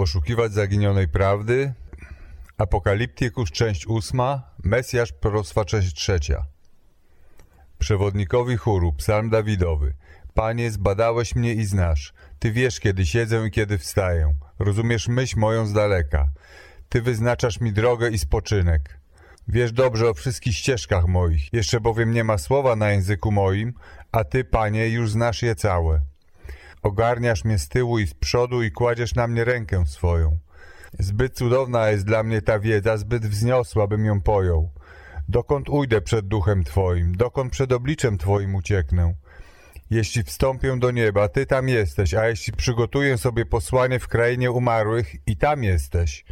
poszukiwać zaginionej prawdy. Apokaliptykus, część ósma, Mesjasz, proroctwa, część trzecia. Przewodnikowi chóru, psalm Dawidowy. Panie, zbadałeś mnie i znasz. Ty wiesz, kiedy siedzę i kiedy wstaję. Rozumiesz myśl moją z daleka. Ty wyznaczasz mi drogę i spoczynek. Wiesz dobrze o wszystkich ścieżkach moich. Jeszcze bowiem nie ma słowa na języku moim, a Ty, Panie, już znasz je całe. Ogarniasz mnie z tyłu i z przodu i kładziesz na mnie rękę swoją. Zbyt cudowna jest dla mnie ta wiedza, zbyt wzniosła, bym ją pojął. Dokąd ujdę przed duchem Twoim? Dokąd przed obliczem Twoim ucieknę? Jeśli wstąpię do nieba, Ty tam jesteś, a jeśli przygotuję sobie posłanie w krainie umarłych, i tam jesteś.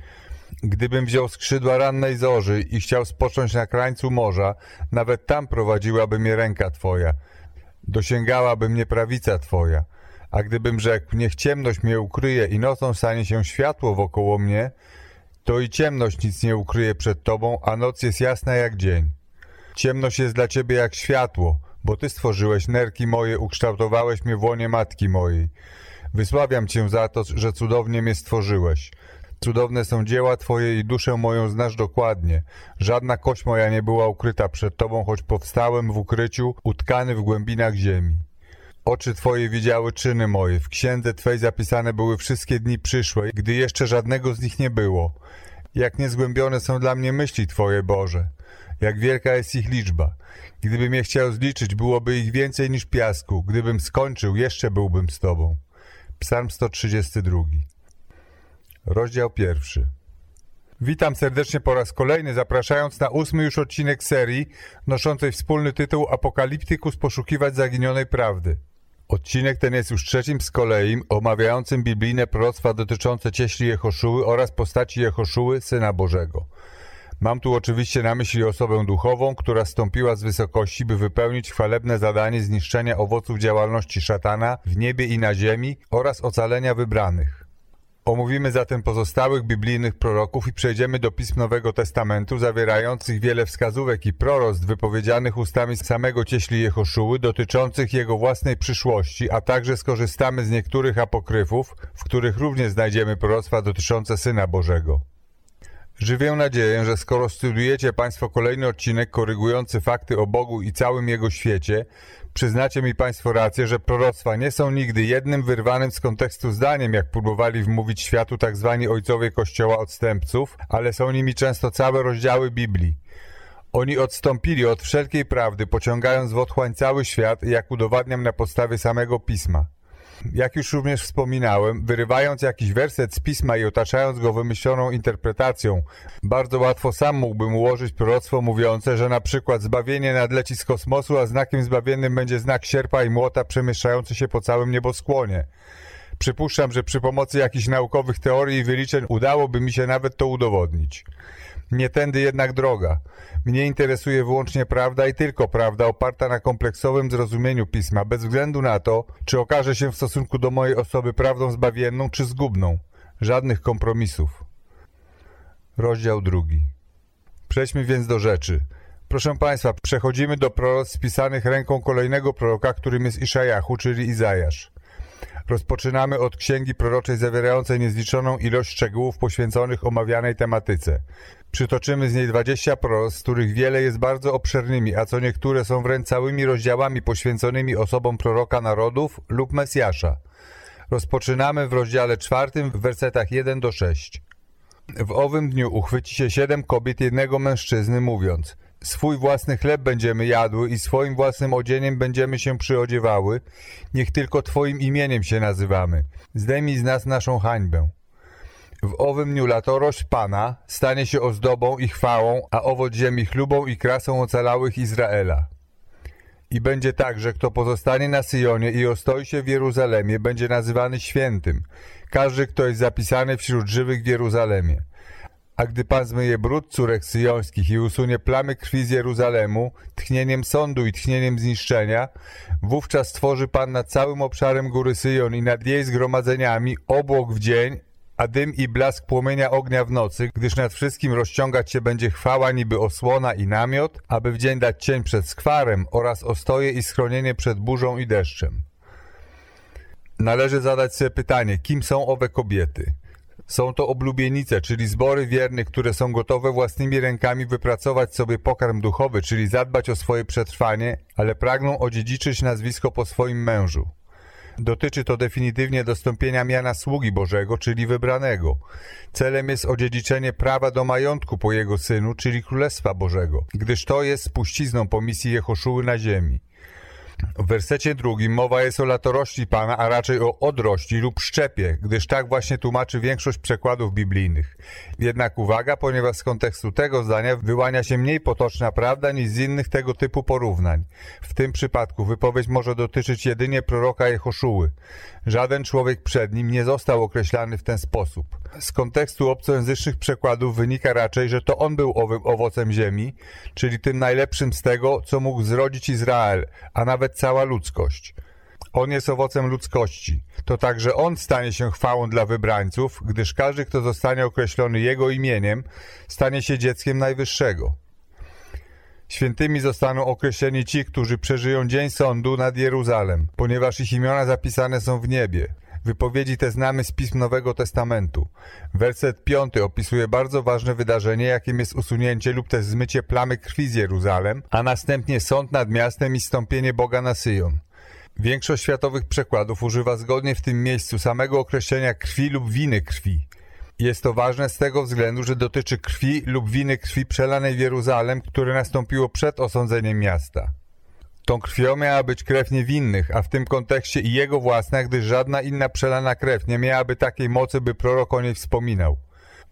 Gdybym wziął skrzydła rannej zorzy i chciał spocząć na krańcu morza, nawet tam prowadziłaby mnie ręka Twoja. Dosięgałaby mnie prawica Twoja. A gdybym rzekł, niech ciemność mnie ukryje i nocą stanie się światło wokoło mnie, to i ciemność nic nie ukryje przed Tobą, a noc jest jasna jak dzień. Ciemność jest dla Ciebie jak światło, bo Ty stworzyłeś nerki moje, ukształtowałeś mnie w łonie matki mojej. Wysławiam Cię za to, że cudownie mnie stworzyłeś. Cudowne są dzieła Twoje i duszę moją znasz dokładnie. Żadna kość moja nie była ukryta przed Tobą, choć powstałem w ukryciu, utkany w głębinach ziemi. Oczy Twoje widziały czyny moje, w księdze Twej zapisane były wszystkie dni przyszłe, gdy jeszcze żadnego z nich nie było. Jak niezgłębione są dla mnie myśli Twoje, Boże. Jak wielka jest ich liczba. Gdybym je chciał zliczyć, byłoby ich więcej niż piasku. Gdybym skończył, jeszcze byłbym z Tobą. Psalm 132 Rozdział pierwszy. Witam serdecznie po raz kolejny, zapraszając na ósmy już odcinek serii noszącej wspólny tytuł Apokaliptykus poszukiwać zaginionej prawdy. Odcinek ten jest już trzecim z kolei omawiającym biblijne proroctwa dotyczące cieśli Jehoszuły oraz postaci Jehoszuły, Syna Bożego. Mam tu oczywiście na myśli osobę duchową, która stąpiła z wysokości, by wypełnić chwalebne zadanie zniszczenia owoców działalności szatana w niebie i na ziemi oraz ocalenia wybranych. Omówimy zatem pozostałych biblijnych proroków i przejdziemy do pism Nowego Testamentu zawierających wiele wskazówek i proroctw wypowiedzianych ustami samego cieśli Jehoszuły dotyczących jego własnej przyszłości, a także skorzystamy z niektórych apokryfów, w których również znajdziemy proroctwa dotyczące Syna Bożego. Żywię nadzieję, że skoro studiujecie Państwo kolejny odcinek korygujący fakty o Bogu i całym Jego świecie, przyznacie mi Państwo rację, że proroctwa nie są nigdy jednym wyrwanym z kontekstu zdaniem, jak próbowali wmówić światu tak zwani ojcowie Kościoła odstępców, ale są nimi często całe rozdziały Biblii. Oni odstąpili od wszelkiej prawdy, pociągając w otchłań cały świat, jak udowadniam na podstawie samego Pisma. Jak już również wspominałem, wyrywając jakiś werset z pisma i otaczając go wymyśloną interpretacją, bardzo łatwo sam mógłbym ułożyć proroctwo mówiące, że na przykład zbawienie nadleci z kosmosu, a znakiem zbawiennym będzie znak sierpa i młota przemieszczający się po całym nieboskłonie. Przypuszczam, że przy pomocy jakichś naukowych teorii i wyliczeń udałoby mi się nawet to udowodnić. Nie tędy jednak droga. Mnie interesuje wyłącznie prawda i tylko prawda oparta na kompleksowym zrozumieniu pisma, bez względu na to, czy okaże się w stosunku do mojej osoby prawdą zbawienną czy zgubną. Żadnych kompromisów. Rozdział drugi. Przejdźmy więc do rzeczy. Proszę Państwa, przechodzimy do proroc spisanych ręką kolejnego proroka, którym jest Iszajachu, czyli Izajasz. Rozpoczynamy od księgi proroczej zawierającej niezliczoną ilość szczegółów poświęconych omawianej tematyce. Przytoczymy z niej 20 pros, z których wiele jest bardzo obszernymi, a co niektóre są wręcz całymi rozdziałami poświęconymi osobom proroka narodów lub Mesjasza. Rozpoczynamy w rozdziale czwartym w wersetach 1 do 6. W owym dniu uchwyci się siedem kobiet jednego mężczyzny, mówiąc Swój własny chleb będziemy jadły i swoim własnym odzieniem będziemy się przyodziewały. Niech tylko Twoim imieniem się nazywamy. Zdejmij z nas naszą hańbę. W owym dniu latorość Pana stanie się ozdobą i chwałą, a owoc ziemi chlubą i krasą ocalałych Izraela. I będzie tak, że kto pozostanie na Syjonie i ostoi się w Jeruzalemie, będzie nazywany świętym. Każdy, kto jest zapisany wśród żywych w Jeruzalemie. A gdy Pan zmyje brud córek syjońskich i usunie plamy krwi z Jeruzalemu, tchnieniem sądu i tchnieniem zniszczenia, wówczas stworzy Pan nad całym obszarem góry Syjon i nad jej zgromadzeniami obłok w dzień, a dym i blask płomienia ognia w nocy, gdyż nad wszystkim rozciągać się będzie chwała niby osłona i namiot, aby w dzień dać cień przed skwarem oraz ostoje i schronienie przed burzą i deszczem. Należy zadać sobie pytanie, kim są owe kobiety? Są to oblubienice, czyli zbory wiernych, które są gotowe własnymi rękami wypracować sobie pokarm duchowy, czyli zadbać o swoje przetrwanie, ale pragną odziedziczyć nazwisko po swoim mężu. Dotyczy to definitywnie dostąpienia miana sługi Bożego, czyli wybranego. Celem jest odziedziczenie prawa do majątku po jego synu, czyli Królestwa Bożego, gdyż to jest spuścizną po misji Jehoszuły na ziemi. W wersecie drugim mowa jest o latorości Pana, a raczej o odrości lub szczepie, gdyż tak właśnie tłumaczy większość przekładów biblijnych. Jednak uwaga, ponieważ z kontekstu tego zdania wyłania się mniej potoczna prawda niż z innych tego typu porównań. W tym przypadku wypowiedź może dotyczyć jedynie proroka Jehoszuły. Żaden człowiek przed nim nie został określany w ten sposób. Z kontekstu obcojęzycznych przekładów wynika raczej, że to on był owym owocem ziemi, czyli tym najlepszym z tego, co mógł zrodzić Izrael, a nawet cała ludzkość. On jest owocem ludzkości. To także On stanie się chwałą dla wybrańców, gdyż każdy, kto zostanie określony Jego imieniem, stanie się dzieckiem Najwyższego. Świętymi zostaną określeni ci, którzy przeżyją dzień sądu nad Jeruzalem, ponieważ ich imiona zapisane są w niebie. Wypowiedzi te znamy z pism Nowego Testamentu. Werset piąty opisuje bardzo ważne wydarzenie, jakim jest usunięcie lub też zmycie plamy krwi z Jeruzalem, a następnie sąd nad miastem i stąpienie Boga na Syjon. Większość światowych przekładów używa zgodnie w tym miejscu samego określenia krwi lub winy krwi. Jest to ważne z tego względu, że dotyczy krwi lub winy krwi przelanej w Jeruzalem, które nastąpiło przed osądzeniem miasta. Tą krwią miała być krew niewinnych, a w tym kontekście i jego własna, gdyż żadna inna przelana krew nie miałaby takiej mocy, by prorok o niej wspominał.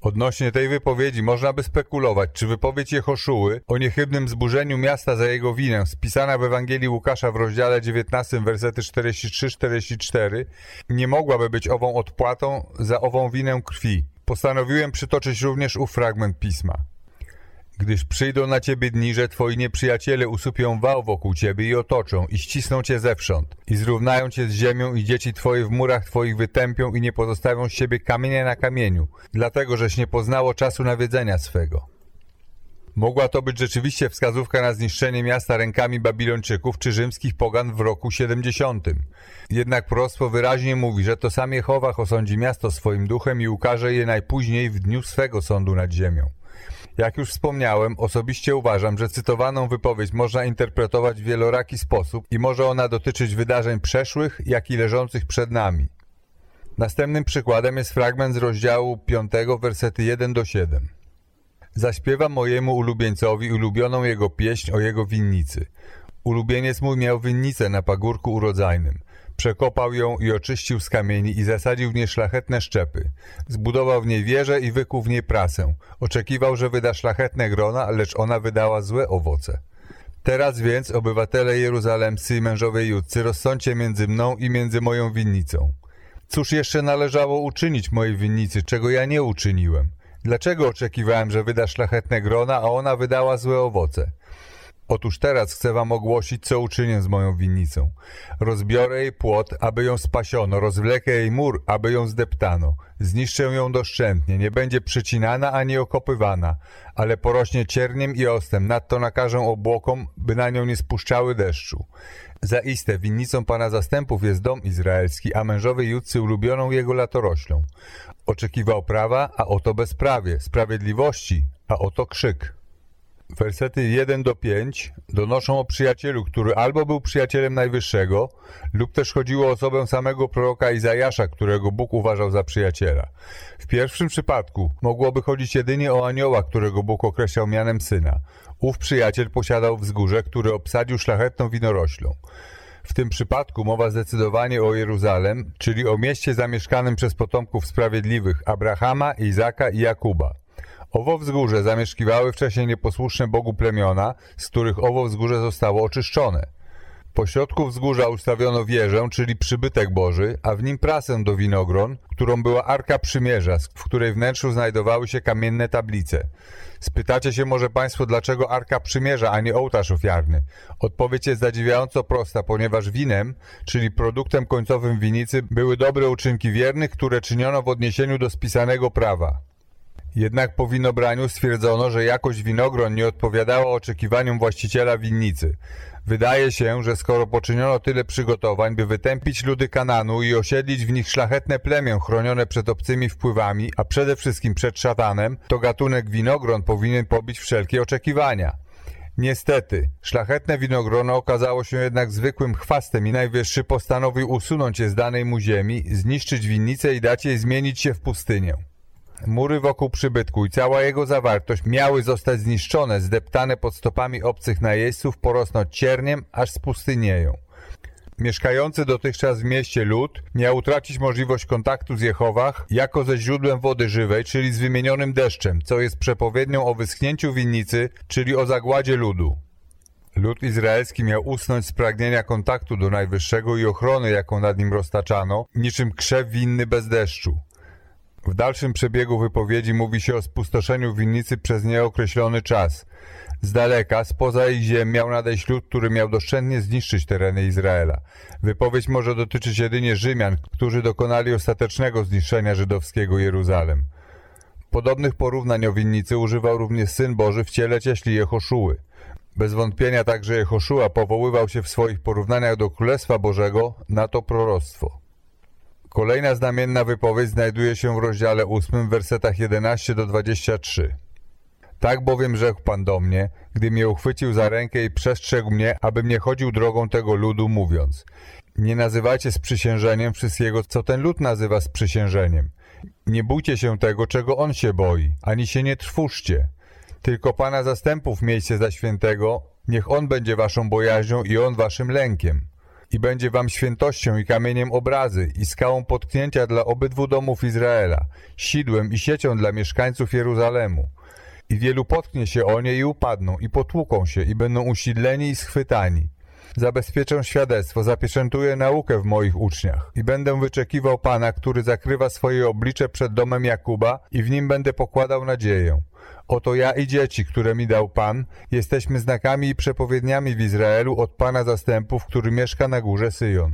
Odnośnie tej wypowiedzi można by spekulować, czy wypowiedź Jehoszuły o niechybnym zburzeniu miasta za jego winę, spisana w Ewangelii Łukasza w rozdziale 19, wersety 43-44, nie mogłaby być ową odpłatą za ową winę krwi. Postanowiłem przytoczyć również ów fragment pisma. Gdyż przyjdą na ciebie dni, że twoi nieprzyjaciele usypią wał wokół ciebie i otoczą i ścisną cię zewsząd i zrównają cię z ziemią i dzieci twoje w murach twoich wytępią i nie pozostawią z siebie kamienia na kamieniu, dlatego żeś nie poznało czasu nawiedzenia swego. Mogła to być rzeczywiście wskazówka na zniszczenie miasta rękami Babilończyków czy rzymskich pogan w roku 70. Jednak proroctwo wyraźnie mówi, że to sam Jehowach osądzi miasto swoim duchem i ukaże je najpóźniej w dniu swego sądu nad ziemią. Jak już wspomniałem, osobiście uważam, że cytowaną wypowiedź można interpretować w wieloraki sposób i może ona dotyczyć wydarzeń przeszłych, jak i leżących przed nami. Następnym przykładem jest fragment z rozdziału 5, wersety 1 do 7. Zaśpiewam mojemu ulubieńcowi ulubioną jego pieśń o jego winnicy. Ulubieniec mój miał winnicę na pagórku urodzajnym. Przekopał ją i oczyścił z kamieni i zasadził w niej szlachetne szczepy. Zbudował w niej wieżę i wykuł w niej prasę. Oczekiwał, że wyda szlachetne grona, lecz ona wydała złe owoce. Teraz więc, obywatele jeruzalemscy i mężowie judcy, rozsądźcie między mną i między moją winnicą. Cóż jeszcze należało uczynić mojej winnicy, czego ja nie uczyniłem? Dlaczego oczekiwałem, że wyda szlachetne grona, a ona wydała złe owoce? Otóż teraz chcę wam ogłosić, co uczynię z moją winnicą. Rozbiorę jej płot, aby ją spasiono, rozwlekę jej mur, aby ją zdeptano. Zniszczę ją doszczętnie, nie będzie przycinana ani okopywana, ale porośnie cierniem i ostem, nadto nakażę obłokom, by na nią nie spuszczały deszczu. Zaiste winnicą Pana zastępów jest dom izraelski, a mężowie judcy ulubioną jego latoroślą. Oczekiwał prawa, a oto bezprawie, sprawiedliwości, a oto krzyk. Wersety 1 do 5 donoszą o przyjacielu, który albo był przyjacielem Najwyższego, lub też chodziło o osobę samego proroka Izajasza, którego Bóg uważał za przyjaciela. W pierwszym przypadku mogłoby chodzić jedynie o anioła, którego Bóg określał mianem syna. Ów przyjaciel posiadał wzgórze, które obsadził szlachetną winoroślą. W tym przypadku mowa zdecydowanie o Jeruzalem, czyli o mieście zamieszkanym przez potomków sprawiedliwych Abrahama, Izaka i Jakuba. Owo wzgórze zamieszkiwały wcześniej nieposłuszne Bogu plemiona, z których owo wzgórze zostało oczyszczone. Po środku wzgórza ustawiono wieżę, czyli przybytek Boży, a w nim prasę do winogron, którą była Arka Przymierza, w której wnętrzu znajdowały się kamienne tablice. Spytacie się może Państwo, dlaczego Arka Przymierza, a nie ołtarz ofiarny? Odpowiedź jest zadziwiająco prosta, ponieważ winem, czyli produktem końcowym winicy, były dobre uczynki wiernych, które czyniono w odniesieniu do spisanego prawa. Jednak po winobraniu stwierdzono, że jakość winogron nie odpowiadała oczekiwaniom właściciela winnicy. Wydaje się, że skoro poczyniono tyle przygotowań, by wytępić ludy Kananu i osiedlić w nich szlachetne plemię chronione przed obcymi wpływami, a przede wszystkim przed szatanem, to gatunek winogron powinien pobić wszelkie oczekiwania. Niestety, szlachetne winogrono okazało się jednak zwykłym chwastem i najwyższy postanowił usunąć je z danej mu ziemi, zniszczyć winnicę i dać jej zmienić się w pustynię. Mury wokół przybytku i cała jego zawartość miały zostać zniszczone, zdeptane pod stopami obcych najeźdźców, porosnąć cierniem, aż spustynieją. Mieszkający dotychczas w mieście lud miał utracić możliwość kontaktu z Jehowach jako ze źródłem wody żywej, czyli z wymienionym deszczem, co jest przepowiednią o wyschnięciu winnicy, czyli o zagładzie ludu. Lud izraelski miał usnąć z pragnienia kontaktu do Najwyższego i ochrony, jaką nad nim roztaczano, niczym krzew winny bez deszczu. W dalszym przebiegu wypowiedzi mówi się o spustoszeniu winnicy przez nieokreślony czas. Z daleka, spoza ich ziem miał nadejść lud, który miał doszczętnie zniszczyć tereny Izraela. Wypowiedź może dotyczyć jedynie Rzymian, którzy dokonali ostatecznego zniszczenia żydowskiego Jeruzalem. Podobnych porównań o winnicy używał również Syn Boży w ciele cieśli Jehoszuły. Bez wątpienia także Jehoszua powoływał się w swoich porównaniach do Królestwa Bożego na to proroctwo. Kolejna znamienna wypowiedź znajduje się w rozdziale 8, wersetach 11 do 23. Tak bowiem rzekł Pan do mnie, gdy mnie uchwycił za rękę i przestrzegł mnie, abym nie chodził drogą tego ludu, mówiąc Nie nazywajcie sprzysiężeniem wszystkiego, co ten lud nazywa sprzysiężeniem. Nie bójcie się tego, czego on się boi, ani się nie trwóżcie. Tylko Pana zastępów miejcie za świętego, niech On będzie waszą bojaźnią i On waszym lękiem i będzie wam świętością i kamieniem obrazy i skałą potknięcia dla obydwu domów Izraela, sidłem i siecią dla mieszkańców Jeruzalemu. I wielu potknie się o nie i upadną, i potłuką się, i będą usidleni i schwytani. Zabezpieczę świadectwo, zapieczętuję naukę w moich uczniach i będę wyczekiwał Pana, który zakrywa swoje oblicze przed domem Jakuba i w nim będę pokładał nadzieję. Oto ja i dzieci, które mi dał Pan, jesteśmy znakami i przepowiedniami w Izraelu od Pana zastępów, który mieszka na górze Syjon.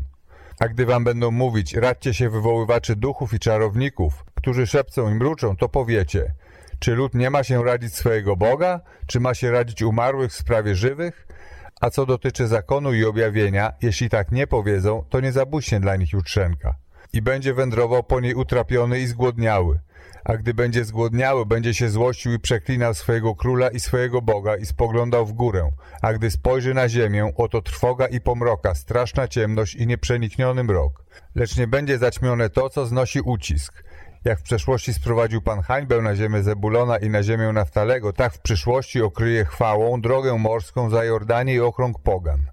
A gdy wam będą mówić, radźcie się wywoływaczy duchów i czarowników, którzy szepcą i mruczą, to powiecie, czy lud nie ma się radzić swojego Boga? Czy ma się radzić umarłych w sprawie żywych? A co dotyczy zakonu i objawienia, jeśli tak nie powiedzą, to nie zabuśnie dla nich jutrzenka. I będzie wędrował po niej utrapiony i zgłodniały, a gdy będzie zgłodniały, będzie się złościł i przeklinał swojego króla i swojego Boga i spoglądał w górę. A gdy spojrzy na ziemię, oto trwoga i pomroka, straszna ciemność i nieprzenikniony mrok. Lecz nie będzie zaćmione to, co znosi ucisk. Jak w przeszłości sprowadził Pan hańbę na ziemię Zebulona i na ziemię Naftalego, tak w przyszłości okryje chwałą drogę morską za Jordanię i okrąg pogan.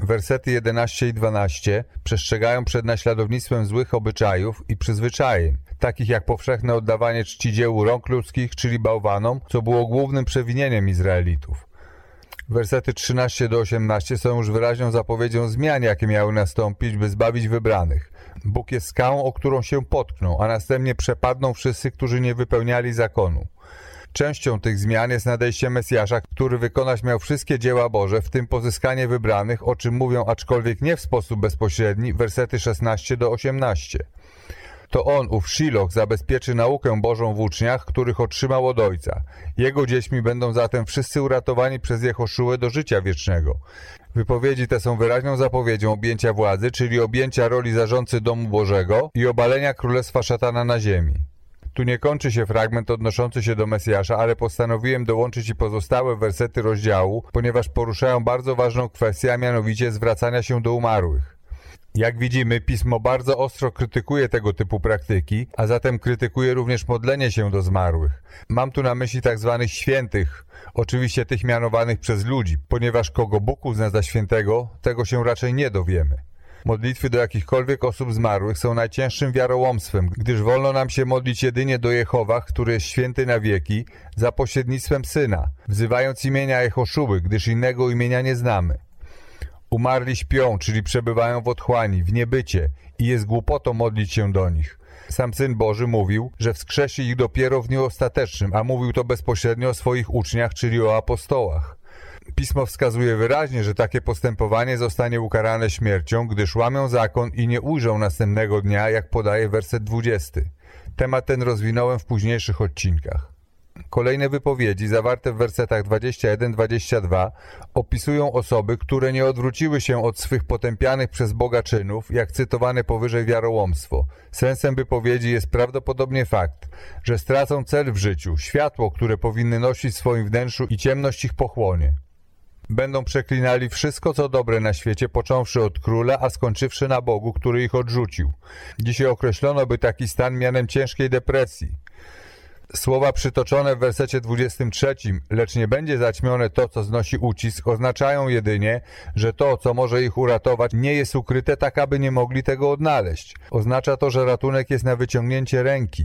Wersety 11 i 12 przestrzegają przed naśladownictwem złych obyczajów i przyzwyczajeń, takich jak powszechne oddawanie czci dziełu rąk ludzkich, czyli bałwanom, co było głównym przewinieniem Izraelitów. Wersety 13 do 18 są już wyraźną zapowiedzią zmian, jakie miały nastąpić, by zbawić wybranych. Bóg jest skałą, o którą się potkną, a następnie przepadną wszyscy, którzy nie wypełniali zakonu. Częścią tych zmian jest nadejście Mesjasza, który wykonać miał wszystkie dzieła Boże, w tym pozyskanie wybranych, o czym mówią aczkolwiek nie w sposób bezpośredni, wersety 16 do 18. To on, ów Shiloh, zabezpieczy naukę Bożą w uczniach, których otrzymał od Ojca. Jego dziećmi będą zatem wszyscy uratowani przez Jehoszułę do życia wiecznego. Wypowiedzi te są wyraźną zapowiedzią objęcia władzy, czyli objęcia roli zarządcy domu Bożego i obalenia królestwa szatana na ziemi. Tu nie kończy się fragment odnoszący się do Mesjasza, ale postanowiłem dołączyć i pozostałe wersety rozdziału, ponieważ poruszają bardzo ważną kwestię, a mianowicie zwracania się do umarłych. Jak widzimy, pismo bardzo ostro krytykuje tego typu praktyki, a zatem krytykuje również modlenie się do zmarłych. Mam tu na myśli tak zwanych świętych, oczywiście tych mianowanych przez ludzi, ponieważ kogo Bóg uzna za świętego, tego się raczej nie dowiemy. Modlitwy do jakichkolwiek osób zmarłych są najcięższym wiarołomstwem, gdyż wolno nam się modlić jedynie do Jehowa, który jest święty na wieki, za pośrednictwem Syna, wzywając imienia Jehoszuły, gdyż innego imienia nie znamy. Umarli śpią, czyli przebywają w otchłani, w niebycie i jest głupotą modlić się do nich. Sam Syn Boży mówił, że wskrzesi ich dopiero w dniu ostatecznym, a mówił to bezpośrednio o swoich uczniach, czyli o apostołach. Pismo wskazuje wyraźnie, że takie postępowanie zostanie ukarane śmiercią, gdyż łamią zakon i nie ujrzą następnego dnia, jak podaje werset 20. Temat ten rozwinąłem w późniejszych odcinkach. Kolejne wypowiedzi, zawarte w wersetach 21-22, opisują osoby, które nie odwróciły się od swych potępianych przez Boga czynów, jak cytowane powyżej wiarołomstwo. Sensem wypowiedzi jest prawdopodobnie fakt, że stracą cel w życiu, światło, które powinny nosić w swoim wnętrzu i ciemność ich pochłonie. Będą przeklinali wszystko, co dobre na świecie, począwszy od króla, a skończywszy na Bogu, który ich odrzucił. Dzisiaj określono by taki stan mianem ciężkiej depresji. Słowa przytoczone w wersecie 23, lecz nie będzie zaćmione to, co znosi ucisk, oznaczają jedynie, że to, co może ich uratować, nie jest ukryte tak, aby nie mogli tego odnaleźć. Oznacza to, że ratunek jest na wyciągnięcie ręki.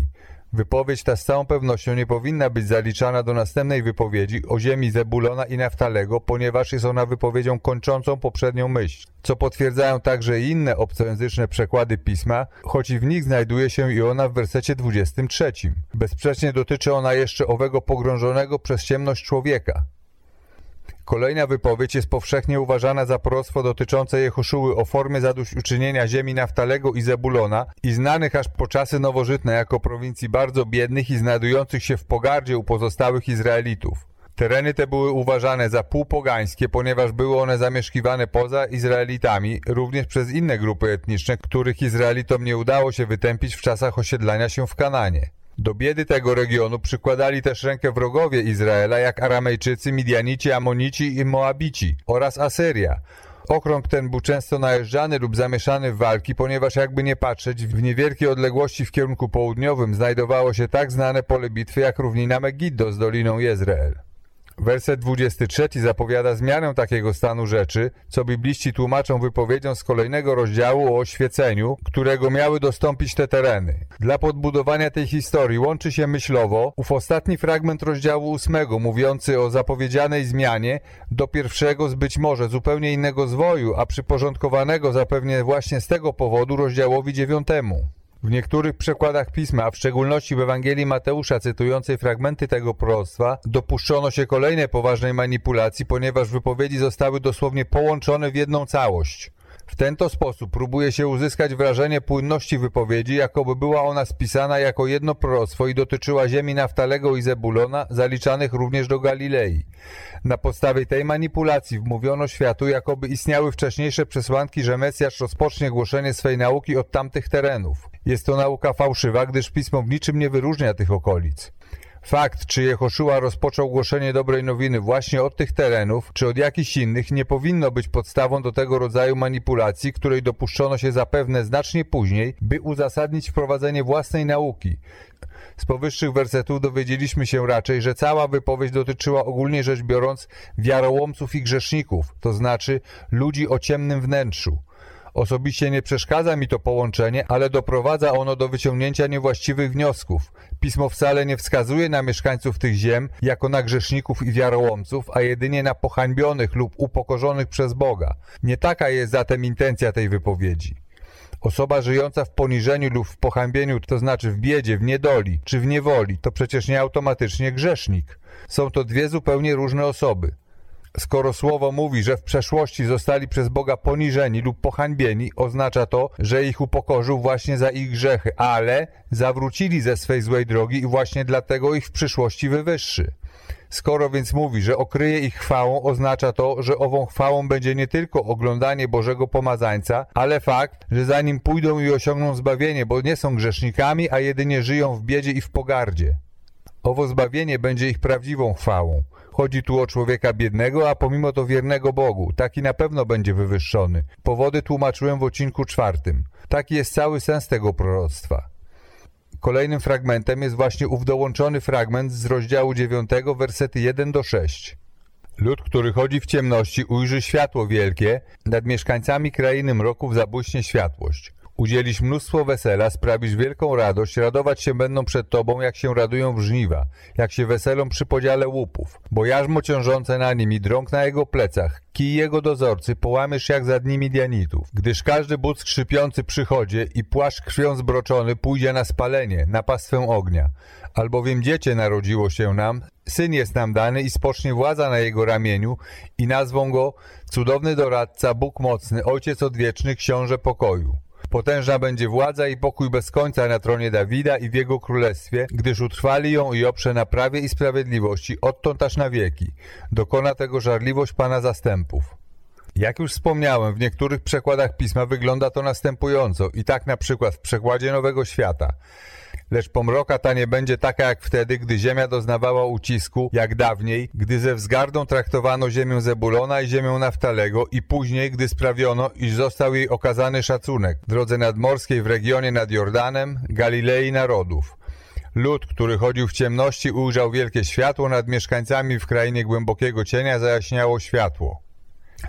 Wypowiedź ta z całą pewnością nie powinna być zaliczana do następnej wypowiedzi o ziemi Zebulona i Naftalego, ponieważ jest ona wypowiedzią kończącą poprzednią myśl, co potwierdzają także inne obcojęzyczne przekłady pisma, choć i w nich znajduje się i ona w wersecie 23. Bezsprzecznie dotyczy ona jeszcze owego pogrążonego przez ciemność człowieka. Kolejna wypowiedź jest powszechnie uważana za proroctwo dotyczące Jehoszuły o formie zadośćuczynienia ziemi Naftalego i Zebulona i znanych aż po czasy nowożytne jako prowincji bardzo biednych i znajdujących się w pogardzie u pozostałych Izraelitów. Tereny te były uważane za półpogańskie, ponieważ były one zamieszkiwane poza Izraelitami, również przez inne grupy etniczne, których Izraelitom nie udało się wytępić w czasach osiedlania się w Kananie. Do biedy tego regionu przykładali też rękę wrogowie Izraela, jak Aramejczycy, Midianici, Amonici i Moabici oraz Asyria. Okrąg ten był często najeżdżany lub zamieszany w walki, ponieważ jakby nie patrzeć, w niewielkiej odległości w kierunku południowym znajdowało się tak znane pole bitwy jak równina Megiddo z Doliną Jezreel. Werset 23 zapowiada zmianę takiego stanu rzeczy, co bibliści tłumaczą wypowiedzią z kolejnego rozdziału o oświeceniu, którego miały dostąpić te tereny. Dla podbudowania tej historii łączy się myślowo ów ostatni fragment rozdziału 8, mówiący o zapowiedzianej zmianie do pierwszego z być może zupełnie innego zwoju, a przyporządkowanego zapewne właśnie z tego powodu rozdziałowi 9. W niektórych przekładach pisma, a w szczególności w Ewangelii Mateusza cytującej fragmenty tego proroctwa, dopuszczono się kolejnej poważnej manipulacji, ponieważ wypowiedzi zostały dosłownie połączone w jedną całość. W ten to sposób próbuje się uzyskać wrażenie płynności wypowiedzi, jakoby była ona spisana jako jedno proroctwo i dotyczyła ziemi Naftalego i Zebulona, zaliczanych również do Galilei. Na podstawie tej manipulacji wmówiono światu, jakoby istniały wcześniejsze przesłanki, że Mesjasz rozpocznie głoszenie swej nauki od tamtych terenów. Jest to nauka fałszywa, gdyż Pismo niczym nie wyróżnia tych okolic. Fakt, czy Jehoszua rozpoczął głoszenie dobrej nowiny właśnie od tych terenów, czy od jakichś innych, nie powinno być podstawą do tego rodzaju manipulacji, której dopuszczono się zapewne znacznie później, by uzasadnić wprowadzenie własnej nauki. Z powyższych wersetów dowiedzieliśmy się raczej, że cała wypowiedź dotyczyła ogólnie rzecz biorąc wiarołomców i grzeszników, to znaczy ludzi o ciemnym wnętrzu. Osobiście nie przeszkadza mi to połączenie, ale doprowadza ono do wyciągnięcia niewłaściwych wniosków. Pismo wcale nie wskazuje na mieszkańców tych ziem jako na grzeszników i wiarołomców, a jedynie na pohańbionych lub upokorzonych przez Boga. Nie taka jest zatem intencja tej wypowiedzi. Osoba żyjąca w poniżeniu lub w pohańbieniu, to znaczy w biedzie, w niedoli czy w niewoli, to przecież nie automatycznie grzesznik. Są to dwie zupełnie różne osoby. Skoro słowo mówi, że w przeszłości zostali przez Boga poniżeni lub pohańbieni, oznacza to, że ich upokorzył właśnie za ich grzechy, ale zawrócili ze swej złej drogi i właśnie dlatego ich w przyszłości wywyższy. Skoro więc mówi, że okryje ich chwałą, oznacza to, że ową chwałą będzie nie tylko oglądanie Bożego Pomazańca, ale fakt, że za nim pójdą i osiągną zbawienie, bo nie są grzesznikami, a jedynie żyją w biedzie i w pogardzie. Owo zbawienie będzie ich prawdziwą chwałą. Chodzi tu o człowieka biednego, a pomimo to wiernego Bogu. Taki na pewno będzie wywyższony. Powody tłumaczyłem w odcinku czwartym. Taki jest cały sens tego proroctwa. Kolejnym fragmentem jest właśnie ów dołączony fragment z rozdziału 9, wersety 1 do 6. Lud, który chodzi w ciemności, ujrzy światło wielkie, nad mieszkańcami krainy mroków zabłyśnie światłość. Udzielisz mnóstwo wesela, sprawisz wielką radość, radować się będą przed Tobą, jak się radują w żniwa, jak się weselą przy podziale łupów. Bo jarzmo ciążące na nim i drąg na jego plecach, kij jego dozorcy połamiesz jak za dni Midianitów. Gdyż każdy but skrzypiący przychodzie i płaszcz krwią zbroczony pójdzie na spalenie, na pastwę ognia. Albowiem dziecię narodziło się nam, Syn jest nam dany i spocznie władza na jego ramieniu i nazwą go Cudowny Doradca, Bóg Mocny, Ojciec Odwieczny, Książę Pokoju. Potężna będzie władza i pokój bez końca na tronie Dawida i w jego królestwie, gdyż utrwali ją i oprze na prawie i sprawiedliwości odtąd aż na wieki. Dokona tego żarliwość Pana zastępów. Jak już wspomniałem, w niektórych przekładach pisma wygląda to następująco i tak na przykład w przekładzie Nowego Świata. Lecz pomroka ta nie będzie taka jak wtedy, gdy ziemia doznawała ucisku, jak dawniej, gdy ze wzgardą traktowano ziemię Zebulona i ziemię Naftalego i później, gdy sprawiono, iż został jej okazany szacunek w drodze nadmorskiej w regionie nad Jordanem, Galilei narodów. Lud, który chodził w ciemności, ujrzał wielkie światło, nad mieszkańcami w krainie głębokiego cienia zajaśniało światło.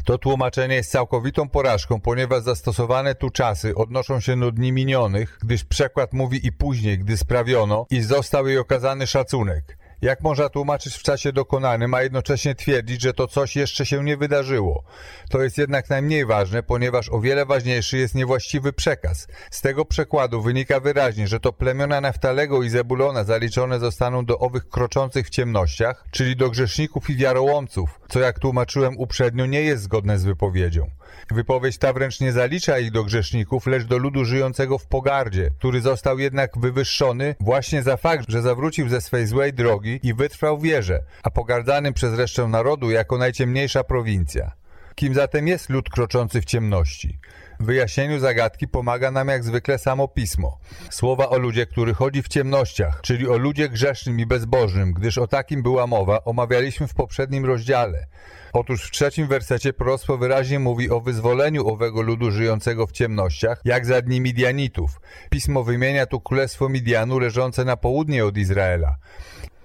To tłumaczenie jest całkowitą porażką, ponieważ zastosowane tu czasy odnoszą się do dni minionych, gdyż przekład mówi i później, gdy sprawiono, i został jej okazany szacunek. Jak można tłumaczyć w czasie dokonanym, a jednocześnie twierdzić, że to coś jeszcze się nie wydarzyło? To jest jednak najmniej ważne, ponieważ o wiele ważniejszy jest niewłaściwy przekaz. Z tego przekładu wynika wyraźnie, że to plemiona Naftalego i Zebulona zaliczone zostaną do owych kroczących w ciemnościach, czyli do grzeszników i wiarołomców, co jak tłumaczyłem uprzednio nie jest zgodne z wypowiedzią. Wypowiedź ta wręcz nie zalicza ich do grzeszników, lecz do ludu żyjącego w pogardzie, który został jednak wywyższony właśnie za fakt, że zawrócił ze swej złej drogi i wytrwał wierze, a pogardzanym przez resztę narodu jako najciemniejsza prowincja. Kim zatem jest lud kroczący w ciemności? W wyjaśnieniu zagadki pomaga nam jak zwykle samo pismo. Słowa o ludzie, który chodzi w ciemnościach, czyli o ludzie grzesznym i bezbożnym, gdyż o takim była mowa, omawialiśmy w poprzednim rozdziale. Otóż w trzecim wersecie proroctwo wyraźnie mówi o wyzwoleniu owego ludu żyjącego w ciemnościach, jak za dni Midianitów. Pismo wymienia tu królestwo Midianu leżące na południe od Izraela.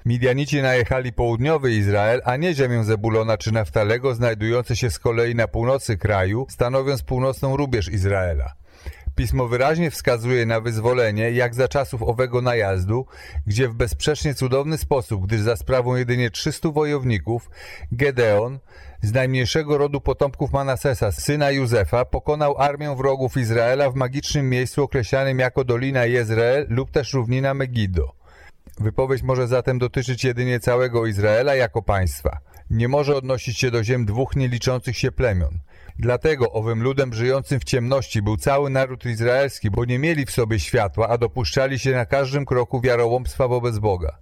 Midianici najechali południowy Izrael, a nie ziemię Zebulona czy Naftalego, znajdujące się z kolei na północy kraju, stanowiąc północną rubież Izraela. Pismo wyraźnie wskazuje na wyzwolenie, jak za czasów owego najazdu, gdzie w bezsprzecznie cudowny sposób, gdyż za sprawą jedynie 300 wojowników, Gedeon, z najmniejszego rodu potomków Manasesa, syna Józefa, pokonał armię wrogów Izraela w magicznym miejscu określanym jako Dolina Jezreel lub też równina Megiddo. Wypowiedź może zatem dotyczyć jedynie całego Izraela jako państwa. Nie może odnosić się do ziem dwóch nieliczących się plemion. Dlatego owym ludem żyjącym w ciemności był cały naród izraelski, bo nie mieli w sobie światła, a dopuszczali się na każdym kroku wiarołomstwa wobec Boga.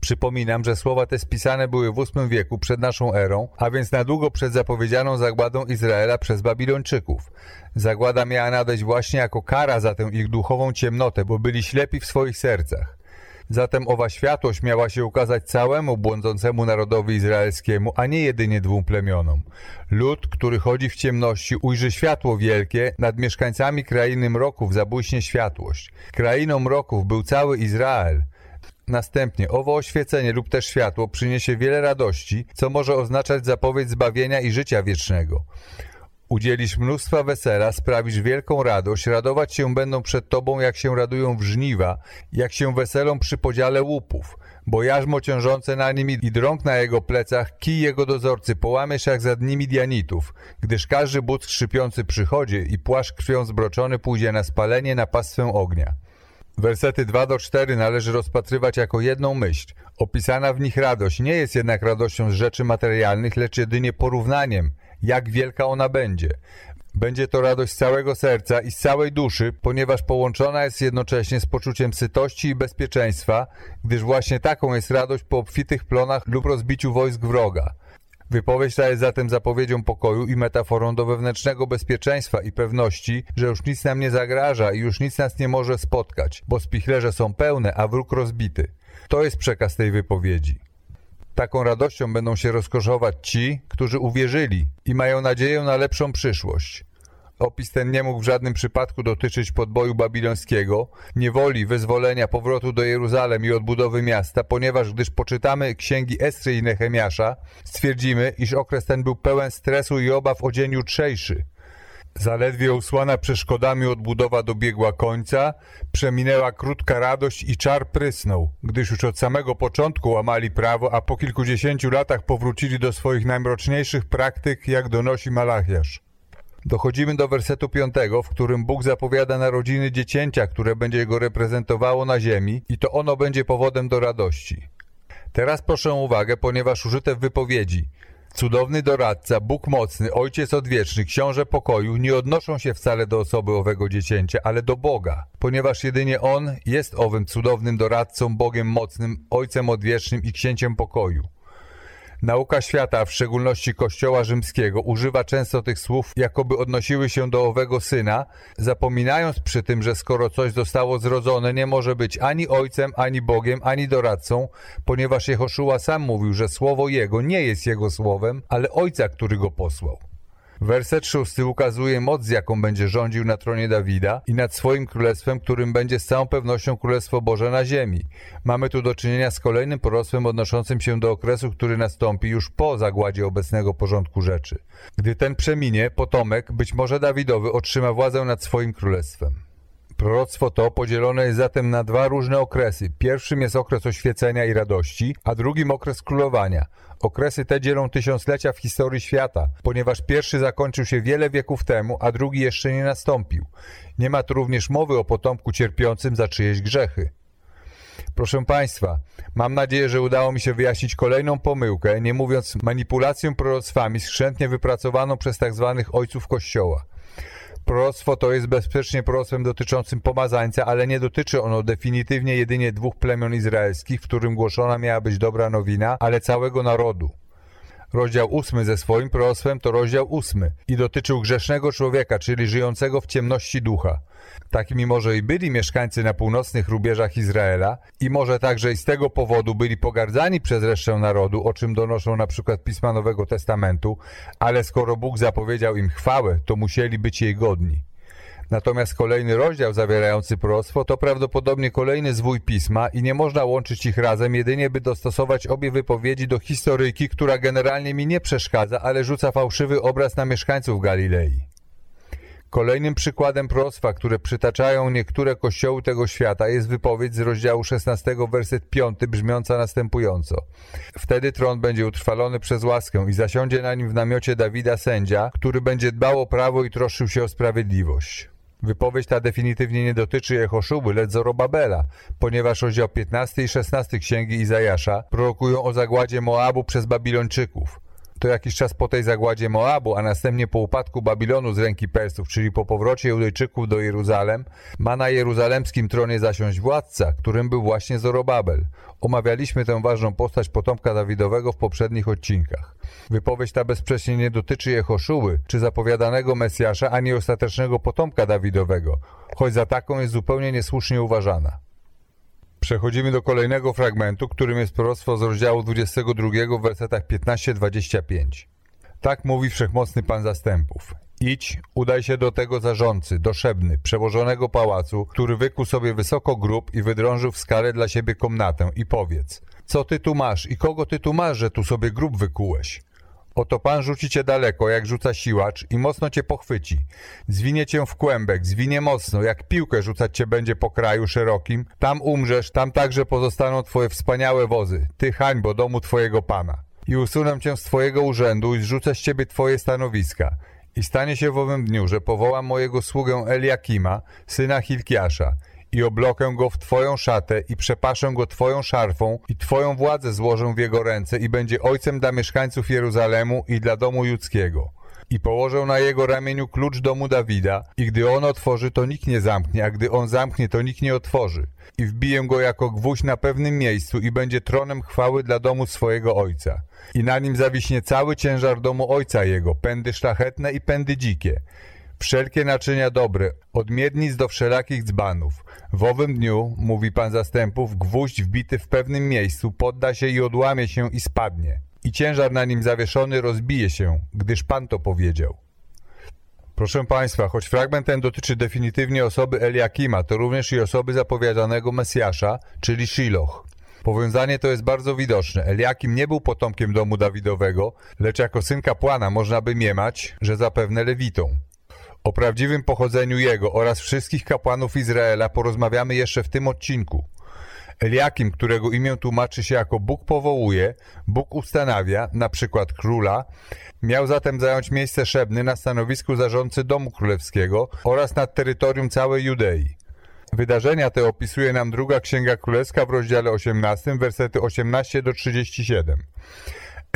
Przypominam, że słowa te spisane były w VIII wieku przed naszą erą, a więc na długo przed zapowiedzianą zagładą Izraela przez Babilończyków. Zagłada miała nadejść właśnie jako kara za tę ich duchową ciemnotę, bo byli ślepi w swoich sercach. Zatem owa światłość miała się ukazać całemu błądzącemu narodowi izraelskiemu, a nie jedynie dwóm plemionom. Lud, który chodzi w ciemności, ujrzy światło wielkie, nad mieszkańcami krainy mroków zabłyśnie światłość. Krainą mroków był cały Izrael. Następnie owo oświecenie lub też światło przyniesie wiele radości, co może oznaczać zapowiedź zbawienia i życia wiecznego. Udzielisz mnóstwa wesela, sprawisz wielką radość, radować się będą przed Tobą, jak się radują w żniwa, jak się weselą przy podziale łupów. Bo jarzmo ciążące na nim i drąg na jego plecach, kij jego dozorcy połamiesz jak za dni Midianitów, gdyż każdy but skrzypiący przychodzi i płaszcz krwią zbroczony pójdzie na spalenie na pastwę ognia. Wersety 2 do 4 należy rozpatrywać jako jedną myśl. Opisana w nich radość nie jest jednak radością z rzeczy materialnych, lecz jedynie porównaniem, jak wielka ona będzie. Będzie to radość z całego serca i z całej duszy, ponieważ połączona jest jednocześnie z poczuciem sytości i bezpieczeństwa, gdyż właśnie taką jest radość po obfitych plonach lub rozbiciu wojsk wroga. Wypowiedź ta jest zatem zapowiedzią pokoju i metaforą do wewnętrznego bezpieczeństwa i pewności, że już nic nam nie zagraża i już nic nas nie może spotkać, bo spichlerze są pełne, a wróg rozbity. To jest przekaz tej wypowiedzi. Taką radością będą się rozkoszować ci, którzy uwierzyli i mają nadzieję na lepszą przyszłość. Opis ten nie mógł w żadnym przypadku dotyczyć podboju babilońskiego, niewoli, wyzwolenia, powrotu do Jeruzalem i odbudowy miasta, ponieważ gdyż poczytamy księgi Estry i Nehemiasza, stwierdzimy, iż okres ten był pełen stresu i obaw o dzień jutrzejszy. Zaledwie usłana przeszkodami odbudowa dobiegła końca, przeminęła krótka radość i czar prysnął, gdyż już od samego początku łamali prawo, a po kilkudziesięciu latach powrócili do swoich najmroczniejszych praktyk, jak donosi Malachiasz. Dochodzimy do wersetu piątego, w którym Bóg zapowiada narodziny dziecięcia, które będzie go reprezentowało na ziemi i to ono będzie powodem do radości. Teraz proszę uwagę, ponieważ użyte w wypowiedzi cudowny doradca, Bóg mocny, Ojciec odwieczny, Książę pokoju nie odnoszą się wcale do osoby owego dziecięcia, ale do Boga, ponieważ jedynie On jest owym cudownym doradcą, Bogiem mocnym, Ojcem odwiecznym i Księciem pokoju. Nauka świata, w szczególności Kościoła rzymskiego, używa często tych słów, jakoby odnosiły się do owego syna, zapominając przy tym, że skoro coś zostało zrodzone, nie może być ani ojcem, ani Bogiem, ani doradcą, ponieważ Jehoszua sam mówił, że słowo jego nie jest jego słowem, ale ojca, który go posłał. Werset szósty ukazuje moc, jaką będzie rządził na tronie Dawida i nad swoim królestwem, którym będzie z całą pewnością Królestwo Boże na ziemi. Mamy tu do czynienia z kolejnym proroctwem odnoszącym się do okresu, który nastąpi już po zagładzie obecnego porządku rzeczy. Gdy ten przeminie, potomek, być może Dawidowy, otrzyma władzę nad swoim królestwem. Proroctwo to podzielone jest zatem na dwa różne okresy. Pierwszym jest okres oświecenia i radości, a drugim okres królowania. Okresy te dzielą tysiąclecia w historii świata, ponieważ pierwszy zakończył się wiele wieków temu, a drugi jeszcze nie nastąpił. Nie ma tu również mowy o potomku cierpiącym za czyjeś grzechy. Proszę Państwa, mam nadzieję, że udało mi się wyjaśnić kolejną pomyłkę, nie mówiąc manipulacją proroctwami skrzętnie wypracowaną przez tzw. Tak ojców Kościoła. Proroctwo to jest bezsprzecznie proroctwem dotyczącym pomazańca, ale nie dotyczy ono definitywnie jedynie dwóch plemion izraelskich, w którym głoszona miała być dobra nowina, ale całego narodu. Rozdział ósmy ze swoim proroctwem to rozdział ósmy i dotyczył grzesznego człowieka, czyli żyjącego w ciemności ducha. Takimi może i byli mieszkańcy na północnych rubieżach Izraela i może także i z tego powodu byli pogardzani przez resztę narodu, o czym donoszą na przykład pisma Nowego Testamentu, ale skoro Bóg zapowiedział im chwałę, to musieli być jej godni. Natomiast kolejny rozdział zawierający proroctwo to prawdopodobnie kolejny zwój pisma i nie można łączyć ich razem jedynie by dostosować obie wypowiedzi do historyjki, która generalnie mi nie przeszkadza, ale rzuca fałszywy obraz na mieszkańców Galilei. Kolejnym przykładem proroctwa, które przytaczają niektóre kościoły tego świata jest wypowiedź z rozdziału 16, werset 5 brzmiąca następująco. Wtedy tron będzie utrwalony przez łaskę i zasiądzie na nim w namiocie Dawida sędzia, który będzie dbał o prawo i troszczył się o sprawiedliwość. Wypowiedź ta definitywnie nie dotyczy Jehoszuby, lecz Zorobabela, ponieważ rozdział 15 i 16 księgi Izajasza prorokują o zagładzie Moabu przez Babilończyków. To jakiś czas po tej zagładzie Moabu, a następnie po upadku Babilonu z ręki Persów, czyli po powrocie Judejczyków do Jeruzalem, ma na jeruzalemskim tronie zasiąść władca, którym był właśnie Zorobabel. Omawialiśmy tę ważną postać potomka Dawidowego w poprzednich odcinkach. Wypowiedź ta bezsprzecznie nie dotyczy Jehoszuły, czy zapowiadanego Mesjasza, ani ostatecznego potomka Dawidowego, choć za taką jest zupełnie niesłusznie uważana. Przechodzimy do kolejnego fragmentu, którym jest proroctwo z rozdziału 22 w wersetach 15-25. Tak mówi Wszechmocny Pan Zastępów. Idź, udaj się do tego zarządcy, do Szebny, przełożonego pałacu, który wykuł sobie wysoko grób i wydrążył w skale dla siebie komnatę i powiedz, co ty tu masz i kogo ty tu masz, że tu sobie grób wykułeś? Oto Pan rzuci cię daleko, jak rzuca siłacz i mocno cię pochwyci. Zwinie cię w kłębek, zwinie mocno, jak piłkę rzucać cię będzie po kraju szerokim. Tam umrzesz, tam także pozostaną twoje wspaniałe wozy. Ty hańbo domu twojego Pana. I usunę cię z twojego urzędu i zrzucę z ciebie twoje stanowiska. I stanie się w owym dniu, że powołam mojego sługę Eliakima, syna Hilkiasza, i oblokę go w Twoją szatę i przepaszę go Twoją szarfą i Twoją władzę złożę w jego ręce i będzie ojcem dla mieszkańców Jeruzalemu i dla domu judzkiego. I położę na jego ramieniu klucz domu Dawida i gdy on otworzy, to nikt nie zamknie, a gdy on zamknie, to nikt nie otworzy. I wbiję go jako gwóźdź na pewnym miejscu i będzie tronem chwały dla domu swojego ojca. I na nim zawiśnie cały ciężar domu ojca jego, pędy szlachetne i pędy dzikie wszelkie naczynia dobre, od miednic do wszelakich dzbanów. W owym dniu, mówi pan zastępów, gwóźdź wbity w pewnym miejscu podda się i odłamie się i spadnie. I ciężar na nim zawieszony rozbije się, gdyż pan to powiedział. Proszę Państwa, choć fragment ten dotyczy definitywnie osoby Eliakima, to również i osoby zapowiadanego Mesjasza, czyli Shiloh. Powiązanie to jest bardzo widoczne. Eliakim nie był potomkiem domu Dawidowego, lecz jako syn kapłana można by miemać, że zapewne lewitą. O prawdziwym pochodzeniu jego oraz wszystkich kapłanów Izraela porozmawiamy jeszcze w tym odcinku. Eliakim, którego imię tłumaczy się jako Bóg powołuje, Bóg ustanawia, na przykład króla, miał zatem zająć miejsce Szebny na stanowisku zarządcy domu królewskiego oraz nad terytorium całej Judei. Wydarzenia te opisuje nam druga Księga Królewska w rozdziale 18, wersety 18 do 37.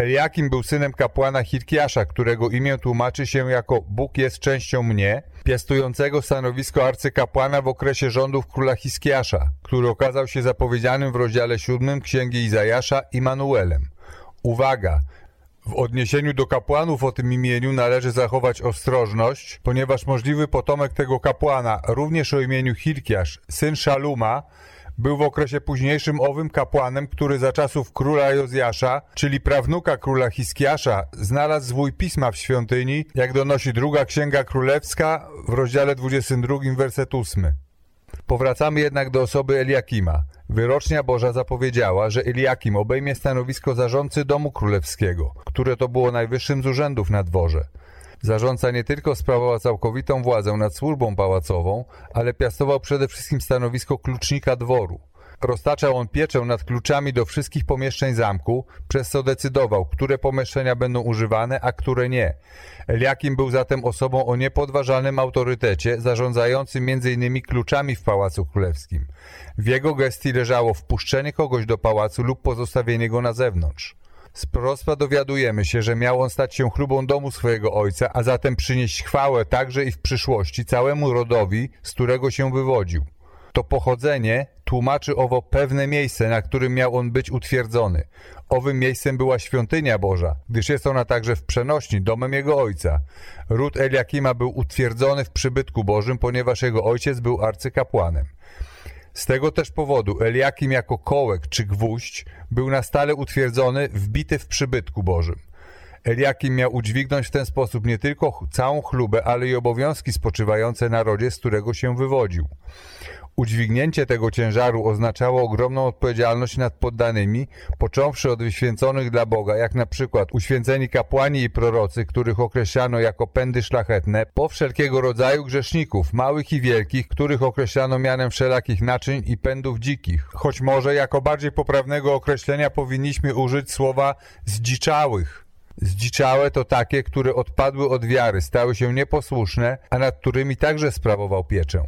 Eliakim był synem kapłana Hilkiasza, którego imię tłumaczy się jako Bóg jest częścią mnie, piastującego stanowisko arcykapłana w okresie rządów króla Hiskiasza, który okazał się zapowiedzianym w rozdziale 7 Księgi Izajasza Immanuelem. Uwaga! W odniesieniu do kapłanów o tym imieniu należy zachować ostrożność, ponieważ możliwy potomek tego kapłana, również o imieniu Hilkiasz, syn Szaluma, był w okresie późniejszym owym kapłanem, który za czasów króla Jozjasza, czyli prawnuka króla Hiskiasza, znalazł zwój pisma w świątyni, jak donosi druga księga królewska w rozdziale 22, werset 8. Powracamy jednak do osoby Eliakima. Wyrocznia Boża zapowiedziała, że Eliakim obejmie stanowisko zarządcy domu królewskiego, które to było najwyższym z urzędów na dworze. Zarządca nie tylko sprawował całkowitą władzę nad służbą pałacową, ale piastował przede wszystkim stanowisko klucznika dworu. Roztaczał on pieczę nad kluczami do wszystkich pomieszczeń zamku, przez co decydował, które pomieszczenia będą używane, a które nie. Eliakim był zatem osobą o niepodważalnym autorytecie, zarządzającym m.in. kluczami w Pałacu Królewskim. W jego gestii leżało wpuszczenie kogoś do pałacu lub pozostawienie go na zewnątrz. Z proroctwa dowiadujemy się, że miał on stać się chlubą domu swojego ojca, a zatem przynieść chwałę także i w przyszłości całemu rodowi, z którego się wywodził. To pochodzenie tłumaczy owo pewne miejsce, na którym miał on być utwierdzony. Owym miejscem była świątynia Boża, gdyż jest ona także w przenośni, domem jego ojca. Ród Eliakima był utwierdzony w przybytku Bożym, ponieważ jego ojciec był arcykapłanem. Z tego też powodu Eliakim jako kołek czy gwóźdź był na stale utwierdzony, wbity w przybytku Bożym. Eliakim miał udźwignąć w ten sposób nie tylko całą chlubę, ale i obowiązki spoczywające na rodzie, z którego się wywodził. Udźwignięcie tego ciężaru oznaczało ogromną odpowiedzialność nad poddanymi, począwszy od wyświęconych dla Boga, jak na przykład uświęceni kapłani i prorocy, których określano jako pędy szlachetne, po wszelkiego rodzaju grzeszników, małych i wielkich, których określano mianem wszelakich naczyń i pędów dzikich. Choć może jako bardziej poprawnego określenia powinniśmy użyć słowa zdziczałych. Zdziczałe to takie, które odpadły od wiary, stały się nieposłuszne, a nad którymi także sprawował pieczę.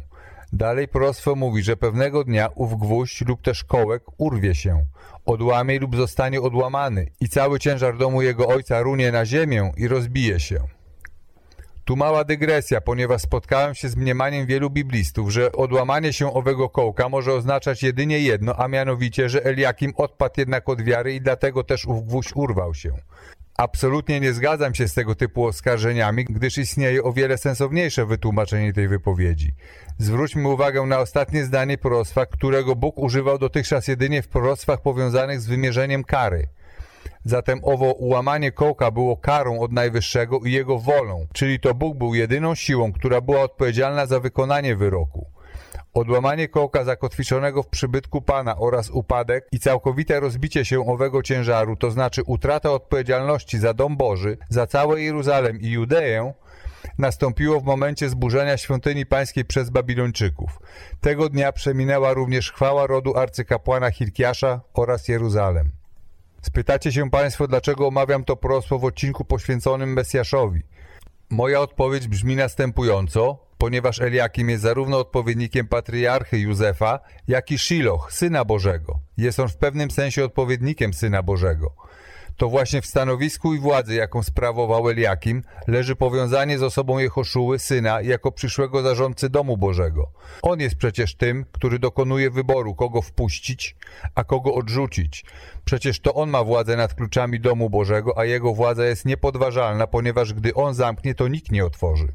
Dalej proroctwo mówi, że pewnego dnia ów gwóźdź lub też kołek urwie się, odłamie lub zostanie odłamany i cały ciężar domu jego ojca runie na ziemię i rozbije się. Tu mała dygresja, ponieważ spotkałem się z mniemaniem wielu biblistów, że odłamanie się owego kołka może oznaczać jedynie jedno, a mianowicie, że Eliakim odpadł jednak od wiary i dlatego też ów gwóźdź urwał się. Absolutnie nie zgadzam się z tego typu oskarżeniami, gdyż istnieje o wiele sensowniejsze wytłumaczenie tej wypowiedzi. Zwróćmy uwagę na ostatnie zdanie proroctwa, którego Bóg używał dotychczas jedynie w proroctwach powiązanych z wymierzeniem kary. Zatem owo ułamanie kołka było karą od Najwyższego i Jego wolą, czyli to Bóg był jedyną siłą, która była odpowiedzialna za wykonanie wyroku. Odłamanie kołka zakotwiczonego w przybytku Pana oraz upadek i całkowite rozbicie się owego ciężaru, to znaczy utrata odpowiedzialności za dom Boży, za całe Jeruzalem i Judeję, nastąpiło w momencie zburzenia świątyni pańskiej przez Babilończyków. Tego dnia przeminęła również chwała rodu arcykapłana Hilkiasza oraz Jeruzalem. Spytacie się Państwo, dlaczego omawiam to proroctwo w odcinku poświęconym Mesjaszowi. Moja odpowiedź brzmi następująco, ponieważ Eliakim jest zarówno odpowiednikiem patriarchy Józefa, jak i Shiloh, Syna Bożego. Jest on w pewnym sensie odpowiednikiem Syna Bożego. To właśnie w stanowisku i władzy, jaką sprawował Eliakim, leży powiązanie z osobą Jehoszuły, syna, jako przyszłego zarządcy domu Bożego. On jest przecież tym, który dokonuje wyboru, kogo wpuścić, a kogo odrzucić. Przecież to on ma władzę nad kluczami domu Bożego, a jego władza jest niepodważalna, ponieważ gdy on zamknie, to nikt nie otworzy.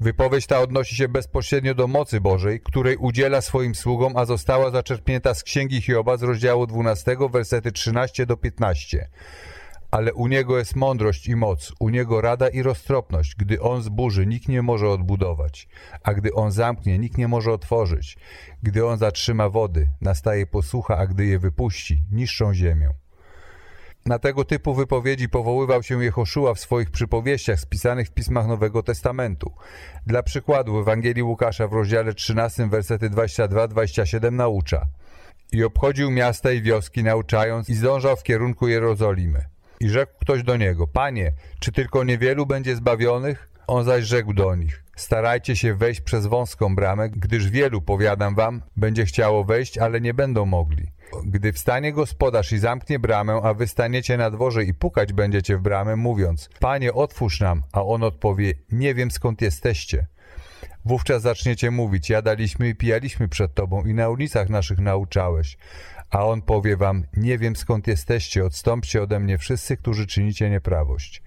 Wypowiedź ta odnosi się bezpośrednio do mocy Bożej, której udziela swoim sługom, a została zaczerpnięta z Księgi Hioba z rozdziału 12, wersety 13 do 15. Ale u Niego jest mądrość i moc, u Niego rada i roztropność. Gdy On zburzy, nikt nie może odbudować, a gdy On zamknie, nikt nie może otworzyć. Gdy On zatrzyma wody, nastaje posłucha, a gdy je wypuści, niszczą ziemię. Na tego typu wypowiedzi powoływał się Jehoszua w swoich przypowieściach spisanych w pismach Nowego Testamentu. Dla przykładu w Ewangelii Łukasza w rozdziale 13 wersety 22-27 naucza I obchodził miasta i wioski nauczając i zdążał w kierunku Jerozolimy. I rzekł ktoś do niego, Panie, czy tylko niewielu będzie zbawionych? On zaś rzekł do nich, Starajcie się wejść przez wąską bramę, gdyż wielu, powiadam wam, będzie chciało wejść, ale nie będą mogli. Gdy wstanie gospodarz i zamknie bramę, a wy staniecie na dworze i pukać będziecie w bramę, mówiąc, Panie, otwórz nam, a on odpowie, nie wiem skąd jesteście. Wówczas zaczniecie mówić, jadaliśmy i pijaliśmy przed Tobą i na ulicach naszych nauczałeś. A On powie wam, nie wiem skąd jesteście, odstąpcie ode mnie wszyscy, którzy czynicie nieprawość.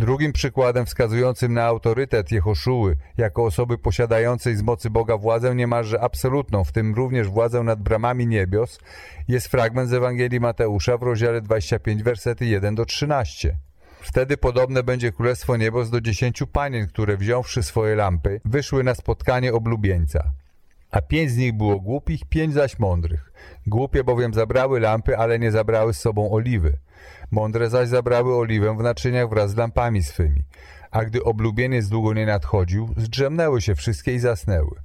Drugim przykładem wskazującym na autorytet Jehoszuły jako osoby posiadającej z mocy Boga władzę niemalże absolutną, w tym również władzę nad bramami niebios, jest fragment z Ewangelii Mateusza w rozdziale 25, versety 1 do 13. Wtedy podobne będzie Królestwo Niebos do dziesięciu panien, które wziąwszy swoje lampy, wyszły na spotkanie oblubieńca. A pięć z nich było głupich, pięć zaś mądrych. Głupie bowiem zabrały lampy, ale nie zabrały z sobą oliwy. Mądre zaś zabrały oliwę w naczyniach wraz z lampami swymi. A gdy oblubieniec długo nie nadchodził, zdrzemnęły się wszystkie i zasnęły.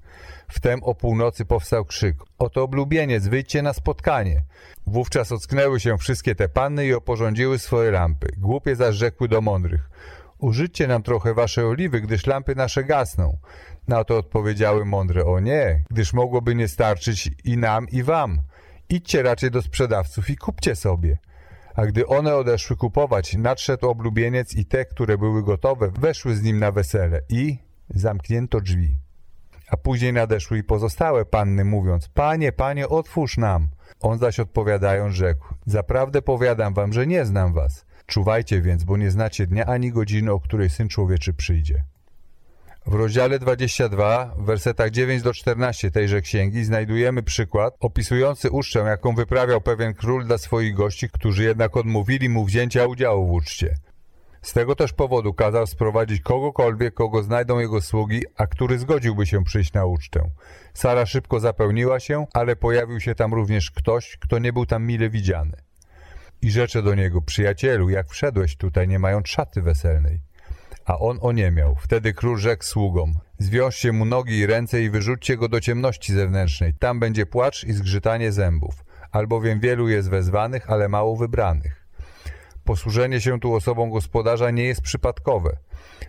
Wtem o północy powstał krzyk. Oto oblubieniec, wyjdźcie na spotkanie. Wówczas ocknęły się wszystkie te panny i oporządziły swoje lampy. Głupie zaś rzekły do mądrych. Użyćcie nam trochę waszej oliwy, gdyż lampy nasze gasną. Na to odpowiedziały mądre, o nie, gdyż mogłoby nie starczyć i nam, i wam. Idźcie raczej do sprzedawców i kupcie sobie. A gdy one odeszły kupować, nadszedł oblubieniec i te, które były gotowe, weszły z nim na wesele i zamknięto drzwi. A później nadeszły i pozostałe panny, mówiąc, Panie, Panie, otwórz nam. On zaś odpowiadając rzekł, Zaprawdę powiadam wam, że nie znam was. Czuwajcie więc, bo nie znacie dnia ani godziny, o której Syn Człowieczy przyjdzie. W rozdziale 22, w wersetach 9 do 14 tejże księgi znajdujemy przykład opisujący ucztę, jaką wyprawiał pewien król dla swoich gości, którzy jednak odmówili mu wzięcia udziału w uczcie. Z tego też powodu kazał sprowadzić kogokolwiek, kogo znajdą jego sługi, a który zgodziłby się przyjść na ucztę. Sara szybko zapełniła się, ale pojawił się tam również ktoś, kto nie był tam mile widziany. I rzecze do niego, przyjacielu, jak wszedłeś tutaj, nie mając szaty weselnej. A on oniemiał. Wtedy król rzekł sługom, zwiążcie mu nogi i ręce i wyrzućcie go do ciemności zewnętrznej. Tam będzie płacz i zgrzytanie zębów, albowiem wielu jest wezwanych, ale mało wybranych. Posłużenie się tu osobą gospodarza nie jest przypadkowe.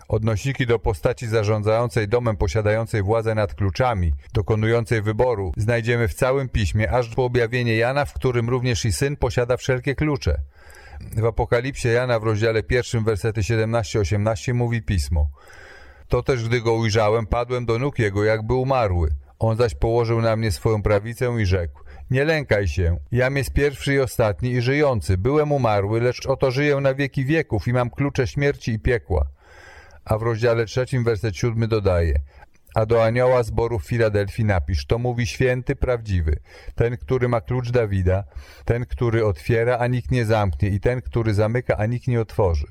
Odnośniki do postaci zarządzającej domem, posiadającej władzę nad kluczami, dokonującej wyboru, znajdziemy w całym piśmie, aż po objawienie Jana, w którym również i syn posiada wszelkie klucze. W Apokalipsie Jana w rozdziale pierwszym, wersety 17-18 mówi pismo. To też, gdy go ujrzałem, padłem do nóg jego, jakby umarły. On zaś położył na mnie swoją prawicę i rzekł. Nie lękaj się, jam jest pierwszy i ostatni i żyjący. Byłem umarły, lecz oto żyję na wieki wieków i mam klucze śmierci i piekła. A w rozdziale trzecim, werset siódmy dodaje. A do anioła zboru w Filadelfii napisz, to mówi święty, prawdziwy, ten, który ma klucz Dawida, ten, który otwiera, a nikt nie zamknie i ten, który zamyka, a nikt nie otworzy.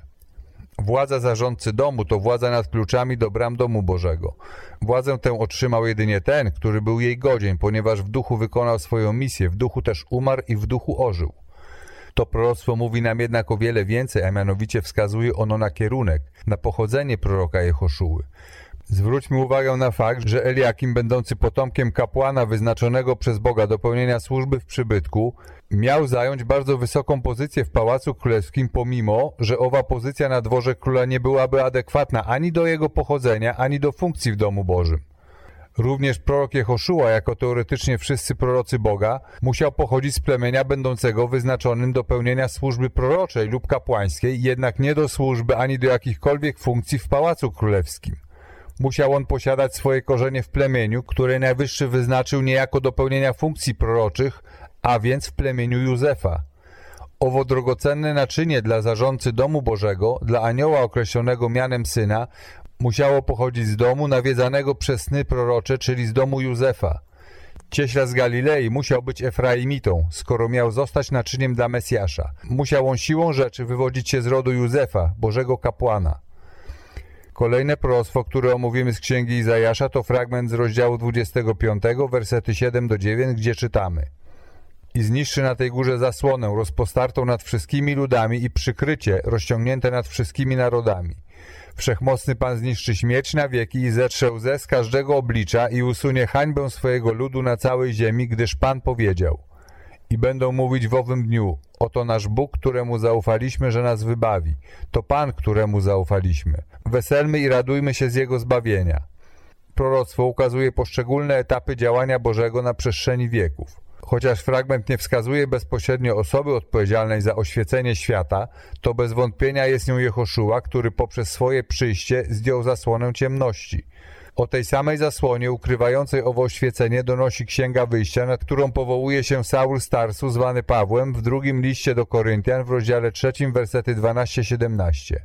Władza zarządcy domu to władza nad kluczami do bram domu Bożego. Władzę tę otrzymał jedynie ten, który był jej godzien, ponieważ w duchu wykonał swoją misję, w duchu też umarł i w duchu ożył. To proroctwo mówi nam jednak o wiele więcej, a mianowicie wskazuje ono na kierunek, na pochodzenie proroka Jehoszuły. Zwróćmy uwagę na fakt, że Eliakim, będący potomkiem kapłana wyznaczonego przez Boga do pełnienia służby w przybytku, miał zająć bardzo wysoką pozycję w Pałacu Królewskim, pomimo, że owa pozycja na dworze króla nie byłaby adekwatna ani do jego pochodzenia, ani do funkcji w domu Bożym. Również prorok Jehoszua, jako teoretycznie wszyscy prorocy Boga, musiał pochodzić z plemienia będącego wyznaczonym do pełnienia służby proroczej lub kapłańskiej, jednak nie do służby ani do jakichkolwiek funkcji w Pałacu Królewskim. Musiał on posiadać swoje korzenie w plemieniu, które Najwyższy wyznaczył niejako do pełnienia funkcji proroczych, a więc w plemieniu Józefa. Owo drogocenne naczynie dla zarządcy domu Bożego, dla anioła określonego mianem syna, musiało pochodzić z domu nawiedzanego przez sny prorocze, czyli z domu Józefa. Cieśla z Galilei musiał być Efraimitą, skoro miał zostać naczyniem dla Mesjasza. Musiał on siłą rzeczy wywodzić się z rodu Józefa, Bożego kapłana. Kolejne proroctwo, które omówimy z księgi Izajasza, to fragment z rozdziału 25, wersety 7 do 9, gdzie czytamy i zniszczy na tej górze zasłonę rozpostartą nad wszystkimi ludami i przykrycie rozciągnięte nad wszystkimi narodami. Wszechmocny Pan zniszczy śmierć na wieki i zetrze łzę z każdego oblicza i usunie hańbę swojego ludu na całej ziemi, gdyż Pan powiedział. I będą mówić w owym dniu, oto nasz Bóg, któremu zaufaliśmy, że nas wybawi. To Pan, któremu zaufaliśmy. Weselmy i radujmy się z Jego zbawienia. Proroctwo ukazuje poszczególne etapy działania Bożego na przestrzeni wieków. Chociaż fragment nie wskazuje bezpośrednio osoby odpowiedzialnej za oświecenie świata, to bez wątpienia jest nią Jehoszua, który poprzez swoje przyjście zdjął zasłonę ciemności. O tej samej zasłonie ukrywającej owo oświecenie donosi Księga Wyjścia, nad którą powołuje się Saul Starsu, zwany Pawłem, w drugim liście do Koryntian w rozdziale trzecim, wersety 12-17.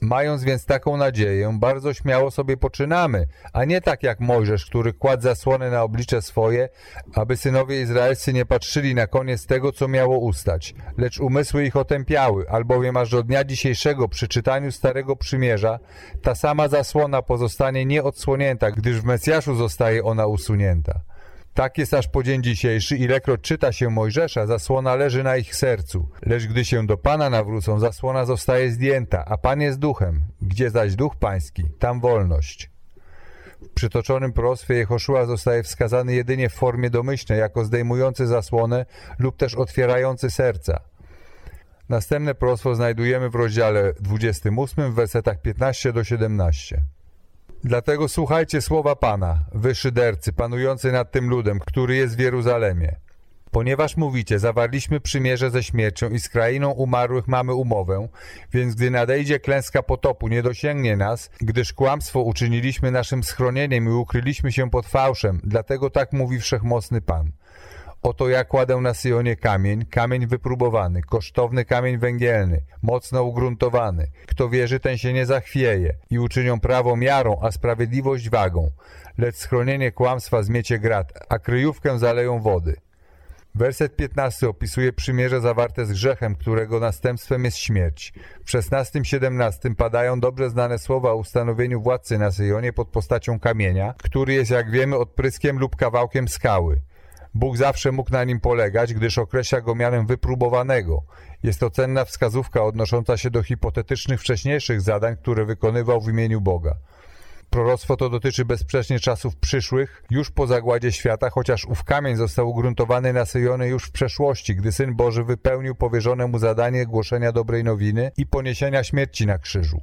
Mając więc taką nadzieję, bardzo śmiało sobie poczynamy, a nie tak jak Mojżesz, który kładł zasłony na oblicze swoje, aby synowie izraelscy nie patrzyli na koniec tego, co miało ustać, lecz umysły ich otępiały, albowiem aż do dnia dzisiejszego przy czytaniu Starego Przymierza ta sama zasłona pozostanie nieodsłonięta, gdyż w Mesjaszu zostaje ona usunięta. Tak jest aż po dzień dzisiejszy, ilekroć czyta się Mojżesza, zasłona leży na ich sercu. Lecz gdy się do Pana nawrócą, zasłona zostaje zdjęta, a Pan jest duchem. Gdzie zaś duch pański, tam wolność. W przytoczonym proroctwie Jehoszua zostaje wskazany jedynie w formie domyślnej, jako zdejmujący zasłonę lub też otwierający serca. Następne proroctwo znajdujemy w rozdziale 28, w wersetach 15 do 17. Dlatego słuchajcie słowa Pana, wy szydercy, panujący nad tym ludem, który jest w Jeruzalemie. Ponieważ mówicie, zawarliśmy przymierze ze śmiercią i z krainą umarłych mamy umowę, więc gdy nadejdzie klęska potopu, nie dosięgnie nas, gdyż kłamstwo uczyniliśmy naszym schronieniem i ukryliśmy się pod fałszem, dlatego tak mówi Wszechmocny Pan. Oto ja kładę na Syjonie kamień, kamień wypróbowany, kosztowny kamień węgielny, mocno ugruntowany. Kto wierzy, ten się nie zachwieje i uczynią prawo miarą, a sprawiedliwość wagą. Lecz schronienie kłamstwa zmiecie grat, a kryjówkę zaleją wody. Werset 15 opisuje przymierze zawarte z grzechem, którego następstwem jest śmierć. W 16-17 padają dobrze znane słowa o ustanowieniu władcy na Syjonie pod postacią kamienia, który jest, jak wiemy, odpryskiem lub kawałkiem skały. Bóg zawsze mógł na nim polegać, gdyż określa go mianem wypróbowanego. Jest to cenna wskazówka odnosząca się do hipotetycznych wcześniejszych zadań, które wykonywał w imieniu Boga. Proroctwo to dotyczy bezsprzecznie czasów przyszłych, już po zagładzie świata, chociaż ów kamień został ugruntowany na Syjonie już w przeszłości, gdy Syn Boży wypełnił powierzone mu zadanie głoszenia dobrej nowiny i poniesienia śmierci na krzyżu.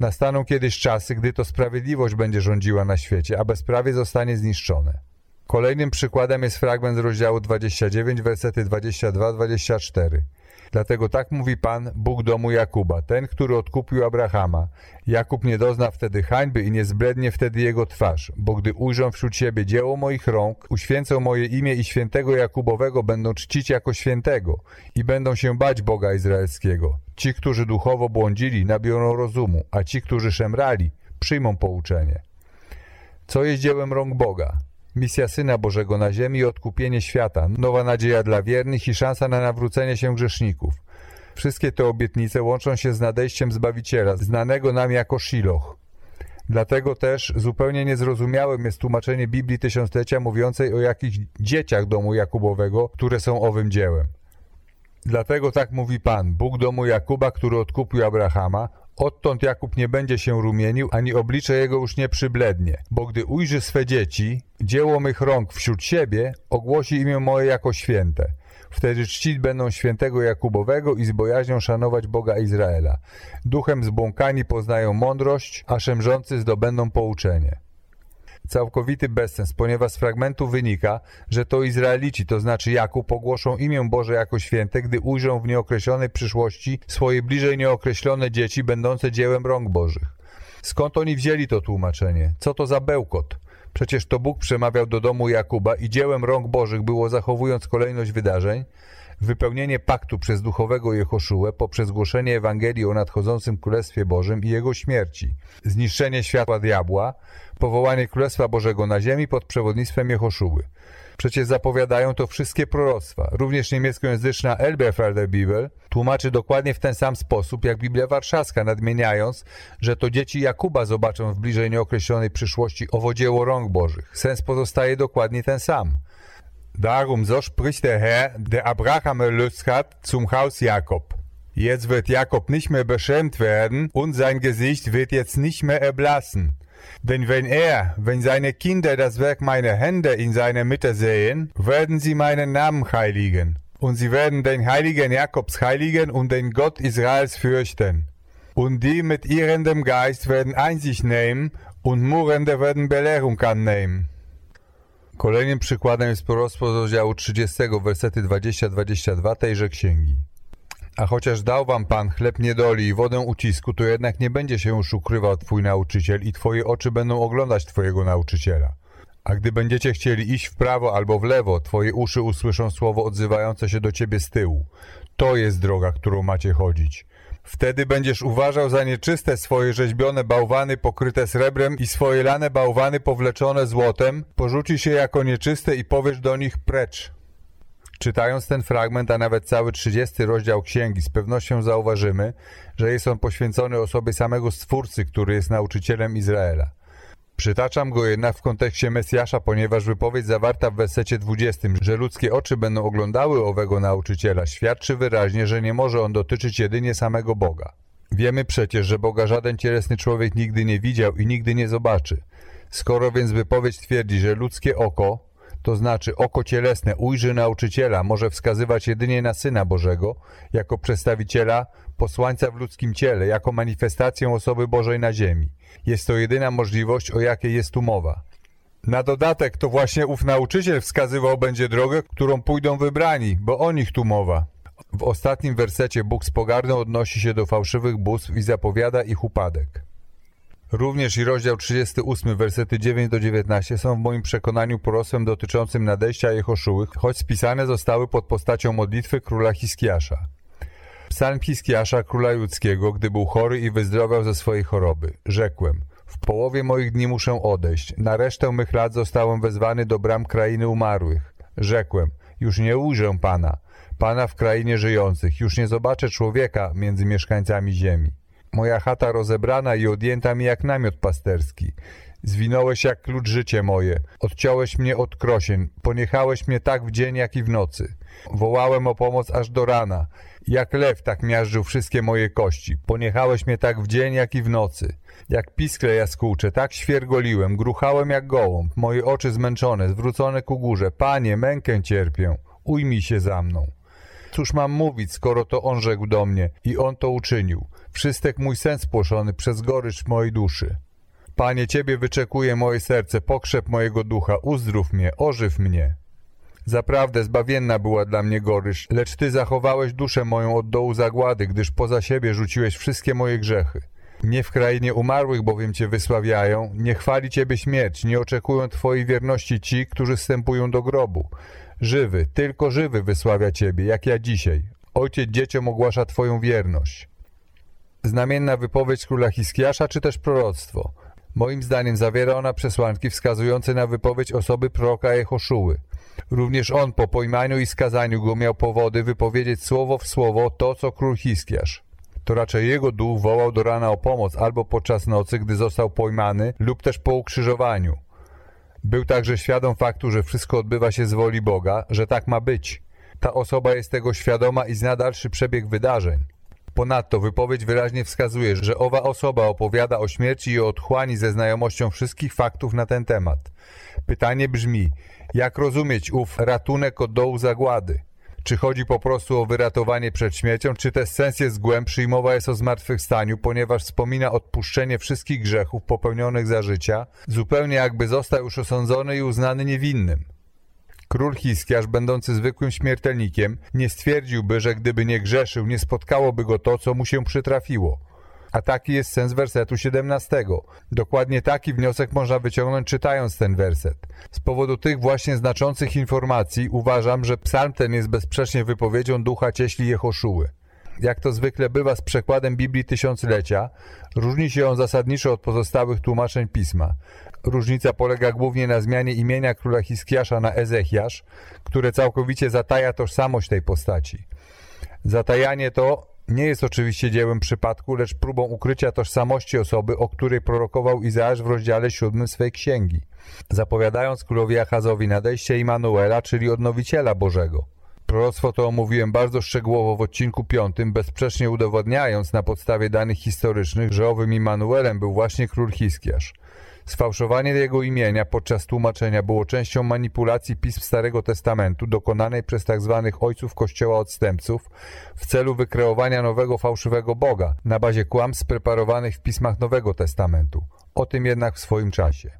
Nastaną kiedyś czasy, gdy to sprawiedliwość będzie rządziła na świecie, a bezprawie zostanie zniszczone. Kolejnym przykładem jest fragment z rozdziału 29, wersety 22-24. Dlatego tak mówi Pan, Bóg domu Jakuba, ten, który odkupił Abrahama. Jakub nie dozna wtedy hańby i nie zblednie wtedy jego twarz, bo gdy ujrzą wśród siebie dzieło moich rąk, uświęcą moje imię i świętego Jakubowego będą czcić jako świętego i będą się bać Boga Izraelskiego. Ci, którzy duchowo błądzili, nabiorą rozumu, a ci, którzy szemrali, przyjmą pouczenie. Co jest dziełem rąk Boga? Misja Syna Bożego na ziemi odkupienie świata, nowa nadzieja dla wiernych i szansa na nawrócenie się grzeszników. Wszystkie te obietnice łączą się z nadejściem Zbawiciela, znanego nam jako Shiloh. Dlatego też zupełnie niezrozumiałym jest tłumaczenie Biblii Tysiąclecia mówiącej o jakichś dzieciach domu Jakubowego, które są owym dziełem. Dlatego tak mówi Pan, Bóg domu Jakuba, który odkupił Abrahama, Odtąd Jakub nie będzie się rumienił, ani oblicze jego już nie przyblednie, bo gdy ujrzy swe dzieci, dzieło mych rąk wśród siebie, ogłosi imię moje jako święte. Wtedy czcić będą świętego Jakubowego i z bojaźnią szanować Boga Izraela. Duchem zbłąkani poznają mądrość, a szemrzący zdobędą pouczenie całkowity bezsens, ponieważ z fragmentu wynika, że to Izraelici, to znaczy Jakub, ogłoszą imię Boże jako święte, gdy ujrzą w nieokreślonej przyszłości swoje bliżej nieokreślone dzieci będące dziełem rąk Bożych. Skąd oni wzięli to tłumaczenie? Co to za bełkot? Przecież to Bóg przemawiał do domu Jakuba i dziełem rąk Bożych było, zachowując kolejność wydarzeń, wypełnienie paktu przez duchowego Jehoszułę poprzez głoszenie Ewangelii o nadchodzącym Królestwie Bożym i jego śmierci, zniszczenie światła diabła, powołanie Królestwa Bożego na ziemi pod przewodnictwem Jehoszuły. Przecież zapowiadają to wszystkie proroctwa. Również niemieckojęzyczna Elberfelder Bibel tłumaczy dokładnie w ten sam sposób jak Biblia Warszawska, nadmieniając, że to dzieci Jakuba zobaczą w bliżej nieokreślonej przyszłości owo dzieło rąk Bożych. Sens pozostaje dokładnie ten sam. Darum so spricht der Herr, der Abraham erlöst hat, zum Haus Jakob. Jetzt wird Jakob nicht mehr beschämt werden und sein Gesicht wird jetzt nicht mehr erblassen. Denn wenn er, wenn seine Kinder das Werk meiner Hände in seiner Mitte sehen, werden sie meinen Namen heiligen. Und sie werden den Heiligen Jakobs heiligen und den Gott Israels fürchten. Und die mit irrendem Geist werden Einsicht nehmen und Murende werden Belehrung annehmen. Kolejnym przykładem jest proroctwo z rozdziału 30, wersety 20-22 tejże księgi. A chociaż dał wam Pan chleb niedoli i wodę ucisku, to jednak nie będzie się już ukrywał Twój nauczyciel i Twoje oczy będą oglądać Twojego nauczyciela. A gdy będziecie chcieli iść w prawo albo w lewo, Twoje uszy usłyszą słowo odzywające się do Ciebie z tyłu. To jest droga, którą macie chodzić. Wtedy będziesz uważał za nieczyste swoje rzeźbione bałwany pokryte srebrem i swoje lane bałwany powleczone złotem, porzuci się jako nieczyste i powiesz do nich precz. Czytając ten fragment, a nawet cały 30 rozdział księgi, z pewnością zauważymy, że jest on poświęcony osobie samego Stwórcy, który jest nauczycielem Izraela. Przytaczam go jednak w kontekście Mesjasza, ponieważ wypowiedź zawarta w wersecie 20, że ludzkie oczy będą oglądały owego nauczyciela, świadczy wyraźnie, że nie może on dotyczyć jedynie samego Boga. Wiemy przecież, że Boga żaden cielesny człowiek nigdy nie widział i nigdy nie zobaczy. Skoro więc wypowiedź twierdzi, że ludzkie oko, to znaczy oko cielesne ujrzy nauczyciela, może wskazywać jedynie na Syna Bożego, jako przedstawiciela posłańca w ludzkim ciele, jako manifestację osoby Bożej na ziemi. Jest to jedyna możliwość, o jakiej jest tu mowa. Na dodatek to właśnie ów nauczyciel wskazywał będzie drogę, którą pójdą wybrani, bo o nich tu mowa. W ostatnim wersecie Bóg z pogardą odnosi się do fałszywych bóstw i zapowiada ich upadek. Również i rozdział 38, wersety 9 do 19 są w moim przekonaniu porosłem dotyczącym nadejścia Jehoszuły, choć spisane zostały pod postacią modlitwy króla Hiskiasza. Psalm Hiskiasza, króla judzkiego, gdy był chory i wyzdrowiał ze swojej choroby. Rzekłem, w połowie moich dni muszę odejść, na resztę mych lat zostałem wezwany do bram krainy umarłych. Rzekłem, już nie ujrzę Pana, Pana w krainie żyjących, już nie zobaczę człowieka między mieszkańcami ziemi. Moja chata rozebrana i odjęta mi jak namiot pasterski. Zwinąłeś jak klucz życie moje, odciąłeś mnie od krosien, poniechałeś mnie tak w dzień, jak i w nocy. Wołałem o pomoc aż do rana, jak lew tak miażdżył wszystkie moje kości. Poniechałeś mnie tak w dzień, jak i w nocy. Jak piskle jaskółcze, tak świergoliłem, gruchałem jak gołąb, moje oczy zmęczone, zwrócone ku górze. Panie, mękę cierpię, ujmij się za mną. Cóż mam mówić, skoro to on rzekł do mnie i on to uczynił. Wszystek mój sen spłoszony przez gorycz mojej duszy. Panie, Ciebie wyczekuje moje serce, pokrzep mojego ducha, uzdrów mnie, ożyw mnie. Zaprawdę zbawienna była dla mnie gorycz, lecz Ty zachowałeś duszę moją od dołu zagłady, gdyż poza siebie rzuciłeś wszystkie moje grzechy. Nie w krainie umarłych bowiem Cię wysławiają, nie chwali Ciebie śmierć, nie oczekują Twojej wierności ci, którzy wstępują do grobu. Żywy, tylko żywy wysławia Ciebie, jak ja dzisiaj. Ojciec dzieciom ogłasza Twoją wierność. Znamienna wypowiedź króla Hiskiasza, czy też proroctwo. Moim zdaniem zawiera ona przesłanki wskazujące na wypowiedź osoby proroka Jehoszuły. Również on po pojmaniu i skazaniu go miał powody wypowiedzieć słowo w słowo to, co król Hiskiasz. To raczej jego duch wołał do rana o pomoc albo podczas nocy, gdy został pojmany, lub też po ukrzyżowaniu. Był także świadom faktu, że wszystko odbywa się z woli Boga, że tak ma być. Ta osoba jest tego świadoma i zna dalszy przebieg wydarzeń. Ponadto wypowiedź wyraźnie wskazuje, że owa osoba opowiada o śmierci i o otchłani ze znajomością wszystkich faktów na ten temat. Pytanie brzmi, jak rozumieć ów ratunek od dołu zagłady? Czy chodzi po prostu o wyratowanie przed śmiercią, czy też sens jest głębszy i mowa jest o zmartwychwstaniu, ponieważ wspomina odpuszczenie wszystkich grzechów popełnionych za życia, zupełnie jakby został już osądzony i uznany niewinnym. Król Hiskiarz, będący zwykłym śmiertelnikiem, nie stwierdziłby, że gdyby nie grzeszył, nie spotkałoby go to, co mu się przytrafiło. A taki jest sens wersetu 17. Dokładnie taki wniosek można wyciągnąć czytając ten werset. Z powodu tych właśnie znaczących informacji uważam, że psalm ten jest bezsprzecznie wypowiedzią ducha cieśli Jehoszuły. Jak to zwykle bywa z przekładem Biblii Tysiąclecia, różni się on zasadniczo od pozostałych tłumaczeń pisma. Różnica polega głównie na zmianie imienia króla Hiskiasza na Ezechiasz, które całkowicie zataja tożsamość tej postaci. Zatajanie to nie jest oczywiście dziełem przypadku, lecz próbą ukrycia tożsamości osoby, o której prorokował Izajasz w rozdziale 7 swej księgi, zapowiadając królowi Achazowi nadejście Immanuela, czyli odnowiciela Bożego. Proroctwo to omówiłem bardzo szczegółowo w odcinku 5, bezsprzecznie udowodniając na podstawie danych historycznych, że owym Immanuelem był właśnie król Hiskiasz. Sfałszowanie jego imienia podczas tłumaczenia było częścią manipulacji pism Starego Testamentu dokonanej przez tzw. Tak ojców Kościoła odstępców w celu wykreowania nowego fałszywego Boga na bazie kłamstw preparowanych w pismach Nowego Testamentu. O tym jednak w swoim czasie.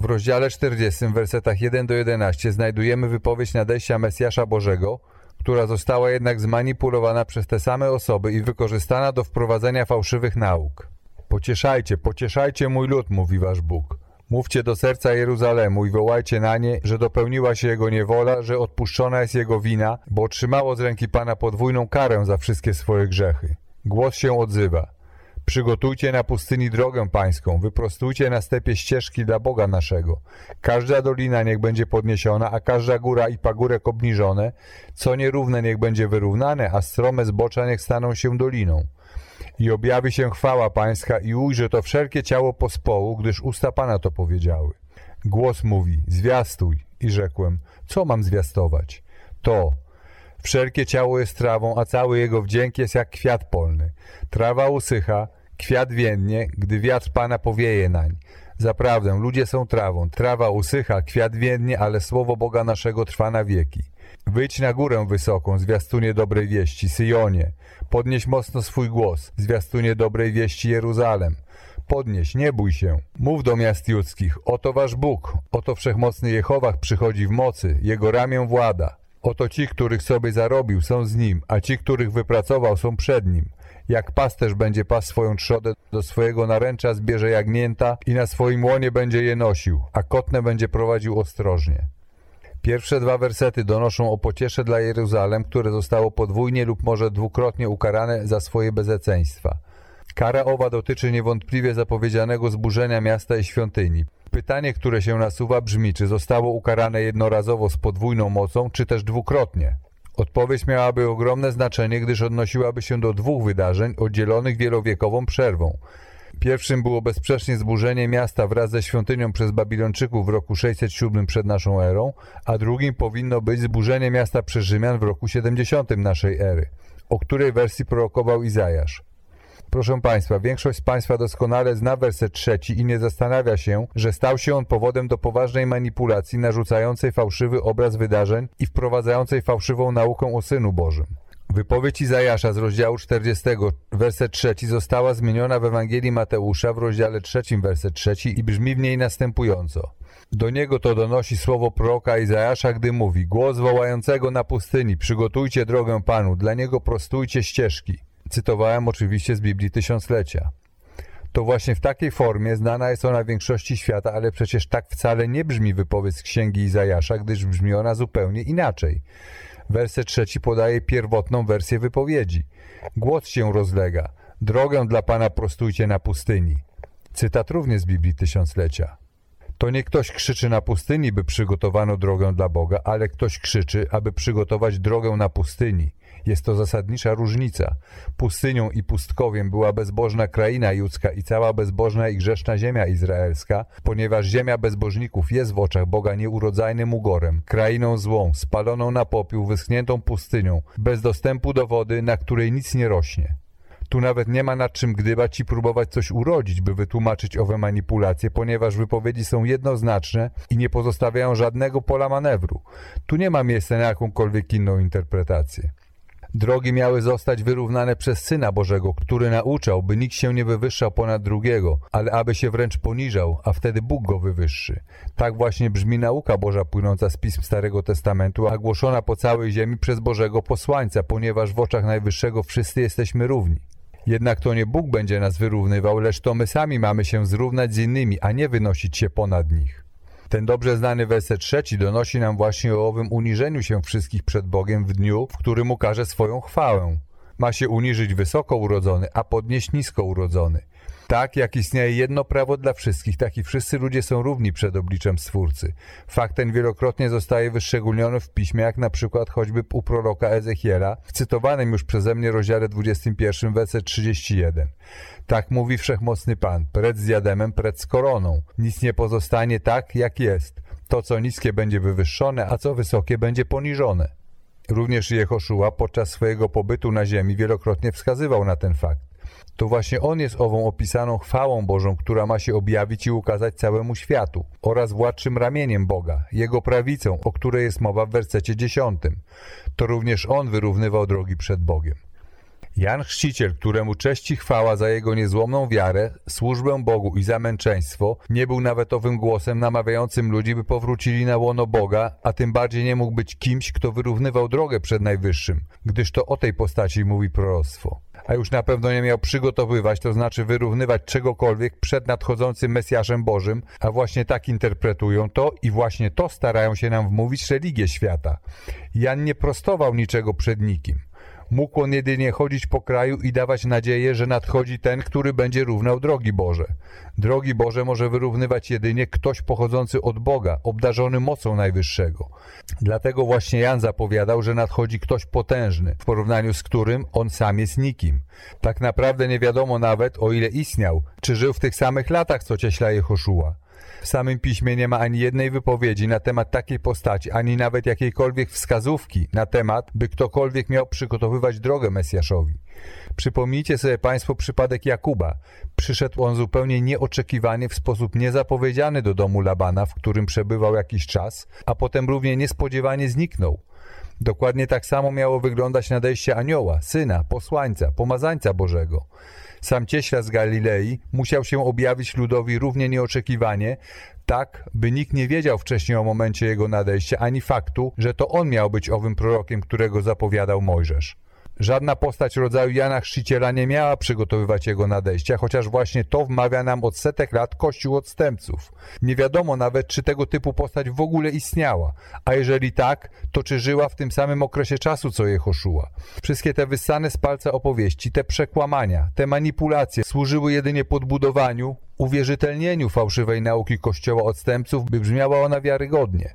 W rozdziale 40, w wersetach 1 do 11 znajdujemy wypowiedź nadejścia Mesjasza Bożego, która została jednak zmanipulowana przez te same osoby i wykorzystana do wprowadzenia fałszywych nauk. Pocieszajcie, pocieszajcie mój lud, mówi wasz Bóg. Mówcie do serca Jeruzalemu i wołajcie na nie, że dopełniła się jego niewola, że odpuszczona jest jego wina, bo otrzymało z ręki Pana podwójną karę za wszystkie swoje grzechy. Głos się odzywa. Przygotujcie na pustyni drogę pańską, wyprostujcie na stepie ścieżki dla Boga naszego. Każda dolina niech będzie podniesiona, a każda góra i pagórek obniżone, co nierówne niech będzie wyrównane, a strome zbocza niech staną się doliną. I objawi się chwała pańska i ujrzy to wszelkie ciało pospołu, gdyż usta Pana to powiedziały. Głos mówi, zwiastuj. I rzekłem, co mam zwiastować? To, wszelkie ciało jest trawą, a cały jego wdzięk jest jak kwiat polny. Trawa usycha, Kwiat więdnie, gdy wiatr Pana powieje nań. Zaprawdę, ludzie są trawą, trawa usycha, kwiat więdnie, ale słowo Boga naszego trwa na wieki. Wyjdź na górę wysoką, zwiastunie dobrej wieści, Syjonie. Podnieś mocno swój głos, zwiastunie dobrej wieści, Jeruzalem. Podnieś, nie bój się. Mów do miast judzkich, oto wasz Bóg, oto wszechmocny Jehowach przychodzi w mocy, jego ramię włada. Oto ci, których sobie zarobił, są z nim, a ci, których wypracował, są przed nim. Jak pasterz będzie pas swoją trzodę, do swojego naręcza zbierze jagnięta i na swoim łonie będzie je nosił, a kotne będzie prowadził ostrożnie. Pierwsze dwa wersety donoszą o pociesze dla Jeruzalem, które zostało podwójnie lub może dwukrotnie ukarane za swoje bezeceństwa. Kara owa dotyczy niewątpliwie zapowiedzianego zburzenia miasta i świątyni. Pytanie, które się nasuwa brzmi, czy zostało ukarane jednorazowo z podwójną mocą, czy też dwukrotnie. Odpowiedź miałaby ogromne znaczenie, gdyż odnosiłaby się do dwóch wydarzeń oddzielonych wielowiekową przerwą. Pierwszym było bezsprzecznie zburzenie miasta wraz ze świątynią przez Babilończyków w roku 607 przed naszą erą, a drugim powinno być zburzenie miasta przez Rzymian w roku 70 naszej ery, o której wersji prorokował Izajasz. Proszę Państwa, większość z Państwa doskonale zna werset trzeci i nie zastanawia się, że stał się on powodem do poważnej manipulacji narzucającej fałszywy obraz wydarzeń i wprowadzającej fałszywą naukę o Synu Bożym. Wypowiedź Izajasza z rozdziału 40, werset 3 została zmieniona w Ewangelii Mateusza w rozdziale 3, werset 3 i brzmi w niej następująco. Do niego to donosi słowo proroka Izajasza, gdy mówi Głos wołającego na pustyni, przygotujcie drogę Panu, dla niego prostujcie ścieżki. Cytowałem oczywiście z Biblii Tysiąclecia. To właśnie w takiej formie znana jest ona większości świata, ale przecież tak wcale nie brzmi wypowiedź z Księgi Izajasza, gdyż brzmi ona zupełnie inaczej. Werset trzeci podaje pierwotną wersję wypowiedzi. Głos się rozlega. Drogę dla Pana prostujcie na pustyni. Cytat również z Biblii Tysiąclecia. To nie ktoś krzyczy na pustyni, by przygotowano drogę dla Boga, ale ktoś krzyczy, aby przygotować drogę na pustyni. Jest to zasadnicza różnica. Pustynią i pustkowiem była bezbożna kraina judzka i cała bezbożna i grzeszna ziemia izraelska, ponieważ ziemia bezbożników jest w oczach Boga nieurodzajnym ugorem, krainą złą, spaloną na popiół, wyschniętą pustynią, bez dostępu do wody, na której nic nie rośnie. Tu nawet nie ma nad czym gdybać i próbować coś urodzić, by wytłumaczyć owe manipulacje, ponieważ wypowiedzi są jednoznaczne i nie pozostawiają żadnego pola manewru. Tu nie ma miejsca na jakąkolwiek inną interpretację. Drogi miały zostać wyrównane przez Syna Bożego, który nauczał, by nikt się nie wywyższał ponad drugiego, ale aby się wręcz poniżał, a wtedy Bóg go wywyższy. Tak właśnie brzmi nauka Boża płynąca z Pism Starego Testamentu, a głoszona po całej ziemi przez Bożego posłańca, ponieważ w oczach Najwyższego wszyscy jesteśmy równi. Jednak to nie Bóg będzie nas wyrównywał, lecz to my sami mamy się zrównać z innymi, a nie wynosić się ponad nich. Ten dobrze znany werset trzeci donosi nam właśnie o owym uniżeniu się wszystkich przed Bogiem w dniu, w którym ukaże swoją chwałę. Ma się uniżyć wysoko urodzony, a podnieść nisko urodzony. Tak jak istnieje jedno prawo dla wszystkich, tak i wszyscy ludzie są równi przed obliczem Stwórcy. Fakt ten wielokrotnie zostaje wyszczególniony w piśmie, jak na przykład choćby u proroka Ezechiela, w cytowanym już przeze mnie rozdziale 21, werset 31. Tak mówi Wszechmocny Pan, precz z diademem, precz z koroną. Nic nie pozostanie tak, jak jest. To, co niskie będzie wywyższone, a co wysokie będzie poniżone. Również Jehoszua podczas swojego pobytu na ziemi wielokrotnie wskazywał na ten fakt. To właśnie On jest ową opisaną chwałą Bożą, która ma się objawić i ukazać całemu światu, oraz władczym ramieniem Boga, Jego prawicą, o której jest mowa w wersecie dziesiątym. To również On wyrównywał drogi przed Bogiem. Jan Chrzciciel, któremu cześć i chwała za jego niezłomną wiarę, służbę Bogu i zamęczeństwo, nie był nawet owym głosem namawiającym ludzi, by powrócili na łono Boga, a tym bardziej nie mógł być kimś, kto wyrównywał drogę przed Najwyższym, gdyż to o tej postaci mówi proroctwo. A już na pewno nie miał przygotowywać, to znaczy wyrównywać czegokolwiek przed nadchodzącym Mesjaszem Bożym, a właśnie tak interpretują to i właśnie to starają się nam wmówić religie świata. Jan nie prostował niczego przed nikim. Mógł on jedynie chodzić po kraju i dawać nadzieję, że nadchodzi ten, który będzie równał drogi Boże. Drogi Boże może wyrównywać jedynie ktoś pochodzący od Boga, obdarzony mocą Najwyższego. Dlatego właśnie Jan zapowiadał, że nadchodzi ktoś potężny, w porównaniu z którym on sam jest nikim. Tak naprawdę nie wiadomo nawet, o ile istniał, czy żył w tych samych latach, co cieśla Jehoszua. W samym piśmie nie ma ani jednej wypowiedzi na temat takiej postaci, ani nawet jakiejkolwiek wskazówki na temat, by ktokolwiek miał przygotowywać drogę Mesjaszowi. Przypomnijcie sobie Państwo przypadek Jakuba. Przyszedł on zupełnie nieoczekiwanie, w sposób niezapowiedziany do domu Labana, w którym przebywał jakiś czas, a potem równie niespodziewanie zniknął. Dokładnie tak samo miało wyglądać nadejście anioła, syna, posłańca, pomazańca Bożego. Sam cieśla z Galilei musiał się objawić ludowi równie nieoczekiwanie, tak by nikt nie wiedział wcześniej o momencie jego nadejścia, ani faktu, że to on miał być owym prorokiem, którego zapowiadał Mojżesz. Żadna postać rodzaju Jana Chrzciciela nie miała przygotowywać jego nadejścia, chociaż właśnie to wmawia nam od setek lat Kościół odstępców. Nie wiadomo nawet, czy tego typu postać w ogóle istniała, a jeżeli tak, to czy żyła w tym samym okresie czasu, co Jehoszua. Wszystkie te wyssane z palca opowieści, te przekłamania, te manipulacje służyły jedynie podbudowaniu, uwierzytelnieniu fałszywej nauki Kościoła odstępców, by brzmiała ona wiarygodnie.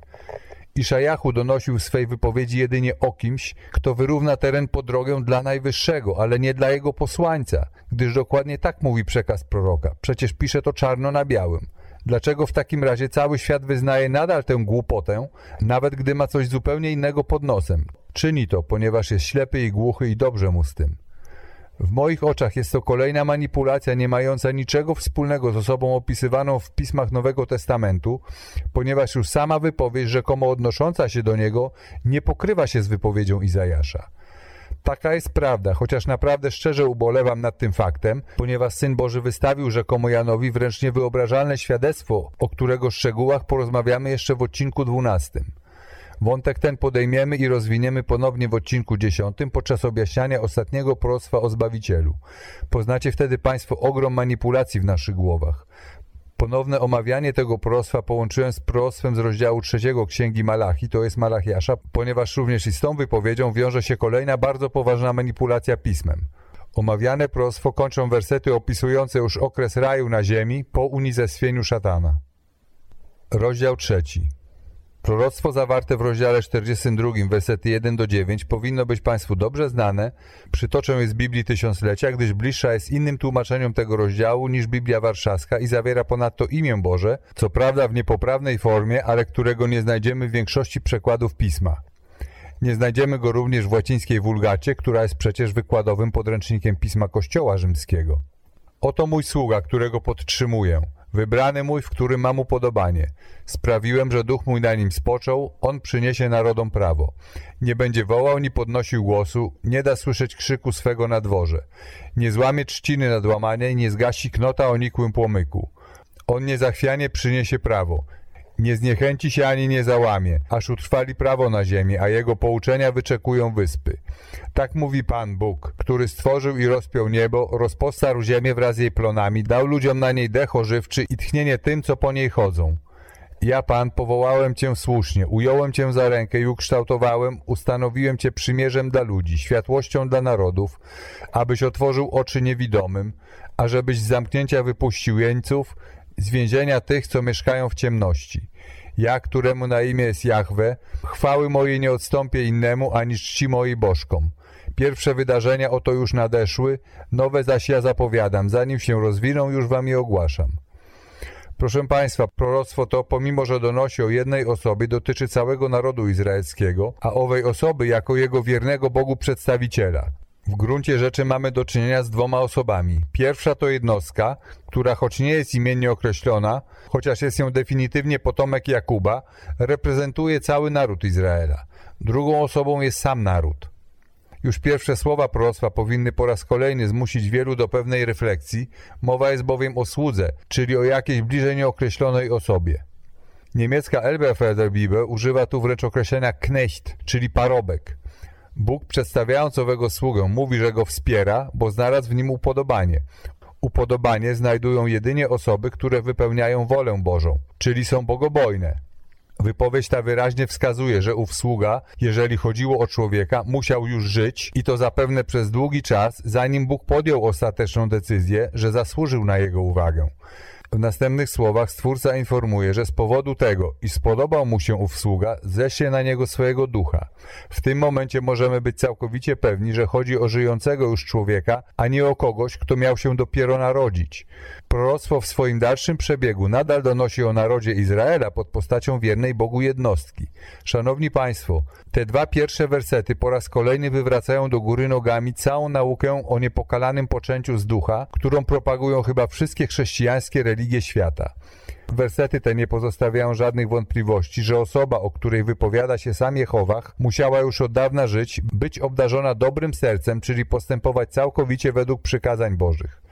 Iszajachu donosił w swej wypowiedzi jedynie o kimś, kto wyrówna teren pod drogę dla Najwyższego, ale nie dla jego posłańca, gdyż dokładnie tak mówi przekaz proroka. Przecież pisze to czarno na białym. Dlaczego w takim razie cały świat wyznaje nadal tę głupotę, nawet gdy ma coś zupełnie innego pod nosem? Czyni to, ponieważ jest ślepy i głuchy i dobrze mu z tym. W moich oczach jest to kolejna manipulacja nie mająca niczego wspólnego z osobą opisywaną w pismach Nowego Testamentu, ponieważ już sama wypowiedź rzekomo odnosząca się do niego nie pokrywa się z wypowiedzią Izajasza. Taka jest prawda, chociaż naprawdę szczerze ubolewam nad tym faktem, ponieważ Syn Boży wystawił rzekomo Janowi wręcz niewyobrażalne świadectwo, o którego szczegółach porozmawiamy jeszcze w odcinku 12. Wątek ten podejmiemy i rozwiniemy ponownie w odcinku 10 podczas objaśniania ostatniego proroctwa o Zbawicielu. Poznacie wtedy Państwo ogrom manipulacji w naszych głowach. Ponowne omawianie tego proroctwa połączyłem z proroctwem z rozdziału trzeciego Księgi Malachi, to jest Malachiasza, ponieważ również i z tą wypowiedzią wiąże się kolejna bardzo poważna manipulacja pismem. Omawiane proroctwo kończą wersety opisujące już okres raju na ziemi po unicestwieniu szatana. Rozdział trzeci. Proroctwo zawarte w rozdziale 42, wersety 1 do 9 powinno być Państwu dobrze znane. Przytoczę je z Biblii Tysiąclecia, gdyż bliższa jest innym tłumaczeniom tego rozdziału niż Biblia Warszawska i zawiera ponadto imię Boże, co prawda w niepoprawnej formie, ale którego nie znajdziemy w większości przekładów pisma. Nie znajdziemy go również w łacińskiej wulgacie, która jest przecież wykładowym podręcznikiem pisma Kościoła Rzymskiego. Oto mój sługa, którego podtrzymuję – Wybrany mój, w którym mam upodobanie. Sprawiłem, że duch mój na nim spoczął, on przyniesie narodom prawo. Nie będzie wołał ni podnosił głosu, nie da słyszeć krzyku swego na dworze. Nie złamie trzciny nadłamania i nie zgasi knota o nikłym płomyku. On niezachwianie przyniesie prawo. Nie zniechęci się ani nie załamie, aż utrwali prawo na ziemi, a jego pouczenia wyczekują wyspy. Tak mówi Pan Bóg, który stworzył i rozpiął niebo, rozpostarł ziemię wraz z jej plonami, dał ludziom na niej dech ożywczy i tchnienie tym, co po niej chodzą. Ja, Pan, powołałem Cię słusznie, ująłem Cię za rękę i ukształtowałem, ustanowiłem Cię przymierzem dla ludzi, światłością dla narodów, abyś otworzył oczy niewidomym, ażebyś z zamknięcia wypuścił jeńców, z więzienia tych, co mieszkają w ciemności. Ja, któremu na imię jest Jahwe, chwały mojej nie odstąpię innemu, ani czci mojej bożkom. Pierwsze wydarzenia oto już nadeszły, nowe zaś ja zapowiadam, zanim się rozwiną, już wam je ogłaszam. Proszę Państwa, proroctwo to, pomimo że donosi o jednej osobie, dotyczy całego narodu izraelskiego, a owej osoby jako jego wiernego Bogu przedstawiciela. W gruncie rzeczy mamy do czynienia z dwoma osobami. Pierwsza to jednostka, która choć nie jest imiennie określona, chociaż jest ją definitywnie potomek Jakuba, reprezentuje cały naród Izraela. Drugą osobą jest sam naród. Już pierwsze słowa proroctwa powinny po raz kolejny zmusić wielu do pewnej refleksji. Mowa jest bowiem o słudze, czyli o jakiejś bliżej nieokreślonej osobie. Niemiecka Elberfelder Bibel używa tu wręcz określenia knecht, czyli parobek. Bóg przedstawiając owego sługę mówi, że go wspiera, bo znalazł w nim upodobanie. Upodobanie znajdują jedynie osoby, które wypełniają wolę Bożą, czyli są bogobojne. Wypowiedź ta wyraźnie wskazuje, że ów sługa, jeżeli chodziło o człowieka, musiał już żyć i to zapewne przez długi czas, zanim Bóg podjął ostateczną decyzję, że zasłużył na jego uwagę. W następnych słowach Stwórca informuje, że z powodu tego, iż spodobał mu się ów sługa, ześnie na niego swojego ducha. W tym momencie możemy być całkowicie pewni, że chodzi o żyjącego już człowieka, a nie o kogoś, kto miał się dopiero narodzić. Proroctwo w swoim dalszym przebiegu nadal donosi o narodzie Izraela pod postacią wiernej Bogu jednostki. Szanowni Państwo, te dwa pierwsze wersety po raz kolejny wywracają do góry nogami całą naukę o niepokalanym poczęciu z ducha, którą propagują chyba wszystkie chrześcijańskie religie świata. Wersety te nie pozostawiają żadnych wątpliwości, że osoba, o której wypowiada się sam Jehowach, musiała już od dawna żyć, być obdarzona dobrym sercem, czyli postępować całkowicie według przykazań Bożych.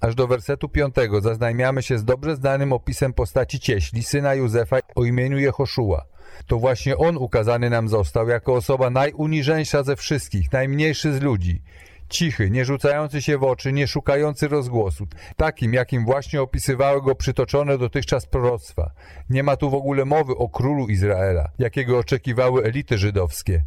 Aż do wersetu piątego zaznajmiamy się z dobrze znanym opisem postaci cieśli, syna Józefa o imieniu Jehoszua. To właśnie on ukazany nam został jako osoba najuniżeńsza ze wszystkich, najmniejszy z ludzi. Cichy, nie rzucający się w oczy, nie szukający rozgłosu. Takim, jakim właśnie opisywały go przytoczone dotychczas proroctwa. Nie ma tu w ogóle mowy o królu Izraela, jakiego oczekiwały elity żydowskie.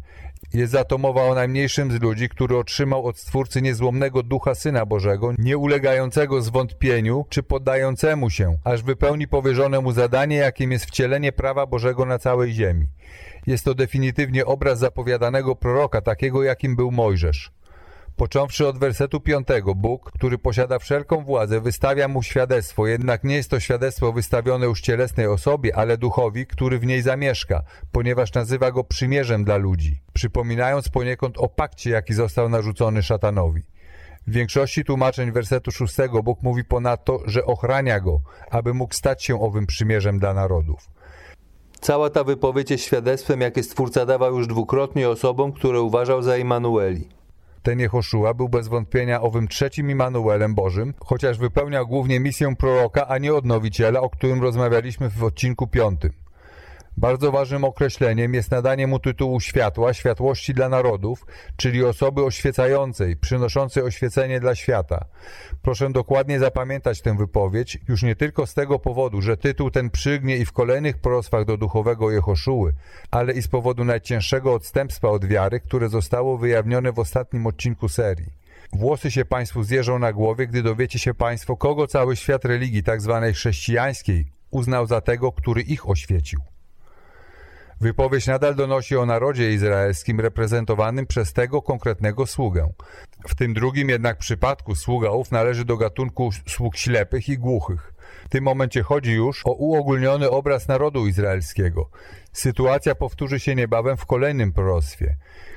Jest za to mowa o najmniejszym z ludzi, który otrzymał od Stwórcy niezłomnego Ducha Syna Bożego, nie ulegającego zwątpieniu czy poddającemu się, aż wypełni powierzone mu zadanie, jakim jest wcielenie prawa Bożego na całej ziemi. Jest to definitywnie obraz zapowiadanego proroka, takiego jakim był Mojżesz. Począwszy od wersetu piątego, Bóg, który posiada wszelką władzę, wystawia mu świadectwo, jednak nie jest to świadectwo wystawione już cielesnej osobie, ale duchowi, który w niej zamieszka, ponieważ nazywa go przymierzem dla ludzi, przypominając poniekąd o pakcie, jaki został narzucony szatanowi. W większości tłumaczeń wersetu szóstego Bóg mówi ponadto, że ochrania go, aby mógł stać się owym przymierzem dla narodów. Cała ta wypowiedź jest świadectwem, jakie Stwórca dawał już dwukrotnie osobom, które uważał za Immanueli. Ten Jehoszua był bez wątpienia owym trzecim Immanuelem Bożym, chociaż wypełniał głównie misję proroka, a nie odnowiciela, o którym rozmawialiśmy w odcinku piątym. Bardzo ważnym określeniem jest nadanie mu tytułu światła, światłości dla narodów, czyli osoby oświecającej, przynoszącej oświecenie dla świata. Proszę dokładnie zapamiętać tę wypowiedź, już nie tylko z tego powodu, że tytuł ten przygnie i w kolejnych proroctwach do duchowego Jehoszuły, ale i z powodu najcięższego odstępstwa od wiary, które zostało wyjawnione w ostatnim odcinku serii. Włosy się Państwu zjeżą na głowie, gdy dowiecie się Państwo, kogo cały świat religii tzw. Tak chrześcijańskiej uznał za tego, który ich oświecił. Wypowiedź nadal donosi o narodzie izraelskim reprezentowanym przez tego konkretnego sługę. W tym drugim jednak przypadku sługa ów należy do gatunku sług ślepych i głuchych. W tym momencie chodzi już o uogólniony obraz narodu izraelskiego. Sytuacja powtórzy się niebawem w kolejnym proroctwie.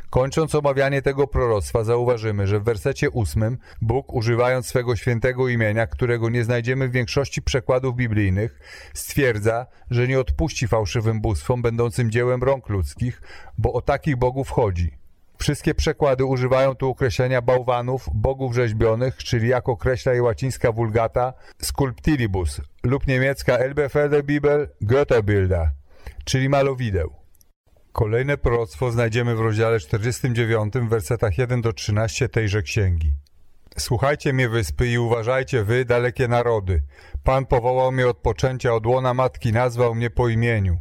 Kończąc omawianie tego proroctwa, zauważymy, że w wersecie ósmym Bóg, używając swego świętego imienia, którego nie znajdziemy w większości przekładów biblijnych, stwierdza, że nie odpuści fałszywym bóstwom będącym dziełem rąk ludzkich, bo o takich bogów chodzi. Wszystkie przekłady używają tu określenia bałwanów, bogów rzeźbionych, czyli jak określa je łacińska vulgata sculptilibus lub niemiecka Elbefelder Bibel Goethebilder, czyli malowideł. Kolejne proroctwo znajdziemy w rozdziale 49, wersetach 1 do 13 tejże księgi. Słuchajcie mnie wyspy i uważajcie wy, dalekie narody. Pan powołał mnie od poczęcia od łona matki, nazwał mnie po imieniu.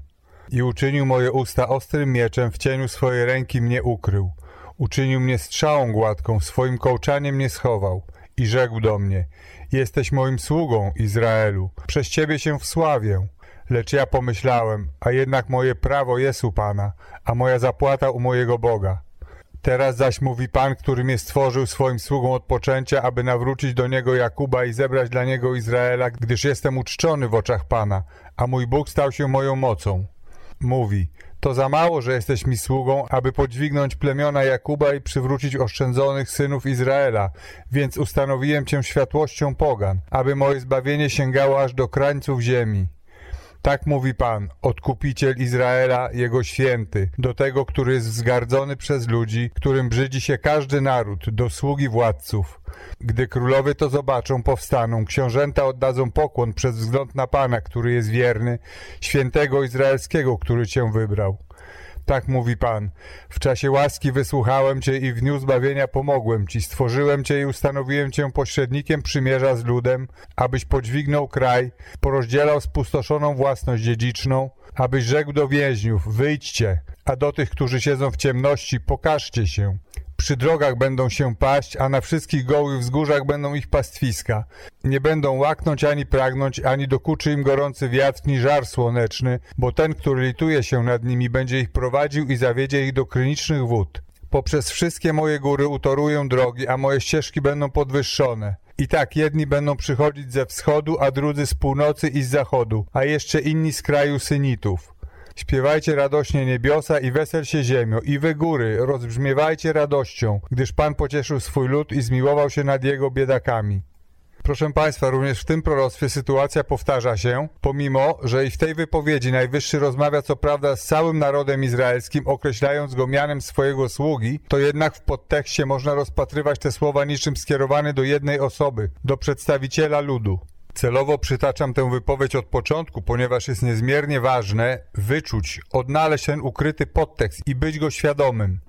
I uczynił moje usta ostrym mieczem, w cieniu swojej ręki mnie ukrył. Uczynił mnie strzałą gładką, swoim kołczaniem mnie schował. I rzekł do mnie, jesteś moim sługą, Izraelu, przez ciebie się wsławię. Lecz ja pomyślałem, a jednak moje prawo jest u Pana, a moja zapłata u mojego Boga. Teraz zaś mówi Pan, który mnie stworzył swoim sługą od poczęcia, aby nawrócić do niego Jakuba i zebrać dla niego Izraela, gdyż jestem uczczony w oczach Pana, a mój Bóg stał się moją mocą. Mówi, to za mało, że jesteś mi sługą, aby podźwignąć plemiona Jakuba i przywrócić oszczędzonych synów Izraela, więc ustanowiłem cię światłością pogan, aby moje zbawienie sięgało aż do krańców ziemi. Tak mówi Pan, odkupiciel Izraela, jego święty, do tego, który jest wzgardzony przez ludzi, którym brzydzi się każdy naród, do sługi władców. Gdy królowie to zobaczą, powstaną, książęta oddadzą pokłon przez wzgląd na Pana, który jest wierny, świętego Izraelskiego, który Cię wybrał. Tak mówi Pan. W czasie łaski wysłuchałem Cię i w dniu zbawienia pomogłem Ci. Stworzyłem Cię i ustanowiłem Cię pośrednikiem przymierza z ludem, abyś podźwignął kraj, porozdzielał spustoszoną własność dziedziczną, abyś rzekł do więźniów, wyjdźcie, a do tych, którzy siedzą w ciemności, pokażcie się. Przy drogach będą się paść, a na wszystkich gołych wzgórzach będą ich pastwiska. Nie będą łaknąć ani pragnąć, ani dokuczy im gorący wiatr, ni żar słoneczny, bo ten, który lituje się nad nimi, będzie ich prowadził i zawiedzie ich do krynicznych wód. Poprzez wszystkie moje góry utoruję drogi, a moje ścieżki będą podwyższone. I tak jedni będą przychodzić ze wschodu, a drudzy z północy i z zachodu, a jeszcze inni z kraju synitów. Śpiewajcie radośnie niebiosa i wesel się ziemio, i wy góry, rozbrzmiewajcie radością, gdyż Pan pocieszył swój lud i zmiłował się nad jego biedakami. Proszę Państwa, również w tym proroctwie sytuacja powtarza się, pomimo, że i w tej wypowiedzi Najwyższy rozmawia co prawda z całym narodem izraelskim, określając go mianem swojego sługi, to jednak w podtekście można rozpatrywać te słowa niczym skierowane do jednej osoby, do przedstawiciela ludu. Celowo przytaczam tę wypowiedź od początku, ponieważ jest niezmiernie ważne wyczuć, odnaleźć ten ukryty podtekst i być go świadomym.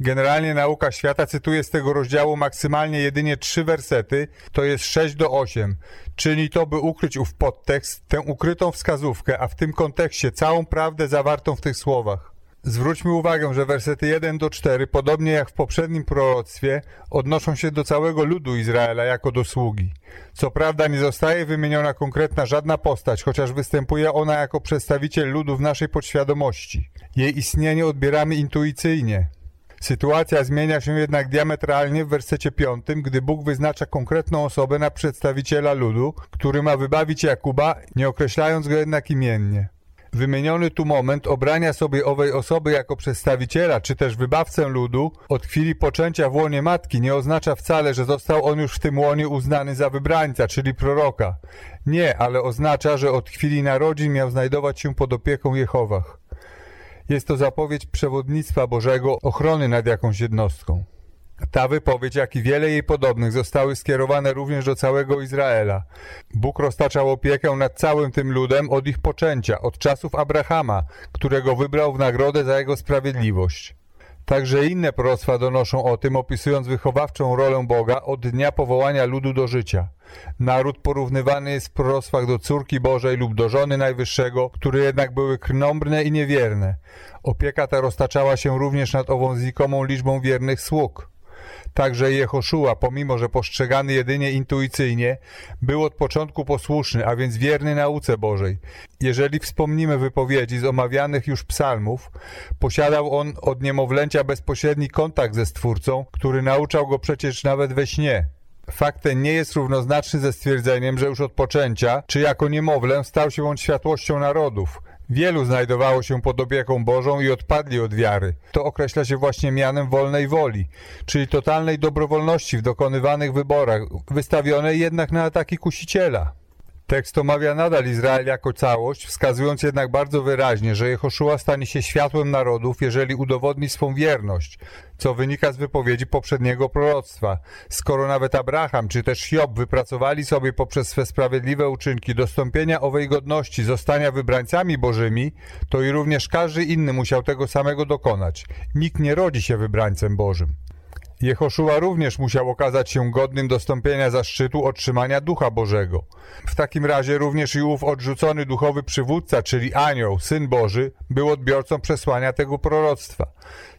Generalnie nauka świata cytuje z tego rozdziału maksymalnie jedynie trzy wersety, to jest 6 do 8. Czyni to, by ukryć ów podtekst, tę ukrytą wskazówkę, a w tym kontekście całą prawdę zawartą w tych słowach. Zwróćmy uwagę, że wersety 1 do 4, podobnie jak w poprzednim proroctwie, odnoszą się do całego ludu Izraela jako do sługi. Co prawda nie zostaje wymieniona konkretna żadna postać, chociaż występuje ona jako przedstawiciel ludu w naszej podświadomości. Jej istnienie odbieramy intuicyjnie. Sytuacja zmienia się jednak diametralnie w wersecie 5, gdy Bóg wyznacza konkretną osobę na przedstawiciela ludu, który ma wybawić Jakuba, nie określając go jednak imiennie. Wymieniony tu moment obrania sobie owej osoby jako przedstawiciela, czy też wybawcę ludu od chwili poczęcia w łonie matki nie oznacza wcale, że został on już w tym łonie uznany za wybrańca, czyli proroka. Nie, ale oznacza, że od chwili narodzin miał znajdować się pod opieką Jehowach. Jest to zapowiedź przewodnictwa Bożego, ochrony nad jakąś jednostką. Ta wypowiedź, jak i wiele jej podobnych zostały skierowane również do całego Izraela. Bóg roztaczał opiekę nad całym tym ludem od ich poczęcia, od czasów Abrahama, którego wybrał w nagrodę za jego sprawiedliwość. Także inne proroctwa donoszą o tym, opisując wychowawczą rolę Boga od dnia powołania ludu do życia. Naród porównywany jest w proroctwach do córki Bożej lub do żony Najwyższego, które jednak były krnąbrne i niewierne. Opieka ta roztaczała się również nad ową znikomą liczbą wiernych sług. Także Jehoszua, pomimo że postrzegany jedynie intuicyjnie, był od początku posłuszny, a więc wierny nauce Bożej. Jeżeli wspomnimy wypowiedzi z omawianych już psalmów, posiadał on od niemowlęcia bezpośredni kontakt ze Stwórcą, który nauczał go przecież nawet we śnie. Fakt ten nie jest równoznaczny ze stwierdzeniem, że już od poczęcia, czy jako niemowlę, stał się on światłością narodów. Wielu znajdowało się pod opieką Bożą i odpadli od wiary. To określa się właśnie mianem wolnej woli, czyli totalnej dobrowolności w dokonywanych wyborach, wystawionej jednak na ataki kusiciela. Tekst omawia nadal Izrael jako całość, wskazując jednak bardzo wyraźnie, że Jehoszua stanie się światłem narodów, jeżeli udowodni swą wierność, co wynika z wypowiedzi poprzedniego proroctwa. Skoro nawet Abraham czy też Hiob wypracowali sobie poprzez swe sprawiedliwe uczynki dostąpienia owej godności zostania wybrańcami bożymi, to i również każdy inny musiał tego samego dokonać. Nikt nie rodzi się wybrańcem Bożym. Jehoszua również musiał okazać się godnym dostąpienia zaszczytu otrzymania Ducha Bożego. W takim razie również i ów odrzucony duchowy przywódca, czyli anioł, Syn Boży, był odbiorcą przesłania tego proroctwa.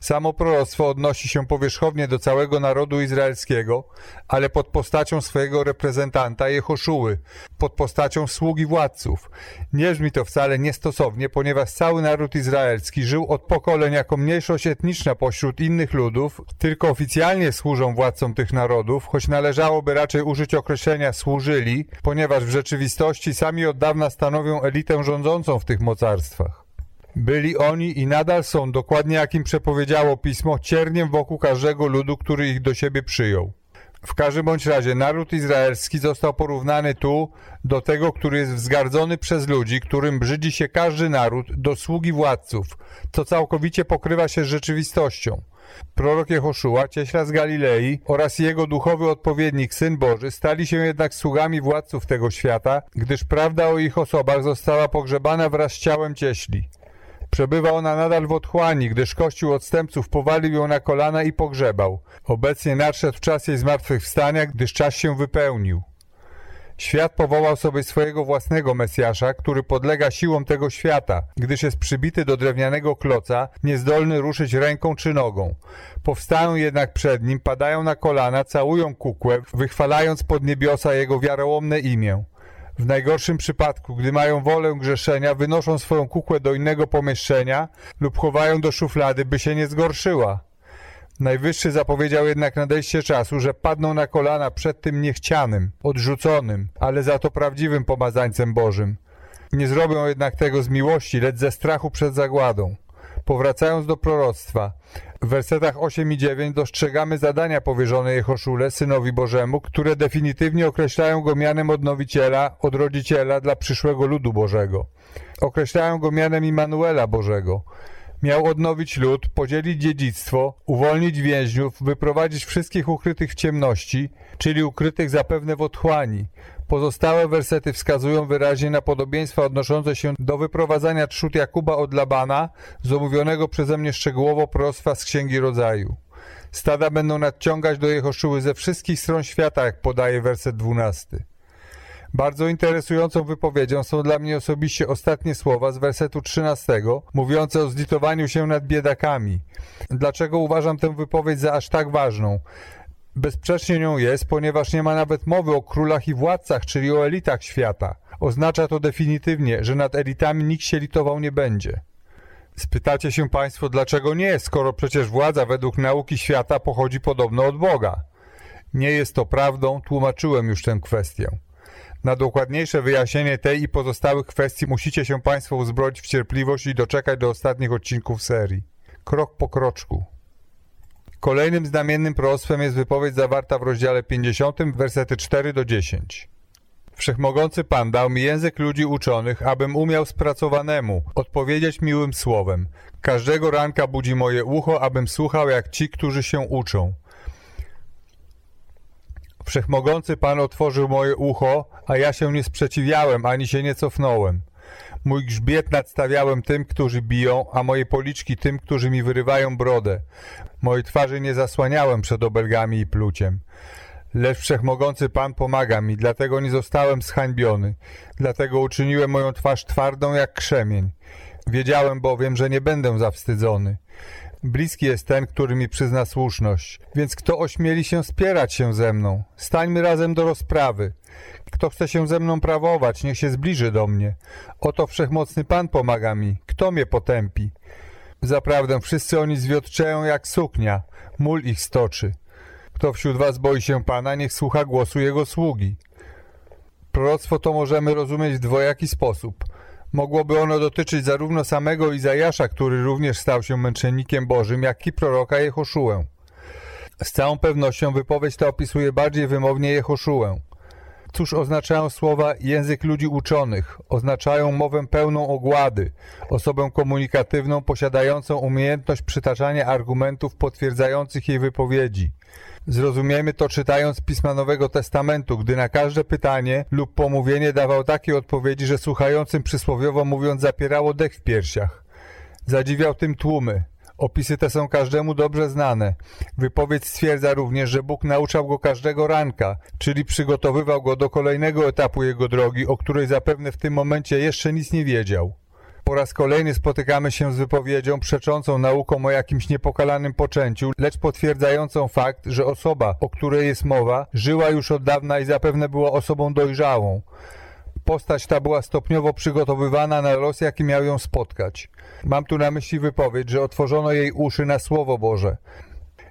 Samo proroctwo odnosi się powierzchownie do całego narodu izraelskiego, ale pod postacią swojego reprezentanta Jehoszuły, pod postacią sługi władców. Nie brzmi to wcale niestosownie, ponieważ cały naród izraelski żył od pokoleń jako mniejszość etniczna pośród innych ludów, tylko oficjalnie służą władcom tych narodów, choć należałoby raczej użyć określenia służyli, ponieważ w rzeczywistości sami od dawna stanowią elitę rządzącą w tych mocarstwach. Byli oni i nadal są, dokładnie jak im przepowiedziało pismo, cierniem wokół każdego ludu, który ich do siebie przyjął. W każdym bądź razie naród izraelski został porównany tu do tego, który jest wzgardzony przez ludzi, którym brzydzi się każdy naród do sługi władców, co całkowicie pokrywa się z rzeczywistością. Prorok Jehoszua, cieśla z Galilei oraz jego duchowy odpowiednik, Syn Boży, stali się jednak sługami władców tego świata, gdyż prawda o ich osobach została pogrzebana wraz z ciałem cieśli. Przebywa ona nadal w otchłani, gdyż Kościół odstępców powalił ją na kolana i pogrzebał. Obecnie nadszedł czas jej zmartwychwstania, gdyż czas się wypełnił. Świat powołał sobie swojego własnego Mesjasza, który podlega siłom tego świata, gdyż jest przybity do drewnianego kloca, niezdolny ruszyć ręką czy nogą. Powstają jednak przed nim, padają na kolana, całują kukłę, wychwalając pod niebiosa jego wiarołomne imię. W najgorszym przypadku, gdy mają wolę grzeszenia, wynoszą swoją kukłę do innego pomieszczenia lub chowają do szuflady, by się nie zgorszyła. Najwyższy zapowiedział jednak nadejście czasu, że padną na kolana przed tym niechcianym, odrzuconym, ale za to prawdziwym pomazańcem Bożym. Nie zrobią jednak tego z miłości, lecz ze strachu przed zagładą. Powracając do proroctwa, w wersetach 8 i 9 dostrzegamy zadania powierzone Jehoszule, Synowi Bożemu, które definitywnie określają go mianem odnowiciela, odrodziciela dla przyszłego ludu Bożego. Określają go mianem Immanuela Bożego. Miał odnowić lud, podzielić dziedzictwo, uwolnić więźniów, wyprowadzić wszystkich ukrytych w ciemności, czyli ukrytych zapewne w otchłani. Pozostałe wersety wskazują wyraźnie na podobieństwa odnoszące się do wyprowadzania trzód Jakuba od Labana, z omówionego przeze mnie szczegółowo proroctwa z Księgi Rodzaju. Stada będą nadciągać do Jehoszuły ze wszystkich stron świata, jak podaje werset 12. Bardzo interesującą wypowiedzią są dla mnie osobiście ostatnie słowa z wersetu 13, mówiące o zlitowaniu się nad biedakami. Dlaczego uważam tę wypowiedź za aż tak ważną? Bezsprzecznie nią jest, ponieważ nie ma nawet mowy o królach i władcach, czyli o elitach świata. Oznacza to definitywnie, że nad elitami nikt się litował nie będzie. Spytacie się Państwo, dlaczego nie, skoro przecież władza według nauki świata pochodzi podobno od Boga. Nie jest to prawdą, tłumaczyłem już tę kwestię. Na dokładniejsze wyjaśnienie tej i pozostałych kwestii musicie się Państwo uzbroić w cierpliwość i doczekać do ostatnich odcinków serii. Krok po kroczku. Kolejnym znamiennym proroctwem jest wypowiedź zawarta w rozdziale 50, wersety 4 do 10. Wszechmogący Pan dał mi język ludzi uczonych, abym umiał spracowanemu odpowiedzieć miłym słowem. Każdego ranka budzi moje ucho, abym słuchał jak ci, którzy się uczą. Wszechmogący Pan otworzył moje ucho, a ja się nie sprzeciwiałem, ani się nie cofnąłem. Mój grzbiet nadstawiałem tym, którzy biją, a moje policzki tym, którzy mi wyrywają brodę. Mojej twarzy nie zasłaniałem przed obelgami i pluciem. Lecz Wszechmogący Pan pomaga mi, dlatego nie zostałem zhańbiony. Dlatego uczyniłem moją twarz twardą jak krzemień. Wiedziałem bowiem, że nie będę zawstydzony. Bliski jest ten, który mi przyzna słuszność. Więc kto ośmieli się spierać się ze mną? Stańmy razem do rozprawy. Kto chce się ze mną prawować, niech się zbliży do mnie. Oto wszechmocny Pan pomaga mi. Kto mnie potępi? Zaprawdę wszyscy oni zwiotczeją jak suknia. Mól ich stoczy. Kto wśród was boi się Pana, niech słucha głosu Jego sługi. Proroctwo to możemy rozumieć w dwojaki sposób. Mogłoby ono dotyczyć zarówno samego Izajasza, który również stał się męczennikiem Bożym, jak i proroka Jehoszułę. Z całą pewnością wypowiedź ta opisuje bardziej wymownie Jehoszułę. Cóż oznaczają słowa język ludzi uczonych? Oznaczają mowę pełną ogłady, osobę komunikatywną posiadającą umiejętność przytaczania argumentów potwierdzających jej wypowiedzi. Zrozumiemy to czytając Pisma Nowego Testamentu, gdy na każde pytanie lub pomówienie dawał takie odpowiedzi, że słuchającym przysłowiowo mówiąc zapierało dech w piersiach. Zadziwiał tym tłumy. Opisy te są każdemu dobrze znane. Wypowiedź stwierdza również, że Bóg nauczał go każdego ranka, czyli przygotowywał go do kolejnego etapu jego drogi, o której zapewne w tym momencie jeszcze nic nie wiedział. Po raz kolejny spotykamy się z wypowiedzią przeczącą nauką o jakimś niepokalanym poczęciu, lecz potwierdzającą fakt, że osoba, o której jest mowa, żyła już od dawna i zapewne była osobą dojrzałą. Postać ta była stopniowo przygotowywana na los, jaki miał ją spotkać. Mam tu na myśli wypowiedź, że otworzono jej uszy na Słowo Boże.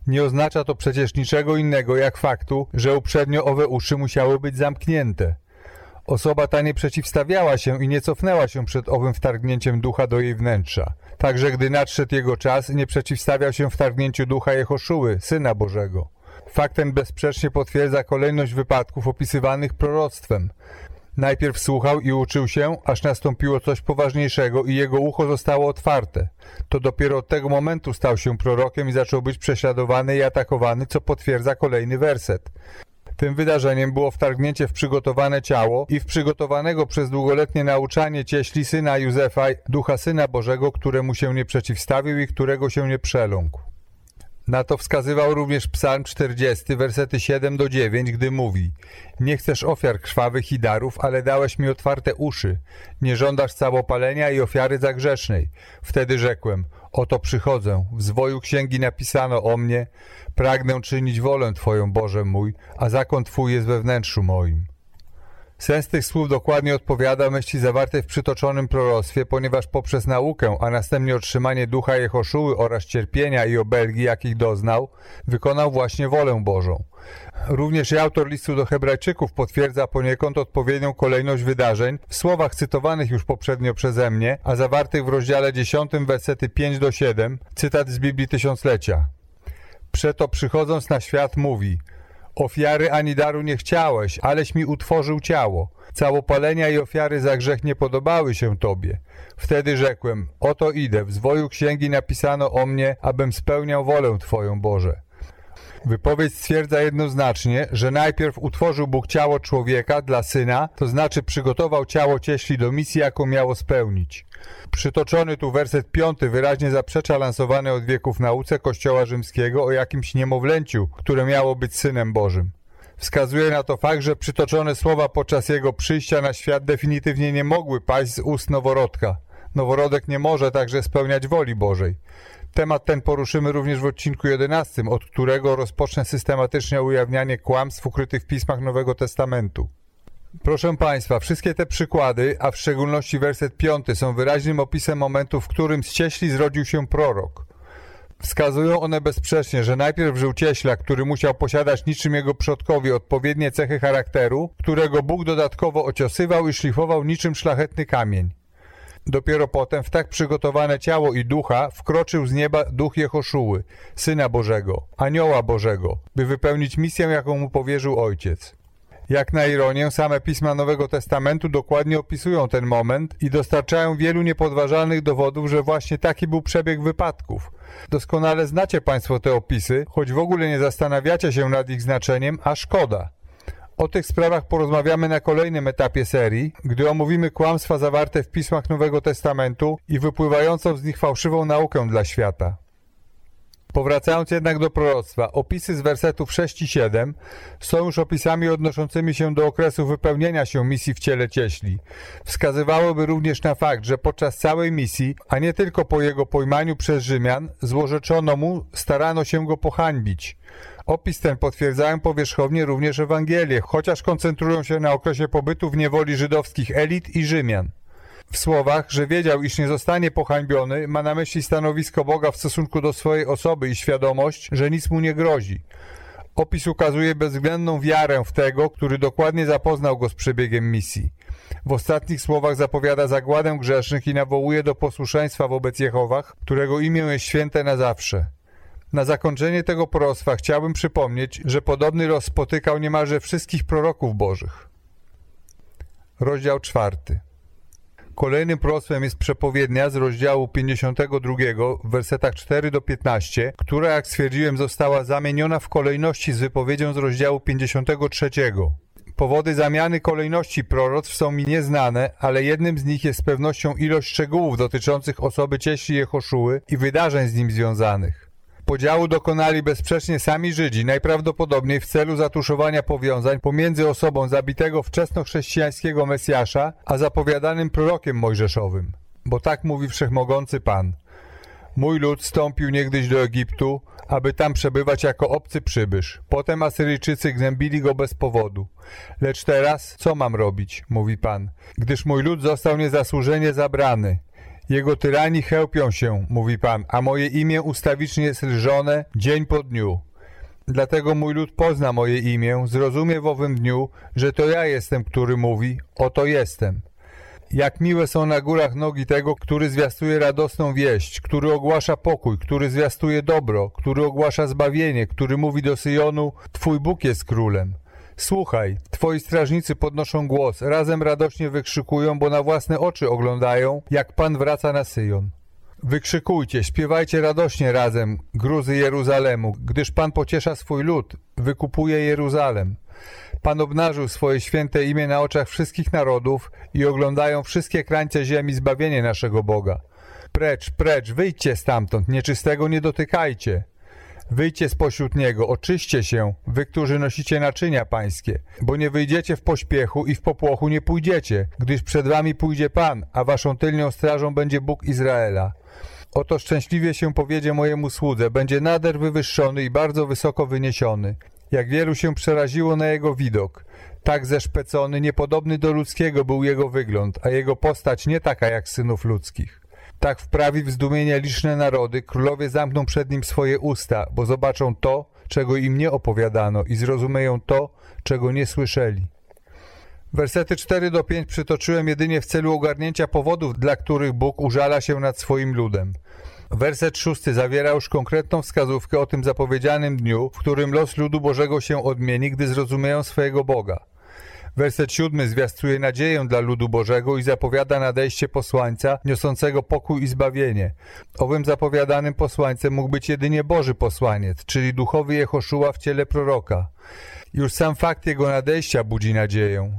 Nie oznacza to przecież niczego innego jak faktu, że uprzednio owe uszy musiały być zamknięte. Osoba ta nie przeciwstawiała się i nie cofnęła się przed owym wtargnięciem ducha do jej wnętrza. Także gdy nadszedł jego czas, nie przeciwstawiał się wtargnięciu ducha Jehoszuły, Syna Bożego. Fakt ten bezsprzecznie potwierdza kolejność wypadków opisywanych proroctwem. Najpierw słuchał i uczył się, aż nastąpiło coś poważniejszego i jego ucho zostało otwarte. To dopiero od tego momentu stał się prorokiem i zaczął być prześladowany i atakowany, co potwierdza kolejny werset. Tym wydarzeniem było wtargnięcie w przygotowane ciało i w przygotowanego przez długoletnie nauczanie cieśli syna Józefa, ducha Syna Bożego, któremu się nie przeciwstawił i którego się nie przeląkł. Na to wskazywał również psalm 40, wersety 7 do 9, gdy mówi Nie chcesz ofiar krwawych i darów, ale dałeś mi otwarte uszy. Nie żądasz całopalenia i ofiary zagrzesznej. Wtedy rzekłem, oto przychodzę, w zwoju księgi napisano o mnie, pragnę czynić wolę Twoją, Boże mój, a zakon Twój jest we wnętrzu moim. Sens tych słów dokładnie odpowiada myśli zawartej w przytoczonym proroctwie, ponieważ poprzez naukę, a następnie otrzymanie ducha Jehoszuły oraz cierpienia i obelgi, jakich doznał, wykonał właśnie wolę Bożą. Również i autor listu do Hebrajczyków potwierdza poniekąd odpowiednią kolejność wydarzeń w słowach cytowanych już poprzednio przeze mnie, a zawartych w rozdziale 10, wersety 5 do 7, cytat z Biblii Tysiąclecia. Przeto przychodząc na świat mówi – Ofiary ani daru nie chciałeś, aleś mi utworzył ciało. Całopalenia i ofiary za grzech nie podobały się Tobie. Wtedy rzekłem, oto idę, w zwoju księgi napisano o mnie, abym spełniał wolę Twoją, Boże. Wypowiedź stwierdza jednoznacznie, że najpierw utworzył Bóg ciało człowieka dla syna, to znaczy przygotował ciało cieśli do misji, jaką miało spełnić. Przytoczony tu werset piąty wyraźnie zaprzecza lansowanej od wieków nauce Kościoła Rzymskiego o jakimś niemowlęciu, które miało być Synem Bożym. Wskazuje na to fakt, że przytoczone słowa podczas jego przyjścia na świat definitywnie nie mogły paść z ust noworodka. Noworodek nie może także spełniać woli Bożej. Temat ten poruszymy również w odcinku 11, od którego rozpocznę systematycznie ujawnianie kłamstw ukrytych w pismach Nowego Testamentu. Proszę Państwa, wszystkie te przykłady, a w szczególności werset 5 są wyraźnym opisem momentu, w którym z cieśli zrodził się prorok. Wskazują one bezsprzecznie, że najpierw żył cieśla, który musiał posiadać niczym jego przodkowie odpowiednie cechy charakteru, którego Bóg dodatkowo ociosywał i szlifował niczym szlachetny kamień. Dopiero potem w tak przygotowane ciało i ducha wkroczył z nieba duch Jehoszuły, Syna Bożego, Anioła Bożego, by wypełnić misję, jaką mu powierzył Ojciec. Jak na ironię, same pisma Nowego Testamentu dokładnie opisują ten moment i dostarczają wielu niepodważalnych dowodów, że właśnie taki był przebieg wypadków. Doskonale znacie Państwo te opisy, choć w ogóle nie zastanawiacie się nad ich znaczeniem, a szkoda. O tych sprawach porozmawiamy na kolejnym etapie serii, gdy omówimy kłamstwa zawarte w pismach Nowego Testamentu i wypływającą z nich fałszywą naukę dla świata. Powracając jednak do proroctwa, opisy z wersetów 6 i 7 są już opisami odnoszącymi się do okresu wypełnienia się misji w ciele cieśli. Wskazywałyby również na fakt, że podczas całej misji, a nie tylko po jego pojmaniu przez Rzymian, złorzeczono mu, starano się go pohańbić. Opis ten potwierdzają powierzchownie również Ewangelie, chociaż koncentrują się na okresie pobytu w niewoli żydowskich elit i Rzymian. W słowach, że wiedział, iż nie zostanie pohańbiony, ma na myśli stanowisko Boga w stosunku do swojej osoby i świadomość, że nic mu nie grozi. Opis ukazuje bezwzględną wiarę w tego, który dokładnie zapoznał go z przebiegiem misji. W ostatnich słowach zapowiada zagładę grzesznych i nawołuje do posłuszeństwa wobec Jehowach, którego imię jest święte na zawsze. Na zakończenie tego proroctwa chciałbym przypomnieć, że podobny los spotykał niemalże wszystkich proroków bożych. Rozdział czwarty. Kolejnym proroctwem jest przepowiednia z rozdziału 52 w wersetach 4 do 15, która jak stwierdziłem została zamieniona w kolejności z wypowiedzią z rozdziału 53. Powody zamiany kolejności proroctw są mi nieznane, ale jednym z nich jest z pewnością ilość szczegółów dotyczących osoby cieśli Jehoszuły i wydarzeń z nim związanych. Podziału dokonali bezsprzecznie sami Żydzi, najprawdopodobniej w celu zatuszowania powiązań pomiędzy osobą zabitego wczesnochrześcijańskiego Mesjasza, a zapowiadanym prorokiem mojżeszowym. Bo tak mówi Wszechmogący Pan. Mój lud stąpił niegdyś do Egiptu, aby tam przebywać jako obcy przybysz. Potem Asyryjczycy gnębili go bez powodu. Lecz teraz co mam robić, mówi Pan, gdyż mój lud został niezasłużenie zabrany. Jego tyrani chełpią się, mówi Pan, a moje imię ustawicznie jest lżone dzień po dniu. Dlatego mój lud pozna moje imię, zrozumie w owym dniu, że to ja jestem, który mówi, oto jestem. Jak miłe są na górach nogi tego, który zwiastuje radosną wieść, który ogłasza pokój, który zwiastuje dobro, który ogłasza zbawienie, który mówi do Syjonu, Twój Bóg jest królem. Słuchaj, twoi strażnicy podnoszą głos, razem radośnie wykrzykują, bo na własne oczy oglądają, jak Pan wraca na Syjon. Wykrzykujcie, śpiewajcie radośnie razem, gruzy Jeruzalemu, gdyż Pan pociesza swój lud, wykupuje Jeruzalem. Pan obnażył swoje święte imię na oczach wszystkich narodów i oglądają wszystkie krańce ziemi zbawienie naszego Boga. Precz, precz, wyjdźcie stamtąd, nieczystego nie dotykajcie. Wyjdźcie spośród niego, oczyście się, wy, którzy nosicie naczynia pańskie, bo nie wyjdziecie w pośpiechu i w popłochu nie pójdziecie, gdyż przed wami pójdzie Pan, a waszą tylnią strażą będzie Bóg Izraela. Oto szczęśliwie się powiedzie mojemu słudze, będzie nader wywyższony i bardzo wysoko wyniesiony. Jak wielu się przeraziło na jego widok. Tak zeszpecony, niepodobny do ludzkiego był jego wygląd, a jego postać nie taka jak synów ludzkich. Tak wprawi w zdumienie liczne narody, królowie zamkną przed nim swoje usta, bo zobaczą to, czego im nie opowiadano i zrozumieją to, czego nie słyszeli. Wersety 4 do 5 przytoczyłem jedynie w celu ogarnięcia powodów, dla których Bóg użala się nad swoim ludem. Werset szósty zawiera już konkretną wskazówkę o tym zapowiedzianym dniu, w którym los ludu Bożego się odmieni, gdy zrozumieją swojego Boga. Werset siódmy zwiastuje nadzieję dla ludu Bożego i zapowiada nadejście posłańca niosącego pokój i zbawienie. Owym zapowiadanym posłańcem mógł być jedynie Boży posłaniec, czyli duchowy Jehoszua w ciele proroka. Już sam fakt jego nadejścia budzi nadzieję.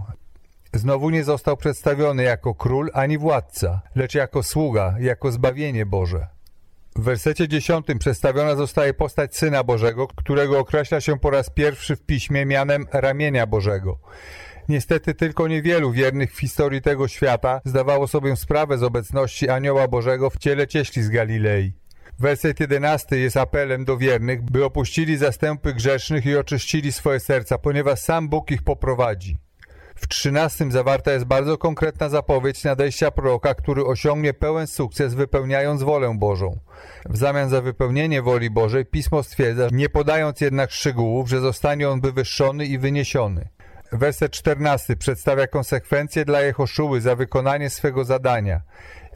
Znowu nie został przedstawiony jako król ani władca, lecz jako sługa, jako zbawienie Boże. W wersecie dziesiątym przedstawiona zostaje postać Syna Bożego, którego określa się po raz pierwszy w piśmie mianem ramienia Bożego. Niestety tylko niewielu wiernych w historii tego świata zdawało sobie sprawę z obecności Anioła Bożego w ciele cieśli z Galilei. Werset jedenasty jest apelem do wiernych, by opuścili zastępy grzesznych i oczyścili swoje serca, ponieważ sam Bóg ich poprowadzi. W trzynastym zawarta jest bardzo konkretna zapowiedź nadejścia proroka, który osiągnie pełen sukces wypełniając wolę Bożą. W zamian za wypełnienie woli Bożej Pismo stwierdza, nie podając jednak szczegółów, że zostanie on wywyższony i wyniesiony. Werset 14 przedstawia konsekwencje dla Jehoszuły za wykonanie swego zadania.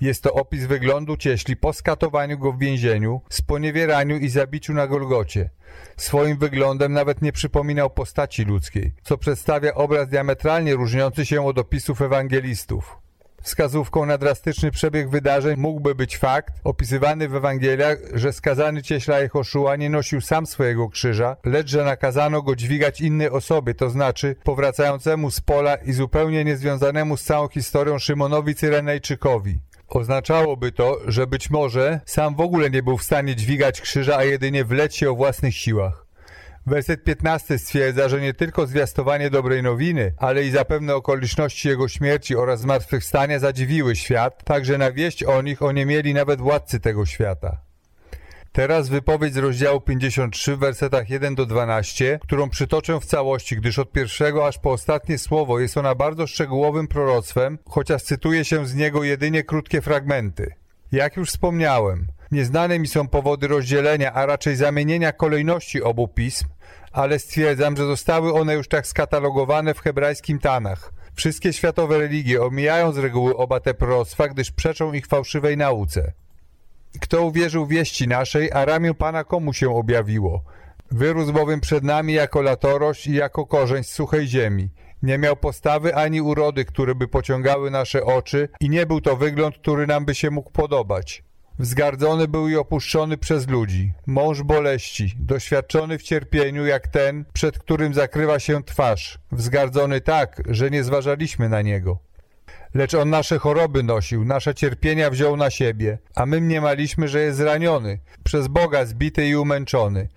Jest to opis wyglądu cieśli po skatowaniu go w więzieniu, sponiewieraniu i zabiciu na Golgocie. Swoim wyglądem nawet nie przypominał postaci ludzkiej, co przedstawia obraz diametralnie różniący się od opisów ewangelistów. Wskazówką na drastyczny przebieg wydarzeń mógłby być fakt, opisywany w Ewangeliach, że skazany cieśla Jehoszua nie nosił sam swojego krzyża, lecz że nakazano go dźwigać innej osobie, to znaczy powracającemu z pola i zupełnie niezwiązanemu z całą historią Szymonowi Cyrenejczykowi. Oznaczałoby to, że być może sam w ogóle nie był w stanie dźwigać krzyża, a jedynie wleć się o własnych siłach. Werset 15 stwierdza, że nie tylko zwiastowanie dobrej nowiny, ale i zapewne okoliczności jego śmierci oraz zmartwychwstania zadziwiły świat, także na wieść o nich mieli nawet władcy tego świata. Teraz wypowiedź z rozdziału 53 w wersetach 1 do 12, którą przytoczę w całości, gdyż od pierwszego aż po ostatnie słowo jest ona bardzo szczegółowym proroctwem, chociaż cytuje się z niego jedynie krótkie fragmenty. Jak już wspomniałem, nieznane mi są powody rozdzielenia, a raczej zamienienia kolejności obu pism, ale stwierdzam, że zostały one już tak skatalogowane w hebrajskim Tanach. Wszystkie światowe religie omijają z reguły oba te proroctwa, gdyż przeczą ich fałszywej nauce. Kto uwierzył wieści naszej, a ramię Pana komu się objawiło? Wyrósł bowiem przed nami jako latorość i jako korzeń z suchej ziemi. Nie miał postawy ani urody, które by pociągały nasze oczy i nie był to wygląd, który nam by się mógł podobać. Wzgardzony był i opuszczony przez ludzi, mąż boleści, doświadczony w cierpieniu jak ten, przed którym zakrywa się twarz, wzgardzony tak, że nie zważaliśmy na niego. Lecz on nasze choroby nosił, nasze cierpienia wziął na siebie, a my mniemaliśmy, że jest zraniony, przez Boga zbity i umęczony.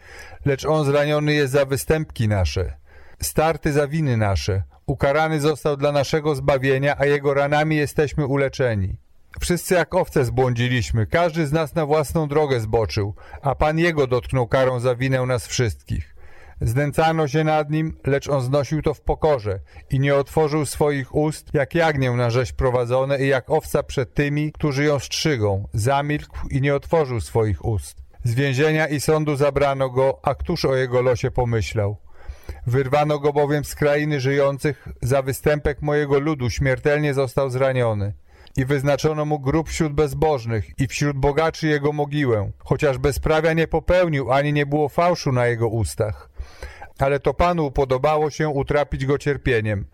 Lecz on zraniony jest za występki nasze, starty za winy nasze, ukarany został dla naszego zbawienia, a jego ranami jesteśmy uleczeni. Wszyscy jak owce zbłądziliśmy, każdy z nas na własną drogę zboczył, a Pan Jego dotknął karą za winę nas wszystkich. Znęcano się nad nim, lecz on znosił to w pokorze i nie otworzył swoich ust, jak jagnię na rzeź prowadzone i jak owca przed tymi, którzy ją strzygą. Zamilkł i nie otworzył swoich ust. Z więzienia i sądu zabrano go, a któż o jego losie pomyślał? Wyrwano go bowiem z krainy żyjących, za występek mojego ludu śmiertelnie został zraniony. I wyznaczono mu grób wśród bezbożnych i wśród bogaczy jego mogiłę, chociaż bezprawia nie popełnił, ani nie było fałszu na jego ustach. Ale to Panu upodobało się utrapić go cierpieniem.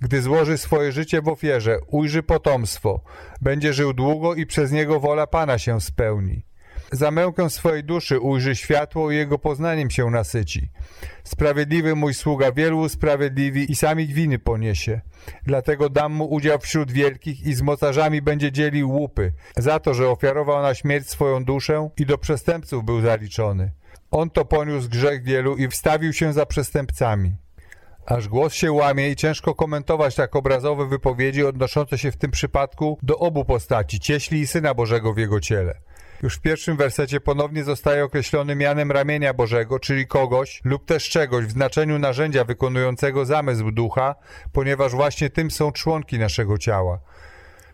Gdy złoży swoje życie w ofierze, ujrzy potomstwo, będzie żył długo i przez niego wola Pana się spełni. Za mękę swojej duszy ujrzy światło i jego poznaniem się nasyci. Sprawiedliwy mój sługa wielu usprawiedliwi i sami winy poniesie. Dlatego dam mu udział wśród wielkich i z mocarzami będzie dzielił łupy, za to, że ofiarował na śmierć swoją duszę i do przestępców był zaliczony. On to poniósł grzech wielu i wstawił się za przestępcami. Aż głos się łamie i ciężko komentować tak obrazowe wypowiedzi odnoszące się w tym przypadku do obu postaci, cieśli i Syna Bożego w jego ciele. Już w pierwszym wersecie ponownie zostaje określony mianem ramienia Bożego, czyli kogoś lub też czegoś w znaczeniu narzędzia wykonującego zamysł ducha, ponieważ właśnie tym są członki naszego ciała.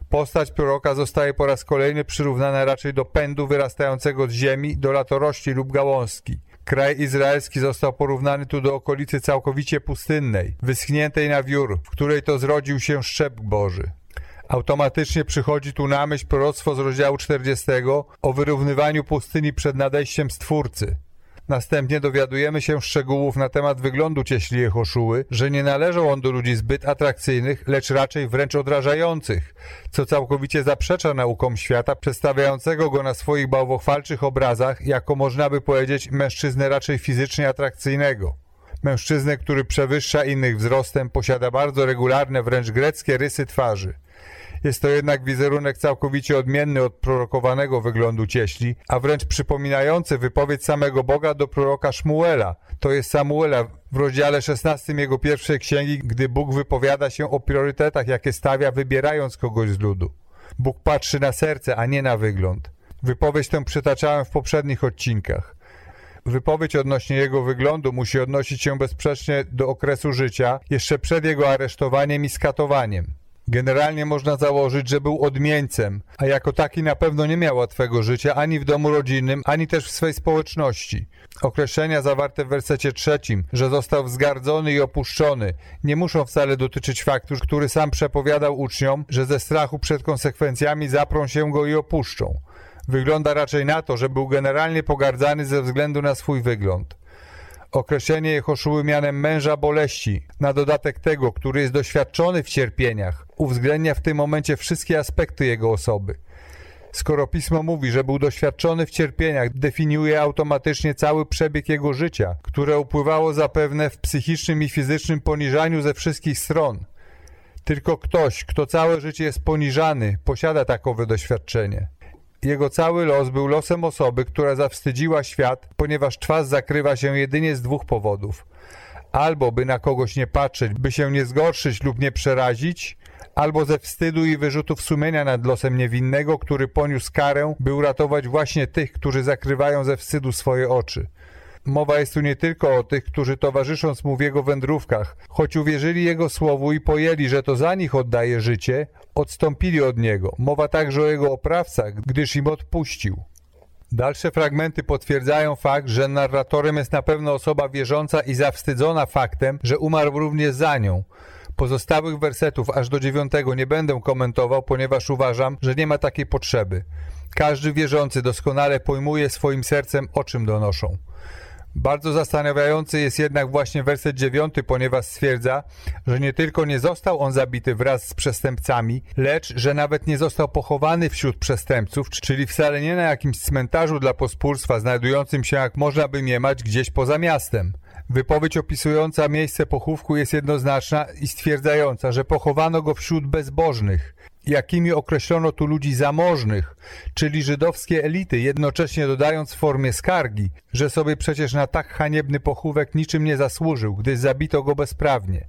Postać proroka zostaje po raz kolejny przyrównana raczej do pędu wyrastającego z ziemi, do latorości lub gałązki. Kraj izraelski został porównany tu do okolicy całkowicie pustynnej, wyschniętej na wiór, w której to zrodził się szczep Boży. Automatycznie przychodzi tu na myśl proroctwo z rozdziału 40 o wyrównywaniu pustyni przed nadejściem Stwórcy. Następnie dowiadujemy się szczegółów na temat wyglądu cieśli Jehoszuły, że nie należał on do ludzi zbyt atrakcyjnych, lecz raczej wręcz odrażających, co całkowicie zaprzecza naukom świata, przedstawiającego go na swoich bałwochwalczych obrazach jako można by powiedzieć mężczyznę raczej fizycznie atrakcyjnego. Mężczyznę, który przewyższa innych wzrostem, posiada bardzo regularne, wręcz greckie rysy twarzy. Jest to jednak wizerunek całkowicie odmienny od prorokowanego wyglądu cieśli, a wręcz przypominający wypowiedź samego Boga do proroka Szmuela, to jest Samuela w rozdziale 16 jego pierwszej księgi, gdy Bóg wypowiada się o priorytetach, jakie stawia, wybierając kogoś z ludu. Bóg patrzy na serce, a nie na wygląd. Wypowiedź tę przytaczałem w poprzednich odcinkach. Wypowiedź odnośnie jego wyglądu musi odnosić się bezsprzecznie do okresu życia, jeszcze przed jego aresztowaniem i skatowaniem. Generalnie można założyć, że był odmieńcem, a jako taki na pewno nie miał łatwego życia ani w domu rodzinnym, ani też w swej społeczności. Określenia zawarte w wersecie trzecim, że został wzgardzony i opuszczony, nie muszą wcale dotyczyć faktu, który sam przepowiadał uczniom, że ze strachu przed konsekwencjami zaprą się go i opuszczą. Wygląda raczej na to, że był generalnie pogardzany ze względu na swój wygląd. Określenie Jehoszuły mianem męża boleści, na dodatek tego, który jest doświadczony w cierpieniach, uwzględnia w tym momencie wszystkie aspekty jego osoby. Skoro Pismo mówi, że był doświadczony w cierpieniach, definiuje automatycznie cały przebieg jego życia, które upływało zapewne w psychicznym i fizycznym poniżaniu ze wszystkich stron. Tylko ktoś, kto całe życie jest poniżany, posiada takowe doświadczenie. Jego cały los był losem osoby, która zawstydziła świat, ponieważ twarz zakrywa się jedynie z dwóch powodów. Albo by na kogoś nie patrzeć, by się nie zgorszyć lub nie przerazić, albo ze wstydu i wyrzutów sumienia nad losem niewinnego, który poniósł karę, by uratować właśnie tych, którzy zakrywają ze wstydu swoje oczy. Mowa jest tu nie tylko o tych, którzy towarzysząc mu w jego wędrówkach, choć uwierzyli jego słowu i pojęli, że to za nich oddaje życie, odstąpili od niego. Mowa także o jego oprawcach, gdyż im odpuścił. Dalsze fragmenty potwierdzają fakt, że narratorem jest na pewno osoba wierząca i zawstydzona faktem, że umarł również za nią. Pozostałych wersetów aż do dziewiątego nie będę komentował, ponieważ uważam, że nie ma takiej potrzeby. Każdy wierzący doskonale pojmuje swoim sercem, o czym donoszą. Bardzo zastanawiający jest jednak właśnie werset dziewiąty, ponieważ stwierdza, że nie tylko nie został on zabity wraz z przestępcami, lecz że nawet nie został pochowany wśród przestępców, czyli wcale nie na jakimś cmentarzu dla pospólstwa znajdującym się, jak można by mniemać, gdzieś poza miastem. Wypowiedź opisująca miejsce pochówku jest jednoznaczna i stwierdzająca, że pochowano go wśród bezbożnych, jakimi określono tu ludzi zamożnych, czyli żydowskie elity, jednocześnie dodając w formie skargi, że sobie przecież na tak haniebny pochówek niczym nie zasłużył, gdyż zabito go bezprawnie.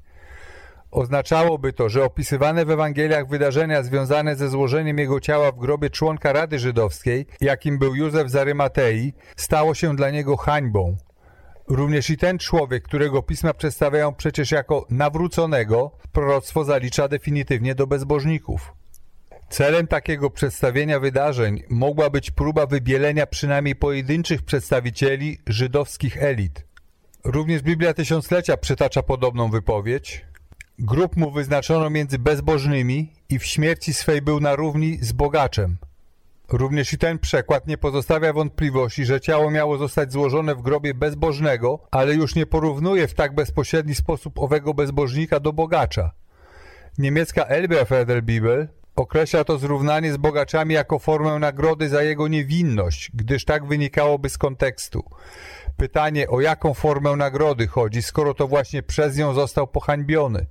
Oznaczałoby to, że opisywane w Ewangeliach wydarzenia związane ze złożeniem jego ciała w grobie członka Rady Żydowskiej, jakim był Józef z Arymatei, stało się dla niego hańbą. Również i ten człowiek, którego pisma przedstawiają przecież jako nawróconego, proroctwo zalicza definitywnie do bezbożników. Celem takiego przedstawienia wydarzeń mogła być próba wybielenia przynajmniej pojedynczych przedstawicieli żydowskich elit. Również Biblia Tysiąclecia przytacza podobną wypowiedź. Grup mu wyznaczono między bezbożnymi i w śmierci swej był na równi z bogaczem. Również i ten przekład nie pozostawia wątpliwości, że ciało miało zostać złożone w grobie bezbożnego, ale już nie porównuje w tak bezpośredni sposób owego bezbożnika do bogacza. Niemiecka Elberfelder Bibel określa to zrównanie z bogaczami jako formę nagrody za jego niewinność, gdyż tak wynikałoby z kontekstu. Pytanie, o jaką formę nagrody chodzi, skoro to właśnie przez nią został pohańbiony.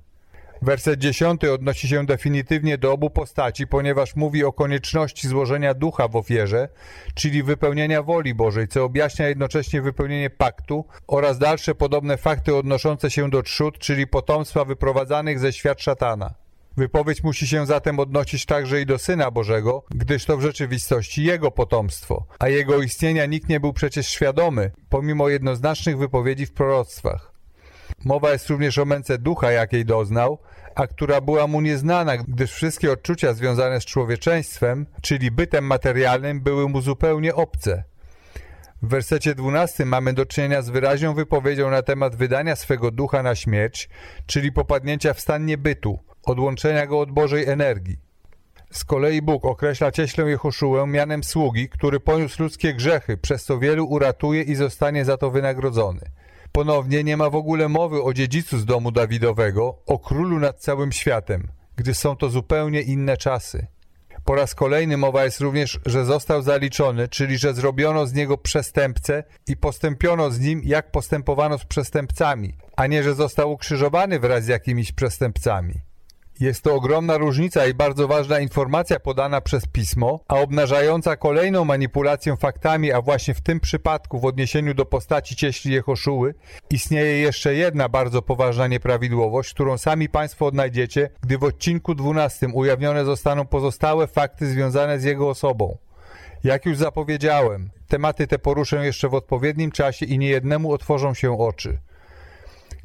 Werset dziesiąty odnosi się definitywnie do obu postaci, ponieważ mówi o konieczności złożenia ducha w ofierze, czyli wypełnienia woli Bożej, co objaśnia jednocześnie wypełnienie paktu oraz dalsze podobne fakty odnoszące się do trzód, czyli potomstwa wyprowadzanych ze świat szatana. Wypowiedź musi się zatem odnosić także i do Syna Bożego, gdyż to w rzeczywistości Jego potomstwo, a Jego istnienia nikt nie był przecież świadomy, pomimo jednoznacznych wypowiedzi w proroctwach. Mowa jest również o męce ducha, jakiej doznał, a która była mu nieznana, gdyż wszystkie odczucia związane z człowieczeństwem, czyli bytem materialnym, były mu zupełnie obce. W wersecie 12 mamy do czynienia z wyraźną wypowiedzią na temat wydania swego ducha na śmierć, czyli popadnięcia w stan niebytu, odłączenia go od Bożej energii. Z kolei Bóg określa cieślę Jehoszułę mianem sługi, który poniósł ludzkie grzechy, przez co wielu uratuje i zostanie za to wynagrodzony. Ponownie nie ma w ogóle mowy o dziedzicu z domu Dawidowego, o królu nad całym światem, gdyż są to zupełnie inne czasy. Po raz kolejny mowa jest również, że został zaliczony, czyli że zrobiono z niego przestępcę i postępiono z nim, jak postępowano z przestępcami, a nie, że został ukrzyżowany wraz z jakimiś przestępcami. Jest to ogromna różnica i bardzo ważna informacja podana przez pismo, a obnażająca kolejną manipulację faktami, a właśnie w tym przypadku w odniesieniu do postaci cieśli Jehoszuły, istnieje jeszcze jedna bardzo poważna nieprawidłowość, którą sami Państwo odnajdziecie, gdy w odcinku 12 ujawnione zostaną pozostałe fakty związane z jego osobą. Jak już zapowiedziałem, tematy te poruszę jeszcze w odpowiednim czasie i niejednemu otworzą się oczy.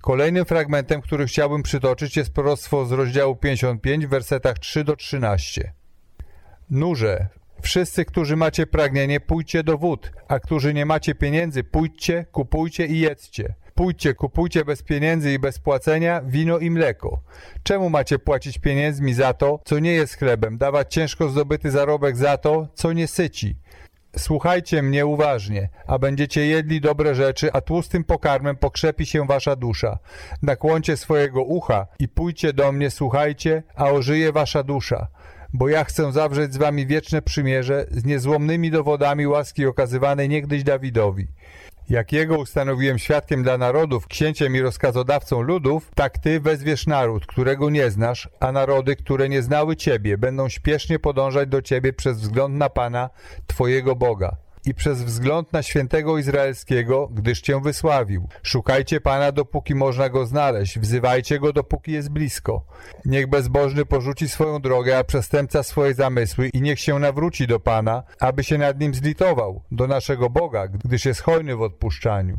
Kolejnym fragmentem, który chciałbym przytoczyć jest proroctwo z rozdziału 55 w wersetach 3 do 13. Nurze, wszyscy, którzy macie pragnienie, pójdźcie do wód, a którzy nie macie pieniędzy, pójdźcie, kupujcie i jedzcie. Pójdźcie, kupujcie bez pieniędzy i bez płacenia wino i mleko. Czemu macie płacić pieniędzmi za to, co nie jest chlebem, dawać ciężko zdobyty zarobek za to, co nie syci? Słuchajcie mnie uważnie, a będziecie jedli dobre rzeczy, a tłustym pokarmem pokrzepi się wasza dusza. Nakłoncie swojego ucha i pójdźcie do mnie, słuchajcie, a ożyje wasza dusza. Bo ja chcę zawrzeć z wami wieczne przymierze z niezłomnymi dowodami łaski okazywanej niegdyś Dawidowi. Jak jego ustanowiłem świadkiem dla narodów, księciem i rozkazodawcą ludów, tak ty wezwiesz naród, którego nie znasz, a narody, które nie znały ciebie, będą śpiesznie podążać do ciebie przez wzgląd na Pana, twojego Boga i przez wzgląd na świętego Izraelskiego, gdyż cię wysławił. Szukajcie Pana, dopóki można go znaleźć, wzywajcie go, dopóki jest blisko. Niech bezbożny porzuci swoją drogę, a przestępca swoje zamysły i niech się nawróci do Pana, aby się nad nim zlitował, do naszego Boga, gdyż jest hojny w odpuszczaniu.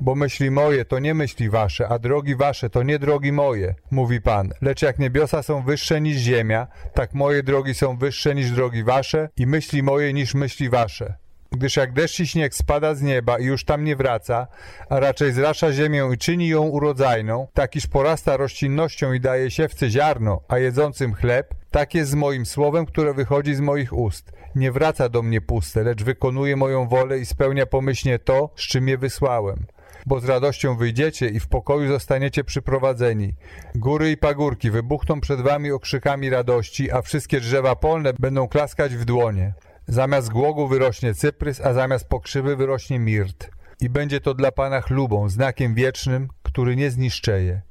Bo myśli moje to nie myśli wasze, a drogi wasze to nie drogi moje, mówi Pan. Lecz jak niebiosa są wyższe niż ziemia, tak moje drogi są wyższe niż drogi wasze i myśli moje niż myśli wasze. Gdyż jak deszcz i śnieg spada z nieba i już tam nie wraca, a raczej zrasza ziemię i czyni ją urodzajną, tak iż porasta roślinnością i daje siewcy ziarno, a jedzącym chleb, tak jest z moim słowem, które wychodzi z moich ust. Nie wraca do mnie puste, lecz wykonuje moją wolę i spełnia pomyślnie to, z czym je wysłałem bo z radością wyjdziecie i w pokoju zostaniecie przyprowadzeni. Góry i pagórki wybuchną przed wami okrzykami radości, a wszystkie drzewa polne będą klaskać w dłonie. Zamiast głogu wyrośnie cyprys, a zamiast pokrzywy wyrośnie mirt. I będzie to dla Pana chlubą, znakiem wiecznym, który nie zniszczeje.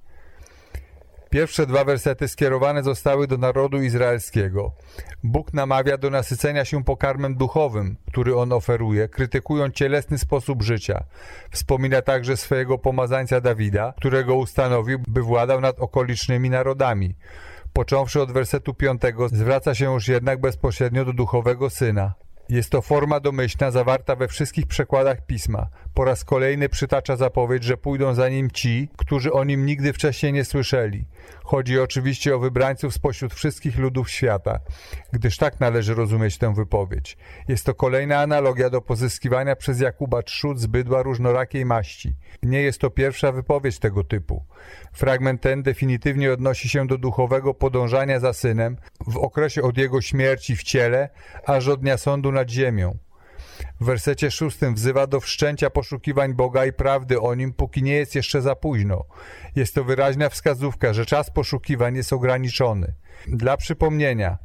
Pierwsze dwa wersety skierowane zostały do narodu izraelskiego. Bóg namawia do nasycenia się pokarmem duchowym, który on oferuje, krytykując cielesny sposób życia. Wspomina także swojego pomazańca Dawida, którego ustanowił, by władał nad okolicznymi narodami. Począwszy od wersetu 5, zwraca się już jednak bezpośrednio do duchowego syna. Jest to forma domyślna zawarta we wszystkich przekładach pisma. Po raz kolejny przytacza zapowiedź, że pójdą za nim ci, którzy o nim nigdy wcześniej nie słyszeli. Chodzi oczywiście o wybrańców spośród wszystkich ludów świata, gdyż tak należy rozumieć tę wypowiedź. Jest to kolejna analogia do pozyskiwania przez Jakuba trzód z bydła różnorakiej maści. Nie jest to pierwsza wypowiedź tego typu. Fragment ten definitywnie odnosi się do duchowego podążania za synem w okresie od jego śmierci w ciele, aż od dnia sądu nad ziemią. W wersecie szóstym wzywa do wszczęcia poszukiwań Boga i prawdy o Nim, póki nie jest jeszcze za późno. Jest to wyraźna wskazówka, że czas poszukiwań jest ograniczony. Dla przypomnienia,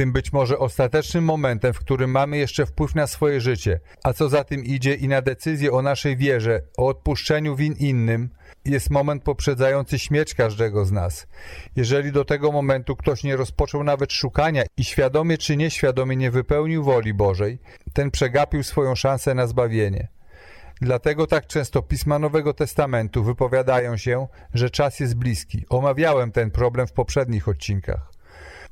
tym być może ostatecznym momentem, w którym mamy jeszcze wpływ na swoje życie, a co za tym idzie i na decyzję o naszej wierze, o odpuszczeniu win innym, jest moment poprzedzający śmierć każdego z nas. Jeżeli do tego momentu ktoś nie rozpoczął nawet szukania i świadomie czy nieświadomie nie wypełnił woli Bożej, ten przegapił swoją szansę na zbawienie. Dlatego tak często pisma Nowego Testamentu wypowiadają się, że czas jest bliski. Omawiałem ten problem w poprzednich odcinkach.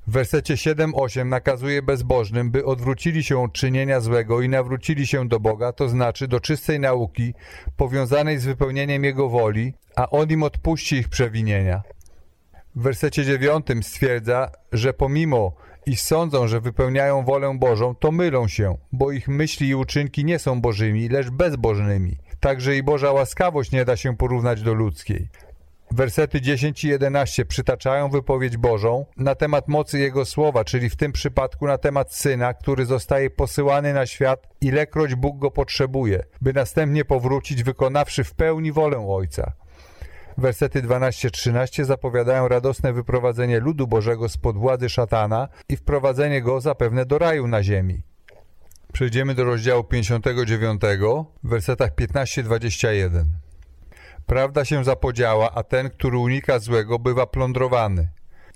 W wersecie 7-8 nakazuje bezbożnym, by odwrócili się od czynienia złego i nawrócili się do Boga, to znaczy do czystej nauki, powiązanej z wypełnieniem Jego woli, a On im odpuści ich przewinienia. W wersecie 9 stwierdza, że pomimo iż sądzą, że wypełniają wolę Bożą, to mylą się, bo ich myśli i uczynki nie są bożymi, lecz bezbożnymi. Także i Boża łaskawość nie da się porównać do ludzkiej. Wersety 10 i 11 przytaczają wypowiedź Bożą na temat mocy Jego słowa, czyli w tym przypadku na temat Syna, który zostaje posyłany na świat, ilekroć Bóg go potrzebuje, by następnie powrócić, wykonawszy w pełni wolę Ojca. Wersety 12-13 zapowiadają radosne wyprowadzenie ludu Bożego spod władzy szatana i wprowadzenie go zapewne do raju na ziemi. Przejdziemy do rozdziału 59, w wersetach 15-21. Prawda się zapodziała, a ten, który unika złego, bywa plądrowany.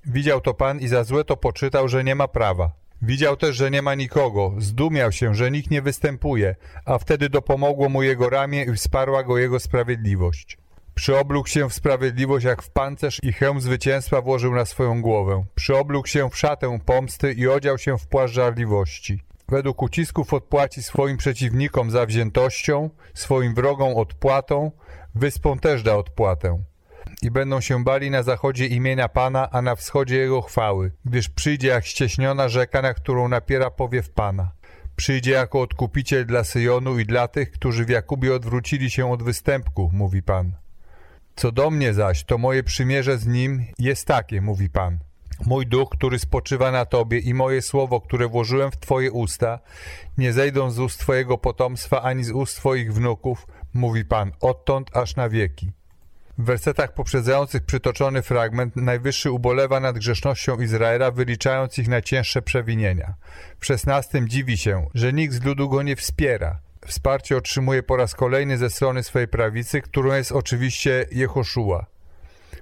Widział to Pan i za złe to poczytał, że nie ma prawa. Widział też, że nie ma nikogo, zdumiał się, że nikt nie występuje, a wtedy dopomogło mu jego ramię i wsparła go jego sprawiedliwość. Przyoblógł się w sprawiedliwość jak w pancerz i hełm zwycięstwa włożył na swoją głowę. Przyoblógł się w szatę pomsty i odział się w płaszcz żarliwości. Według ucisków odpłaci swoim przeciwnikom zawziętością, swoim wrogom odpłatą, wyspą też da odpłatę. I będą się bali na zachodzie imienia Pana, a na wschodzie Jego chwały, gdyż przyjdzie jak ścieśniona rzeka, na którą napiera powiew Pana. Przyjdzie jako odkupiciel dla Syjonu i dla tych, którzy w Jakubie odwrócili się od występku, mówi Pan. Co do mnie zaś, to moje przymierze z nim jest takie, mówi Pan. Mój duch, który spoczywa na Tobie i moje słowo, które włożyłem w Twoje usta, nie zejdą z ust Twojego potomstwa ani z ust Twoich wnuków, mówi Pan, odtąd aż na wieki. W wersetach poprzedzających przytoczony fragment Najwyższy ubolewa nad grzesznością Izraela, wyliczając ich najcięższe przewinienia. W szesnastym dziwi się, że nikt z ludu go nie wspiera. Wsparcie otrzymuje po raz kolejny ze strony swojej prawicy, którą jest oczywiście Jehoszua.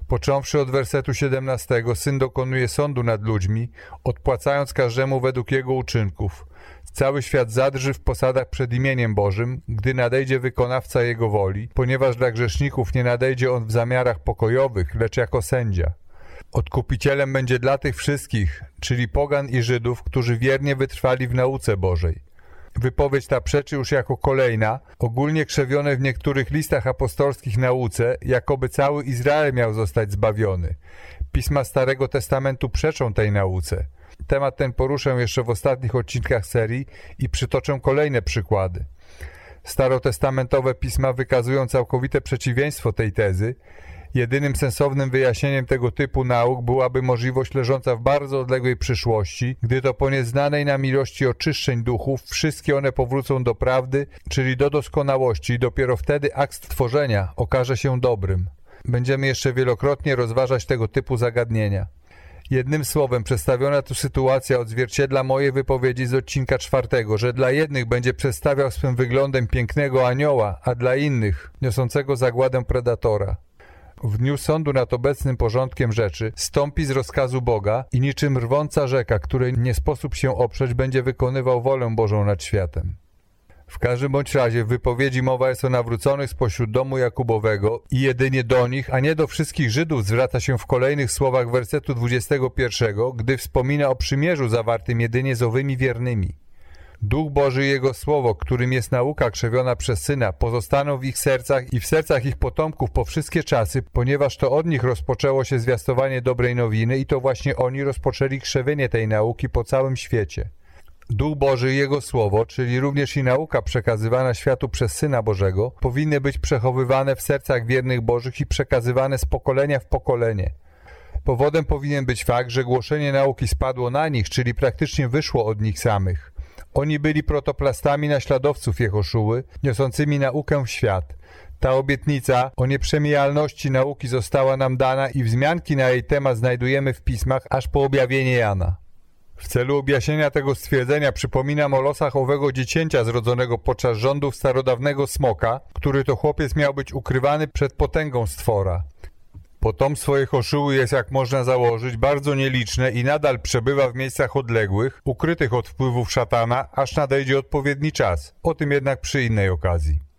Począwszy od wersetu 17, syn dokonuje sądu nad ludźmi, odpłacając każdemu według jego uczynków. Cały świat zadrży w posadach przed imieniem Bożym, gdy nadejdzie wykonawca jego woli, ponieważ dla grzeszników nie nadejdzie on w zamiarach pokojowych, lecz jako sędzia. Odkupicielem będzie dla tych wszystkich, czyli pogan i Żydów, którzy wiernie wytrwali w nauce Bożej. Wypowiedź ta przeczy już jako kolejna, ogólnie krzewione w niektórych listach apostolskich nauce, jakoby cały Izrael miał zostać zbawiony. Pisma Starego Testamentu przeczą tej nauce. Temat ten poruszę jeszcze w ostatnich odcinkach serii i przytoczę kolejne przykłady. Starotestamentowe pisma wykazują całkowite przeciwieństwo tej tezy. Jedynym sensownym wyjaśnieniem tego typu nauk byłaby możliwość leżąca w bardzo odległej przyszłości, gdy to po nieznanej nam ilości oczyszczeń duchów wszystkie one powrócą do prawdy, czyli do doskonałości i dopiero wtedy akt stworzenia okaże się dobrym. Będziemy jeszcze wielokrotnie rozważać tego typu zagadnienia. Jednym słowem, przedstawiona tu sytuacja odzwierciedla moje wypowiedzi z odcinka czwartego, że dla jednych będzie przedstawiał swym wyglądem pięknego anioła, a dla innych niosącego zagładę predatora. W dniu sądu nad obecnym porządkiem rzeczy stąpi z rozkazu Boga i niczym rwąca rzeka, której nie sposób się oprzeć, będzie wykonywał wolę Bożą nad światem. W każdym bądź razie w wypowiedzi mowa jest o nawróconych spośród domu Jakubowego i jedynie do nich, a nie do wszystkich Żydów zwraca się w kolejnych słowach wersetu 21, gdy wspomina o przymierzu zawartym jedynie z owymi wiernymi. Duch Boży i Jego Słowo, którym jest nauka krzewiona przez Syna, pozostaną w ich sercach i w sercach ich potomków po wszystkie czasy, ponieważ to od nich rozpoczęło się zwiastowanie dobrej nowiny i to właśnie oni rozpoczęli krzewienie tej nauki po całym świecie. Duch Boży i Jego Słowo, czyli również i nauka przekazywana światu przez Syna Bożego, powinny być przechowywane w sercach wiernych Bożych i przekazywane z pokolenia w pokolenie. Powodem powinien być fakt, że głoszenie nauki spadło na nich, czyli praktycznie wyszło od nich samych. Oni byli protoplastami naśladowców Jehoszuły, niosącymi naukę w świat. Ta obietnica o nieprzemijalności nauki została nam dana i wzmianki na jej temat znajdujemy w pismach aż po objawienie Jana. W celu objaśnienia tego stwierdzenia przypominam o losach owego dziecięcia zrodzonego podczas rządów starodawnego smoka, który to chłopiec miał być ukrywany przed potęgą stwora. Potomstwo Jehoszuły jest, jak można założyć, bardzo nieliczne i nadal przebywa w miejscach odległych, ukrytych od wpływów szatana, aż nadejdzie odpowiedni czas. O tym jednak przy innej okazji.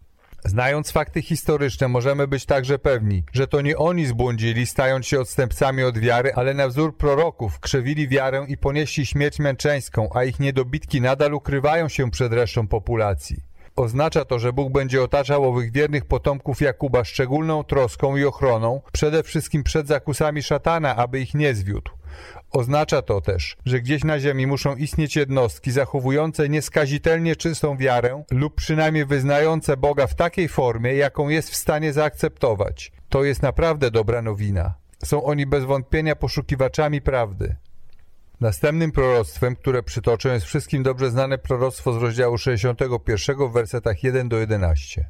Znając fakty historyczne, możemy być także pewni, że to nie oni zbłądzili, stając się odstępcami od wiary, ale na wzór proroków krzewili wiarę i ponieśli śmierć męczeńską, a ich niedobitki nadal ukrywają się przed resztą populacji. Oznacza to, że Bóg będzie otaczał owych wiernych potomków Jakuba szczególną troską i ochroną, przede wszystkim przed zakusami szatana, aby ich nie zwiódł. Oznacza to też, że gdzieś na ziemi muszą istnieć jednostki zachowujące nieskazitelnie czystą wiarę lub przynajmniej wyznające Boga w takiej formie, jaką jest w stanie zaakceptować. To jest naprawdę dobra nowina. Są oni bez wątpienia poszukiwaczami prawdy. Następnym proroctwem, które przytoczę, jest wszystkim dobrze znane proroctwo z rozdziału 61 w wersetach 1 do 11.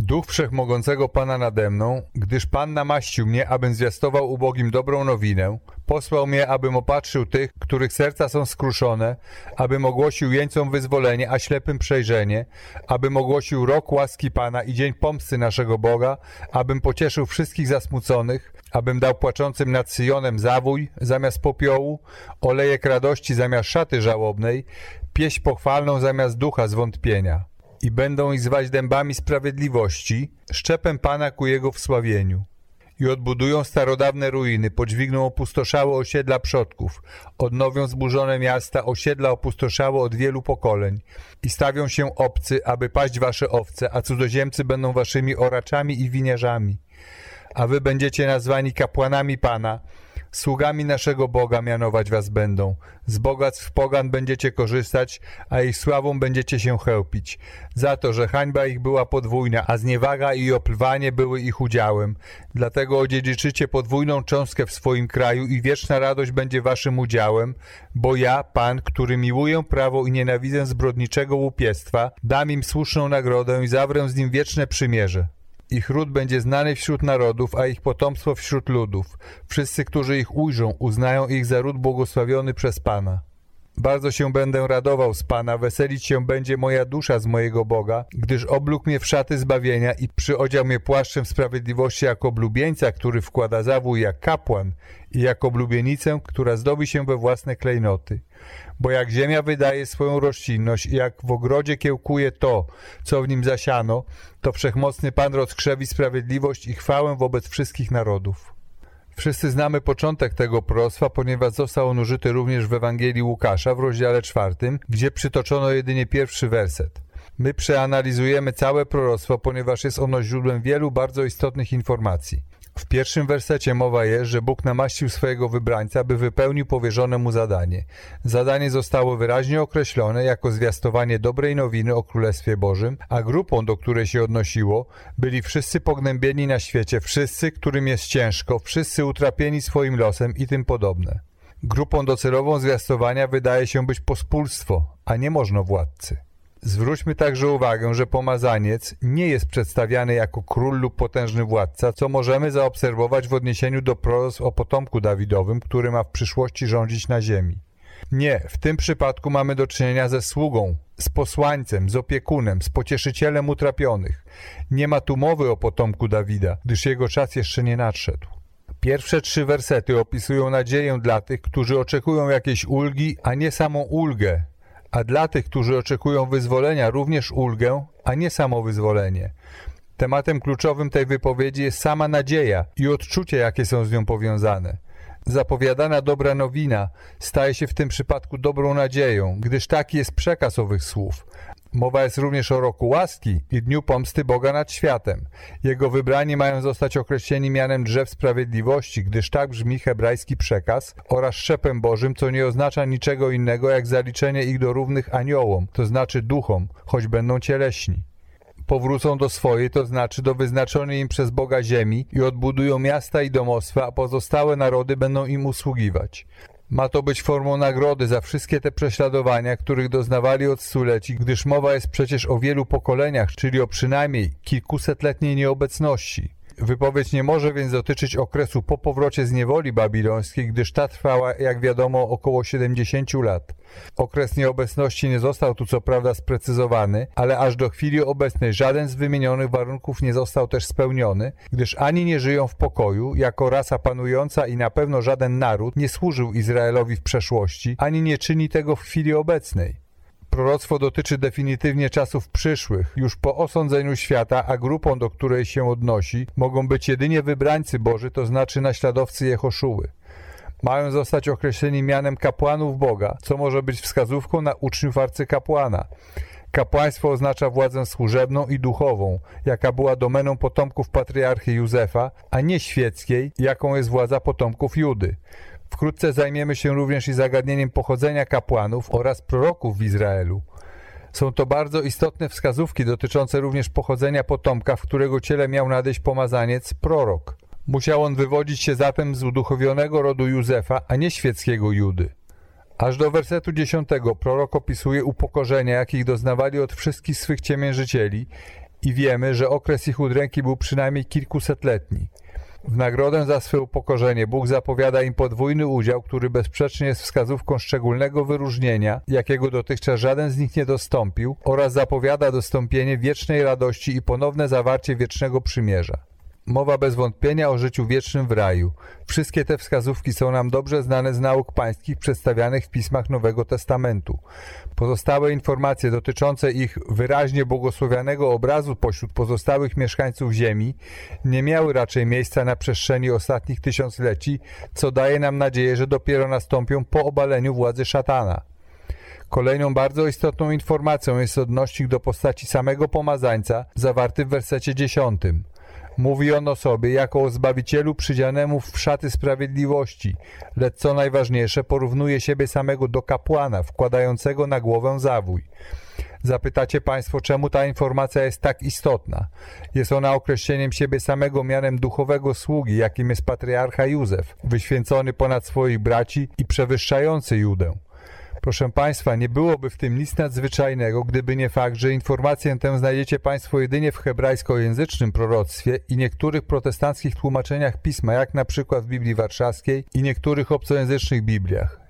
Duch Wszechmogącego Pana nade mną, gdyż Pan namaścił mnie, abym zwiastował ubogim dobrą nowinę, posłał mnie, abym opatrzył tych, których serca są skruszone, abym ogłosił jeńcom wyzwolenie, a ślepym przejrzenie, abym ogłosił rok łaski Pana i dzień pomsty naszego Boga, abym pocieszył wszystkich zasmuconych, abym dał płaczącym nad Syjonem zawój zamiast popiołu, olejek radości zamiast szaty żałobnej, pieśń pochwalną zamiast ducha zwątpienia. I będą ich zwać dębami sprawiedliwości, szczepem Pana ku Jego wsławieniu. I odbudują starodawne ruiny, podźwigną opustoszałe osiedla przodków, odnowią zburzone miasta, osiedla opustoszałe od wielu pokoleń. I stawią się obcy, aby paść wasze owce, a cudzoziemcy będą waszymi oraczami i winiarzami a wy będziecie nazwani kapłanami Pana, sługami naszego Boga mianować was będą. Z bogactw pogan będziecie korzystać, a ich sławą będziecie się chełpić. Za to, że hańba ich była podwójna, a zniewaga i opływanie były ich udziałem. Dlatego odziedziczycie podwójną cząstkę w swoim kraju i wieczna radość będzie waszym udziałem, bo ja, Pan, który miłuję prawo i nienawidzę zbrodniczego łupiestwa, dam im słuszną nagrodę i zawrę z nim wieczne przymierze. Ich ród będzie znany wśród narodów, a ich potomstwo wśród ludów. Wszyscy, którzy ich ujrzą, uznają ich za ród błogosławiony przez Pana. Bardzo się będę radował z Pana, weselić się będzie moja dusza z mojego Boga, gdyż oblógł mnie w szaty zbawienia i przyodział mnie płaszczem sprawiedliwości jako oblubieńca, który wkłada zawój jak kapłan i jako oblubienicę, która zdobi się we własne klejnoty. Bo jak ziemia wydaje swoją roślinność i jak w ogrodzie kiełkuje to, co w nim zasiano, to wszechmocny Pan rozkrzewi sprawiedliwość i chwałę wobec wszystkich narodów. Wszyscy znamy początek tego proroctwa, ponieważ został on użyty również w Ewangelii Łukasza w rozdziale czwartym, gdzie przytoczono jedynie pierwszy werset. My przeanalizujemy całe proroctwo, ponieważ jest ono źródłem wielu bardzo istotnych informacji. W pierwszym wersecie mowa jest, że Bóg namaścił swojego wybrańca, by wypełnił powierzone mu zadanie. Zadanie zostało wyraźnie określone jako zwiastowanie dobrej nowiny o Królestwie Bożym, a grupą, do której się odnosiło, byli wszyscy pognębieni na świecie, wszyscy, którym jest ciężko, wszyscy utrapieni swoim losem i tym podobne. Grupą docelową zwiastowania wydaje się być pospólstwo, a nie można władcy. Zwróćmy także uwagę, że pomazaniec nie jest przedstawiany jako król lub potężny władca, co możemy zaobserwować w odniesieniu do proroctw o potomku Dawidowym, który ma w przyszłości rządzić na ziemi. Nie, w tym przypadku mamy do czynienia ze sługą, z posłańcem, z opiekunem, z pocieszycielem utrapionych. Nie ma tu mowy o potomku Dawida, gdyż jego czas jeszcze nie nadszedł. Pierwsze trzy wersety opisują nadzieję dla tych, którzy oczekują jakiejś ulgi, a nie samą ulgę, a dla tych, którzy oczekują wyzwolenia, również ulgę, a nie samo wyzwolenie. Tematem kluczowym tej wypowiedzi jest sama nadzieja i odczucia, jakie są z nią powiązane. Zapowiadana dobra nowina staje się w tym przypadku dobrą nadzieją, gdyż taki jest przekaz owych słów. Mowa jest również o roku łaski i dniu pomsty Boga nad światem. Jego wybrani mają zostać określeni mianem drzew sprawiedliwości, gdyż tak brzmi hebrajski przekaz oraz szczepem Bożym, co nie oznacza niczego innego jak zaliczenie ich do równych aniołom, to znaczy duchom, choć będą cieleśni powrócą do swojej, to znaczy do wyznaczonej im przez Boga ziemi i odbudują miasta i domostwa, a pozostałe narody będą im usługiwać. Ma to być formą nagrody za wszystkie te prześladowania, których doznawali od stuleci, gdyż mowa jest przecież o wielu pokoleniach, czyli o przynajmniej kilkusetletniej nieobecności. Wypowiedź nie może więc dotyczyć okresu po powrocie z niewoli babilońskiej, gdyż ta trwała, jak wiadomo, około 70 lat. Okres nieobecności nie został tu co prawda sprecyzowany, ale aż do chwili obecnej żaden z wymienionych warunków nie został też spełniony, gdyż ani nie żyją w pokoju, jako rasa panująca i na pewno żaden naród nie służył Izraelowi w przeszłości, ani nie czyni tego w chwili obecnej. Proroctwo dotyczy definitywnie czasów przyszłych, już po osądzeniu świata, a grupą, do której się odnosi, mogą być jedynie wybrańcy Boży, to znaczy naśladowcy Jehoszuły. Mają zostać określeni mianem kapłanów Boga, co może być wskazówką na uczniów arcykapłana. Kapłaństwo oznacza władzę służebną i duchową, jaka była domeną potomków patriarchy Józefa, a nie świeckiej, jaką jest władza potomków Judy. Wkrótce zajmiemy się również i zagadnieniem pochodzenia kapłanów oraz proroków w Izraelu. Są to bardzo istotne wskazówki dotyczące również pochodzenia potomka, w którego ciele miał nadejść pomazaniec, prorok. Musiał on wywodzić się zatem z uduchowionego rodu Józefa, a nie świeckiego Judy. Aż do wersetu dziesiątego prorok opisuje upokorzenia, jakich doznawali od wszystkich swych ciemiężycieli i wiemy, że okres ich udręki był przynajmniej kilkusetletni. W nagrodę za swe upokorzenie Bóg zapowiada im podwójny udział, który bezsprzecznie jest wskazówką szczególnego wyróżnienia, jakiego dotychczas żaden z nich nie dostąpił, oraz zapowiada dostąpienie wiecznej radości i ponowne zawarcie wiecznego przymierza. Mowa bez wątpienia o życiu wiecznym w raju. Wszystkie te wskazówki są nam dobrze znane z nauk pańskich przedstawianych w pismach Nowego Testamentu. Pozostałe informacje dotyczące ich wyraźnie błogosławianego obrazu pośród pozostałych mieszkańców Ziemi nie miały raczej miejsca na przestrzeni ostatnich tysiącleci, co daje nam nadzieję, że dopiero nastąpią po obaleniu władzy szatana. Kolejną bardzo istotną informacją jest odnośnik do postaci samego pomazańca, zawarty w wersecie dziesiątym. Mówi on o sobie jako o Zbawicielu przydzianemu w szaty sprawiedliwości, lecz co najważniejsze porównuje siebie samego do kapłana wkładającego na głowę zawój. Zapytacie Państwo, czemu ta informacja jest tak istotna? Jest ona określeniem siebie samego mianem duchowego sługi, jakim jest patriarcha Józef, wyświęcony ponad swoich braci i przewyższający Judę. Proszę Państwa, nie byłoby w tym nic nadzwyczajnego, gdyby nie fakt, że informację tę znajdziecie Państwo jedynie w hebrajskojęzycznym proroctwie i niektórych protestanckich tłumaczeniach pisma, jak na przykład w Biblii Warszawskiej i niektórych obcojęzycznych Bibliach.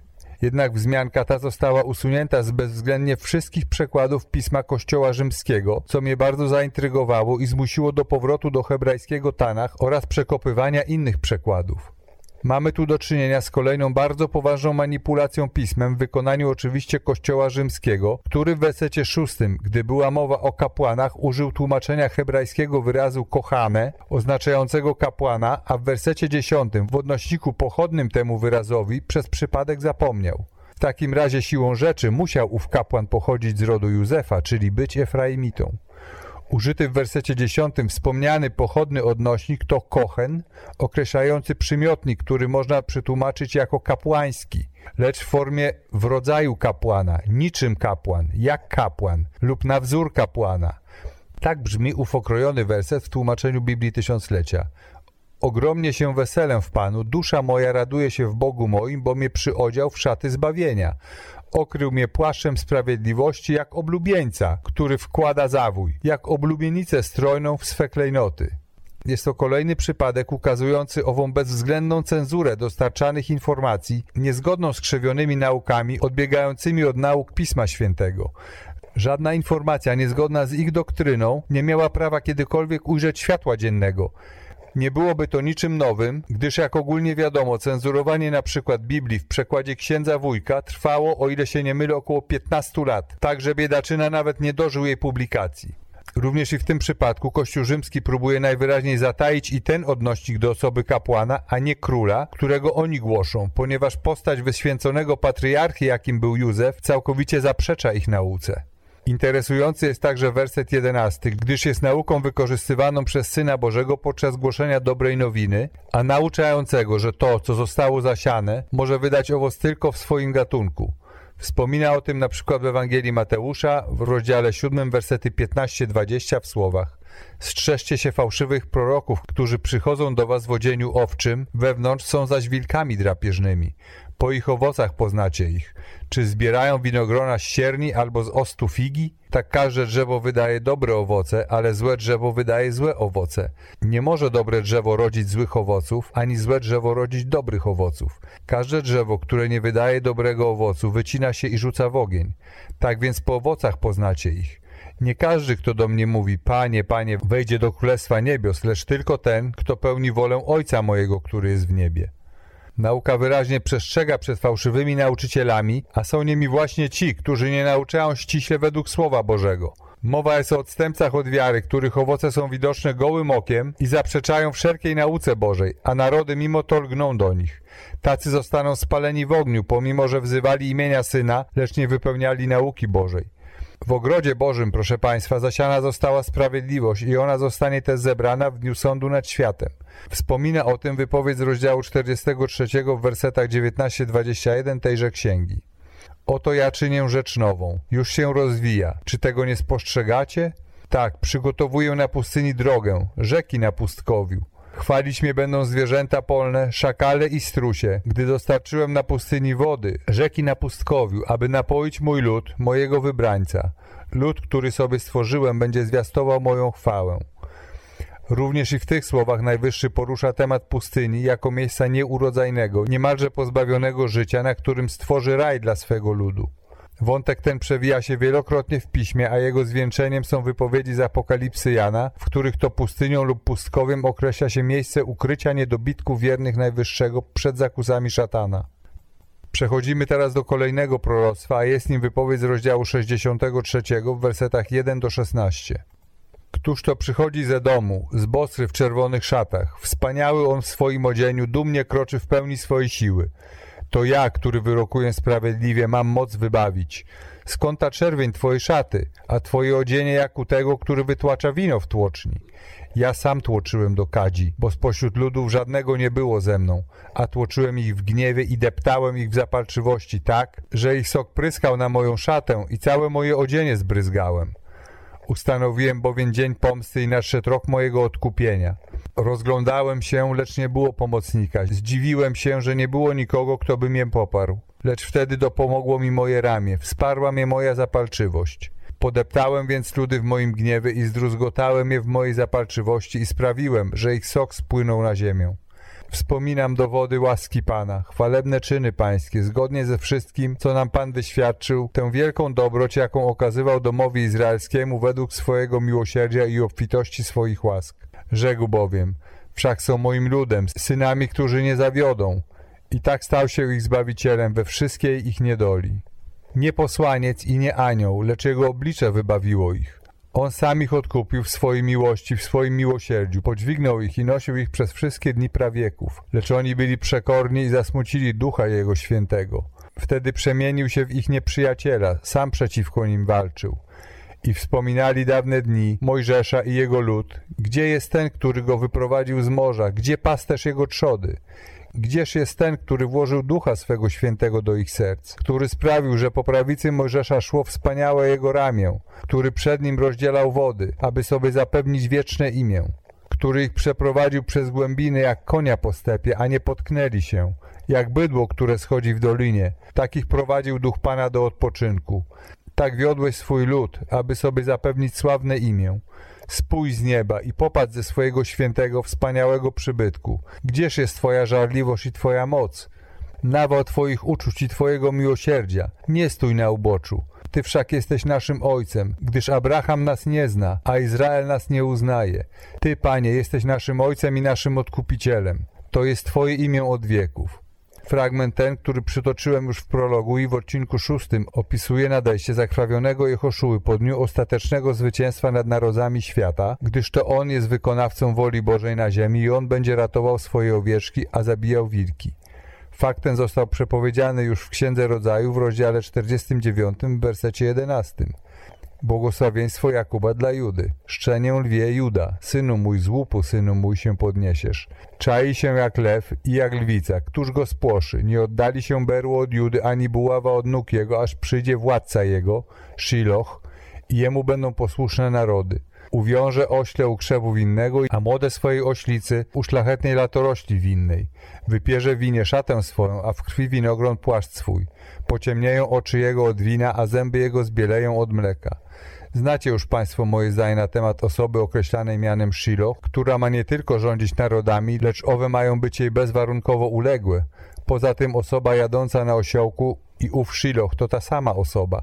Jednak wzmianka ta została usunięta z bezwzględnie wszystkich przekładów pisma Kościoła Rzymskiego, co mnie bardzo zaintrygowało i zmusiło do powrotu do hebrajskiego Tanach oraz przekopywania innych przekładów. Mamy tu do czynienia z kolejną bardzo poważną manipulacją pismem w wykonaniu oczywiście Kościoła Rzymskiego, który w wersecie szóstym, gdy była mowa o kapłanach, użył tłumaczenia hebrajskiego wyrazu kochane, oznaczającego kapłana, a w wersecie dziesiątym, w odnośniku pochodnym temu wyrazowi, przez przypadek zapomniał. W takim razie siłą rzeczy musiał ów kapłan pochodzić z rodu Józefa, czyli być Efraimitą. Użyty w wersecie 10 wspomniany pochodny odnośnik to kochen, określający przymiotnik, który można przetłumaczyć jako kapłański, lecz w formie w rodzaju kapłana, niczym kapłan, jak kapłan lub na wzór kapłana. Tak brzmi ów okrojony werset w tłumaczeniu Biblii Tysiąclecia. Ogromnie się weselę w Panu, dusza moja raduje się w Bogu moim, bo mnie przyodział w szaty zbawienia. Okrył mnie płaszczem sprawiedliwości jak oblubieńca, który wkłada zawój, jak oblubienicę strojną w swe klejnoty. Jest to kolejny przypadek ukazujący ową bezwzględną cenzurę dostarczanych informacji, niezgodną z krzewionymi naukami, odbiegającymi od nauk Pisma Świętego. Żadna informacja niezgodna z ich doktryną nie miała prawa kiedykolwiek ujrzeć światła dziennego. Nie byłoby to niczym nowym, gdyż jak ogólnie wiadomo, cenzurowanie na przykład Biblii w przekładzie księdza wujka trwało, o ile się nie mylę, około 15 lat, tak że biedaczyna nawet nie dożył jej publikacji. Również i w tym przypadku Kościół rzymski próbuje najwyraźniej zataić i ten odnośnik do osoby kapłana, a nie króla, którego oni głoszą, ponieważ postać wyświęconego patriarchy, jakim był Józef, całkowicie zaprzecza ich nauce. Interesujący jest także werset jedenasty, gdyż jest nauką wykorzystywaną przez Syna Bożego podczas głoszenia dobrej nowiny, a nauczającego, że to, co zostało zasiane, może wydać owoc tylko w swoim gatunku. Wspomina o tym na przykład w Ewangelii Mateusza w rozdziale 7, wersety 15-20 w słowach Strzeżcie się fałszywych proroków, którzy przychodzą do was w odzieniu owczym, wewnątrz są zaś wilkami drapieżnymi. Po ich owocach poznacie ich. Czy zbierają winogrona z sierni albo z ostu figi? Tak każde drzewo wydaje dobre owoce, ale złe drzewo wydaje złe owoce. Nie może dobre drzewo rodzić złych owoców, ani złe drzewo rodzić dobrych owoców. Każde drzewo, które nie wydaje dobrego owocu, wycina się i rzuca w ogień. Tak więc po owocach poznacie ich. Nie każdy, kto do mnie mówi, Panie, Panie, wejdzie do Królestwa Niebios, lecz tylko ten, kto pełni wolę Ojca mojego, który jest w niebie. Nauka wyraźnie przestrzega przed fałszywymi nauczycielami, a są nimi właśnie ci, którzy nie nauczają ściśle według Słowa Bożego. Mowa jest o odstępcach od wiary, których owoce są widoczne gołym okiem i zaprzeczają wszelkiej nauce Bożej, a narody mimo to lgną do nich. Tacy zostaną spaleni w ogniu, pomimo że wzywali imienia Syna, lecz nie wypełniali nauki Bożej. W ogrodzie Bożym, proszę Państwa, zasiana została sprawiedliwość i ona zostanie też zebrana w dniu sądu nad światem. Wspomina o tym wypowiedź z rozdziału 43 w wersetach 19-21 tejże księgi. Oto ja czynię rzecz nową, już się rozwija. Czy tego nie spostrzegacie? Tak, przygotowuję na pustyni drogę, rzeki na pustkowiu. Chwalić mnie będą zwierzęta polne, szakale i strusie, gdy dostarczyłem na pustyni wody, rzeki na pustkowiu, aby napoić mój lud, mojego wybrańca. Lud, który sobie stworzyłem, będzie zwiastował moją chwałę. Również i w tych słowach Najwyższy porusza temat pustyni jako miejsca nieurodzajnego, niemalże pozbawionego życia, na którym stworzy raj dla swego ludu. Wątek ten przewija się wielokrotnie w piśmie, a jego zwieńczeniem są wypowiedzi z Apokalipsy Jana, w których to pustynią lub pustkowiem określa się miejsce ukrycia niedobitków wiernych Najwyższego przed zakusami szatana. Przechodzimy teraz do kolejnego proroctwa, a jest nim wypowiedź z rozdziału 63 w wersetach 1 do 16. Któż to przychodzi ze domu, z Bosry w czerwonych szatach, wspaniały on w swoim odzieniu, dumnie kroczy w pełni swojej siły. To ja, który wyrokuję sprawiedliwie, mam moc wybawić. Skąd ta czerwień twojej szaty, a twoje odzienie jak u tego, który wytłacza wino w tłoczni? Ja sam tłoczyłem do kadzi, bo spośród ludów żadnego nie było ze mną, a tłoczyłem ich w gniewie i deptałem ich w zapalczywości tak, że ich sok pryskał na moją szatę i całe moje odzienie zbryzgałem. Ustanowiłem bowiem dzień pomsty i nadszedł rok mojego odkupienia. Rozglądałem się, lecz nie było pomocnika. Zdziwiłem się, że nie było nikogo, kto by mnie poparł. Lecz wtedy dopomogło mi moje ramię, wsparła mnie moja zapalczywość. Podeptałem więc ludy w moim gniewie i zdruzgotałem je w mojej zapalczywości i sprawiłem, że ich sok spłynął na ziemię. Wspominam dowody łaski Pana, chwalebne czyny Pańskie, zgodnie ze wszystkim, co nam Pan wyświadczył, tę wielką dobroć, jaką okazywał domowi izraelskiemu według swojego miłosierdzia i obfitości swoich łask. Rzekł bowiem, wszak są moim ludem, synami, którzy nie zawiodą. I tak stał się ich Zbawicielem we wszystkiej ich niedoli. Nie posłaniec i nie anioł, lecz jego oblicze wybawiło ich. On sam ich odkupił w swojej miłości, w swoim miłosierdziu, podźwignął ich i nosił ich przez wszystkie dni prawieków. Lecz oni byli przekorni i zasmucili ducha Jego Świętego. Wtedy przemienił się w ich nieprzyjaciela, sam przeciwko nim walczył. I wspominali dawne dni Mojżesza i jego lud. Gdzie jest ten, który go wyprowadził z morza? Gdzie pasterz jego trzody? Gdzież jest ten, który włożył ducha swego świętego do ich serc, który sprawił, że po prawicy Mojżesza szło wspaniałe jego ramię, który przed nim rozdzielał wody, aby sobie zapewnić wieczne imię, który ich przeprowadził przez głębiny jak konia po stepie, a nie potknęli się, jak bydło, które schodzi w dolinie, takich prowadził duch Pana do odpoczynku. Tak wiodłeś swój lud, aby sobie zapewnić sławne imię. Spójrz z nieba i popatrz ze swojego świętego, wspaniałego przybytku. Gdzież jest Twoja żarliwość i Twoja moc? Nawał Twoich uczuć i Twojego miłosierdzia. Nie stój na uboczu. Ty wszak jesteś naszym ojcem, gdyż Abraham nas nie zna, a Izrael nas nie uznaje. Ty, Panie, jesteś naszym ojcem i naszym odkupicielem. To jest Twoje imię od wieków. Fragment ten, który przytoczyłem już w prologu i w odcinku szóstym, opisuje nadejście zakrwawionego Jehoszuły po dniu ostatecznego zwycięstwa nad narodami świata, gdyż to on jest wykonawcą woli Bożej na ziemi i on będzie ratował swoje owieczki, a zabijał wilki. Fakt ten został przepowiedziany już w Księdze Rodzaju w rozdziale 49, w wersecie 11. Błogosławieństwo Jakuba dla Judy. Szczenię lwie Juda, synu mój z łupu, synu mój się podniesiesz. Czai się jak lew i jak lwica, któż go spłoszy? Nie oddali się berło od Judy, ani buława od nóg jego, aż przyjdzie władca jego, Shiloh, i jemu będą posłuszne narody. Uwiąże ośle u krzewu winnego, a młode swojej oślicy u szlachetnej latorośli winnej. Wypierze winie szatę swoją, a w krwi winogron płaszcz swój. Pociemnieją oczy jego od wina, a zęby jego zbieleją od mleka. Znacie już Państwo moje zdanie na temat osoby określanej mianem Shiloh, która ma nie tylko rządzić narodami, lecz owe mają być jej bezwarunkowo uległe. Poza tym osoba jadąca na osiołku i ów Shiloh to ta sama osoba.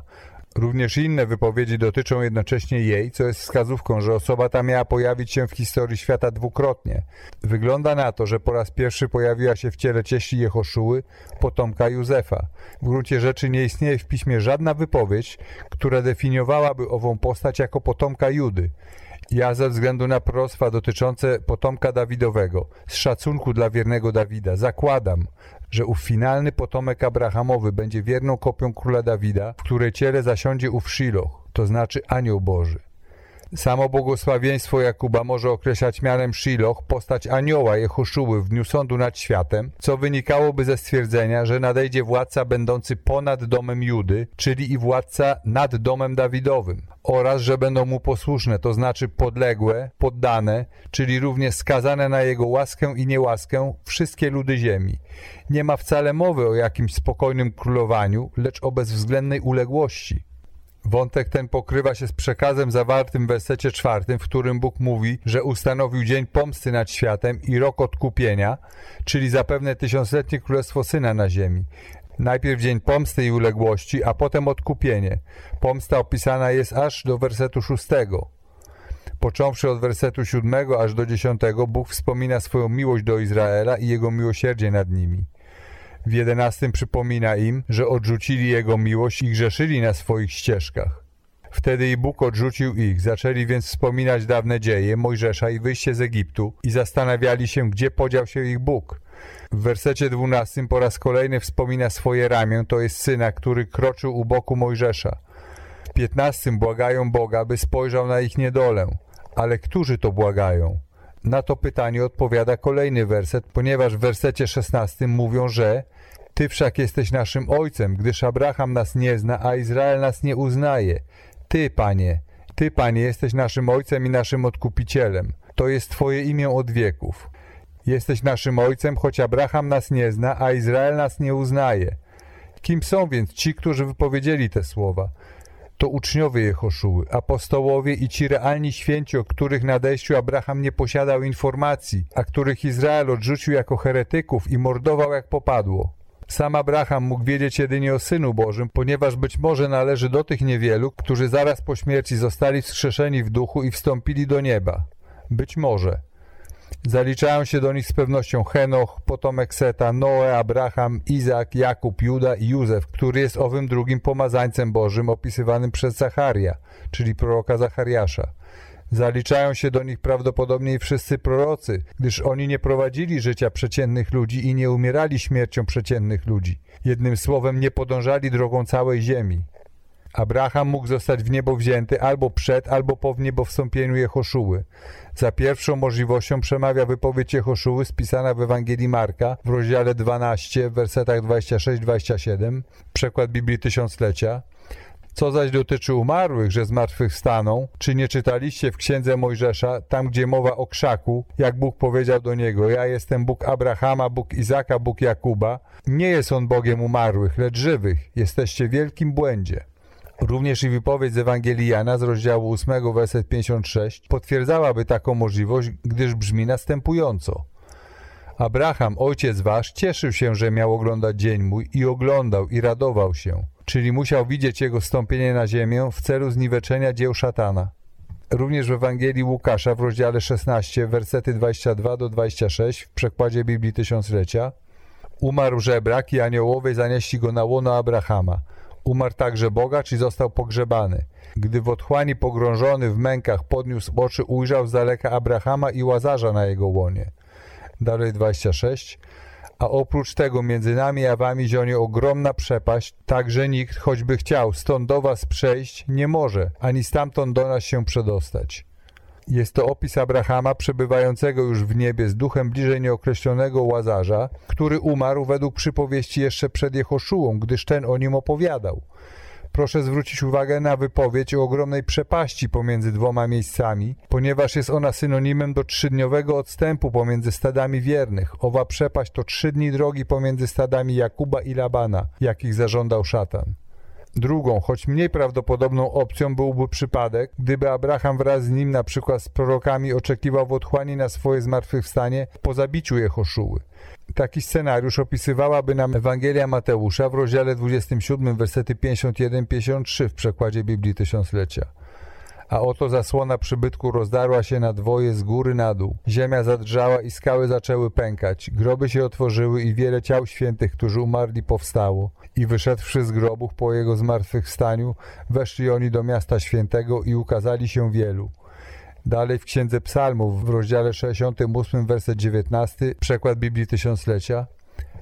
Również inne wypowiedzi dotyczą jednocześnie jej, co jest wskazówką, że osoba ta miała pojawić się w historii świata dwukrotnie. Wygląda na to, że po raz pierwszy pojawiła się w ciele cieśli Jehoszuły, potomka Józefa. W gruncie rzeczy nie istnieje w piśmie żadna wypowiedź, która definiowałaby ową postać jako potomka Judy. Ja ze względu na proroctwa dotyczące potomka Dawidowego, z szacunku dla wiernego Dawida, zakładam, że ów finalny potomek Abrahamowy będzie wierną kopią króla Dawida, w której ciele zasiądzie ów Shiloh, to znaczy anioł Boży. Samo błogosławieństwo Jakuba może określać mianem Shiloh postać anioła Jehoszuły w dniu sądu nad światem, co wynikałoby ze stwierdzenia, że nadejdzie władca będący ponad domem Judy, czyli i władca nad domem Dawidowym, oraz że będą mu posłuszne, to znaczy podległe, poddane, czyli również skazane na jego łaskę i niełaskę wszystkie ludy ziemi. Nie ma wcale mowy o jakimś spokojnym królowaniu, lecz o bezwzględnej uległości. Wątek ten pokrywa się z przekazem zawartym w wersecie czwartym, w którym Bóg mówi, że ustanowił dzień pomsty nad światem i rok odkupienia, czyli zapewne tysiącletnie królestwo Syna na ziemi. Najpierw dzień pomsty i uległości, a potem odkupienie. Pomsta opisana jest aż do wersetu szóstego. Począwszy od wersetu siódmego aż do dziesiątego, Bóg wspomina swoją miłość do Izraela i jego miłosierdzie nad nimi. W jedenastym przypomina im, że odrzucili Jego miłość i grzeszyli na swoich ścieżkach. Wtedy i Bóg odrzucił ich, zaczęli więc wspominać dawne dzieje Mojżesza i wyjście z Egiptu i zastanawiali się, gdzie podział się ich Bóg. W wersecie dwunastym po raz kolejny wspomina swoje ramię, to jest syna, który kroczył u boku Mojżesza. W piętnastym błagają Boga, by spojrzał na ich niedolę. Ale którzy to błagają? Na to pytanie odpowiada kolejny werset, ponieważ w wersecie szesnastym mówią, że ty wszak jesteś naszym ojcem, gdyż Abraham nas nie zna, a Izrael nas nie uznaje. Ty, Panie, Ty, Panie, jesteś naszym ojcem i naszym odkupicielem. To jest Twoje imię od wieków. Jesteś naszym ojcem, choć Abraham nas nie zna, a Izrael nas nie uznaje. Kim są więc ci, którzy wypowiedzieli te słowa? To uczniowie Jehoszuły, apostołowie i ci realni święci, o których nadejściu Abraham nie posiadał informacji, a których Izrael odrzucił jako heretyków i mordował jak popadło. Sam Abraham mógł wiedzieć jedynie o Synu Bożym, ponieważ być może należy do tych niewielu, którzy zaraz po śmierci zostali wskrzeszeni w duchu i wstąpili do nieba. Być może. Zaliczają się do nich z pewnością Henoch, potomek Seta, Noe, Abraham, Izak, Jakub, Juda i Józef, który jest owym drugim pomazańcem Bożym opisywanym przez Zacharia, czyli proroka Zachariasza. Zaliczają się do nich prawdopodobnie wszyscy prorocy, gdyż oni nie prowadzili życia przeciętnych ludzi i nie umierali śmiercią przeciętnych ludzi. Jednym słowem nie podążali drogą całej ziemi. Abraham mógł zostać w niebo wzięty albo przed, albo po wniebowstąpieniu Jehoszuły. Za pierwszą możliwością przemawia wypowiedź Jehoszuły spisana w Ewangelii Marka w rozdziale 12, w wersetach 26-27, przekład Biblii Tysiąclecia. Co zaś dotyczy umarłych, że zmartwychwstaną, czy nie czytaliście w księdze Mojżesza, tam gdzie mowa o krzaku, jak Bóg powiedział do niego, ja jestem Bóg Abrahama, Bóg Izaka, Bóg Jakuba. Nie jest on Bogiem umarłych, lecz żywych. Jesteście w wielkim błędzie. Również i wypowiedź z Ewangelii Jana z rozdziału 8, werset 56 potwierdzałaby taką możliwość, gdyż brzmi następująco. Abraham, ojciec wasz, cieszył się, że miał oglądać dzień mój i oglądał i radował się czyli musiał widzieć jego wstąpienie na ziemię w celu zniweczenia dzieł szatana. Również w Ewangelii Łukasza w rozdziale 16, wersety 22 do 26 w przekładzie Biblii Tysiąclecia Umarł żebrak i aniołowie zanieśli go na łono Abrahama. Umarł także bogacz i został pogrzebany. Gdy w otchłani pogrążony w mękach podniósł oczy, ujrzał z daleka Abrahama i Łazarza na jego łonie. Dalej 26. A oprócz tego między nami a wami zionie ogromna przepaść, tak że nikt, choćby chciał stąd do was przejść, nie może, ani stamtąd do nas się przedostać. Jest to opis Abrahama przebywającego już w niebie z duchem bliżej nieokreślonego Łazarza, który umarł według przypowieści jeszcze przed Jehoszułą, gdyż ten o nim opowiadał. Proszę zwrócić uwagę na wypowiedź o ogromnej przepaści pomiędzy dwoma miejscami, ponieważ jest ona synonimem do trzydniowego odstępu pomiędzy stadami wiernych. Owa przepaść to trzy dni drogi pomiędzy stadami Jakuba i Labana, jakich zażądał szatan. Drugą, choć mniej prawdopodobną opcją byłby przypadek, gdyby Abraham wraz z nim, na przykład z prorokami, oczekiwał w otchłani na swoje zmartwychwstanie po zabiciu Jehoszuły. Taki scenariusz opisywałaby nam Ewangelia Mateusza w rozdziale 27, wersety 51-53 w przekładzie Biblii Tysiąclecia. A oto zasłona przybytku rozdarła się na dwoje z góry na dół. Ziemia zadrżała i skały zaczęły pękać. Groby się otworzyły i wiele ciał świętych, którzy umarli, powstało. I wyszedłszy z grobów po jego zmartwychwstaniu, weszli oni do miasta świętego i ukazali się wielu. Dalej w Księdze Psalmów w rozdziale 68, werset 19, przekład Biblii Tysiąclecia.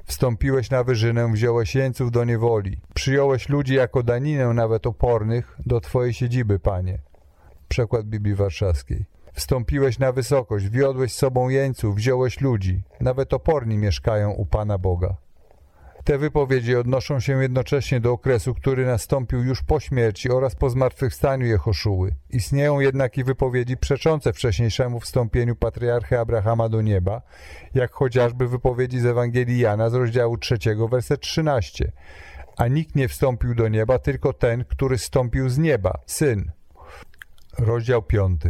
Wstąpiłeś na wyżynę, wziąłeś jeńców do niewoli. Przyjąłeś ludzi jako daninę nawet opornych do Twojej siedziby, Panie. Przekład Biblii Warszawskiej. Wstąpiłeś na wysokość, wiodłeś sobą jeńców, wziąłeś ludzi. Nawet oporni mieszkają u Pana Boga. Te wypowiedzi odnoszą się jednocześnie do okresu, który nastąpił już po śmierci oraz po zmartwychwstaniu Jehoszuły. Istnieją jednak i wypowiedzi przeczące wcześniejszemu wstąpieniu patriarchy Abrahama do nieba, jak chociażby wypowiedzi z Ewangelii Jana z rozdziału 3, werset 13. A nikt nie wstąpił do nieba, tylko ten, który stąpił z nieba, Syn. Rozdział 5.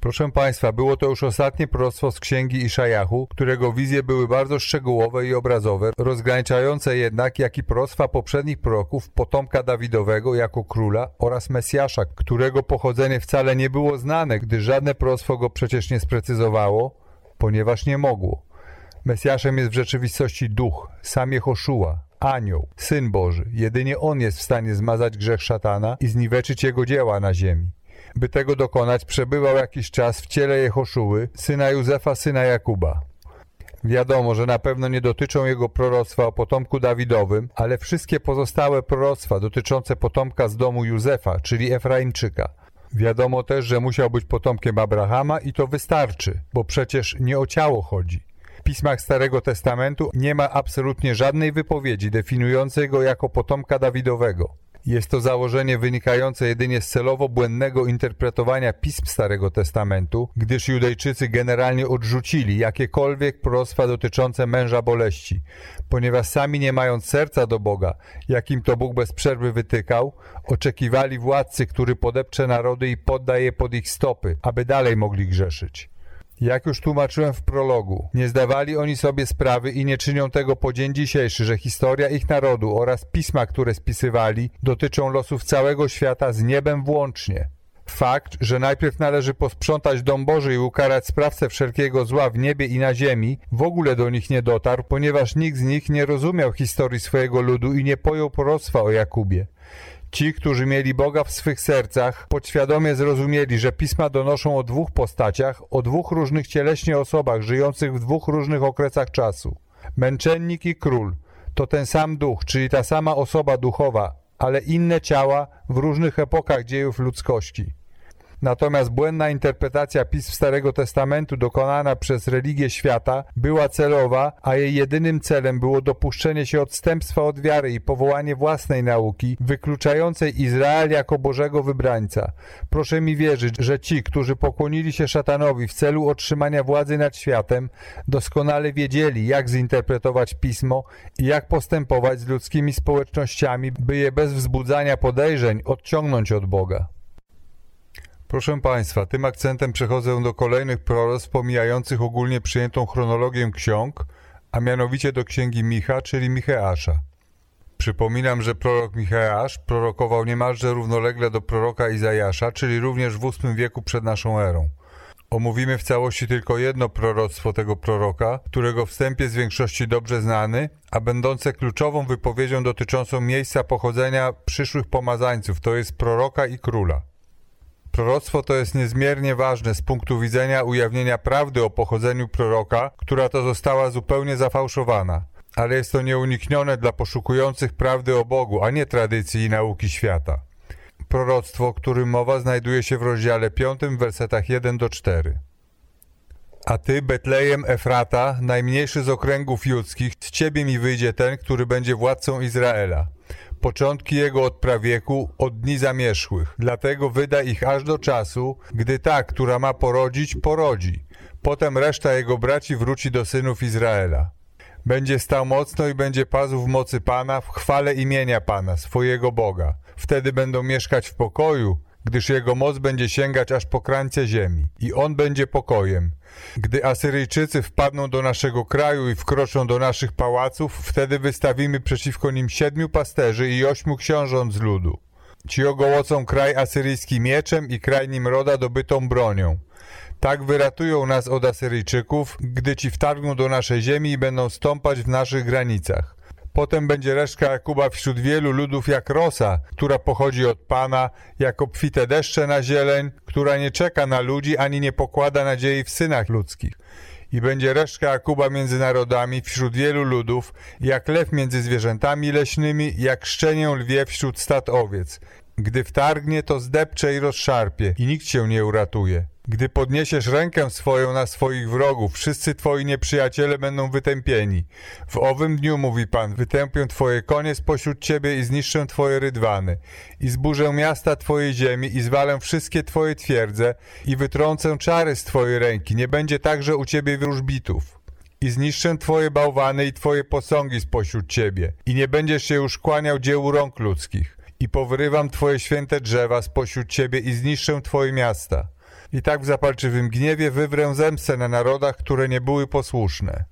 Proszę Państwa, było to już ostatnie proroctwo z księgi Iszajachu, którego wizje były bardzo szczegółowe i obrazowe, rozgraniczające jednak, jak i proroctwa poprzednich proroków, potomka Dawidowego jako króla oraz Mesjasza, którego pochodzenie wcale nie było znane, gdyż żadne proroctwo go przecież nie sprecyzowało, ponieważ nie mogło. Mesjaszem jest w rzeczywistości duch, sam Jehoszua, anioł, Syn Boży. Jedynie On jest w stanie zmazać grzech szatana i zniweczyć jego dzieła na ziemi. By tego dokonać, przebywał jakiś czas w ciele Jehoszuły, syna Józefa, syna Jakuba. Wiadomo, że na pewno nie dotyczą jego proroctwa o potomku Dawidowym, ale wszystkie pozostałe proroctwa dotyczące potomka z domu Józefa, czyli Efraimczyka. Wiadomo też, że musiał być potomkiem Abrahama i to wystarczy, bo przecież nie o ciało chodzi. W pismach Starego Testamentu nie ma absolutnie żadnej wypowiedzi definiującej go jako potomka Dawidowego. Jest to założenie wynikające jedynie z celowo błędnego interpretowania pism Starego Testamentu, gdyż Judejczycy generalnie odrzucili jakiekolwiek proroctwa dotyczące męża boleści, ponieważ sami nie mając serca do Boga, jakim to Bóg bez przerwy wytykał, oczekiwali władcy, który podepcze narody i podda je pod ich stopy, aby dalej mogli grzeszyć. Jak już tłumaczyłem w prologu, nie zdawali oni sobie sprawy i nie czynią tego po dzień dzisiejszy, że historia ich narodu oraz pisma, które spisywali, dotyczą losów całego świata z niebem włącznie. Fakt, że najpierw należy posprzątać dom Boży i ukarać sprawcę wszelkiego zła w niebie i na ziemi, w ogóle do nich nie dotarł, ponieważ nikt z nich nie rozumiał historii swojego ludu i nie pojął proroctwa o Jakubie. Ci, którzy mieli Boga w swych sercach, podświadomie zrozumieli, że pisma donoszą o dwóch postaciach, o dwóch różnych cieleśnie osobach żyjących w dwóch różnych okresach czasu. Męczennik i król to ten sam duch, czyli ta sama osoba duchowa, ale inne ciała w różnych epokach dziejów ludzkości. Natomiast błędna interpretacja pism Starego Testamentu dokonana przez religię świata była celowa, a jej jedynym celem było dopuszczenie się odstępstwa od wiary i powołanie własnej nauki, wykluczającej Izrael jako Bożego wybrańca. Proszę mi wierzyć, że ci, którzy pokłonili się szatanowi w celu otrzymania władzy nad światem, doskonale wiedzieli, jak zinterpretować pismo i jak postępować z ludzkimi społecznościami, by je bez wzbudzania podejrzeń odciągnąć od Boga. Proszę Państwa, tym akcentem przechodzę do kolejnych proroctw pomijających ogólnie przyjętą chronologię ksiąg, a mianowicie do księgi Micha, czyli Micheasza. Przypominam, że prorok Micheasz prorokował niemalże równolegle do proroka Izajasza, czyli również w VIII wieku przed naszą erą. Omówimy w całości tylko jedno proroctwo tego proroka, którego wstęp jest w większości dobrze znany, a będące kluczową wypowiedzią dotyczącą miejsca pochodzenia przyszłych pomazańców, to jest proroka i króla. Proroctwo to jest niezmiernie ważne z punktu widzenia ujawnienia prawdy o pochodzeniu proroka, która to została zupełnie zafałszowana. Ale jest to nieuniknione dla poszukujących prawdy o Bogu, a nie tradycji i nauki świata. Proroctwo, o którym mowa, znajduje się w rozdziale 5, wersetach 1 do 4. A ty, Betlejem Efrata, najmniejszy z okręgów judzkich, z ciebie mi wyjdzie ten, który będzie władcą Izraela początki jego od prawieku, od dni zamierzchłych. Dlatego wyda ich aż do czasu, gdy ta, która ma porodzić, porodzi. Potem reszta jego braci wróci do synów Izraela. Będzie stał mocno i będzie pazł w mocy Pana, w chwale imienia Pana, swojego Boga. Wtedy będą mieszkać w pokoju, gdyż jego moc będzie sięgać aż po krańce ziemi. I on będzie pokojem. Gdy Asyryjczycy wpadną do naszego kraju i wkroczą do naszych pałaców, wtedy wystawimy przeciwko nim siedmiu pasterzy i ośmiu książąt z ludu. Ci ogołocą kraj asyryjski mieczem i kraj Nimroda dobytą bronią. Tak wyratują nas od Asyryjczyków, gdy ci wtargną do naszej ziemi i będą stąpać w naszych granicach. Potem będzie resztka Jakuba wśród wielu ludów jak rosa, która pochodzi od Pana, jak obfite deszcze na zieleń, która nie czeka na ludzi ani nie pokłada nadziei w synach ludzkich. I będzie resztka Jakuba między narodami wśród wielu ludów, jak lew między zwierzętami leśnymi, jak szczenię lwie wśród stad owiec. Gdy wtargnie, to zdepcze i rozszarpie i nikt cię nie uratuje. Gdy podniesiesz rękę swoją na swoich wrogów, wszyscy twoi nieprzyjaciele będą wytępieni. W owym dniu, mówi Pan, wytępię twoje konie spośród ciebie i zniszczę twoje rydwany. I zburzę miasta twojej ziemi i zwalę wszystkie twoje twierdze i wytrącę czary z twojej ręki. Nie będzie także u ciebie wróżbitów. I zniszczę twoje bałwany i twoje posągi spośród ciebie. I nie będziesz się już kłaniał dziełu rąk ludzkich. I powyrywam twoje święte drzewa spośród ciebie i zniszczę twoje miasta i tak w zapalczywym gniewie wywrę zemstę na narodach, które nie były posłuszne.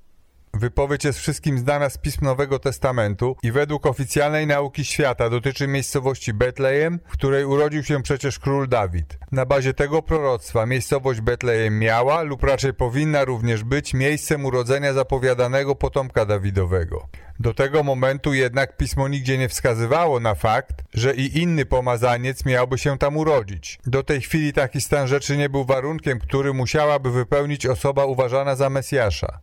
Wypowiedź jest wszystkim znana z pism Nowego Testamentu i według oficjalnej nauki świata dotyczy miejscowości Betlejem, w której urodził się przecież król Dawid. Na bazie tego proroctwa miejscowość Betlejem miała lub raczej powinna również być miejscem urodzenia zapowiadanego potomka Dawidowego. Do tego momentu jednak pismo nigdzie nie wskazywało na fakt, że i inny pomazaniec miałby się tam urodzić. Do tej chwili taki stan rzeczy nie był warunkiem, który musiałaby wypełnić osoba uważana za Mesjasza.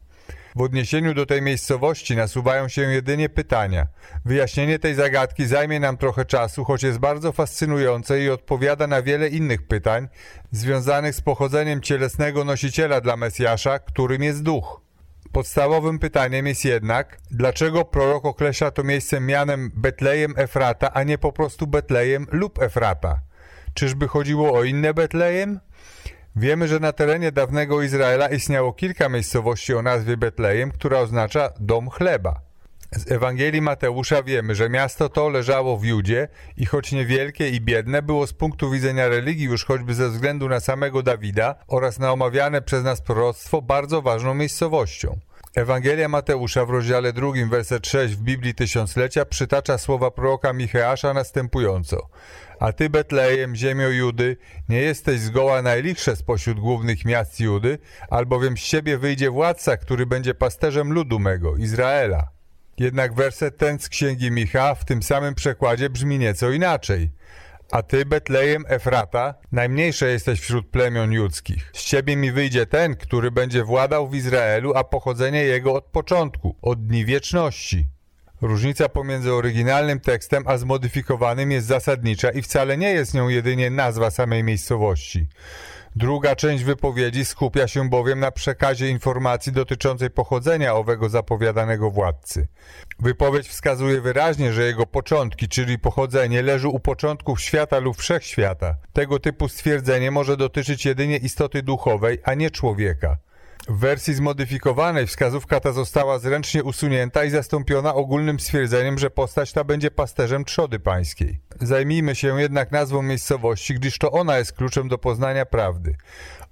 W odniesieniu do tej miejscowości nasuwają się jedynie pytania. Wyjaśnienie tej zagadki zajmie nam trochę czasu, choć jest bardzo fascynujące i odpowiada na wiele innych pytań związanych z pochodzeniem cielesnego nosiciela dla Mesjasza, którym jest duch. Podstawowym pytaniem jest jednak, dlaczego prorok określa to miejsce mianem Betlejem Efrata, a nie po prostu Betlejem lub Efrata? Czyżby chodziło o inne Betlejem? Wiemy, że na terenie dawnego Izraela istniało kilka miejscowości o nazwie Betlejem, która oznacza dom chleba. Z Ewangelii Mateusza wiemy, że miasto to leżało w Judzie i choć niewielkie i biedne, było z punktu widzenia religii już choćby ze względu na samego Dawida oraz na omawiane przez nas proroctwo bardzo ważną miejscowością. Ewangelia Mateusza w rozdziale drugim, werset 6 w Biblii Tysiąclecia przytacza słowa proroka Micheasza następująco. A ty, Betlejem, ziemio Judy, nie jesteś zgoła najlichsze spośród głównych miast Judy, albowiem z siebie wyjdzie władca, który będzie pasterzem ludu mego, Izraela. Jednak werset ten z księgi Micha w tym samym przekładzie brzmi nieco inaczej. A ty, Betlejem Efrata, najmniejsze jesteś wśród plemion judzkich. Z ciebie mi wyjdzie ten, który będzie władał w Izraelu, a pochodzenie jego od początku, od dni wieczności. Różnica pomiędzy oryginalnym tekstem a zmodyfikowanym jest zasadnicza i wcale nie jest nią jedynie nazwa samej miejscowości. Druga część wypowiedzi skupia się bowiem na przekazie informacji dotyczącej pochodzenia owego zapowiadanego władcy. Wypowiedź wskazuje wyraźnie, że jego początki, czyli pochodzenie, leży u początków świata lub wszechświata. Tego typu stwierdzenie może dotyczyć jedynie istoty duchowej, a nie człowieka. W wersji zmodyfikowanej wskazówka ta została zręcznie usunięta i zastąpiona ogólnym stwierdzeniem, że postać ta będzie pasterzem trzody pańskiej. Zajmijmy się jednak nazwą miejscowości, gdyż to ona jest kluczem do poznania prawdy.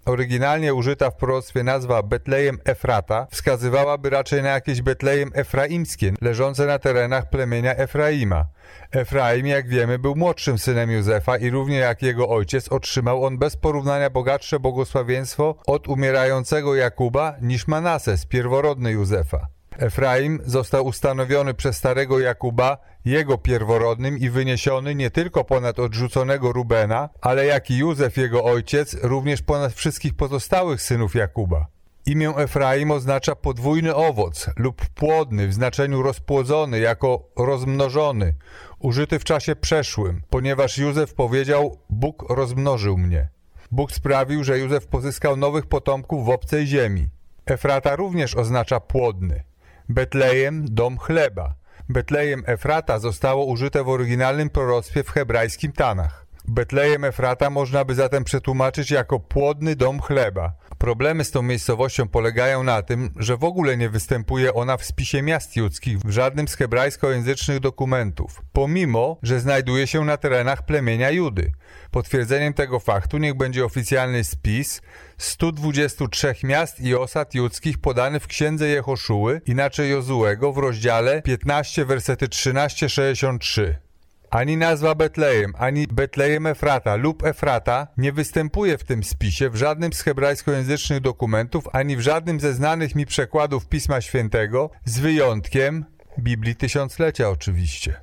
Oryginalnie użyta w proroctwie nazwa Betlejem Efrata wskazywałaby raczej na jakieś Betlejem Efraimskie, leżące na terenach plemienia Efraima. Efraim, jak wiemy, był młodszym synem Józefa i równie jak jego ojciec otrzymał on bez porównania bogatsze błogosławieństwo od umierającego Jakuba niż Manases, pierworodny Józefa. Efraim został ustanowiony przez starego Jakuba jego pierworodnym i wyniesiony nie tylko ponad odrzuconego Rubena, ale jak i Józef jego ojciec, również ponad wszystkich pozostałych synów Jakuba. Imię Efraim oznacza podwójny owoc lub płodny w znaczeniu rozpłodzony jako rozmnożony, użyty w czasie przeszłym, ponieważ Józef powiedział Bóg rozmnożył mnie. Bóg sprawił, że Józef pozyskał nowych potomków w obcej ziemi. Efrata również oznacza płodny. Betlejem, dom chleba. Betlejem Efrata zostało użyte w oryginalnym proroctwie w hebrajskim Tanach. Betlejem Efrata można by zatem przetłumaczyć jako płodny dom chleba. Problemy z tą miejscowością polegają na tym, że w ogóle nie występuje ona w spisie miast judzkich w żadnym z hebrajskojęzycznych dokumentów, pomimo, że znajduje się na terenach plemienia Judy. Potwierdzeniem tego faktu niech będzie oficjalny spis 123 miast i osad judzkich podany w księdze Jehoszuły, inaczej Jozułego w rozdziale 15 wersety 13-63. Ani nazwa Betlejem, ani Betlejem Efrata lub Efrata nie występuje w tym spisie w żadnym z hebrajskojęzycznych dokumentów, ani w żadnym ze znanych mi przekładów Pisma Świętego, z wyjątkiem Biblii Tysiąclecia oczywiście.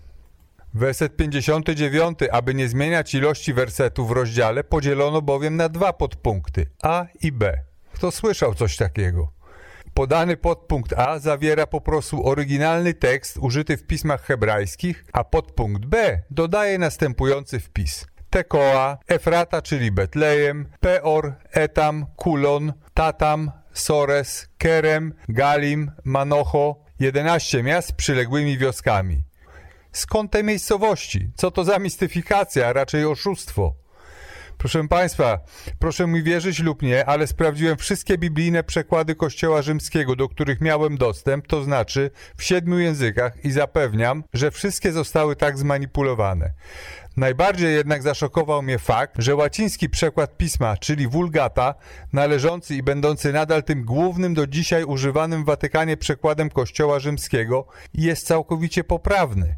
Werset 59, aby nie zmieniać ilości wersetów w rozdziale, podzielono bowiem na dwa podpunkty A i B. Kto słyszał coś takiego? Podany podpunkt A zawiera po prostu oryginalny tekst użyty w pismach hebrajskich, a podpunkt B dodaje następujący wpis. Tekoa, Efrata, czyli Betlejem, Peor, Etam, Kulon, Tatam, Sores, Kerem, Galim, Manocho, 11 miast z przyległymi wioskami. Skąd te miejscowości? Co to za mistyfikacja, a raczej oszustwo? Proszę Państwa, proszę mi wierzyć lub nie, ale sprawdziłem wszystkie biblijne przekłady Kościoła Rzymskiego, do których miałem dostęp, to znaczy w siedmiu językach i zapewniam, że wszystkie zostały tak zmanipulowane. Najbardziej jednak zaszokował mnie fakt, że łaciński przekład pisma, czyli Vulgata, należący i będący nadal tym głównym do dzisiaj używanym w Watykanie przekładem Kościoła Rzymskiego, jest całkowicie poprawny.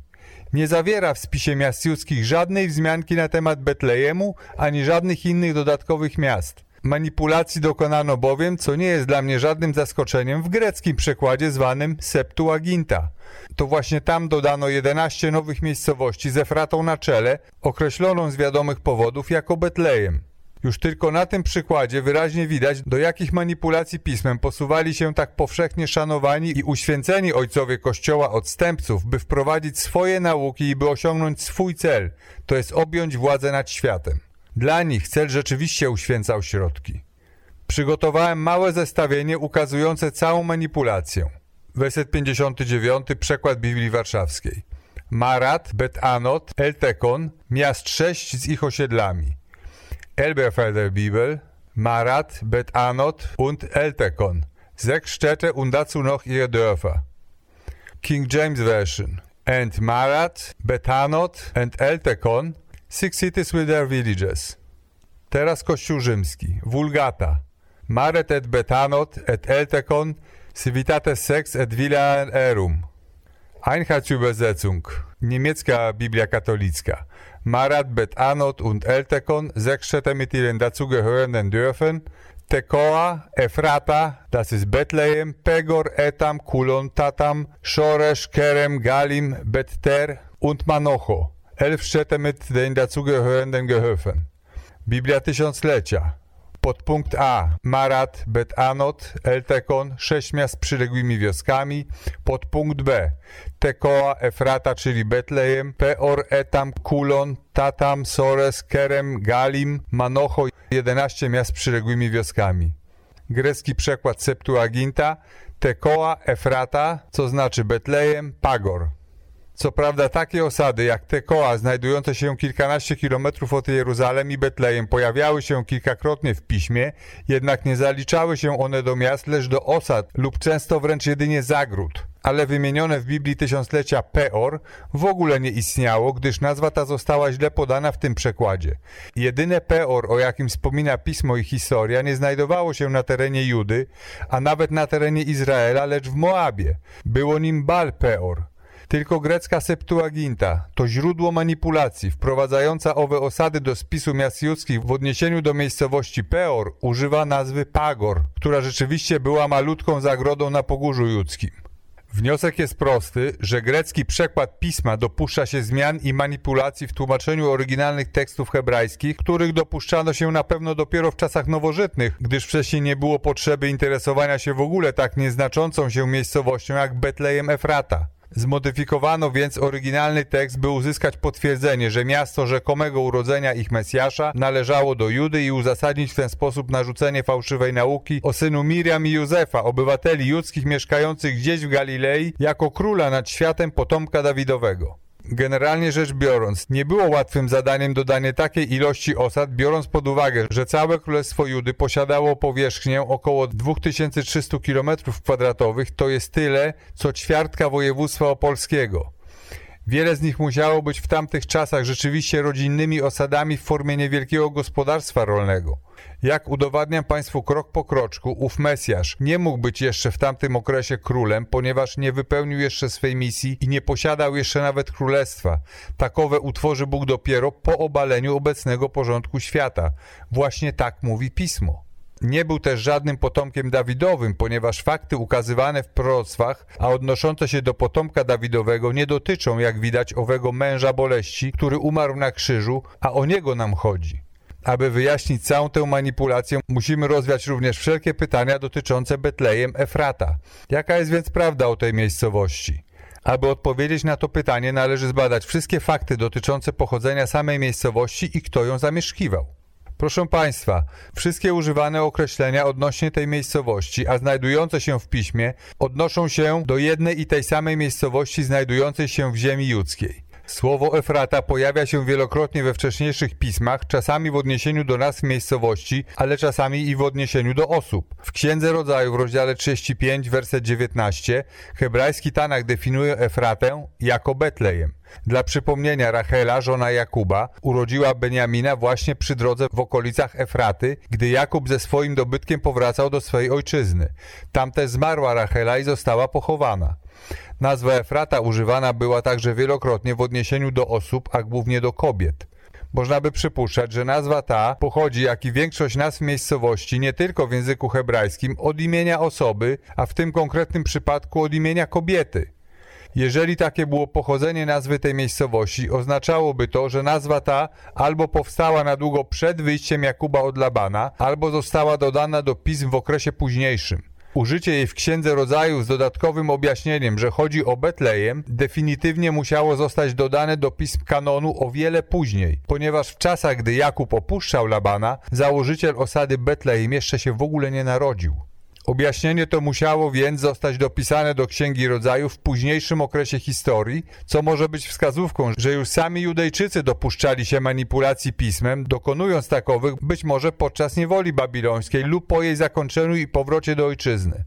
Nie zawiera w spisie miast judzkich żadnej wzmianki na temat Betlejemu, ani żadnych innych dodatkowych miast. Manipulacji dokonano bowiem, co nie jest dla mnie żadnym zaskoczeniem, w greckim przekładzie zwanym Septuaginta. To właśnie tam dodano 11 nowych miejscowości z Efratą na czele, określoną z wiadomych powodów jako Betlejem. Już tylko na tym przykładzie wyraźnie widać, do jakich manipulacji pismem posuwali się tak powszechnie szanowani i uświęceni ojcowie Kościoła odstępców, by wprowadzić swoje nauki i by osiągnąć swój cel, to jest objąć władzę nad światem. Dla nich cel rzeczywiście uświęcał środki. Przygotowałem małe zestawienie ukazujące całą manipulację. Werset 59, przekład Biblii Warszawskiej. Marat, Bet-Anot, Eltekon, miast sześć z ich osiedlami. Elberfelder Bibel, Marat, Bet-Anot und Eltekon. Sechs Städte und dazu noch ihre Dörfer. King James Version. And Marat, Bet-Anot and Eltekon, six cities with their villages. Teraz Kościół Rzymski. Vulgata. Maret et Betanot et Eltekon, civitates sex et villa erum. Einheitsübersetzung. Niemiecka Biblia katolicka. Marat, Bet-Anot und Eltekon, sechs Städte mit ihren dazugehörenden Dörfern, Tekoa, Efrata, das ist Bethlehem, Pegor, Etam, Kulon, Tatam, Shoresh, Kerem, Galim, Bet-Ter und Manocho. Elf Städte mit den dazugehörenden Gehöfen. Biblia Tysiąclecia. Podpunkt A. Marat, Bet-Anot, Eltekon, sześć miast z przyległymi wioskami. Podpunkt B. Tekoa, Efrata, czyli Betlejem, Peor, Etam, Kulon, Tatam, Sores, Kerem, Galim, Manocho, 11 miast przyległymi wioskami. Grecki przekład Septuaginta. Tekoa, Efrata, co znaczy Betlejem, Pagor. Co prawda takie osady jak Tekoa, znajdujące się kilkanaście kilometrów od Jeruzalem i Betlejem, pojawiały się kilkakrotnie w piśmie, jednak nie zaliczały się one do miast, lecz do osad lub często wręcz jedynie zagród. Ale wymienione w Biblii tysiąclecia Peor w ogóle nie istniało, gdyż nazwa ta została źle podana w tym przekładzie. Jedyne Peor, o jakim wspomina pismo i historia, nie znajdowało się na terenie Judy, a nawet na terenie Izraela, lecz w Moabie. Było nim Bal Peor. Tylko grecka Septuaginta to źródło manipulacji wprowadzająca owe osady do spisu miast judzkich w odniesieniu do miejscowości Peor używa nazwy Pagor, która rzeczywiście była malutką zagrodą na Pogórzu Judzkim. Wniosek jest prosty, że grecki przekład pisma dopuszcza się zmian i manipulacji w tłumaczeniu oryginalnych tekstów hebrajskich, których dopuszczano się na pewno dopiero w czasach nowożytnych, gdyż wcześniej nie było potrzeby interesowania się w ogóle tak nieznaczącą się miejscowością jak Betlejem Efrata. Zmodyfikowano więc oryginalny tekst, by uzyskać potwierdzenie, że miasto rzekomego urodzenia ich Mesjasza należało do Judy i uzasadnić w ten sposób narzucenie fałszywej nauki o synu Miriam i Józefa, obywateli judzkich mieszkających gdzieś w Galilei, jako króla nad światem potomka Dawidowego. Generalnie rzecz biorąc, nie było łatwym zadaniem dodanie takiej ilości osad, biorąc pod uwagę, że całe Królestwo Judy posiadało powierzchnię około 2300 km2, to jest tyle, co ćwiartka województwa opolskiego. Wiele z nich musiało być w tamtych czasach rzeczywiście rodzinnymi osadami w formie niewielkiego gospodarstwa rolnego. Jak udowadniam Państwu krok po kroczku, ów Mesjasz nie mógł być jeszcze w tamtym okresie królem, ponieważ nie wypełnił jeszcze swej misji i nie posiadał jeszcze nawet królestwa. Takowe utworzy Bóg dopiero po obaleniu obecnego porządku świata. Właśnie tak mówi Pismo. Nie był też żadnym potomkiem Dawidowym, ponieważ fakty ukazywane w proroctwach, a odnoszące się do potomka Dawidowego nie dotyczą, jak widać, owego męża boleści, który umarł na krzyżu, a o niego nam chodzi. Aby wyjaśnić całą tę manipulację, musimy rozwiać również wszelkie pytania dotyczące Betlejem Efrata. Jaka jest więc prawda o tej miejscowości? Aby odpowiedzieć na to pytanie, należy zbadać wszystkie fakty dotyczące pochodzenia samej miejscowości i kto ją zamieszkiwał. Proszę Państwa, wszystkie używane określenia odnośnie tej miejscowości, a znajdujące się w piśmie, odnoszą się do jednej i tej samej miejscowości znajdującej się w ziemi judzkiej. Słowo Efrata pojawia się wielokrotnie we wcześniejszych pismach, czasami w odniesieniu do nazw miejscowości, ale czasami i w odniesieniu do osób. W Księdze Rodzaju w rozdziale 35, werset 19 hebrajski Tanach definiuje Efratę jako Betlejem. Dla przypomnienia Rachela, żona Jakuba, urodziła Beniamina właśnie przy drodze w okolicach Efraty, gdy Jakub ze swoim dobytkiem powracał do swojej ojczyzny. Tam też zmarła Rachela i została pochowana. Nazwa Efrata używana była także wielokrotnie w odniesieniu do osób, a głównie do kobiet. Można by przypuszczać, że nazwa ta pochodzi, jak i większość nazw miejscowości, nie tylko w języku hebrajskim, od imienia osoby, a w tym konkretnym przypadku od imienia kobiety. Jeżeli takie było pochodzenie nazwy tej miejscowości, oznaczałoby to, że nazwa ta albo powstała na długo przed wyjściem Jakuba od Labana, albo została dodana do pism w okresie późniejszym. Użycie jej w Księdze Rodzaju z dodatkowym objaśnieniem, że chodzi o Betlejem, definitywnie musiało zostać dodane do pism kanonu o wiele później, ponieważ w czasach, gdy Jakub opuszczał Labana, założyciel osady Betlejem jeszcze się w ogóle nie narodził. Objaśnienie to musiało więc zostać dopisane do Księgi Rodzaju w późniejszym okresie historii, co może być wskazówką, że już sami Judejczycy dopuszczali się manipulacji pismem, dokonując takowych być może podczas niewoli babilońskiej lub po jej zakończeniu i powrocie do ojczyzny.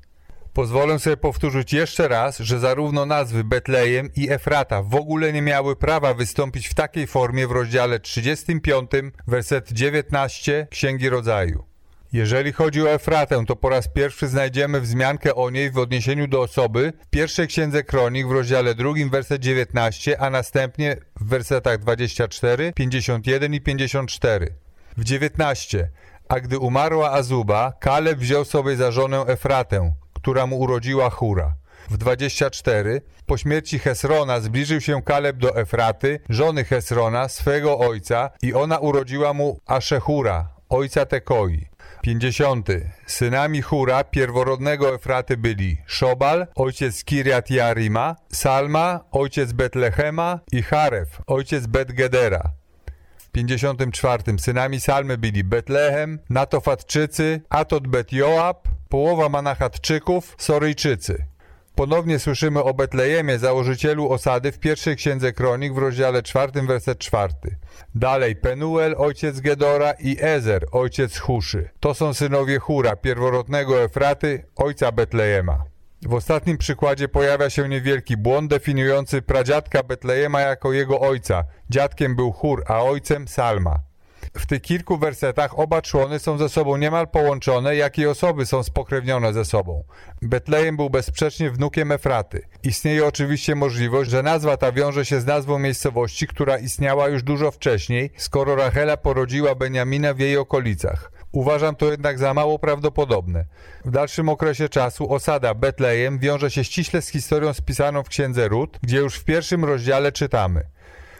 Pozwolę sobie powtórzyć jeszcze raz, że zarówno nazwy Betlejem i Efrata w ogóle nie miały prawa wystąpić w takiej formie w rozdziale 35, werset 19 Księgi Rodzaju. Jeżeli chodzi o Efratę, to po raz pierwszy znajdziemy wzmiankę o niej w odniesieniu do osoby w pierwszej księdze Kronik w rozdziale drugim, werset 19, a następnie w wersetach 24, 51 i 54. W 19. A gdy umarła Azuba, Kaleb wziął sobie za żonę Efratę, która mu urodziła Hura. W 24. Po śmierci Hesrona zbliżył się Kaleb do Efraty, żony Hesrona, swego ojca i ona urodziła mu Aszechura, ojca Tekoi. 50. Synami Hura, pierworodnego Efraty byli Szobal, ojciec Kiriat Jarima, Salma, ojciec Betlehema i Haref, ojciec Betgedera. W 54. Synami Salmy byli Betlehem, Natofatczycy, Atot Bet Joab, połowa Manachatczyków, Soryjczycy. Ponownie słyszymy o Betlejemie, założycielu osady w pierwszej księdze kronik w rozdziale czwartym, werset czwarty. Dalej Penuel, ojciec Gedora i Ezer, ojciec Huszy. To są synowie Hura, pierworodnego Efraty, ojca Betlejema. W ostatnim przykładzie pojawia się niewielki błąd definiujący pradziadka Betlejema jako jego ojca. Dziadkiem był Hur, a ojcem Salma. W tych kilku wersetach oba człony są ze sobą niemal połączone, jak i osoby są spokrewnione ze sobą. Betlejem był bezsprzecznie wnukiem Efraty. Istnieje oczywiście możliwość, że nazwa ta wiąże się z nazwą miejscowości, która istniała już dużo wcześniej, skoro Rachela porodziła Beniamina w jej okolicach. Uważam to jednak za mało prawdopodobne. W dalszym okresie czasu osada Betlejem wiąże się ściśle z historią spisaną w księdze Rut, gdzie już w pierwszym rozdziale czytamy –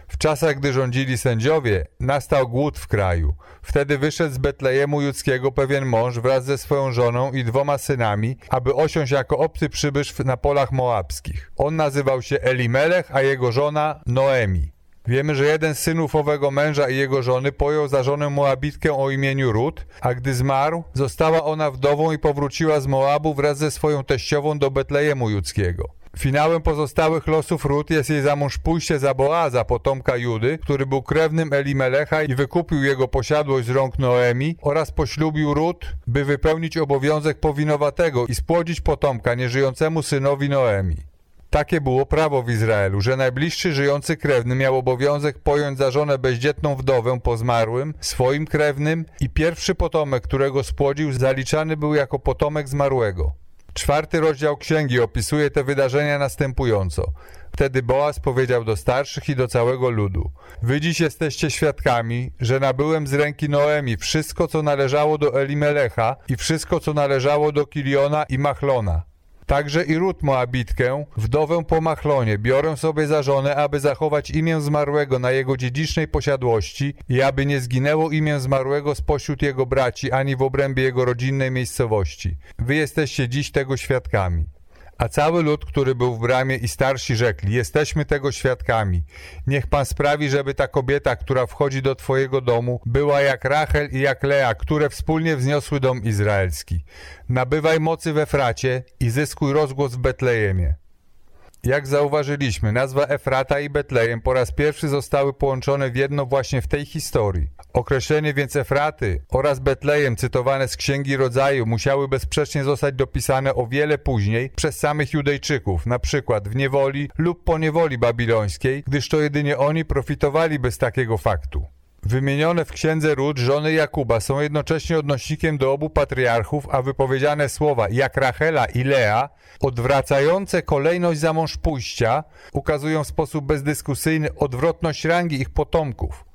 w czasach, gdy rządzili sędziowie, nastał głód w kraju. Wtedy wyszedł z Betlejemu Judzkiego pewien mąż wraz ze swoją żoną i dwoma synami, aby osiąść jako obcy przybysz na polach moabskich. On nazywał się Elimelech, a jego żona Noemi. Wiemy, że jeden z synów owego męża i jego żony pojął za żonę Moabitkę o imieniu Rut, a gdy zmarł, została ona wdową i powróciła z Moabu wraz ze swoją teściową do Betlejemu Judzkiego. Finałem pozostałych losów Rut jest jej za mąż pójście za Boaza, potomka Judy, który był krewnym Elimelecha i wykupił jego posiadłość z rąk Noemi oraz poślubił Rut, by wypełnić obowiązek powinowatego i spłodzić potomka nieżyjącemu synowi Noemi. Takie było prawo w Izraelu, że najbliższy żyjący krewny miał obowiązek pojąć za żonę bezdzietną wdowę po zmarłym, swoim krewnym i pierwszy potomek, którego spłodził, zaliczany był jako potomek zmarłego. Czwarty rozdział księgi opisuje te wydarzenia następująco. Wtedy Boaz powiedział do starszych i do całego ludu: Wy dziś jesteście świadkami, że nabyłem z ręki Noemi wszystko, co należało do Elimelecha i wszystko, co należało do Kiliona i Machlona Także i Rut Moabitkę, wdowę po Machlonie, biorę sobie za żonę, aby zachować imię zmarłego na jego dziedzicznej posiadłości i aby nie zginęło imię zmarłego spośród jego braci, ani w obrębie jego rodzinnej miejscowości. Wy jesteście dziś tego świadkami. A cały lud, który był w bramie i starsi rzekli, jesteśmy tego świadkami. Niech Pan sprawi, żeby ta kobieta, która wchodzi do Twojego domu, była jak Rachel i jak Lea, które wspólnie wzniosły dom izraelski. Nabywaj mocy we Fracie i zyskuj rozgłos w Betlejemie. Jak zauważyliśmy, nazwa Efrata i Betlejem po raz pierwszy zostały połączone w jedno właśnie w tej historii. Określenie więc Efraty oraz Betlejem cytowane z Księgi Rodzaju musiały bezsprzecznie zostać dopisane o wiele później przez samych Judejczyków, na przykład w niewoli lub po niewoli babilońskiej, gdyż to jedynie oni profitowaliby z takiego faktu. Wymienione w księdze Ród żony Jakuba są jednocześnie odnośnikiem do obu patriarchów, a wypowiedziane słowa jak Rachela i Lea, odwracające kolejność za mąż pójścia, ukazują w sposób bezdyskusyjny odwrotność rangi ich potomków.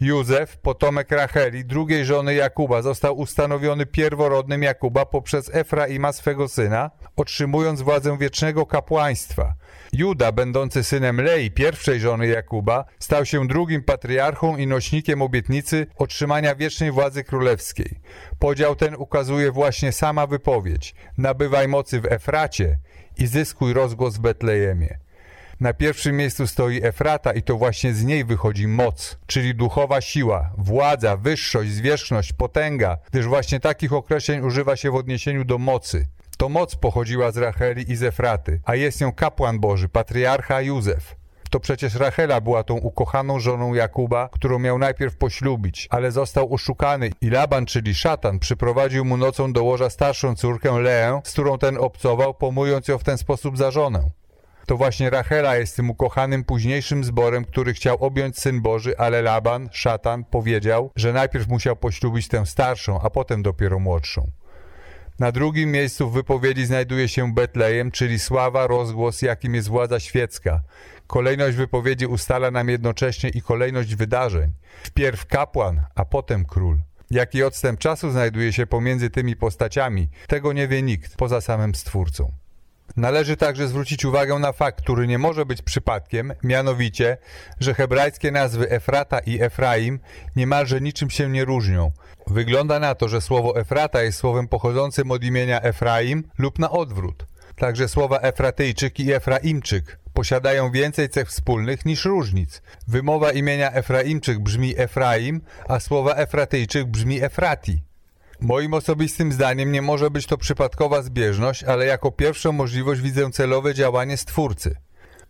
Józef, potomek Racheli, drugiej żony Jakuba, został ustanowiony pierworodnym Jakuba poprzez Efraima swego syna, otrzymując władzę wiecznego kapłaństwa. Juda, będący synem Lei, pierwszej żony Jakuba, stał się drugim patriarchą i nośnikiem obietnicy otrzymania wiecznej władzy królewskiej. Podział ten ukazuje właśnie sama wypowiedź: nabywaj mocy w Efracie i zyskuj rozgłos w Betlejemie. Na pierwszym miejscu stoi Efrata i to właśnie z niej wychodzi moc, czyli duchowa siła, władza, wyższość, zwierzchność, potęga, gdyż właśnie takich określeń używa się w odniesieniu do mocy. To moc pochodziła z Racheli i z Efraty, a jest nią kapłan Boży, patriarcha Józef. To przecież Rachela była tą ukochaną żoną Jakuba, którą miał najpierw poślubić, ale został oszukany i Laban, czyli szatan, przyprowadził mu nocą do łoża starszą córkę Leę, z którą ten obcował, pomując ją w ten sposób za żonę. To właśnie Rachela jest tym ukochanym późniejszym zborem, który chciał objąć Syn Boży, ale Laban, szatan, powiedział, że najpierw musiał poślubić tę starszą, a potem dopiero młodszą. Na drugim miejscu w wypowiedzi znajduje się Betlejem, czyli sława, rozgłos, jakim jest władza świecka. Kolejność wypowiedzi ustala nam jednocześnie i kolejność wydarzeń. Wpierw kapłan, a potem król. Jaki odstęp czasu znajduje się pomiędzy tymi postaciami, tego nie wie nikt, poza samym Stwórcą. Należy także zwrócić uwagę na fakt, który nie może być przypadkiem, mianowicie, że hebrajskie nazwy Efrata i Efraim niemalże niczym się nie różnią. Wygląda na to, że słowo Efrata jest słowem pochodzącym od imienia Efraim lub na odwrót. Także słowa Efratyjczyk i Efraimczyk posiadają więcej cech wspólnych niż różnic. Wymowa imienia Efraimczyk brzmi Efraim, a słowa Efratyjczyk brzmi Efrati. Moim osobistym zdaniem nie może być to przypadkowa zbieżność, ale jako pierwszą możliwość widzę celowe działanie Stwórcy.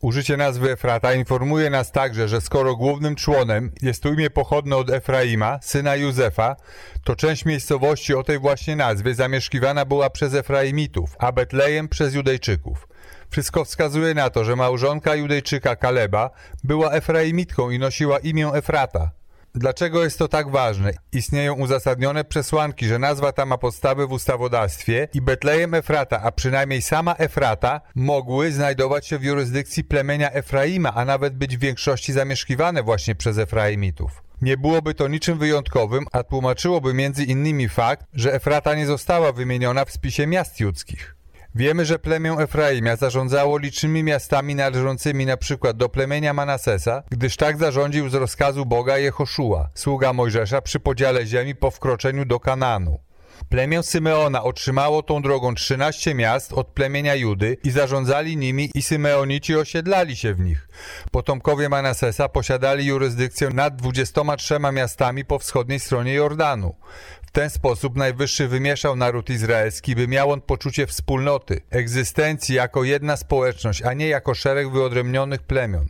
Użycie nazwy Efrata informuje nas także, że skoro głównym członem jest tu imię pochodne od Efraima, syna Józefa, to część miejscowości o tej właśnie nazwie zamieszkiwana była przez Efraimitów, a Betlejem przez Judejczyków. Wszystko wskazuje na to, że małżonka Judejczyka Kaleba była Efraimitką i nosiła imię Efrata. Dlaczego jest to tak ważne? Istnieją uzasadnione przesłanki, że nazwa ta ma podstawy w ustawodawstwie i Betlejem Efrata, a przynajmniej sama Efrata, mogły znajdować się w jurysdykcji plemienia Efraima, a nawet być w większości zamieszkiwane właśnie przez Efraimitów. Nie byłoby to niczym wyjątkowym, a tłumaczyłoby między innymi fakt, że Efrata nie została wymieniona w spisie miast judzkich. Wiemy, że plemię Efraimia zarządzało licznymi miastami należącymi na przykład do plemienia Manasesa, gdyż tak zarządził z rozkazu Boga Jehoszua, sługa Mojżesza przy podziale ziemi po wkroczeniu do Kananu. Plemię Symeona otrzymało tą drogą 13 miast od plemienia Judy i zarządzali nimi i Symeonici osiedlali się w nich. Potomkowie Manasesa posiadali jurysdykcję nad 23 miastami po wschodniej stronie Jordanu. W ten sposób Najwyższy wymieszał naród izraelski, by miał on poczucie wspólnoty, egzystencji jako jedna społeczność, a nie jako szereg wyodrębnionych plemion.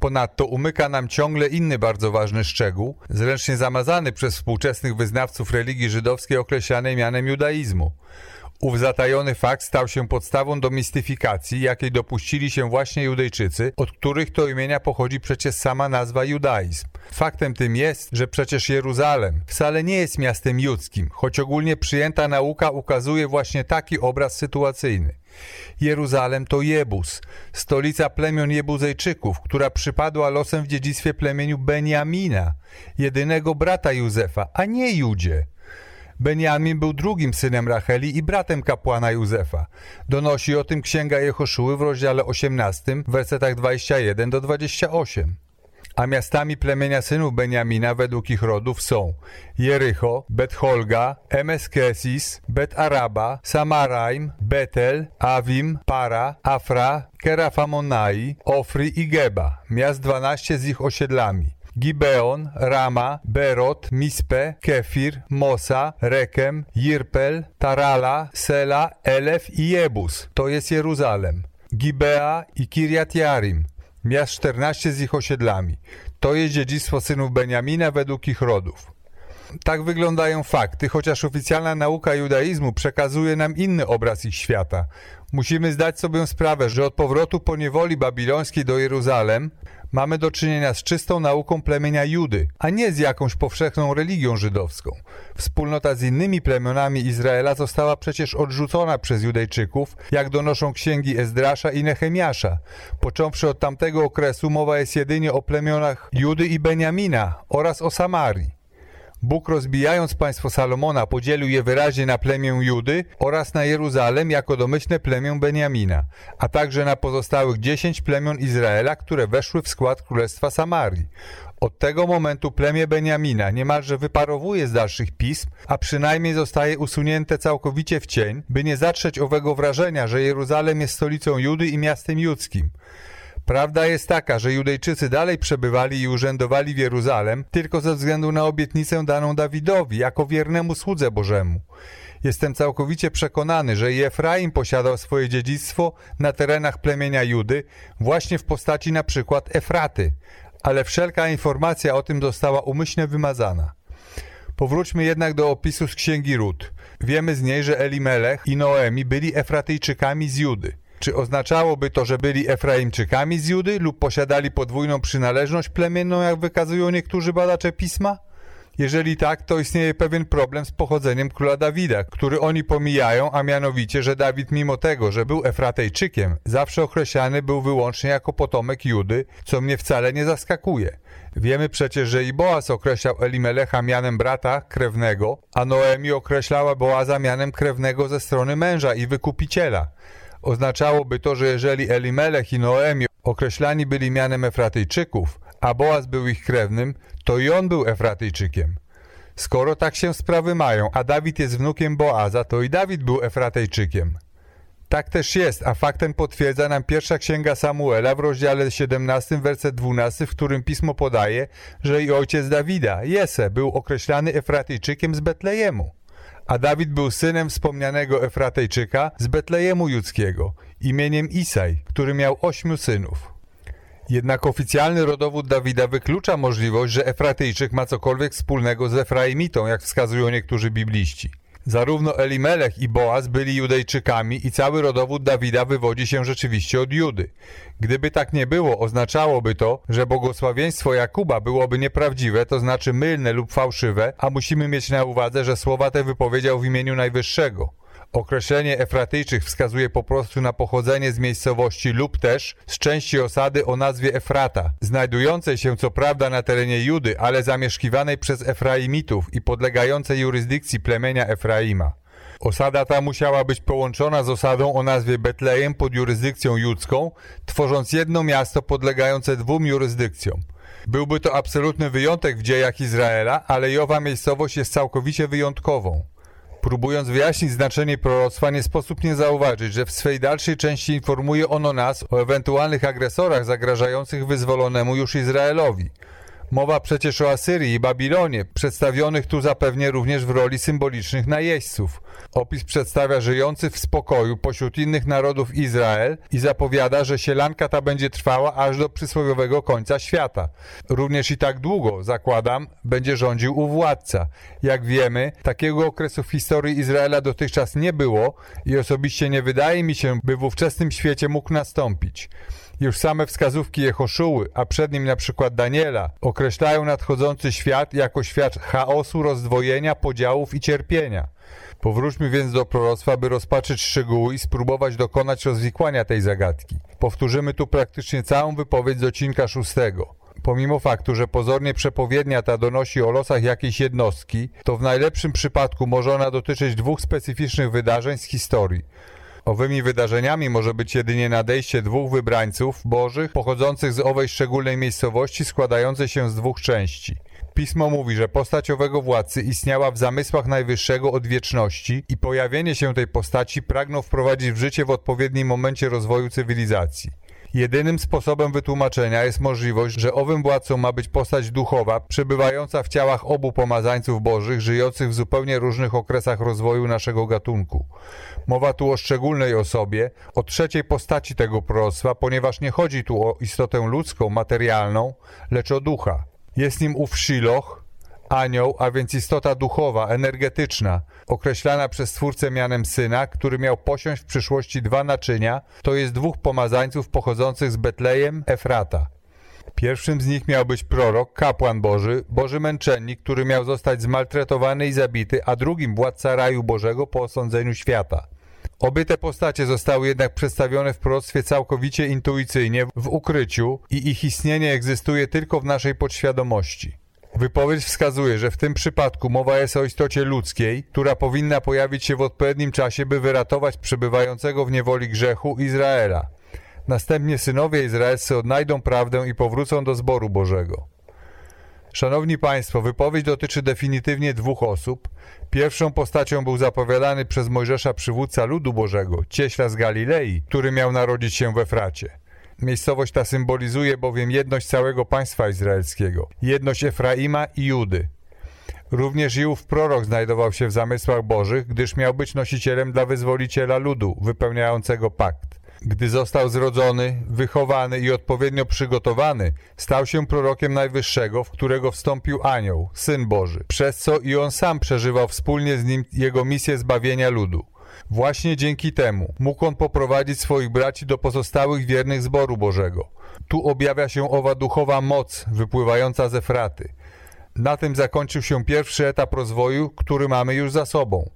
Ponadto umyka nam ciągle inny bardzo ważny szczegół, zręcznie zamazany przez współczesnych wyznawców religii żydowskiej określanej mianem judaizmu. Ów zatajony fakt stał się podstawą do mistyfikacji, jakiej dopuścili się właśnie Judejczycy, od których to imienia pochodzi przecież sama nazwa judaizm. Faktem tym jest, że przecież Jeruzalem wcale nie jest miastem judzkim, choć ogólnie przyjęta nauka ukazuje właśnie taki obraz sytuacyjny. Jeruzalem to Jebus, stolica plemion Jebuzejczyków, która przypadła losem w dziedzictwie plemieniu Beniamina, jedynego brata Józefa, a nie Judzie. Beniamin był drugim synem Racheli i bratem kapłana Józefa. Donosi o tym księga Jehoszuły w rozdziale 18, w wersetach 21 do 28. A miastami plemienia synów Beniamina według ich rodów są Jericho, Bet-Holga, Emeskesis, Bet-Araba, Samaraim, Betel, Avim, Para, Afra, Kerafamonai, Ofri i Geba, miast 12 z ich osiedlami. Gibeon, Rama, Berot, Mispe, Kefir, Mosa, Rekem, Jirpel, Tarala, Sela, Elef i Jebus. To jest Jeruzalem. Gibea i Kirjat Jarim. Miast 14 z ich osiedlami. To jest dziedzictwo synów Beniamina według ich rodów. Tak wyglądają fakty, chociaż oficjalna nauka judaizmu przekazuje nam inny obraz ich świata. Musimy zdać sobie sprawę, że od powrotu po niewoli babilońskiej do Jeruzalem mamy do czynienia z czystą nauką plemienia Judy, a nie z jakąś powszechną religią żydowską. Wspólnota z innymi plemionami Izraela została przecież odrzucona przez Judejczyków, jak donoszą księgi Ezdrasza i Nehemiasza. Począwszy od tamtego okresu mowa jest jedynie o plemionach Judy i Beniamina oraz o Samarii. Bóg rozbijając państwo Salomona podzielił je wyraźnie na plemię Judy oraz na Jeruzalem jako domyślne plemię Beniamina, a także na pozostałych dziesięć plemion Izraela, które weszły w skład Królestwa Samarii. Od tego momentu plemię Beniamina niemalże wyparowuje z dalszych pism, a przynajmniej zostaje usunięte całkowicie w cień, by nie zatrzeć owego wrażenia, że Jeruzalem jest stolicą Judy i miastem judzkim. Prawda jest taka, że Judejczycy dalej przebywali i urzędowali w Jeruzalem tylko ze względu na obietnicę daną Dawidowi jako wiernemu słudze Bożemu. Jestem całkowicie przekonany, że i Efraim posiadał swoje dziedzictwo na terenach plemienia Judy właśnie w postaci na przykład Efraty, ale wszelka informacja o tym została umyślnie wymazana. Powróćmy jednak do opisu z księgi Rut. Wiemy z niej, że Elimelech i Noemi byli Efratyjczykami z Judy. Czy oznaczałoby to, że byli Efraimczykami z Judy lub posiadali podwójną przynależność plemienną, jak wykazują niektórzy badacze pisma? Jeżeli tak, to istnieje pewien problem z pochodzeniem króla Dawida, który oni pomijają, a mianowicie, że Dawid mimo tego, że był Efratejczykiem, zawsze określany był wyłącznie jako potomek Judy, co mnie wcale nie zaskakuje. Wiemy przecież, że i Boaz określał Elimelecha mianem brata krewnego, a Noemi określała Boaza mianem krewnego ze strony męża i wykupiciela. Oznaczałoby to, że jeżeli Elimelech i Noemi określani byli mianem Efratyjczyków, a Boaz był ich krewnym, to i on był Efratyjczykiem. Skoro tak się sprawy mają, a Dawid jest wnukiem Boaza, to i Dawid był Efratejczykiem. Tak też jest, a faktem potwierdza nam pierwsza księga Samuela w rozdziale 17, werset 12, w którym pismo podaje, że i ojciec Dawida, Jese, był określany Efratyjczykiem z Betlejemu. A Dawid był synem wspomnianego Efratejczyka z Betlejemu Judzkiego, imieniem Isaj, który miał ośmiu synów. Jednak oficjalny rodowód Dawida wyklucza możliwość, że Efratyjczyk ma cokolwiek wspólnego z Efraimitą, jak wskazują niektórzy bibliści. Zarówno Elimelech i Boaz byli Judejczykami i cały rodowód Dawida wywodzi się rzeczywiście od Judy. Gdyby tak nie było, oznaczałoby to, że błogosławieństwo Jakuba byłoby nieprawdziwe, to znaczy mylne lub fałszywe, a musimy mieć na uwadze, że słowa te wypowiedział w imieniu Najwyższego. Określenie Efratyjczych wskazuje po prostu na pochodzenie z miejscowości lub też z części osady o nazwie Efrata, znajdującej się co prawda na terenie Judy, ale zamieszkiwanej przez Efraimitów i podlegającej jurysdykcji plemienia Efraima. Osada ta musiała być połączona z osadą o nazwie Betlejem pod jurysdykcją judzką, tworząc jedno miasto podlegające dwóm jurysdykcjom. Byłby to absolutny wyjątek w dziejach Izraela, ale i owa miejscowość jest całkowicie wyjątkową. Próbując wyjaśnić znaczenie proroctwa, nie sposób nie zauważyć, że w swej dalszej części informuje ono nas o ewentualnych agresorach zagrażających wyzwolonemu już Izraelowi. Mowa przecież o Asyrii i Babilonie, przedstawionych tu zapewnie również w roli symbolicznych najeźdźców. Opis przedstawia żyjący w spokoju pośród innych narodów Izrael i zapowiada, że sielanka ta będzie trwała aż do przysłowiowego końca świata. Również i tak długo, zakładam, będzie rządził u władca. Jak wiemy, takiego okresu w historii Izraela dotychczas nie było i osobiście nie wydaje mi się, by w ówczesnym świecie mógł nastąpić. Już same wskazówki Jehoszuły, a przed nim na przykład Daniela, określają nadchodzący świat jako świat chaosu, rozdwojenia, podziałów i cierpienia. Powróćmy więc do proroctwa, by rozpatrzyć szczegóły i spróbować dokonać rozwikłania tej zagadki. Powtórzymy tu praktycznie całą wypowiedź z odcinka szóstego. Pomimo faktu, że pozornie przepowiednia ta donosi o losach jakiejś jednostki, to w najlepszym przypadku może ona dotyczyć dwóch specyficznych wydarzeń z historii. Owymi wydarzeniami może być jedynie nadejście dwóch wybrańców bożych pochodzących z owej szczególnej miejscowości składającej się z dwóch części. Pismo mówi, że postać owego władcy istniała w zamysłach Najwyższego od wieczności i pojawienie się tej postaci pragnął wprowadzić w życie w odpowiednim momencie rozwoju cywilizacji. Jedynym sposobem wytłumaczenia jest możliwość, że owym władcą ma być postać duchowa, przebywająca w ciałach obu pomazańców bożych, żyjących w zupełnie różnych okresach rozwoju naszego gatunku. Mowa tu o szczególnej osobie, o trzeciej postaci tego proroctwa, ponieważ nie chodzi tu o istotę ludzką, materialną, lecz o ducha. Jest nim ów Shiloh, anioł, a więc istota duchowa, energetyczna, określana przez Stwórcę mianem Syna, który miał posiąść w przyszłości dwa naczynia, to jest dwóch pomazańców pochodzących z Betlejem, Efrata. Pierwszym z nich miał być prorok, kapłan Boży, Boży męczennik, który miał zostać zmaltretowany i zabity, a drugim władca raju Bożego po osądzeniu świata. Obie te postacie zostały jednak przedstawione w proroctwie całkowicie intuicyjnie, w ukryciu i ich istnienie egzystuje tylko w naszej podświadomości. Wypowiedź wskazuje, że w tym przypadku mowa jest o istocie ludzkiej, która powinna pojawić się w odpowiednim czasie, by wyratować przebywającego w niewoli grzechu Izraela. Następnie synowie izraelscy odnajdą prawdę i powrócą do zboru Bożego. Szanowni Państwo, wypowiedź dotyczy definitywnie dwóch osób. Pierwszą postacią był zapowiadany przez Mojżesza przywódca ludu Bożego, cieśla z Galilei, który miał narodzić się we Fracie. Miejscowość ta symbolizuje bowiem jedność całego państwa izraelskiego, jedność Efraima i Judy. Również Iów prorok znajdował się w zamysłach bożych, gdyż miał być nosicielem dla wyzwoliciela ludu, wypełniającego pakt. Gdy został zrodzony, wychowany i odpowiednio przygotowany, stał się prorokiem Najwyższego, w którego wstąpił anioł, Syn Boży, przez co i on sam przeżywał wspólnie z nim jego misję zbawienia ludu. Właśnie dzięki temu mógł on poprowadzić swoich braci do pozostałych wiernych zboru Bożego. Tu objawia się owa duchowa moc wypływająca ze fraty. Na tym zakończył się pierwszy etap rozwoju, który mamy już za sobą.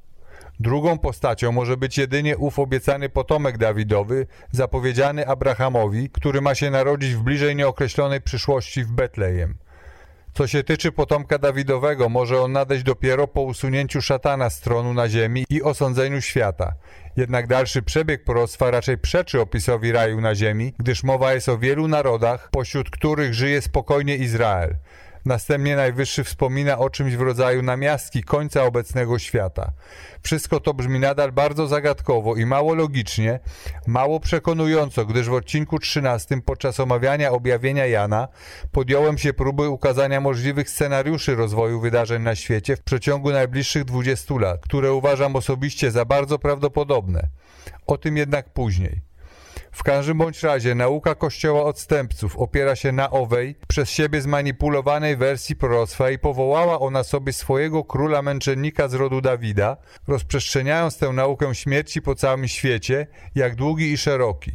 Drugą postacią może być jedynie ów obiecany potomek Dawidowy, zapowiedziany Abrahamowi, który ma się narodzić w bliżej nieokreślonej przyszłości w Betlejem. Co się tyczy potomka Dawidowego, może on nadejść dopiero po usunięciu szatana z tronu na ziemi i osądzeniu świata. Jednak dalszy przebieg proroctwa raczej przeczy opisowi raju na ziemi, gdyż mowa jest o wielu narodach, pośród których żyje spokojnie Izrael. Następnie Najwyższy wspomina o czymś w rodzaju namiastki końca obecnego świata. Wszystko to brzmi nadal bardzo zagadkowo i mało logicznie, mało przekonująco, gdyż w odcinku 13 podczas omawiania objawienia Jana podjąłem się próby ukazania możliwych scenariuszy rozwoju wydarzeń na świecie w przeciągu najbliższych 20 lat, które uważam osobiście za bardzo prawdopodobne. O tym jednak później. W każdym bądź razie nauka Kościoła odstępców opiera się na owej, przez siebie zmanipulowanej wersji proroctwa i powołała ona sobie swojego króla męczennika z rodu Dawida, rozprzestrzeniając tę naukę śmierci po całym świecie, jak długi i szeroki.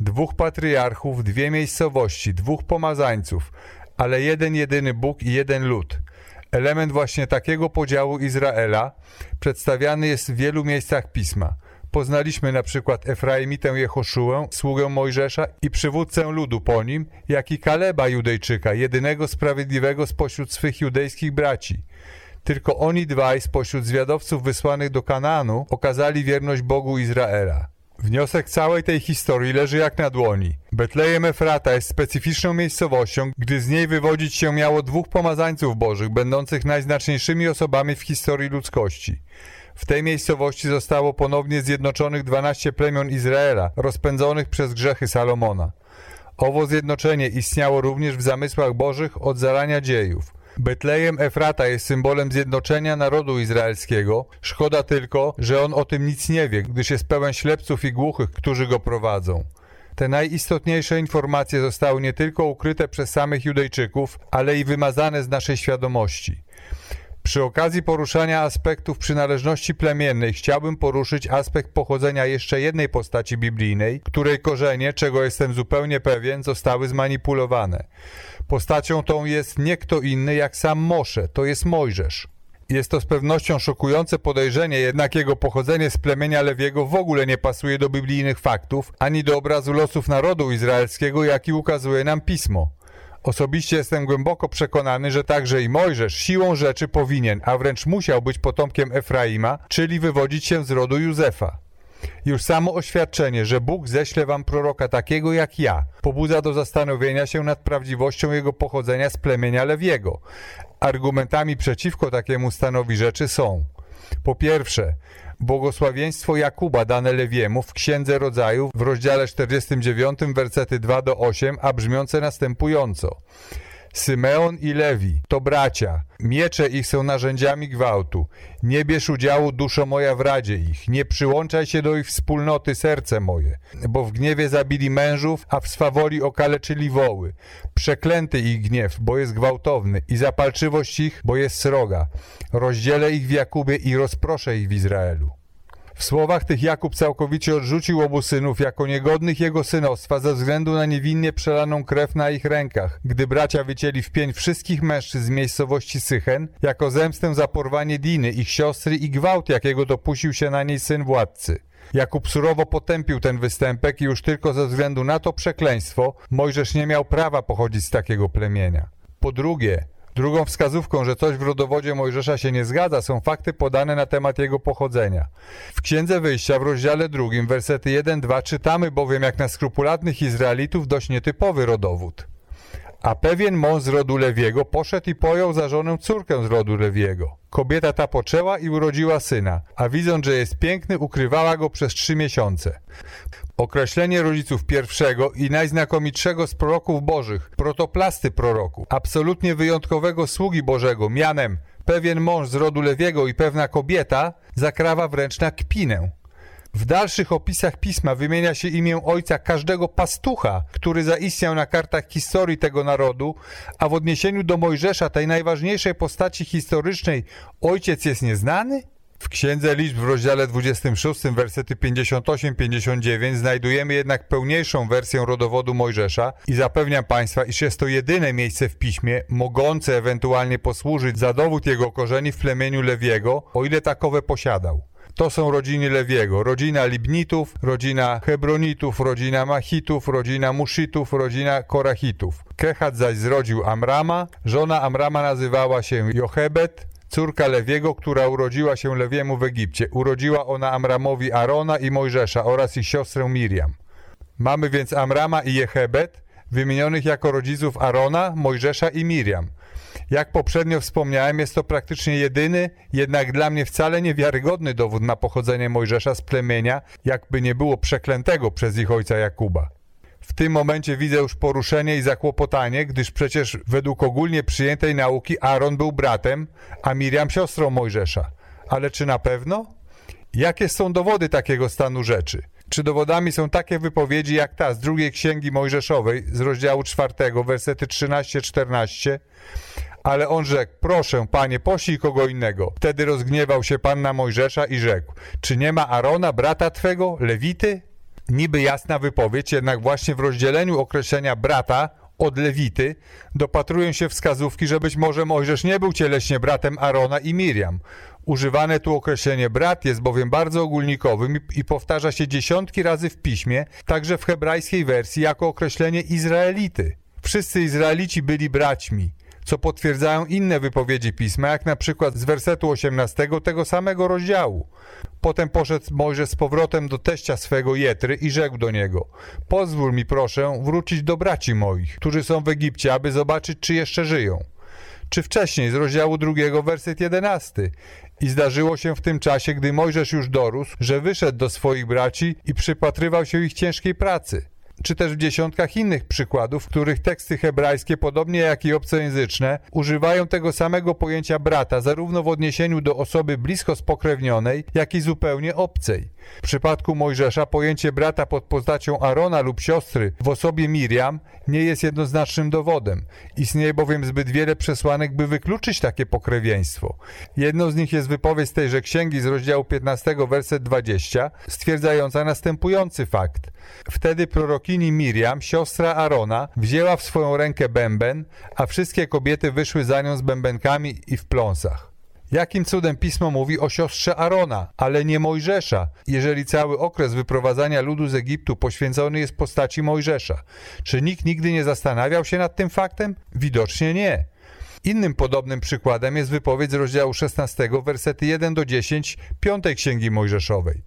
Dwóch patriarchów, dwie miejscowości, dwóch pomazańców, ale jeden jedyny Bóg i jeden lud. Element właśnie takiego podziału Izraela przedstawiany jest w wielu miejscach Pisma – poznaliśmy na przykład Efraimitę Jehoszułę, sługę Mojżesza i przywódcę ludu po nim, jak i Kaleba Judejczyka, jedynego sprawiedliwego spośród swych judejskich braci. Tylko oni dwaj spośród zwiadowców wysłanych do Kanaanu okazali wierność Bogu Izraela. Wniosek całej tej historii leży jak na dłoni. Betlejem Efrata jest specyficzną miejscowością, gdy z niej wywodzić się miało dwóch pomazańców bożych, będących najznaczniejszymi osobami w historii ludzkości. W tej miejscowości zostało ponownie zjednoczonych 12 plemion Izraela, rozpędzonych przez grzechy Salomona. Owo zjednoczenie istniało również w zamysłach bożych od zarania dziejów. Betlejem Efrata jest symbolem zjednoczenia narodu izraelskiego. Szkoda tylko, że on o tym nic nie wie, gdyż jest pełen ślepców i głuchych, którzy go prowadzą. Te najistotniejsze informacje zostały nie tylko ukryte przez samych Judejczyków, ale i wymazane z naszej świadomości. Przy okazji poruszania aspektów przynależności plemiennej chciałbym poruszyć aspekt pochodzenia jeszcze jednej postaci biblijnej, której korzenie, czego jestem zupełnie pewien, zostały zmanipulowane. Postacią tą jest nie kto inny jak sam Mosze, to jest Mojżesz. Jest to z pewnością szokujące podejrzenie, jednak jego pochodzenie z plemienia Lewiego w ogóle nie pasuje do biblijnych faktów, ani do obrazu losów narodu izraelskiego, jaki ukazuje nam Pismo. Osobiście jestem głęboko przekonany, że także i Mojżesz siłą rzeczy powinien, a wręcz musiał być potomkiem Efraima, czyli wywodzić się z rodu Józefa. Już samo oświadczenie, że Bóg ześle wam proroka takiego jak ja, pobudza do zastanowienia się nad prawdziwością jego pochodzenia z plemienia Lewiego. Argumentami przeciwko takiemu stanowi rzeczy są po pierwsze, błogosławieństwo Jakuba dane Lewiemu w Księdze Rodzajów w rozdziale 49, wersety 2 do 8, a brzmiące następująco. Symeon i Lewi to bracia, miecze ich są narzędziami gwałtu. Nie bierz udziału duszo moja w radzie ich, nie przyłączaj się do ich wspólnoty serce moje, bo w gniewie zabili mężów, a w swawoli okaleczyli woły. Przeklęty ich gniew, bo jest gwałtowny i zapalczywość ich, bo jest sroga. Rozdzielę ich w Jakubie i rozproszę ich w Izraelu. W słowach tych Jakub całkowicie odrzucił obu synów jako niegodnych jego synostwa ze względu na niewinnie przelaną krew na ich rękach, gdy bracia wycięli w pień wszystkich mężczyzn z miejscowości Sychen jako zemstę za porwanie Diny, ich siostry i gwałt, jakiego dopuścił się na niej syn władcy. Jakub surowo potępił ten występek i już tylko ze względu na to przekleństwo Mojżesz nie miał prawa pochodzić z takiego plemienia. Po drugie, Drugą wskazówką, że coś w rodowodzie Mojżesza się nie zgadza, są fakty podane na temat jego pochodzenia. W Księdze Wyjścia w rozdziale drugim, wersety 1-2 czytamy bowiem jak na skrupulatnych Izraelitów dość nietypowy rodowód. A pewien mąż z rodu Lewiego poszedł i pojął za żonę córkę z rodu Lewiego. Kobieta ta poczęła i urodziła syna, a widząc, że jest piękny, ukrywała go przez trzy miesiące. Określenie rodziców pierwszego i najznakomitszego z proroków bożych, protoplasty proroku, absolutnie wyjątkowego sługi Bożego, mianem pewien mąż z rodu Lewiego i pewna kobieta, zakrawa wręcz na kpinę. W dalszych opisach pisma wymienia się imię ojca każdego pastucha, który zaistniał na kartach historii tego narodu, a w odniesieniu do Mojżesza, tej najważniejszej postaci historycznej, ojciec jest nieznany? W Księdze Liczb w rozdziale 26, wersety 58-59 znajdujemy jednak pełniejszą wersję rodowodu Mojżesza i zapewniam Państwa, iż jest to jedyne miejsce w piśmie mogące ewentualnie posłużyć za dowód jego korzeni w plemieniu Lewiego, o ile takowe posiadał. To są rodziny Lewiego. Rodzina Libnitów, rodzina Hebronitów, rodzina Machitów, rodzina Muszitów, rodzina Korachitów. Kehat zaś zrodził Amrama. Żona Amrama nazywała się Jochebet, córka Lewiego, która urodziła się Lewiemu w Egipcie. Urodziła ona Amramowi Arona i Mojżesza oraz ich siostrę Miriam. Mamy więc Amrama i Jechebet, wymienionych jako rodziców Arona, Mojżesza i Miriam. Jak poprzednio wspomniałem, jest to praktycznie jedyny, jednak dla mnie wcale niewiarygodny dowód na pochodzenie Mojżesza z plemienia, jakby nie było przeklętego przez ich ojca Jakuba. W tym momencie widzę już poruszenie i zakłopotanie, gdyż przecież według ogólnie przyjętej nauki Aaron był bratem, a Miriam siostrą Mojżesza. Ale czy na pewno? Jakie są dowody takiego stanu rzeczy? Czy dowodami są takie wypowiedzi jak ta z drugiej księgi Mojżeszowej z rozdziału 4, wersety 13-14? Ale on rzekł, proszę, panie, poślij kogo innego. Wtedy rozgniewał się pan na Mojżesza i rzekł, czy nie ma Arona, brata twego, Lewity? Niby jasna wypowiedź, jednak właśnie w rozdzieleniu określenia brata od Lewity dopatrują się wskazówki, że być może Mojżesz nie był cieleśnie bratem Arona i Miriam. Używane tu określenie brat jest bowiem bardzo ogólnikowym i powtarza się dziesiątki razy w piśmie, także w hebrajskiej wersji jako określenie Izraelity. Wszyscy Izraelici byli braćmi co potwierdzają inne wypowiedzi pisma, jak na przykład z wersetu 18 tego samego rozdziału. Potem poszedł Mojżesz z powrotem do teścia swego Jetry i rzekł do niego: Pozwól mi proszę wrócić do braci moich, którzy są w Egipcie, aby zobaczyć, czy jeszcze żyją. Czy wcześniej, z rozdziału drugiego, werset 11. I zdarzyło się w tym czasie, gdy Mojżesz już dorósł, że wyszedł do swoich braci i przypatrywał się ich ciężkiej pracy czy też w dziesiątkach innych przykładów, w których teksty hebrajskie, podobnie jak i obcojęzyczne, używają tego samego pojęcia brata, zarówno w odniesieniu do osoby blisko spokrewnionej, jak i zupełnie obcej. W przypadku Mojżesza pojęcie brata pod postacią Arona lub siostry w osobie Miriam nie jest jednoznacznym dowodem. Istnieje bowiem zbyt wiele przesłanek, by wykluczyć takie pokrewieństwo. Jedną z nich jest wypowiedź tejże księgi z rozdziału 15, werset 20, stwierdzająca następujący fakt. Wtedy prorokini Miriam, siostra Arona, wzięła w swoją rękę bęben, a wszystkie kobiety wyszły za nią z bębenkami i w pląsach. Jakim cudem pismo mówi o siostrze Arona, ale nie Mojżesza, jeżeli cały okres wyprowadzania ludu z Egiptu poświęcony jest postaci Mojżesza? Czy nikt nigdy nie zastanawiał się nad tym faktem? Widocznie nie. Innym podobnym przykładem jest wypowiedź z rozdziału 16, wersety 1 do 10 piątej księgi Mojżeszowej.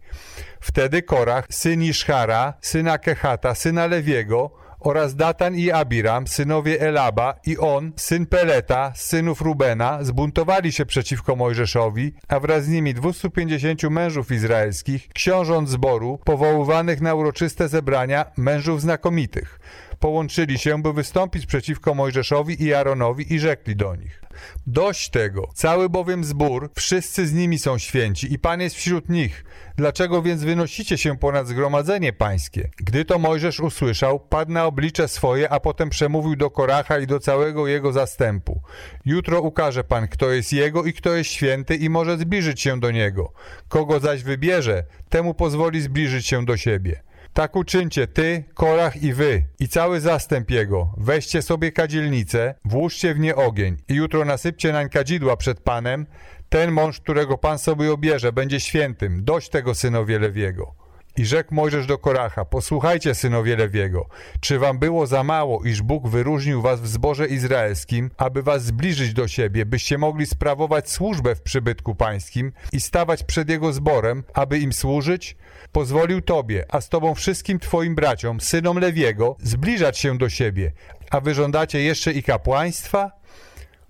Wtedy Korach, syn Iszchara, syna Kehata, syna Lewiego, oraz Datan i Abiram, synowie Elaba i on, syn Peleta, synów Rubena, zbuntowali się przeciwko Mojżeszowi, a wraz z nimi 250 mężów izraelskich, książąt zboru, powoływanych na uroczyste zebrania mężów znakomitych połączyli się, by wystąpić przeciwko Mojżeszowi i Aaronowi i rzekli do nich. Dość tego, cały bowiem zbór, wszyscy z nimi są święci i Pan jest wśród nich. Dlaczego więc wynosicie się ponad zgromadzenie pańskie? Gdy to Mojżesz usłyszał, padł na oblicze swoje, a potem przemówił do Koracha i do całego jego zastępu. Jutro ukaże Pan, kto jest jego i kto jest święty i może zbliżyć się do niego. Kogo zaś wybierze, temu pozwoli zbliżyć się do siebie. Tak uczyńcie ty, Korach i wy, i cały zastęp jego. Weźcie sobie kadzielnicę, włóżcie w nie ogień i jutro nasypcie nań kadzidła przed Panem. Ten mąż, którego Pan sobie obierze, będzie świętym. Dość tego synowie Lewiego. I rzekł Mojżesz do Koracha, posłuchajcie synowie Lewiego, czy wam było za mało, iż Bóg wyróżnił was w zborze izraelskim, aby was zbliżyć do siebie, byście mogli sprawować służbę w przybytku pańskim i stawać przed jego zborem, aby im służyć? Pozwolił tobie, a z tobą wszystkim twoim braciom, synom Lewiego, zbliżać się do siebie, a wy żądacie jeszcze i kapłaństwa?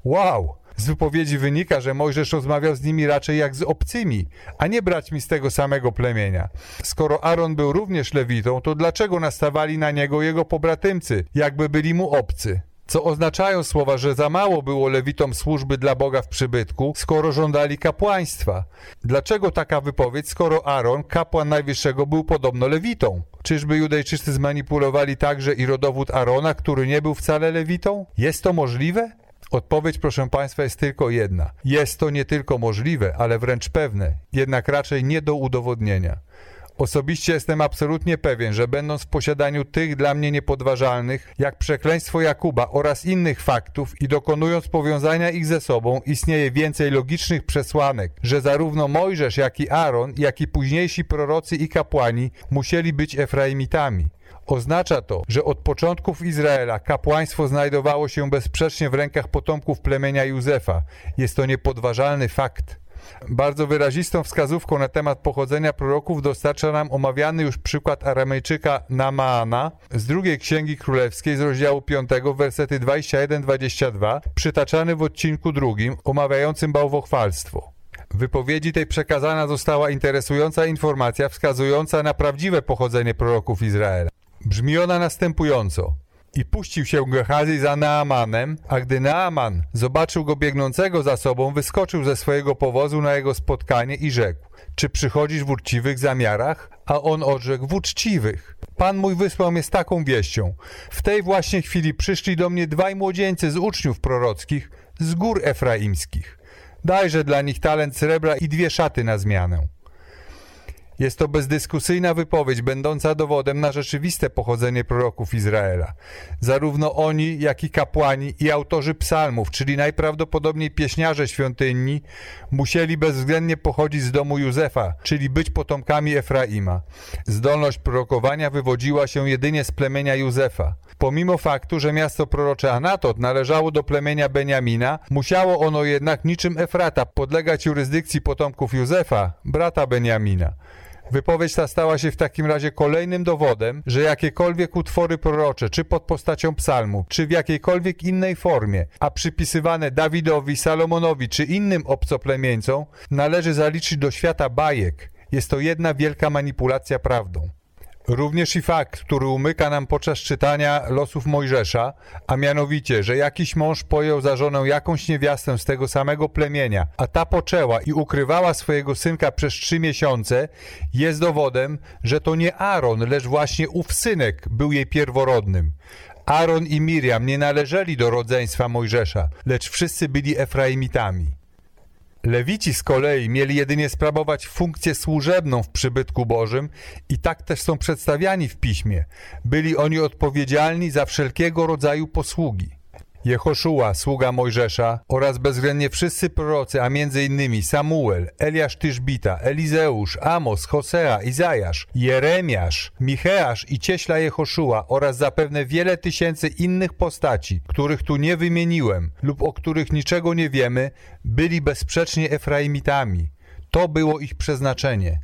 Wow! Z wypowiedzi wynika, że Mojżesz rozmawiał z nimi raczej jak z obcymi, a nie braćmi z tego samego plemienia. Skoro Aaron był również lewitą, to dlaczego nastawali na niego jego pobratymcy, jakby byli mu obcy? Co oznaczają słowa, że za mało było lewitom służby dla Boga w przybytku, skoro żądali kapłaństwa? Dlaczego taka wypowiedź, skoro Aaron, kapłan najwyższego, był podobno lewitą? Czyżby Judejczycy zmanipulowali także i rodowód Arona, który nie był wcale lewitą? Jest to możliwe? Odpowiedź, proszę Państwa, jest tylko jedna. Jest to nie tylko możliwe, ale wręcz pewne, jednak raczej nie do udowodnienia. Osobiście jestem absolutnie pewien, że będąc w posiadaniu tych dla mnie niepodważalnych, jak przekleństwo Jakuba oraz innych faktów i dokonując powiązania ich ze sobą, istnieje więcej logicznych przesłanek, że zarówno Mojżesz, jak i Aaron, jak i późniejsi prorocy i kapłani musieli być Efraimitami. Oznacza to, że od początków Izraela kapłaństwo znajdowało się bezsprzecznie w rękach potomków plemienia Józefa. Jest to niepodważalny fakt. Bardzo wyrazistą wskazówką na temat pochodzenia proroków dostarcza nam omawiany już przykład Aramejczyka Namaana z drugiej Księgi Królewskiej z rozdziału 5, wersety 21-22, przytaczany w odcinku drugim, omawiającym bałwochwalstwo. W wypowiedzi tej przekazana została interesująca informacja wskazująca na prawdziwe pochodzenie proroków Izraela. Brzmi ona następująco. I puścił się Gehazi za Naamanem, a gdy Naaman zobaczył go biegnącego za sobą, wyskoczył ze swojego powozu na jego spotkanie i rzekł: Czy przychodzisz w uczciwych zamiarach? A on odrzekł: W uczciwych. Pan mój wysłał mnie z taką wieścią. W tej właśnie chwili przyszli do mnie dwaj młodzieńcy z uczniów prorockich z gór efraimskich. Dajże dla nich talent srebra i dwie szaty na zmianę. Jest to bezdyskusyjna wypowiedź, będąca dowodem na rzeczywiste pochodzenie proroków Izraela. Zarówno oni, jak i kapłani i autorzy psalmów, czyli najprawdopodobniej pieśniarze świątyni, musieli bezwzględnie pochodzić z domu Józefa, czyli być potomkami Efraima. Zdolność prorokowania wywodziła się jedynie z plemienia Józefa. Pomimo faktu, że miasto prorocze Anatot należało do plemienia Beniamina, musiało ono jednak niczym Efrata podlegać jurysdykcji potomków Józefa, brata Beniamina. Wypowiedź ta stała się w takim razie kolejnym dowodem, że jakiekolwiek utwory prorocze, czy pod postacią psalmu, czy w jakiejkolwiek innej formie, a przypisywane Dawidowi, Salomonowi czy innym obcoplemieńcom, należy zaliczyć do świata bajek. Jest to jedna wielka manipulacja prawdą. Również i fakt, który umyka nam podczas czytania losów Mojżesza, a mianowicie, że jakiś mąż pojął za żonę jakąś niewiastę z tego samego plemienia, a ta poczęła i ukrywała swojego synka przez trzy miesiące, jest dowodem, że to nie Aaron, lecz właśnie ów synek był jej pierworodnym. Aaron i Miriam nie należeli do rodzeństwa Mojżesza, lecz wszyscy byli Efraimitami. Lewici z kolei mieli jedynie sprawować funkcję służebną w przybytku Bożym i tak też są przedstawiani w piśmie. Byli oni odpowiedzialni za wszelkiego rodzaju posługi. Jehoszua, sługa Mojżesza oraz bezwzględnie wszyscy prorocy, a między innymi Samuel, Eliasz Tyszbita, Elizeusz, Amos, Hosea, Izajasz, Jeremiasz, Micheasz i cieśla Jehoszua oraz zapewne wiele tysięcy innych postaci, których tu nie wymieniłem lub o których niczego nie wiemy, byli bezsprzecznie Efraimitami. To było ich przeznaczenie.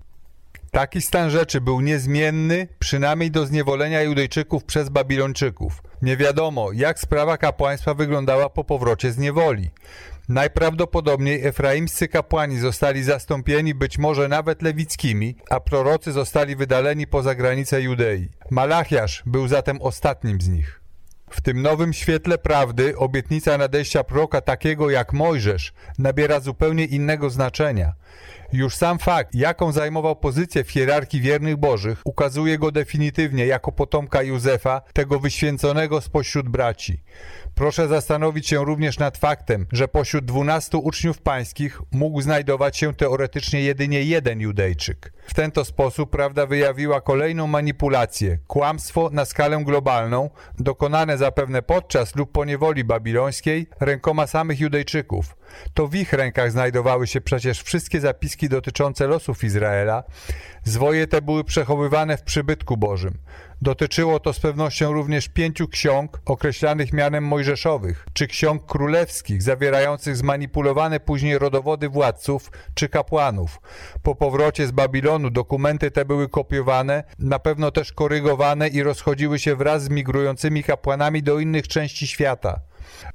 Taki stan rzeczy był niezmienny, przynajmniej do zniewolenia Judejczyków przez Babilończyków. Nie wiadomo, jak sprawa kapłaństwa wyglądała po powrocie z niewoli. Najprawdopodobniej efraimscy kapłani zostali zastąpieni być może nawet lewickimi, a prorocy zostali wydaleni poza granice Judei. Malachiasz był zatem ostatnim z nich. W tym nowym świetle prawdy obietnica nadejścia proroka takiego jak Mojżesz nabiera zupełnie innego znaczenia. Już sam fakt, jaką zajmował pozycję w hierarchii wiernych bożych, ukazuje go definitywnie jako potomka Józefa, tego wyświęconego spośród braci. Proszę zastanowić się również nad faktem, że pośród dwunastu uczniów pańskich mógł znajdować się teoretycznie jedynie jeden Judejczyk. W ten to sposób prawda wyjawiła kolejną manipulację, kłamstwo na skalę globalną, dokonane zapewne podczas lub po niewoli babilońskiej rękoma samych Judejczyków. To w ich rękach znajdowały się przecież wszystkie zapiski dotyczące losów Izraela. Zwoje te były przechowywane w przybytku Bożym. Dotyczyło to z pewnością również pięciu ksiąg określanych mianem mojżeszowych, czy ksiąg królewskich, zawierających zmanipulowane później rodowody władców czy kapłanów. Po powrocie z Babilonu dokumenty te były kopiowane, na pewno też korygowane i rozchodziły się wraz z migrującymi kapłanami do innych części świata.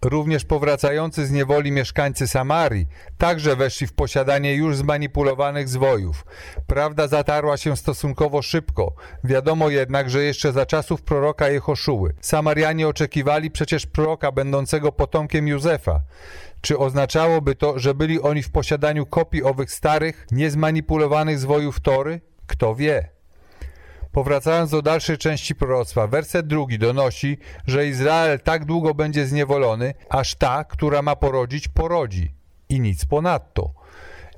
Również powracający z niewoli mieszkańcy Samarii także weszli w posiadanie już zmanipulowanych zwojów. Prawda zatarła się stosunkowo szybko. Wiadomo jednak, że jeszcze za czasów proroka Jehoszuły Samarianie oczekiwali przecież proroka będącego potomkiem Józefa. Czy oznaczałoby to, że byli oni w posiadaniu kopii owych starych, niezmanipulowanych zwojów Tory? Kto wie? Powracając do dalszej części proroctwa, werset drugi donosi, że Izrael tak długo będzie zniewolony, aż ta, która ma porodzić, porodzi. I nic ponadto.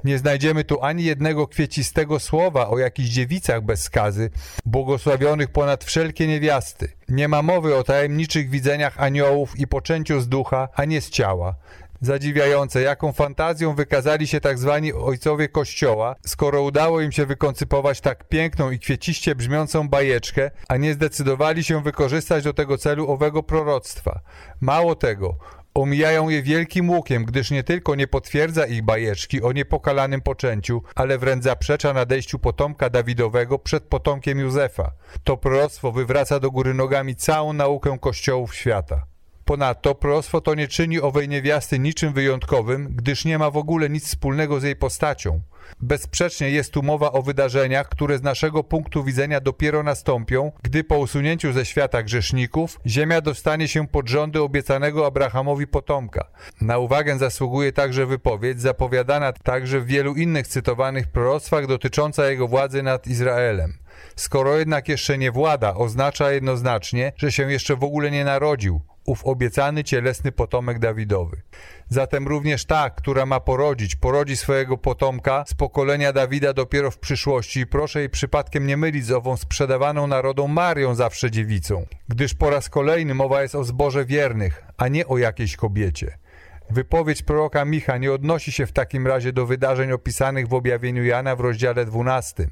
Nie znajdziemy tu ani jednego kwiecistego słowa o jakichś dziewicach bez skazy, błogosławionych ponad wszelkie niewiasty. Nie ma mowy o tajemniczych widzeniach aniołów i poczęciu z ducha, a nie z ciała. Zadziwiające, jaką fantazją wykazali się tak zwani ojcowie kościoła, skoro udało im się wykoncypować tak piękną i kwieciście brzmiącą bajeczkę, a nie zdecydowali się wykorzystać do tego celu owego proroctwa. Mało tego, Omijają je wielkim łukiem, gdyż nie tylko nie potwierdza ich bajeczki o niepokalanym poczęciu, ale wręcz zaprzecza nadejściu potomka Dawidowego przed potomkiem Józefa. To proroctwo wywraca do góry nogami całą naukę kościołów świata. Ponadto proroctwo to nie czyni owej niewiasty niczym wyjątkowym, gdyż nie ma w ogóle nic wspólnego z jej postacią. Bezsprzecznie jest tu mowa o wydarzeniach, które z naszego punktu widzenia dopiero nastąpią, gdy po usunięciu ze świata grzeszników ziemia dostanie się pod rządy obiecanego Abrahamowi potomka. Na uwagę zasługuje także wypowiedź zapowiadana także w wielu innych cytowanych proroctwach dotycząca jego władzy nad Izraelem. Skoro jednak jeszcze nie włada, oznacza jednoznacznie, że się jeszcze w ogóle nie narodził, ów obiecany cielesny potomek Dawidowy. Zatem również ta, która ma porodzić, porodzi swojego potomka z pokolenia Dawida dopiero w przyszłości i proszę jej przypadkiem nie mylić z ową sprzedawaną narodą Marią zawsze dziewicą, gdyż po raz kolejny mowa jest o zborze wiernych, a nie o jakiejś kobiecie. Wypowiedź proroka Micha nie odnosi się w takim razie do wydarzeń opisanych w objawieniu Jana w rozdziale 12.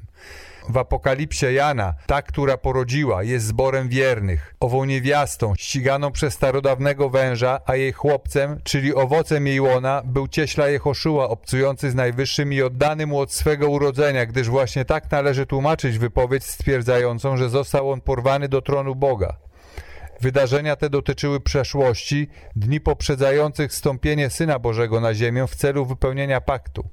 W Apokalipsie Jana, ta, która porodziła, jest zborem wiernych, ową niewiastą, ściganą przez starodawnego węża, a jej chłopcem, czyli owocem jej łona, był cieśla Jehoszuła, obcujący z Najwyższym i oddany mu od swego urodzenia, gdyż właśnie tak należy tłumaczyć wypowiedź stwierdzającą, że został on porwany do tronu Boga. Wydarzenia te dotyczyły przeszłości, dni poprzedzających stąpienie Syna Bożego na ziemię w celu wypełnienia paktu.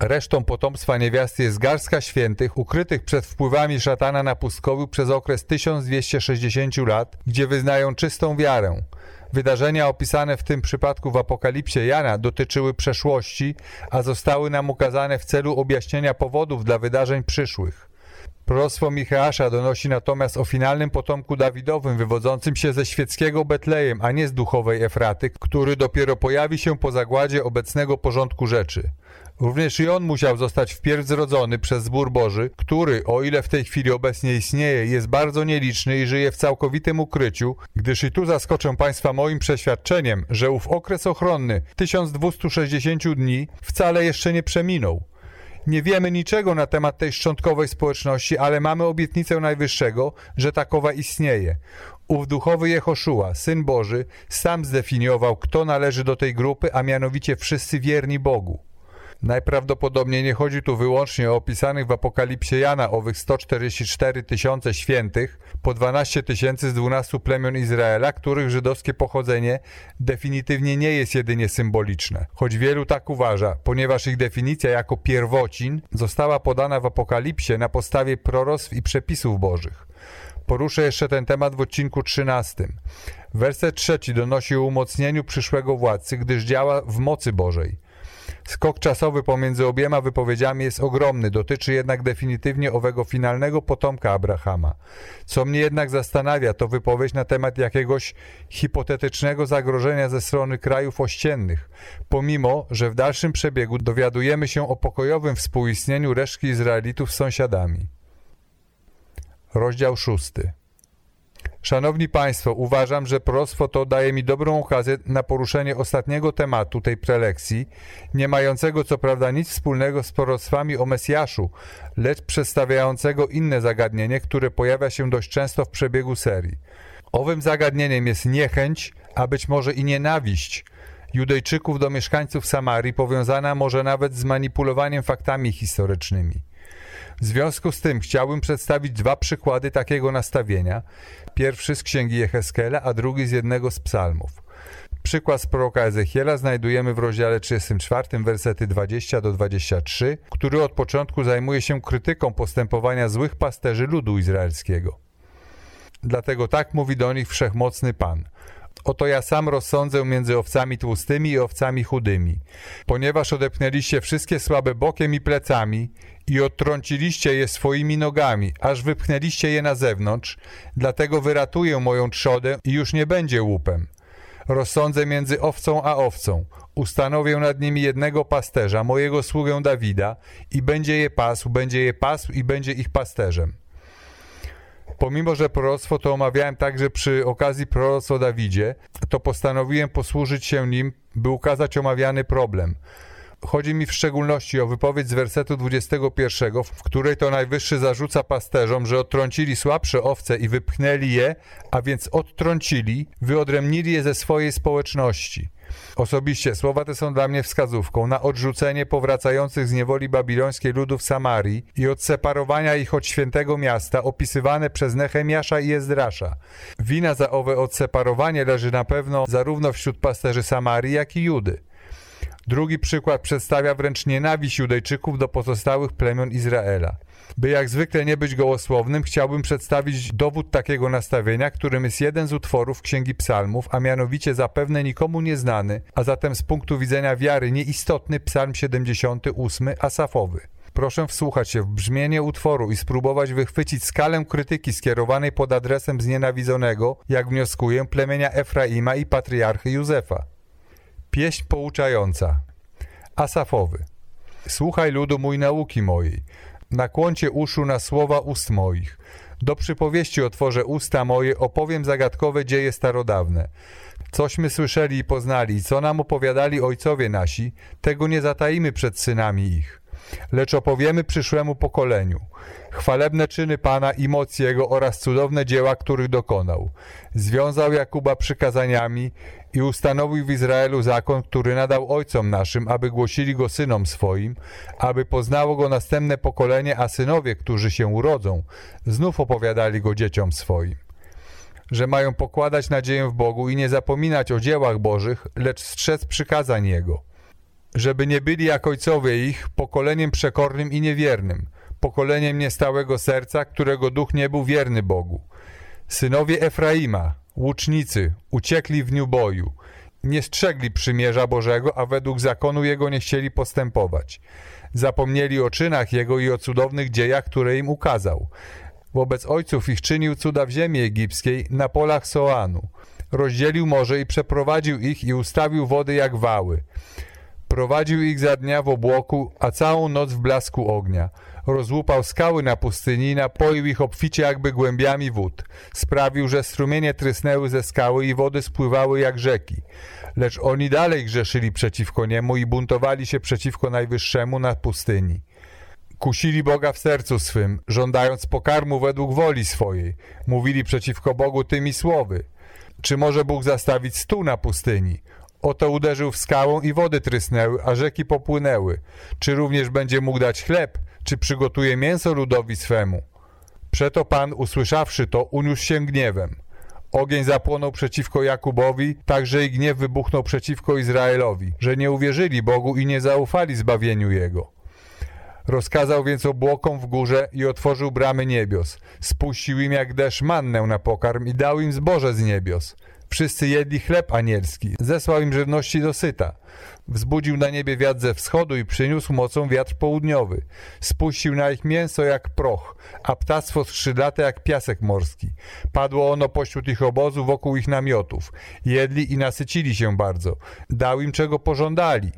Resztą potomstwa niewiasty jest garstka świętych, ukrytych przed wpływami szatana na pustkowiu przez okres 1260 lat, gdzie wyznają czystą wiarę. Wydarzenia opisane w tym przypadku w Apokalipsie Jana dotyczyły przeszłości, a zostały nam ukazane w celu objaśnienia powodów dla wydarzeń przyszłych. Proroctwo Micheasza donosi natomiast o finalnym potomku Dawidowym wywodzącym się ze świeckiego Betlejem, a nie z duchowej Efraty, który dopiero pojawi się po zagładzie obecnego porządku rzeczy. Również i on musiał zostać wpierw zrodzony przez zbór Boży, który, o ile w tej chwili obecnie istnieje, jest bardzo nieliczny i żyje w całkowitym ukryciu, gdyż i tu zaskoczę Państwa moim przeświadczeniem, że ów okres ochronny 1260 dni wcale jeszcze nie przeminął. Nie wiemy niczego na temat tej szczątkowej społeczności, ale mamy obietnicę Najwyższego, że takowa istnieje. Ów duchowy Jehoszua, Syn Boży, sam zdefiniował, kto należy do tej grupy, a mianowicie wszyscy wierni Bogu. Najprawdopodobniej nie chodzi tu wyłącznie o opisanych w Apokalipsie Jana owych 144 tysiące świętych, po 12 tysięcy z 12 plemion Izraela, których żydowskie pochodzenie definitywnie nie jest jedynie symboliczne. Choć wielu tak uważa, ponieważ ich definicja jako pierwocin została podana w Apokalipsie na podstawie proroctw i przepisów bożych. Poruszę jeszcze ten temat w odcinku 13. Werset trzeci donosi o umocnieniu przyszłego władcy, gdyż działa w mocy Bożej. Skok czasowy pomiędzy obiema wypowiedziami jest ogromny, dotyczy jednak definitywnie owego finalnego potomka Abrahama. Co mnie jednak zastanawia, to wypowiedź na temat jakiegoś hipotetycznego zagrożenia ze strony krajów ościennych, pomimo, że w dalszym przebiegu dowiadujemy się o pokojowym współistnieniu resztki Izraelitów z sąsiadami. Rozdział szósty. Szanowni Państwo, uważam, że proroctwo to daje mi dobrą okazję na poruszenie ostatniego tematu tej prelekcji, nie mającego co prawda nic wspólnego z proroctwami o Mesjaszu, lecz przedstawiającego inne zagadnienie, które pojawia się dość często w przebiegu serii. Owym zagadnieniem jest niechęć, a być może i nienawiść Judejczyków do mieszkańców Samarii, powiązana może nawet z manipulowaniem faktami historycznymi. W związku z tym chciałbym przedstawić dwa przykłady takiego nastawienia. Pierwszy z księgi Jeheskela, a drugi z jednego z psalmów. Przykład z proroka Ezechiela znajdujemy w rozdziale 34, wersety 20 do 23, który od początku zajmuje się krytyką postępowania złych pasterzy ludu izraelskiego. Dlatego tak mówi do nich wszechmocny Pan. Oto ja sam rozsądzę między owcami tłustymi i owcami chudymi. Ponieważ odepnęliście wszystkie słabe bokiem i plecami i odtrąciliście je swoimi nogami, aż wypchnęliście je na zewnątrz, dlatego wyratuję moją trzodę i już nie będzie łupem. Rozsądzę między owcą a owcą, ustanowię nad nimi jednego pasterza, mojego sługę Dawida i będzie je pasł, będzie je pasł i będzie ich pasterzem. Pomimo, że proroctwo to omawiałem także przy okazji proroctwa Dawidzie, to postanowiłem posłużyć się nim, by ukazać omawiany problem. Chodzi mi w szczególności o wypowiedź z wersetu 21, w której to Najwyższy zarzuca pasterzom, że odtrącili słabsze owce i wypchnęli je, a więc odtrącili, wyodrębnili je ze swojej społeczności. Osobiście słowa te są dla mnie wskazówką na odrzucenie powracających z niewoli babilońskiej ludów Samarii i odseparowania ich od świętego miasta opisywane przez Nehemiasza i Ezdrasza. Wina za owe odseparowanie leży na pewno zarówno wśród pasterzy Samarii, jak i Judy. Drugi przykład przedstawia wręcz nienawiść Judejczyków do pozostałych plemion Izraela. By jak zwykle nie być gołosłownym, chciałbym przedstawić dowód takiego nastawienia, którym jest jeden z utworów Księgi Psalmów, a mianowicie zapewne nikomu nieznany, a zatem z punktu widzenia wiary nieistotny Psalm 78 Asafowy. Proszę wsłuchać się w brzmienie utworu i spróbować wychwycić skalę krytyki skierowanej pod adresem znienawidzonego, jak wnioskuję, plemienia Efraima i patriarchy Józefa. Pieśń pouczająca. Asafowy. Słuchaj ludu mój nauki mojej. Nakłoncie uszu na słowa ust moich. Do przypowieści otworzę usta moje, opowiem zagadkowe dzieje starodawne. Cośmy słyszeli i poznali, co nam opowiadali ojcowie nasi, tego nie zatajimy przed synami ich. Lecz opowiemy przyszłemu pokoleniu chwalebne czyny Pana i moc Jego oraz cudowne dzieła, których dokonał. Związał Jakuba przykazaniami i ustanowił w Izraelu zakon, który nadał ojcom naszym, aby głosili go synom swoim, aby poznało go następne pokolenie, a synowie, którzy się urodzą, znów opowiadali go dzieciom swoim. Że mają pokładać nadzieję w Bogu i nie zapominać o dziełach Bożych, lecz strzec przykazań Jego. Żeby nie byli jak ojcowie ich, pokoleniem przekornym i niewiernym, pokoleniem niestałego serca, którego duch nie był wierny Bogu. Synowie Efraima, łucznicy, uciekli w dniu boju. Nie strzegli przymierza Bożego, a według zakonu Jego nie chcieli postępować. Zapomnieli o czynach Jego i o cudownych dziejach, które im ukazał. Wobec ojców ich czynił cuda w ziemi egipskiej, na polach Soanu. Rozdzielił morze i przeprowadził ich i ustawił wody jak wały. Prowadził ich za dnia w obłoku, a całą noc w blasku ognia rozłupał skały na pustyni i napoił ich obficie jakby głębiami wód. Sprawił, że strumienie trysnęły ze skały i wody spływały jak rzeki. Lecz oni dalej grzeszyli przeciwko niemu i buntowali się przeciwko Najwyższemu na pustyni. Kusili Boga w sercu swym, żądając pokarmu według woli swojej. Mówili przeciwko Bogu tymi słowy. Czy może Bóg zastawić stół na pustyni? Oto uderzył w skałę i wody trysnęły, a rzeki popłynęły. Czy również będzie mógł dać chleb? Czy przygotuje mięso ludowi swemu. Przeto Pan, usłyszawszy to, uniósł się gniewem. Ogień zapłonął przeciwko Jakubowi, także i gniew wybuchnął przeciwko Izraelowi, że nie uwierzyli Bogu i nie zaufali zbawieniu Jego. Rozkazał więc obłokom w górze i otworzył bramy niebios. Spuścił im jak deszcz mannę na pokarm i dał im zboże z niebios. Wszyscy jedli chleb anielski, zesłał im żywności dosyta. Wzbudził na niebie wiatr ze wschodu i przyniósł mocą wiatr południowy. Spuścił na ich mięso jak proch, a ptactwo skrzydlate jak piasek morski. Padło ono pośród ich obozu wokół ich namiotów. Jedli i nasycili się bardzo. Dał im czego pożądali.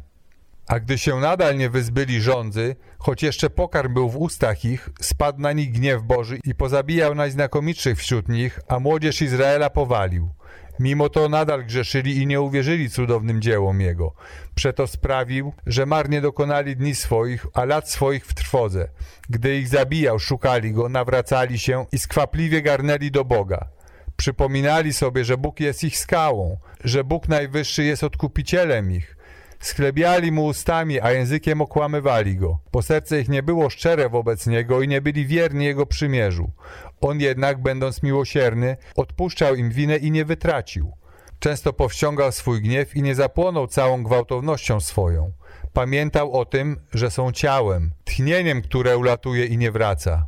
A gdy się nadal nie wyzbyli rządzy, choć jeszcze pokarm był w ustach ich, spadł na nich gniew Boży i pozabijał najznakomitszych wśród nich, a młodzież Izraela powalił. Mimo to nadal grzeszyli i nie uwierzyli cudownym dziełom Jego. Przeto sprawił, że marnie dokonali dni swoich, a lat swoich w trwodze. Gdy ich zabijał, szukali Go, nawracali się i skwapliwie garnęli do Boga. Przypominali sobie, że Bóg jest ich skałą, że Bóg Najwyższy jest odkupicielem ich, Schlebiali mu ustami, a językiem okłamywali go, bo serce ich nie było szczere wobec niego i nie byli wierni jego przymierzu. On jednak, będąc miłosierny, odpuszczał im winę i nie wytracił. Często powściągał swój gniew i nie zapłonął całą gwałtownością swoją. Pamiętał o tym, że są ciałem, tchnieniem, które ulatuje i nie wraca.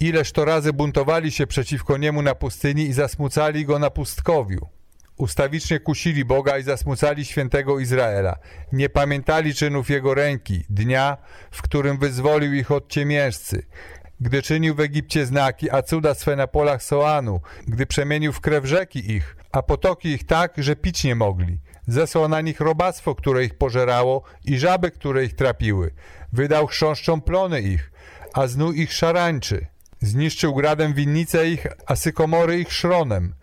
Ileż to razy buntowali się przeciwko niemu na pustyni i zasmucali go na pustkowiu. Ustawicznie kusili Boga i zasmucali świętego Izraela. Nie pamiętali czynów Jego ręki, dnia, w którym wyzwolił ich od ciemiężcy, gdy czynił w Egipcie znaki, a cuda swe na polach Soanu, gdy przemienił w krew rzeki ich, a potoki ich tak, że pić nie mogli. Zesłał na nich robactwo, które ich pożerało i żaby, które ich trapiły. Wydał chrząszczom plony ich, a znój ich szarańczy. Zniszczył gradem winnice ich, a sykomory ich szronem.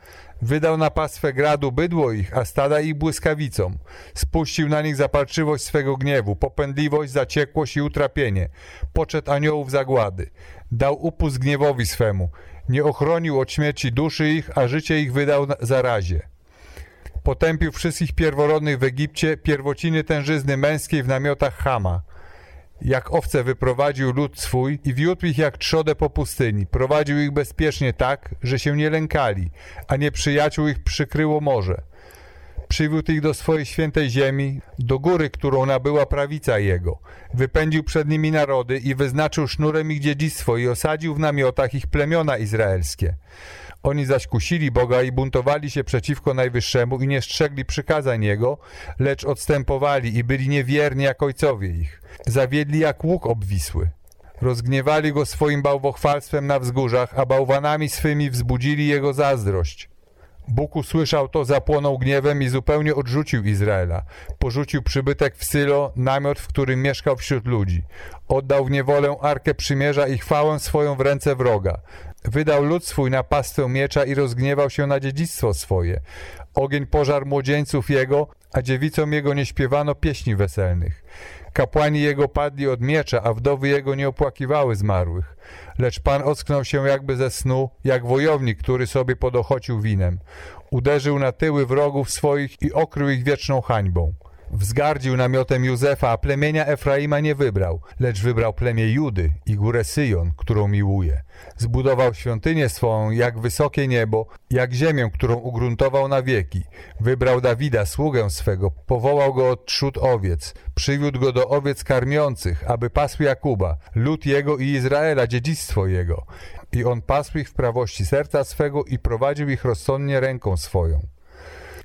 Wydał na pastwę gradu bydło ich, a stada ich błyskawicą. Spuścił na nich zapalczywość swego gniewu, popędliwość, zaciekłość i utrapienie. Poczet aniołów zagłady. Dał upust gniewowi swemu. Nie ochronił od śmierci duszy ich, a życie ich wydał zarazie. Potępił wszystkich pierworodnych w Egipcie, pierwociny tężyzny męskiej w namiotach Hama. Jak owce wyprowadził lud swój i wiódł ich jak trzodę po pustyni. Prowadził ich bezpiecznie tak, że się nie lękali, a nieprzyjaciół ich przykryło morze. Przywiódł ich do swojej świętej ziemi, do góry, którą nabyła prawica jego. Wypędził przed nimi narody i wyznaczył sznurem ich dziedzictwo i osadził w namiotach ich plemiona izraelskie. Oni zaś kusili Boga i buntowali się przeciwko Najwyższemu i nie strzegli przykazań Jego, lecz odstępowali i byli niewierni jak ojcowie ich. Zawiedli jak łuk obwisły. Rozgniewali Go swoim bałwochwalstwem na wzgórzach, a bałwanami swymi wzbudzili Jego zazdrość. Bóg usłyszał to, zapłonął gniewem i zupełnie odrzucił Izraela. Porzucił przybytek w Sylo, namiot, w którym mieszkał wśród ludzi. Oddał w niewolę Arkę Przymierza i chwałę swoją w ręce wroga. Wydał lud swój na pastwę miecza i rozgniewał się na dziedzictwo swoje. Ogień pożar młodzieńców jego, a dziewicom jego nie śpiewano pieśni weselnych. Kapłani jego padli od miecza, a wdowy jego nie opłakiwały zmarłych. Lecz Pan ocknął się jakby ze snu, jak wojownik, który sobie podochocił winem. Uderzył na tyły wrogów swoich i okrył ich wieczną hańbą. Wzgardził namiotem Józefa, a plemienia Efraima nie wybrał, lecz wybrał plemię Judy i górę Syjon, którą miłuje. Zbudował świątynię swą jak wysokie niebo, jak ziemię, którą ugruntował na wieki. Wybrał Dawida, sługę swego, powołał go od trzód owiec, przywiódł go do owiec karmiących, aby pasł Jakuba, lud jego i Izraela, dziedzictwo jego. I on pasł ich w prawości serca swego i prowadził ich rozsądnie ręką swoją.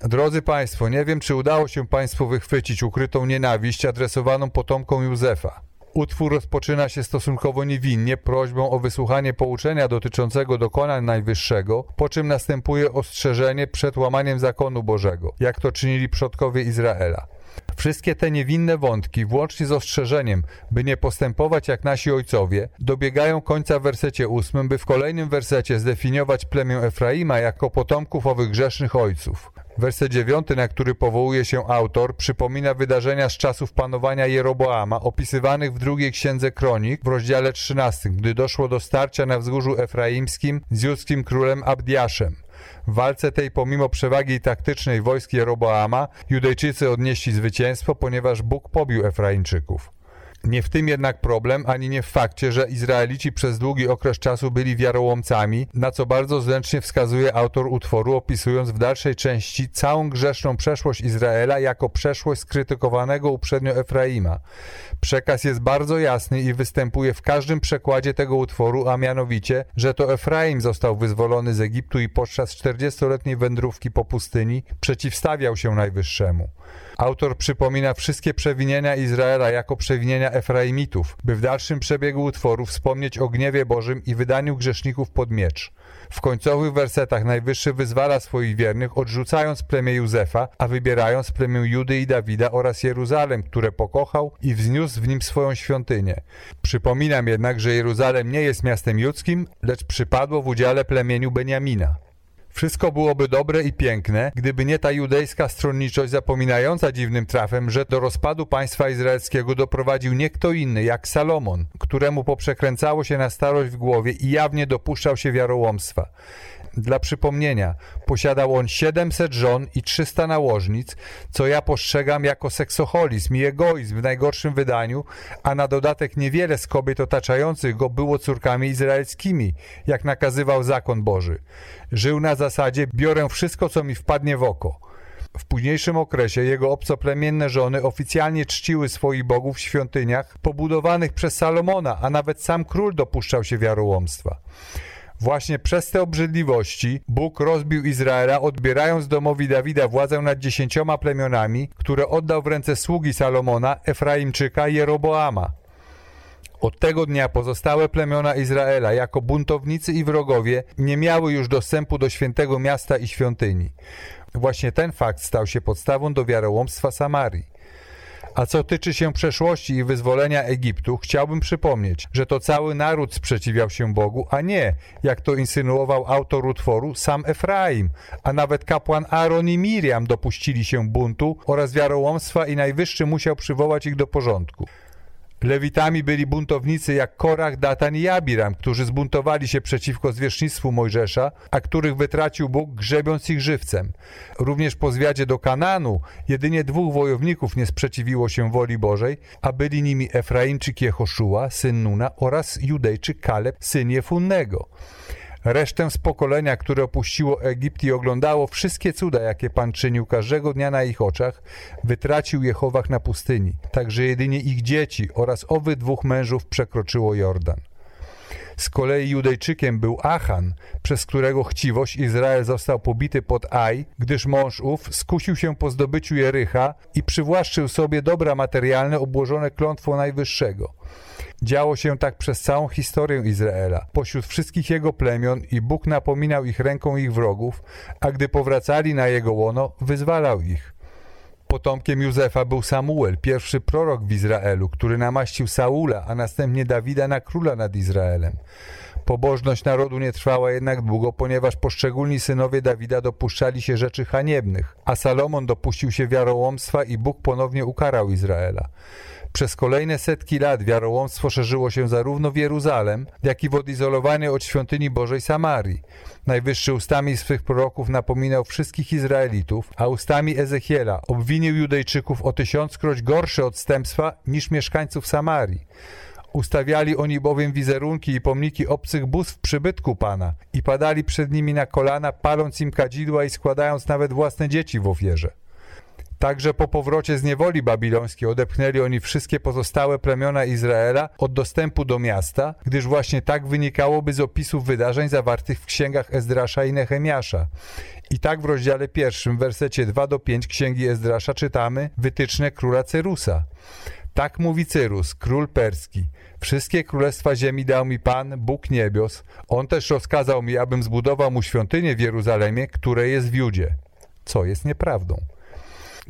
Drodzy Państwo, nie wiem, czy udało się Państwu wychwycić ukrytą nienawiść adresowaną potomkom Józefa. Utwór rozpoczyna się stosunkowo niewinnie prośbą o wysłuchanie pouczenia dotyczącego dokonań Najwyższego, po czym następuje ostrzeżenie przed łamaniem zakonu Bożego, jak to czynili przodkowie Izraela. Wszystkie te niewinne wątki, włącznie z ostrzeżeniem, by nie postępować jak nasi ojcowie, dobiegają końca w wersecie ósmym, by w kolejnym wersecie zdefiniować plemię Efraima jako potomków owych grzesznych ojców. Werset dziewiąty, na który powołuje się autor, przypomina wydarzenia z czasów panowania Jeroboama, opisywanych w drugiej księdze Kronik w rozdziale 13, gdy doszło do starcia na wzgórzu efraimskim z judzkim królem Abdiaszem. W walce tej, pomimo przewagi taktycznej wojsk Jeroboama, Judejczycy odnieśli zwycięstwo, ponieważ Bóg pobił Efraimczyków. Nie w tym jednak problem, ani nie w fakcie, że Izraelici przez długi okres czasu byli wiarołomcami, na co bardzo zręcznie wskazuje autor utworu, opisując w dalszej części całą grzeszną przeszłość Izraela jako przeszłość skrytykowanego uprzednio Efraima. Przekaz jest bardzo jasny i występuje w każdym przekładzie tego utworu, a mianowicie, że to Efraim został wyzwolony z Egiptu i podczas 40-letniej wędrówki po pustyni przeciwstawiał się Najwyższemu. Autor przypomina wszystkie przewinienia Izraela jako przewinienia Efraimitów, by w dalszym przebiegu utworu wspomnieć o gniewie Bożym i wydaniu grzeszników pod miecz. W końcowych wersetach Najwyższy wyzwala swoich wiernych, odrzucając plemię Józefa, a wybierając plemię Judy i Dawida oraz Jeruzalem, które pokochał i wzniósł w nim swoją świątynię. Przypominam jednak, że Jeruzalem nie jest miastem judzkim, lecz przypadło w udziale plemieniu Beniamina. Wszystko byłoby dobre i piękne, gdyby nie ta judejska stronniczość zapominająca dziwnym trafem, że do rozpadu państwa izraelskiego doprowadził nie kto inny jak Salomon, któremu poprzekręcało się na starość w głowie i jawnie dopuszczał się wiarołomstwa. Dla przypomnienia, posiadał on 700 żon i 300 nałożnic, co ja postrzegam jako seksoholizm i egoizm w najgorszym wydaniu, a na dodatek niewiele z kobiet otaczających go było córkami izraelskimi, jak nakazywał zakon Boży. Żył na zasadzie biorę wszystko, co mi wpadnie w oko. W późniejszym okresie jego obcoplemienne żony oficjalnie czciły swoich bogów w świątyniach pobudowanych przez Salomona, a nawet sam król dopuszczał się wiarołomstwa. Właśnie przez te obrzydliwości Bóg rozbił Izraela, odbierając domowi Dawida władzę nad dziesięcioma plemionami, które oddał w ręce sługi Salomona, Efraimczyka i Jeroboama. Od tego dnia pozostałe plemiona Izraela, jako buntownicy i wrogowie, nie miały już dostępu do świętego miasta i świątyni. Właśnie ten fakt stał się podstawą do wiarołomstwa Samarii. A co tyczy się przeszłości i wyzwolenia Egiptu, chciałbym przypomnieć, że to cały naród sprzeciwiał się Bogu, a nie, jak to insynuował autor utworu, sam Efraim, a nawet kapłan Aaron i Miriam dopuścili się buntu oraz wiarołomstwa i Najwyższy musiał przywołać ich do porządku. Lewitami byli buntownicy jak Korach, Datan i Abiram, którzy zbuntowali się przeciwko zwierzchnictwu Mojżesza, a których wytracił Bóg grzebiąc ich żywcem. Również po zwiadzie do Kananu jedynie dwóch wojowników nie sprzeciwiło się woli Bożej, a byli nimi Efraimczyk Jehoszua, syn Nuna oraz Judejczyk Kaleb, syn Jefunnego resztę z pokolenia, które opuściło Egipt i oglądało wszystkie cuda, jakie Pan czynił każdego dnia na ich oczach, wytracił Jehowach na pustyni. Także jedynie ich dzieci oraz owych dwóch mężów przekroczyło Jordan. Z kolei Judejczykiem był Achan, przez którego chciwość Izrael został pobity pod Aj, gdyż mąż ów skusił się po zdobyciu Jericha i przywłaszczył sobie dobra materialne obłożone klątwą Najwyższego. Działo się tak przez całą historię Izraela, pośród wszystkich jego plemion i Bóg napominał ich ręką ich wrogów, a gdy powracali na jego łono, wyzwalał ich. Potomkiem Józefa był Samuel, pierwszy prorok w Izraelu, który namaścił Saula, a następnie Dawida na króla nad Izraelem. Pobożność narodu nie trwała jednak długo, ponieważ poszczególni synowie Dawida dopuszczali się rzeczy haniebnych, a Salomon dopuścił się wiarołomstwa i Bóg ponownie ukarał Izraela. Przez kolejne setki lat wiarołomstwo szerzyło się zarówno w Jeruzalem, jak i w odizolowanej od świątyni Bożej Samarii. Najwyższy ustami swych proroków napominał wszystkich Izraelitów, a ustami Ezechiela obwinił Judejczyków o tysiąckroć gorsze odstępstwa niż mieszkańców Samarii. Ustawiali oni bowiem wizerunki i pomniki obcych bóstw przybytku Pana i padali przed nimi na kolana, paląc im kadzidła i składając nawet własne dzieci w ofierze. Także po powrocie z niewoli babilońskiej odepchnęli oni wszystkie pozostałe plemiona Izraela od dostępu do miasta, gdyż właśnie tak wynikałoby z opisów wydarzeń zawartych w księgach Ezdrasza i Nehemiasza. I tak w rozdziale pierwszym, w wersecie 2 do 5 księgi Ezdrasza czytamy wytyczne króla Cerusa. Tak mówi Cyrus, król perski. Wszystkie królestwa ziemi dał mi Pan, Bóg niebios. On też rozkazał mi, abym zbudował mu świątynię w Jeruzalemie, które jest w Judzie. Co jest nieprawdą.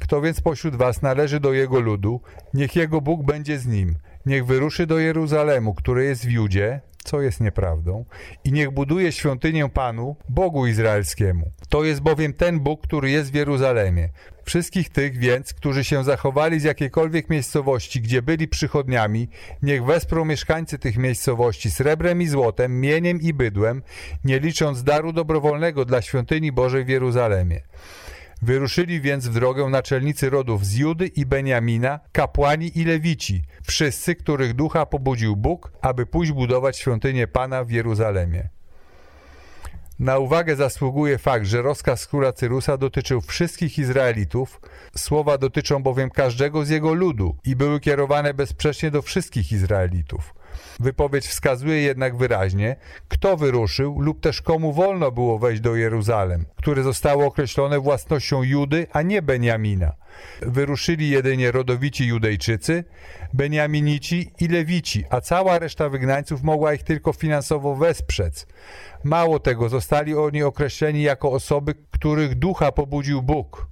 Kto więc pośród was należy do jego ludu, niech jego Bóg będzie z nim. Niech wyruszy do Jeruzalemu, które jest w Judzie, co jest nieprawdą, i niech buduje świątynię Panu, Bogu Izraelskiemu. To jest bowiem ten Bóg, który jest w Jeruzalemie. Wszystkich tych więc, którzy się zachowali z jakiejkolwiek miejscowości, gdzie byli przychodniami, niech wesprą mieszkańcy tych miejscowości srebrem i złotem, mieniem i bydłem, nie licząc daru dobrowolnego dla świątyni Bożej w Jeruzalemie. Wyruszyli więc w drogę naczelnicy rodów z Judy i Beniamina, kapłani i lewici, wszyscy, których ducha pobudził Bóg, aby pójść budować świątynię Pana w Jeruzalemie. Na uwagę zasługuje fakt, że rozkaz króla Cyrusa dotyczył wszystkich Izraelitów, słowa dotyczą bowiem każdego z jego ludu i były kierowane bezsprzecznie do wszystkich Izraelitów. Wypowiedź wskazuje jednak wyraźnie, kto wyruszył lub też komu wolno było wejść do Jeruzalem, które zostało określone własnością Judy, a nie Beniamina. Wyruszyli jedynie rodowici Judejczycy, Beniaminici i Lewici, a cała reszta wygnańców mogła ich tylko finansowo wesprzeć. Mało tego, zostali oni określeni jako osoby, których ducha pobudził Bóg.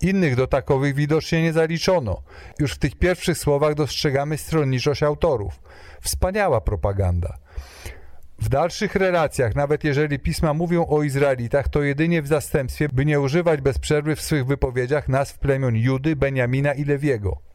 Innych do takowych widocznie nie zaliczono. Już w tych pierwszych słowach dostrzegamy stronniczość autorów. Wspaniała propaganda. W dalszych relacjach, nawet jeżeli pisma mówią o Izraelitach, to jedynie w zastępstwie, by nie używać bez przerwy w swych wypowiedziach nazw plemion Judy, Beniamina i Lewiego.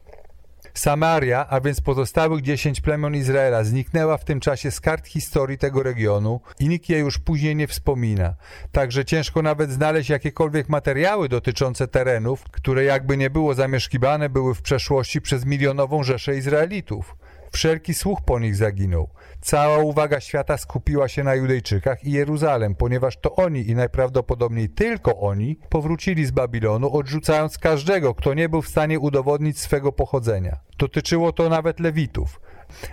Samaria, a więc pozostałych dziesięć plemion Izraela, zniknęła w tym czasie z kart historii tego regionu i nikt jej już później nie wspomina. Także ciężko nawet znaleźć jakiekolwiek materiały dotyczące terenów, które jakby nie było zamieszkiwane były w przeszłości przez milionową rzeszę Izraelitów. Wszelki słuch po nich zaginął. Cała uwaga świata skupiła się na Judejczykach i Jeruzalem, ponieważ to oni i najprawdopodobniej tylko oni powrócili z Babilonu, odrzucając każdego, kto nie był w stanie udowodnić swego pochodzenia. Dotyczyło to nawet Lewitów.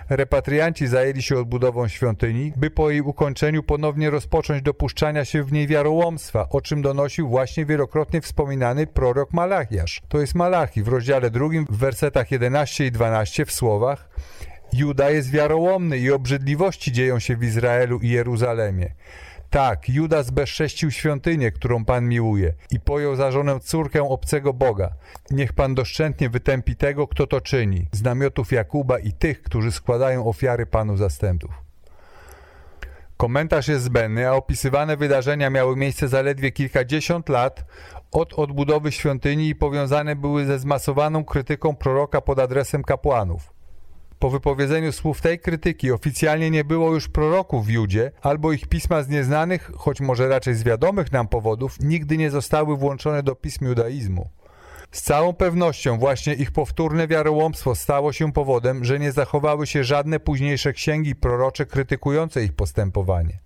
Repatrianci zajęli się odbudową świątyni, by po jej ukończeniu ponownie rozpocząć dopuszczania się w niej wiarołomstwa, o czym donosił właśnie wielokrotnie wspominany prorok Malachiasz. To jest Malachi w rozdziale drugim w wersetach 11 i 12 w słowach Juda jest wiarołomny i obrzydliwości dzieją się w Izraelu i Jeruzalemie. Tak, Juda zbezcześcił świątynię, którą Pan miłuje i pojął za żonę córkę obcego Boga. Niech Pan doszczętnie wytępi tego, kto to czyni, z namiotów Jakuba i tych, którzy składają ofiary Panu zastępów. Komentarz jest zbędny, a opisywane wydarzenia miały miejsce zaledwie kilkadziesiąt lat od odbudowy świątyni i powiązane były ze zmasowaną krytyką proroka pod adresem kapłanów. Po wypowiedzeniu słów tej krytyki oficjalnie nie było już proroków w Judzie, albo ich pisma z nieznanych, choć może raczej z wiadomych nam powodów, nigdy nie zostały włączone do pism judaizmu. Z całą pewnością właśnie ich powtórne wiarołomstwo stało się powodem, że nie zachowały się żadne późniejsze księgi prorocze krytykujące ich postępowanie.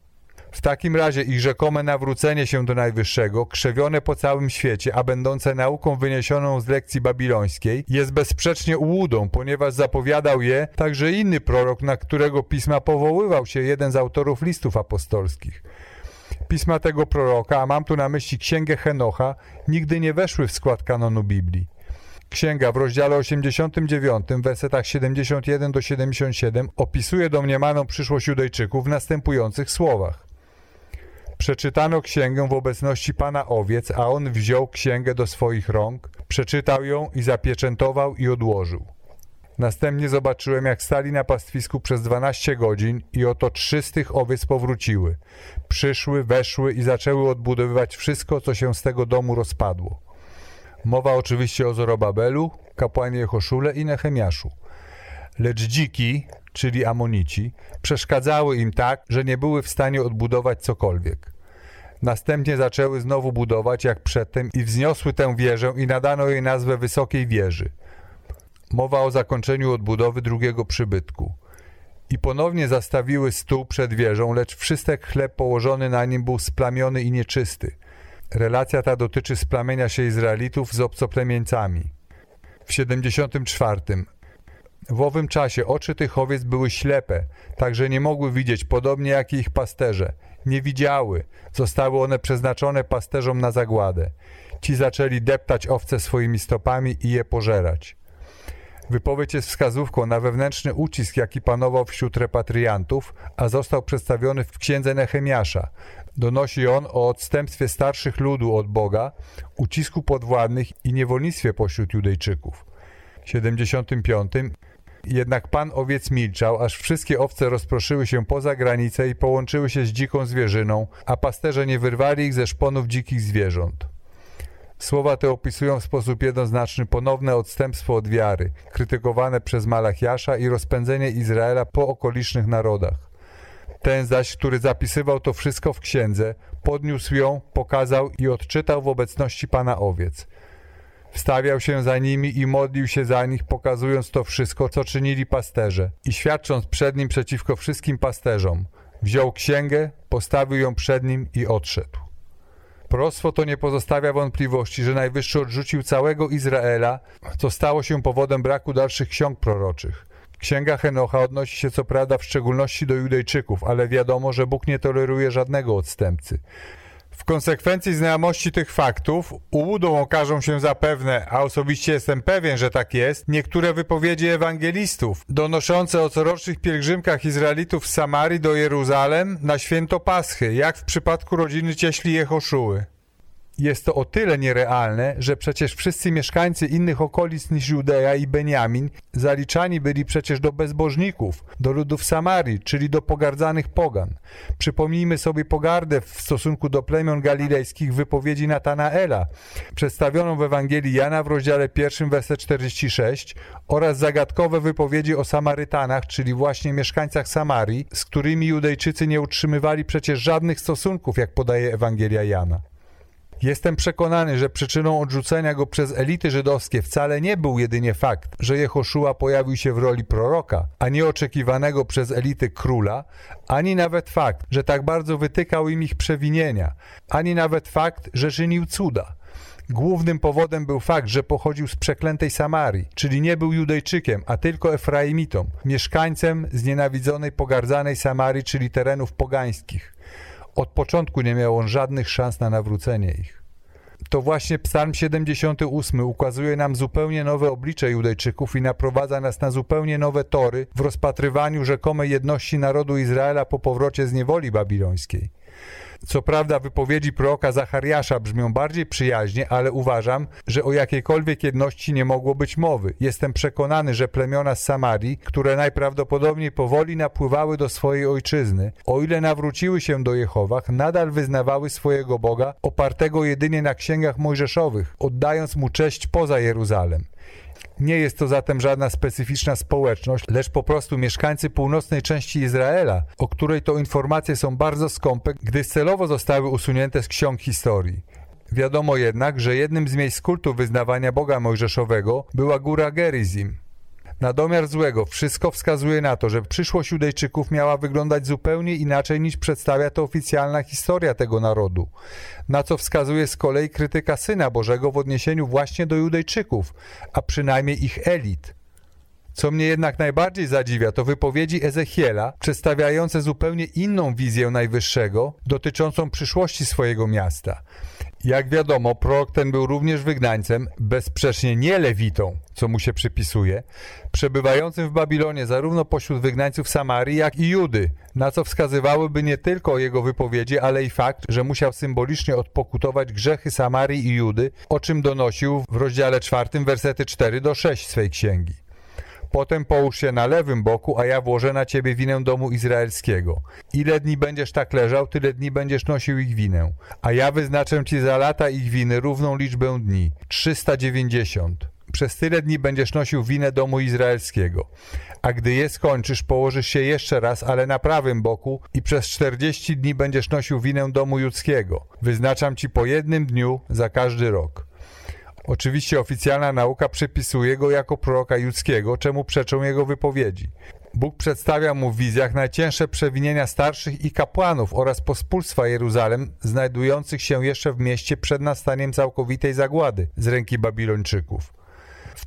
W takim razie ich rzekome nawrócenie się do Najwyższego, krzewione po całym świecie, a będące nauką wyniesioną z lekcji babilońskiej, jest bezsprzecznie ułudą, ponieważ zapowiadał je także inny prorok, na którego pisma powoływał się jeden z autorów listów apostolskich. Pisma tego proroka, a mam tu na myśli księgę Henocha, nigdy nie weszły w skład kanonu Biblii. Księga w rozdziale 89, w wersetach 71 do 77 opisuje domniemaną przyszłość Judejczyków w następujących słowach. Przeczytano księgę w obecności pana owiec, a on wziął księgę do swoich rąk, przeczytał ją i zapieczętował i odłożył. Następnie zobaczyłem, jak stali na pastwisku przez 12 godzin i oto trzy z tych owiec powróciły. Przyszły, weszły i zaczęły odbudowywać wszystko, co się z tego domu rozpadło. Mowa oczywiście o Zorobabelu, kapłanie Jehoszule i Nehemiaszu. Lecz dziki, czyli Amonici, przeszkadzały im tak, że nie były w stanie odbudować cokolwiek. Następnie zaczęły znowu budować jak przedtem i wzniosły tę wieżę i nadano jej nazwę Wysokiej Wieży. Mowa o zakończeniu odbudowy drugiego przybytku. I ponownie zastawiły stół przed wieżą, lecz wszystek chleb położony na nim był splamiony i nieczysty. Relacja ta dotyczy splamienia się Izraelitów z obcoplemieńcami. W 74 w owym czasie oczy tych owiec były ślepe, tak że nie mogły widzieć, podobnie jak ich pasterze. Nie widziały, zostały one przeznaczone pasterzom na zagładę. Ci zaczęli deptać owce swoimi stopami i je pożerać. Wypowiedź jest wskazówką na wewnętrzny ucisk, jaki panował wśród repatriantów, a został przedstawiony w księdze Nehemiasza. Donosi on o odstępstwie starszych ludu od Boga, ucisku podwładnych i niewolnictwie pośród Judejczyków. W 75 jednak pan owiec milczał, aż wszystkie owce rozproszyły się poza granicę i połączyły się z dziką zwierzyną, a pasterze nie wyrwali ich ze szponów dzikich zwierząt. Słowa te opisują w sposób jednoznaczny ponowne odstępstwo od wiary, krytykowane przez Malachiasza i rozpędzenie Izraela po okolicznych narodach. Ten zaś, który zapisywał to wszystko w księdze, podniósł ją, pokazał i odczytał w obecności Pana owiec. Wstawiał się za nimi i modlił się za nich, pokazując to wszystko, co czynili pasterze i świadcząc przed nim przeciwko wszystkim pasterzom. Wziął księgę, postawił ją przed nim i odszedł. Proroctwo to nie pozostawia wątpliwości, że Najwyższy odrzucił całego Izraela, co stało się powodem braku dalszych ksiąg proroczych. Księga Henocha odnosi się co prawda w szczególności do Judejczyków, ale wiadomo, że Bóg nie toleruje żadnego odstępcy. W konsekwencji znajomości tych faktów ułudą okażą się zapewne, a osobiście jestem pewien, że tak jest, niektóre wypowiedzi ewangelistów donoszące o corocznych pielgrzymkach Izraelitów z Samarii do Jeruzalem na święto Paschy, jak w przypadku rodziny cieśli Jehoszuły. Jest to o tyle nierealne, że przecież wszyscy mieszkańcy innych okolic niż Judeja i Beniamin zaliczani byli przecież do bezbożników, do ludów Samarii, czyli do pogardzanych pogan. Przypomnijmy sobie pogardę w stosunku do plemion galilejskich wypowiedzi Natanaela, przedstawioną w Ewangelii Jana w rozdziale 1, werset 46 oraz zagadkowe wypowiedzi o Samarytanach, czyli właśnie mieszkańcach Samarii, z którymi Judejczycy nie utrzymywali przecież żadnych stosunków, jak podaje Ewangelia Jana. Jestem przekonany, że przyczyną odrzucenia go przez elity żydowskie wcale nie był jedynie fakt, że Jehoszua pojawił się w roli proroka, a nie oczekiwanego przez elity króla, ani nawet fakt, że tak bardzo wytykał im ich przewinienia, ani nawet fakt, że czynił cuda. Głównym powodem był fakt, że pochodził z przeklętej Samarii, czyli nie był Judejczykiem, a tylko Efraimitą, mieszkańcem znienawidzonej, pogardzanej Samarii, czyli terenów pogańskich. Od początku nie miał on żadnych szans na nawrócenie ich. To właśnie Psalm 78 ukazuje nam zupełnie nowe oblicze Judejczyków i naprowadza nas na zupełnie nowe tory w rozpatrywaniu rzekomej jedności narodu Izraela po powrocie z niewoli babilońskiej. Co prawda wypowiedzi proroka Zachariasza brzmią bardziej przyjaźnie, ale uważam, że o jakiejkolwiek jedności nie mogło być mowy. Jestem przekonany, że plemiona z Samarii, które najprawdopodobniej powoli napływały do swojej ojczyzny, o ile nawróciły się do Jehowach, nadal wyznawały swojego Boga, opartego jedynie na księgach mojżeszowych, oddając mu cześć poza Jeruzalem. Nie jest to zatem żadna specyficzna społeczność, lecz po prostu mieszkańcy północnej części Izraela, o której to informacje są bardzo skąpe, gdyż celowo zostały usunięte z ksiąg historii. Wiadomo jednak, że jednym z miejsc kultu wyznawania Boga Mojżeszowego była góra Gerizim. Na domiar złego wszystko wskazuje na to, że przyszłość Judejczyków miała wyglądać zupełnie inaczej niż przedstawia to oficjalna historia tego narodu. Na co wskazuje z kolei krytyka Syna Bożego w odniesieniu właśnie do Judejczyków, a przynajmniej ich elit. Co mnie jednak najbardziej zadziwia, to wypowiedzi Ezechiela, przedstawiające zupełnie inną wizję Najwyższego, dotyczącą przyszłości swojego miasta. Jak wiadomo, prorok ten był również wygnańcem, bezsprzecznie nie lewitą, co mu się przypisuje, przebywającym w Babilonie zarówno pośród wygnańców Samarii, jak i Judy, na co wskazywałyby nie tylko jego wypowiedzi, ale i fakt, że musiał symbolicznie odpokutować grzechy Samarii i Judy, o czym donosił w rozdziale czwartym wersety 4 do 6 swej księgi. Potem połóż się na lewym boku, a ja włożę na ciebie winę domu izraelskiego. Ile dni będziesz tak leżał, tyle dni będziesz nosił ich winę. A ja wyznaczę ci za lata ich winy równą liczbę dni 390. Przez tyle dni będziesz nosił winę domu izraelskiego. A gdy je skończysz, położysz się jeszcze raz, ale na prawym boku i przez 40 dni będziesz nosił winę domu judzkiego. Wyznaczam ci po jednym dniu za każdy rok. Oczywiście oficjalna nauka przypisuje go jako proroka judzkiego, czemu przeczą jego wypowiedzi. Bóg przedstawia mu w wizjach najcięższe przewinienia starszych i kapłanów oraz pospólstwa Jeruzalem, znajdujących się jeszcze w mieście przed nastaniem całkowitej zagłady z ręki Babilończyków.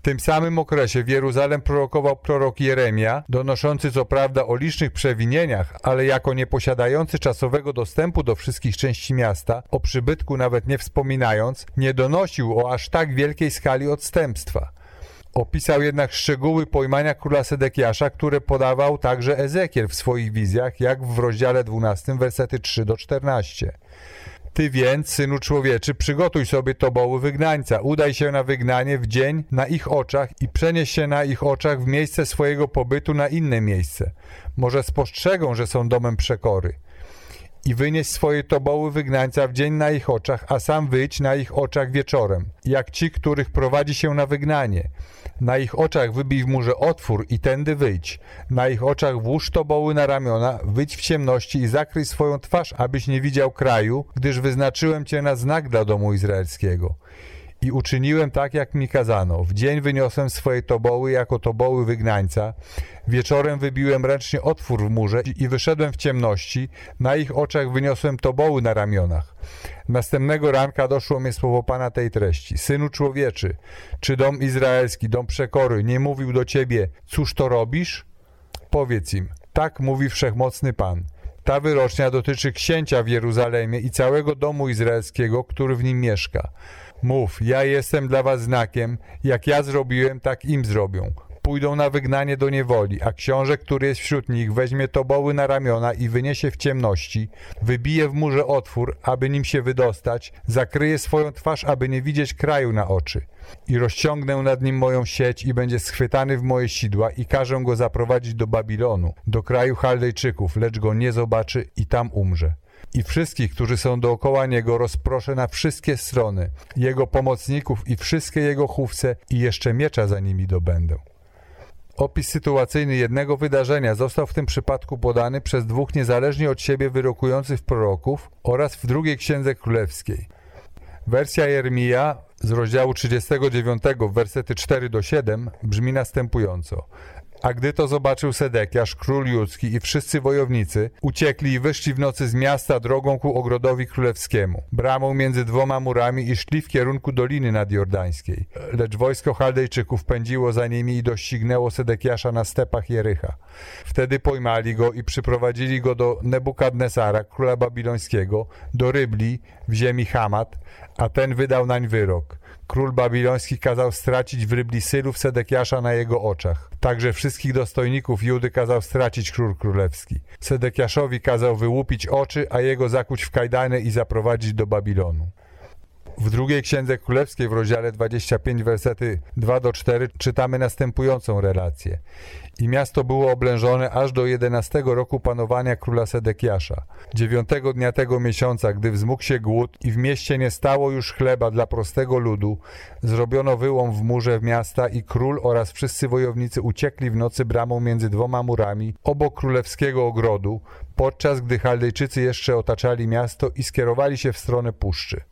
Tym samym okresie w Jeruzalem prorokował prorok Jeremia, donoszący co prawda o licznych przewinieniach, ale jako nieposiadający czasowego dostępu do wszystkich części miasta, o przybytku nawet nie wspominając, nie donosił o aż tak wielkiej skali odstępstwa. Opisał jednak szczegóły pojmania króla Sedekiasza, które podawał także Ezekiel w swoich wizjach, jak w rozdziale 12, versety 3 do 14. Ty więc, synu człowieczy, przygotuj sobie toboły wygnańca, udaj się na wygnanie w dzień na ich oczach i przenieś się na ich oczach w miejsce swojego pobytu na inne miejsce. Może spostrzegą, że są domem przekory. I wynieś swoje toboły wygnańca w dzień na ich oczach, a sam wyjdź na ich oczach wieczorem, jak ci, których prowadzi się na wygnanie. Na ich oczach wybij w murze otwór i tędy wyjdź. Na ich oczach włóż toboły na ramiona, wyjdź w ciemności i zakryj swoją twarz, abyś nie widział kraju, gdyż wyznaczyłem cię na znak dla domu izraelskiego. I uczyniłem tak, jak mi kazano. W dzień wyniosłem swoje toboły jako toboły wygnańca. Wieczorem wybiłem ręcznie otwór w murze i wyszedłem w ciemności. Na ich oczach wyniosłem toboły na ramionach. Następnego ranka doszło mnie słowo Pana tej treści. Synu człowieczy, czy dom izraelski, dom przekory, nie mówił do ciebie, cóż to robisz? Powiedz im, tak mówi wszechmocny Pan. Ta wyrocznia dotyczy księcia w Jeruzalemie i całego domu izraelskiego, który w nim mieszka. Mów, ja jestem dla was znakiem, jak ja zrobiłem, tak im zrobią. Pójdą na wygnanie do niewoli, a książę, który jest wśród nich, weźmie toboły na ramiona i wyniesie w ciemności, wybije w murze otwór, aby nim się wydostać, zakryje swoją twarz, aby nie widzieć kraju na oczy. I rozciągnę nad nim moją sieć i będzie schwytany w moje sidła i każę go zaprowadzić do Babilonu, do kraju Chaldejczyków, lecz go nie zobaczy i tam umrze i wszystkich, którzy są dookoła Niego, rozproszę na wszystkie strony, Jego pomocników i wszystkie Jego chówce i jeszcze miecza za nimi dobędę. Opis sytuacyjny jednego wydarzenia został w tym przypadku podany przez dwóch niezależnie od siebie wyrokujących proroków oraz w drugiej księdze królewskiej. Wersja Jeremia z rozdziału 39, wersety 4 do 7 brzmi następująco. A gdy to zobaczył Sedekiasz, król judzki i wszyscy wojownicy, uciekli i wyszli w nocy z miasta drogą ku ogrodowi królewskiemu, bramą między dwoma murami i szli w kierunku Doliny Nadjordańskiej. Lecz wojsko Chaldejczyków pędziło za nimi i doścignęło Sedekiasza na stepach Jericha. Wtedy pojmali go i przyprowadzili go do Nebukadnesara, króla babilońskiego, do Rybli w ziemi Hamat, a ten wydał nań wyrok. Król babiloński kazał stracić w Rybli synów Sedekiasza na jego oczach. Także wszystkich dostojników Judy kazał stracić król królewski. Sedekiaszowi kazał wyłupić oczy, a jego zakuć w kajdany i zaprowadzić do Babilonu. W drugiej Księdze Królewskiej w rozdziale 25 versety 2 do 4 czytamy następującą relację. I miasto było oblężone aż do 11 roku panowania króla Sedekiasza. Dziewiątego dnia tego miesiąca, gdy wzmógł się głód i w mieście nie stało już chleba dla prostego ludu, zrobiono wyłom w murze miasta i król oraz wszyscy wojownicy uciekli w nocy bramą między dwoma murami obok królewskiego ogrodu, podczas gdy Chaldejczycy jeszcze otaczali miasto i skierowali się w stronę puszczy.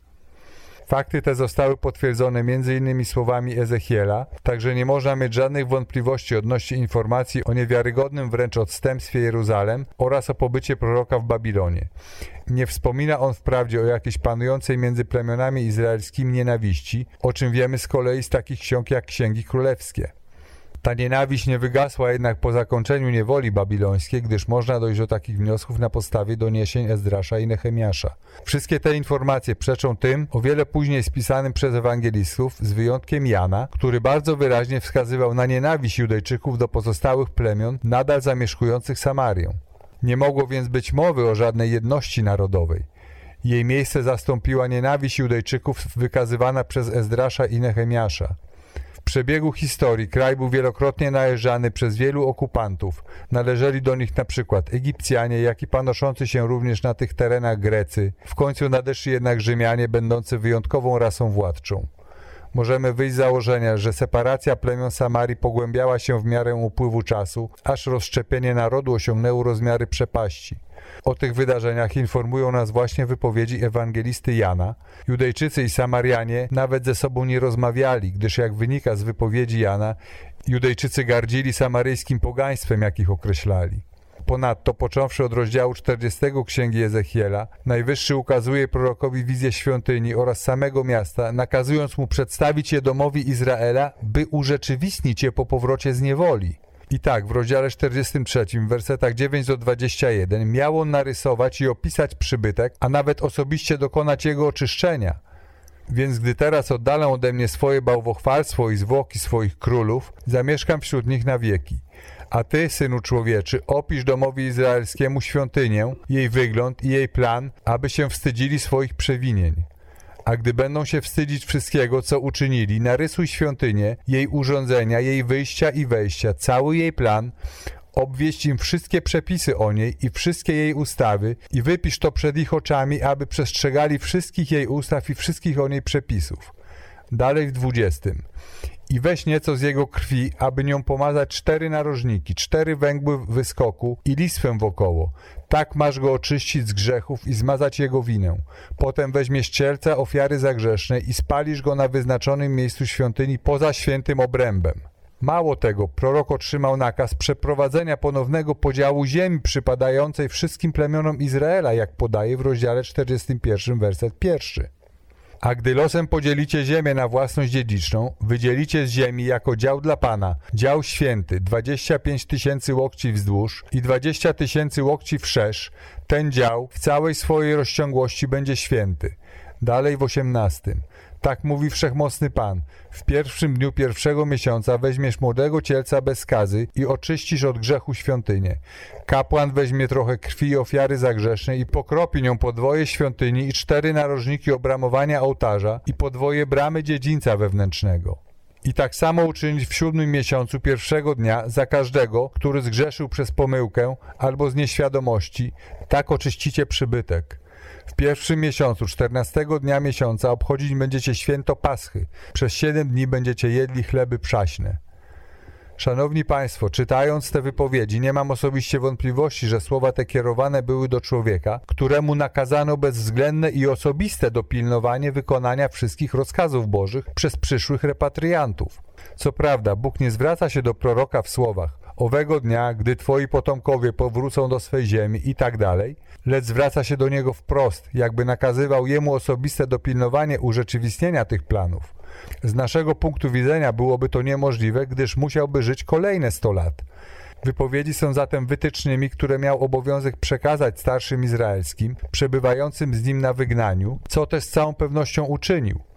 Fakty te zostały potwierdzone m.in. słowami Ezechiela, także nie można mieć żadnych wątpliwości odnośnie informacji o niewiarygodnym wręcz odstępstwie Jeruzalem oraz o pobycie proroka w Babilonie. Nie wspomina on wprawdzie o jakiejś panującej między plemionami izraelskimi nienawiści, o czym wiemy z kolei z takich ksiąg jak Księgi Królewskie. Ta nienawiść nie wygasła jednak po zakończeniu niewoli babilońskiej, gdyż można dojść do takich wniosków na podstawie doniesień Ezdrasza i Nehemiasza. Wszystkie te informacje przeczą tym, o wiele później spisanym przez ewangelistów, z wyjątkiem Jana, który bardzo wyraźnie wskazywał na nienawiść Judejczyków do pozostałych plemion nadal zamieszkujących Samarię. Nie mogło więc być mowy o żadnej jedności narodowej. Jej miejsce zastąpiła nienawiść Judejczyków wykazywana przez Ezdrasza i Nehemiasza przebiegu historii kraj był wielokrotnie najeżdżany przez wielu okupantów. Należeli do nich na przykład Egipcjanie, jak i panoszący się również na tych terenach Grecy. W końcu nadeszli jednak Rzymianie, będący wyjątkową rasą władczą. Możemy wyjść z założenia, że separacja plemion Samarii pogłębiała się w miarę upływu czasu, aż rozszczepienie narodu osiągnęło rozmiary przepaści. O tych wydarzeniach informują nas właśnie wypowiedzi ewangelisty Jana. Judejczycy i Samarianie nawet ze sobą nie rozmawiali, gdyż jak wynika z wypowiedzi Jana, Judejczycy gardzili samaryjskim pogaństwem, jak ich określali. Ponadto, począwszy od rozdziału 40 Księgi Ezechiela, Najwyższy ukazuje prorokowi wizję świątyni oraz samego miasta, nakazując mu przedstawić je domowi Izraela, by urzeczywistnić je po powrocie z niewoli. I tak, w rozdziale 43, w wersetach 9 do 21 miał on narysować i opisać przybytek, a nawet osobiście dokonać jego oczyszczenia. Więc gdy teraz oddalę ode mnie swoje bałwochwalstwo i zwłoki swoich królów, zamieszkam wśród nich na wieki. A ty, synu człowieczy, opisz domowi izraelskiemu świątynię, jej wygląd i jej plan, aby się wstydzili swoich przewinień. A gdy będą się wstydzić wszystkiego, co uczynili, narysuj świątynię, jej urządzenia, jej wyjścia i wejścia, cały jej plan, obwieść im wszystkie przepisy o niej i wszystkie jej ustawy i wypisz to przed ich oczami, aby przestrzegali wszystkich jej ustaw i wszystkich o niej przepisów. Dalej w dwudziestym i weź nieco z jego krwi, aby nią pomazać cztery narożniki, cztery węgły wyskoku i listwę wokoło. Tak masz go oczyścić z grzechów i zmazać jego winę. Potem weźmiesz cielca ofiary zagrzesznej i spalisz go na wyznaczonym miejscu świątyni poza świętym obrębem. Mało tego, prorok otrzymał nakaz przeprowadzenia ponownego podziału ziemi przypadającej wszystkim plemionom Izraela, jak podaje w rozdziale 41, werset pierwszy. A gdy losem podzielicie ziemię na własność dziedziczną, wydzielicie z ziemi jako dział dla Pana, dział święty, 25 tysięcy łokci wzdłuż i 20 tysięcy łokci wszerz, ten dział w całej swojej rozciągłości będzie święty. Dalej w osiemnastym. Tak mówi Wszechmocny Pan. W pierwszym dniu pierwszego miesiąca weźmiesz młodego cielca bez skazy i oczyścisz od grzechu świątynię. Kapłan weźmie trochę krwi ofiary zagrzesznej i pokropi nią podwoje świątyni i cztery narożniki obramowania ołtarza i podwoje bramy dziedzińca wewnętrznego. I tak samo uczynić w siódmym miesiącu pierwszego dnia za każdego, który zgrzeszył przez pomyłkę albo z nieświadomości, tak oczyścicie przybytek. W pierwszym miesiącu, czternastego dnia miesiąca obchodzić będziecie święto Paschy. Przez siedem dni będziecie jedli chleby przaśne. Szanowni Państwo, czytając te wypowiedzi, nie mam osobiście wątpliwości, że słowa te kierowane były do człowieka, któremu nakazano bezwzględne i osobiste dopilnowanie wykonania wszystkich rozkazów Bożych przez przyszłych repatriantów. Co prawda, Bóg nie zwraca się do proroka w słowach owego dnia, gdy twoi potomkowie powrócą do swej ziemi i tak dalej, lecz zwraca się do niego wprost, jakby nakazywał jemu osobiste dopilnowanie urzeczywistnienia tych planów. Z naszego punktu widzenia byłoby to niemożliwe, gdyż musiałby żyć kolejne 100 lat. Wypowiedzi są zatem wytycznymi, które miał obowiązek przekazać starszym izraelskim, przebywającym z nim na wygnaniu, co też z całą pewnością uczynił.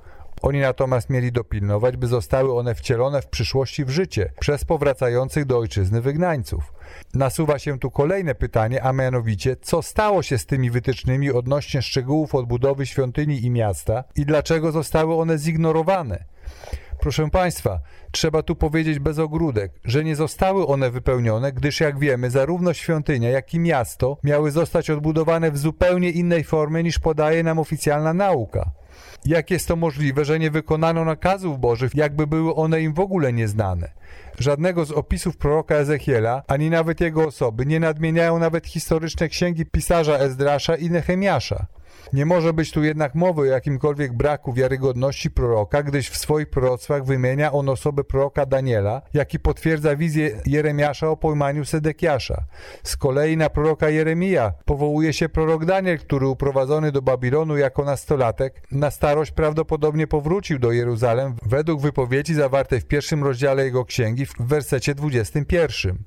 Oni natomiast mieli dopilnować, by zostały one wcielone w przyszłości w życie przez powracających do ojczyzny wygnańców. Nasuwa się tu kolejne pytanie, a mianowicie, co stało się z tymi wytycznymi odnośnie szczegółów odbudowy świątyni i miasta i dlaczego zostały one zignorowane? Proszę Państwa, trzeba tu powiedzieć bez ogródek, że nie zostały one wypełnione, gdyż jak wiemy, zarówno świątynia, jak i miasto miały zostać odbudowane w zupełnie innej formie niż podaje nam oficjalna nauka. Jak jest to możliwe, że nie wykonano nakazów Bożych, jakby były one im w ogóle nieznane? Żadnego z opisów proroka Ezechiela, ani nawet jego osoby nie nadmieniają nawet historyczne księgi pisarza Ezdrasza i Nehemiasza. Nie może być tu jednak mowy o jakimkolwiek braku wiarygodności proroka, gdyż w swoich proroctwach wymienia on osobę proroka Daniela, jak i potwierdza wizję Jeremiasza o pojmaniu Sedekiasza. Z kolei na proroka Jeremija powołuje się prorok Daniel, który uprowadzony do Babilonu jako nastolatek, na starość prawdopodobnie powrócił do Jeruzalem według wypowiedzi zawartej w pierwszym rozdziale jego księgi w wersecie 21.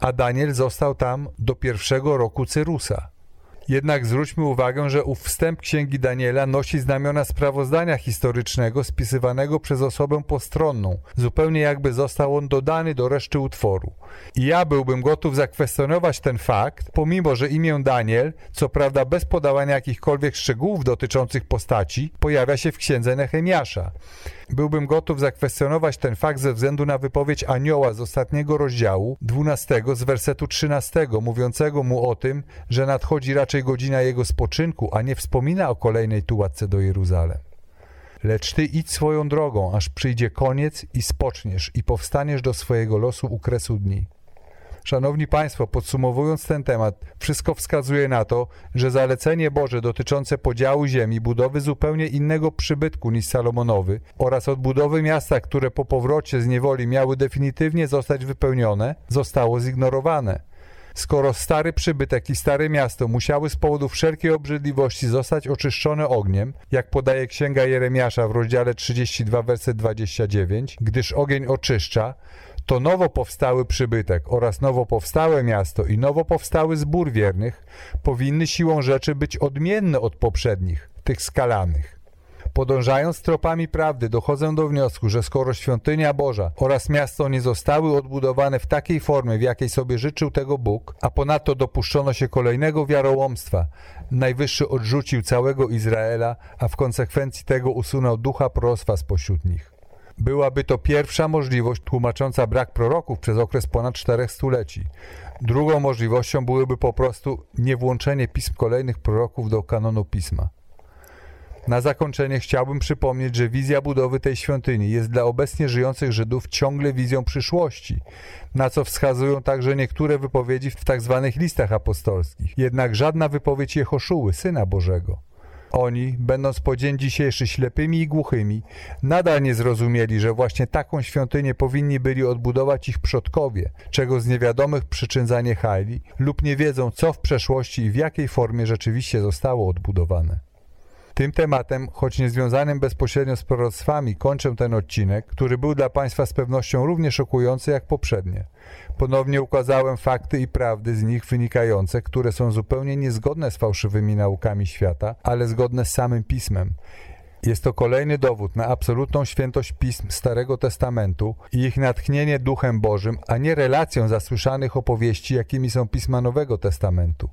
A Daniel został tam do pierwszego roku Cyrusa. Jednak zwróćmy uwagę, że ów wstęp Księgi Daniela nosi znamiona sprawozdania historycznego spisywanego przez osobę postronną, zupełnie jakby został on dodany do reszty utworu. I ja byłbym gotów zakwestionować ten fakt, pomimo że imię Daniel, co prawda bez podawania jakichkolwiek szczegółów dotyczących postaci, pojawia się w Księdze Nehemiasza. Byłbym gotów zakwestionować ten fakt ze względu na wypowiedź anioła z ostatniego rozdziału, 12 z wersetu 13, mówiącego mu o tym, że nadchodzi raczej godzina jego spoczynku, a nie wspomina o kolejnej tułatce do Jeruzalem. Lecz ty idź swoją drogą, aż przyjdzie koniec i spoczniesz i powstaniesz do swojego losu u kresu dni. Szanowni Państwo, podsumowując ten temat, wszystko wskazuje na to, że zalecenie Boże dotyczące podziału ziemi, budowy zupełnie innego przybytku niż Salomonowy oraz odbudowy miasta, które po powrocie z niewoli miały definitywnie zostać wypełnione, zostało zignorowane. Skoro stary przybytek i stare miasto musiały z powodu wszelkiej obrzydliwości zostać oczyszczone ogniem, jak podaje księga Jeremiasza w rozdziale 32, werset 29, gdyż ogień oczyszcza, to nowo powstały przybytek oraz nowo powstałe miasto i nowo powstały zbór wiernych powinny siłą rzeczy być odmienne od poprzednich, tych skalanych. Podążając tropami prawdy, dochodzę do wniosku, że skoro świątynia Boża oraz miasto nie zostały odbudowane w takiej formie, w jakiej sobie życzył tego Bóg, a ponadto dopuszczono się kolejnego wiarołomstwa, Najwyższy odrzucił całego Izraela, a w konsekwencji tego usunął ducha proroctwa spośród nich. Byłaby to pierwsza możliwość tłumacząca brak proroków przez okres ponad czterech stuleci. Drugą możliwością byłyby po prostu niewłączenie pism kolejnych proroków do kanonu pisma. Na zakończenie chciałbym przypomnieć, że wizja budowy tej świątyni jest dla obecnie żyjących Żydów ciągle wizją przyszłości, na co wskazują także niektóre wypowiedzi w tzw. Tak listach apostolskich. Jednak żadna wypowiedź Jehoszuły, Syna Bożego. Oni, będąc po dzień dzisiejszy ślepymi i głuchymi, nadal nie zrozumieli, że właśnie taką świątynię powinni byli odbudować ich przodkowie, czego z niewiadomych przyczyn zaniechali lub nie wiedzą, co w przeszłości i w jakiej formie rzeczywiście zostało odbudowane. Tym tematem, choć nie związanym bezpośrednio z proroctwami, kończę ten odcinek, który był dla Państwa z pewnością równie szokujący jak poprzednie. Ponownie ukazałem fakty i prawdy z nich wynikające, które są zupełnie niezgodne z fałszywymi naukami świata, ale zgodne z samym Pismem. Jest to kolejny dowód na absolutną świętość pism Starego Testamentu i ich natchnienie Duchem Bożym, a nie relacją zasłyszanych opowieści, jakimi są pisma Nowego Testamentu.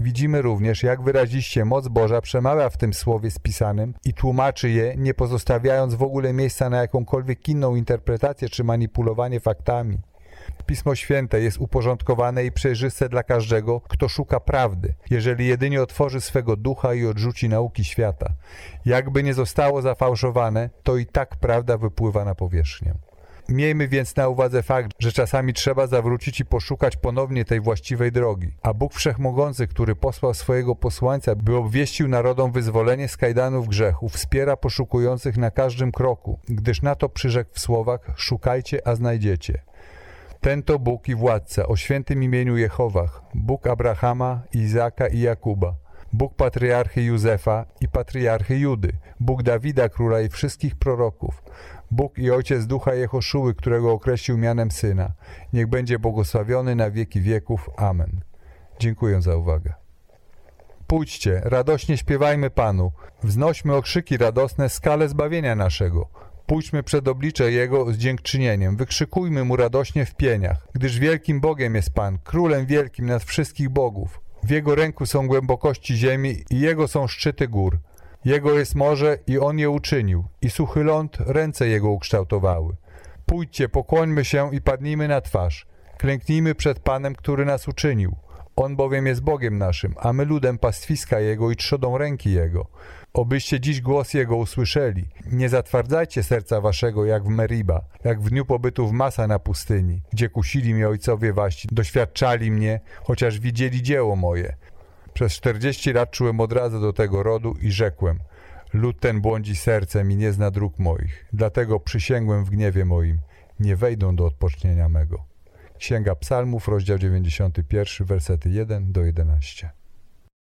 Widzimy również, jak wyraziście moc Boża przemawia w tym słowie spisanym i tłumaczy je, nie pozostawiając w ogóle miejsca na jakąkolwiek inną interpretację czy manipulowanie faktami. Pismo Święte jest uporządkowane i przejrzyste dla każdego, kto szuka prawdy, jeżeli jedynie otworzy swego ducha i odrzuci nauki świata. Jakby nie zostało zafałszowane, to i tak prawda wypływa na powierzchnię. Miejmy więc na uwadze fakt, że czasami trzeba zawrócić i poszukać ponownie tej właściwej drogi. A Bóg Wszechmogący, który posłał swojego posłańca, by obwieścił narodom wyzwolenie z kajdanów grzechu, wspiera poszukujących na każdym kroku, gdyż na to przyrzekł w słowach szukajcie, a znajdziecie. Ten to Bóg i władca o świętym imieniu Jehowach, Bóg Abrahama, Izaka i Jakuba, Bóg patriarchy Józefa i patriarchy Judy, Bóg Dawida króla i wszystkich proroków, Bóg i Ojciec Ducha Jehoszuły, którego określił mianem Syna. Niech będzie błogosławiony na wieki wieków. Amen. Dziękuję za uwagę. Pójdźcie, radośnie śpiewajmy Panu, wznośmy okrzyki radosne skale zbawienia naszego. Pójdźmy przed oblicze Jego z dziękczynieniem, wykrzykujmy Mu radośnie w pieniach, gdyż wielkim Bogiem jest Pan, królem wielkim nad wszystkich bogów. W Jego ręku są głębokości ziemi i Jego są szczyty gór. Jego jest morze i On je uczynił, i suchy ląd ręce Jego ukształtowały. Pójdźcie, pokłońmy się i padnijmy na twarz. Klęknijmy przed Panem, który nas uczynił. On bowiem jest Bogiem naszym, a my ludem pastwiska Jego i trzodą ręki Jego. Obyście dziś głos Jego usłyszeli. Nie zatwardzajcie serca waszego jak w Meriba, jak w dniu pobytu w Masa na pustyni, gdzie kusili mnie ojcowie wasi, doświadczali mnie, chociaż widzieli dzieło moje. Przez czterdzieści lat czułem odrazę do tego rodu i rzekłem, lud ten błądzi sercem i nie zna dróg moich, dlatego przysięgłem w gniewie moim, nie wejdą do odpocznienia mego. Księga Psalmów, rozdział 91, wersety 1 do 11.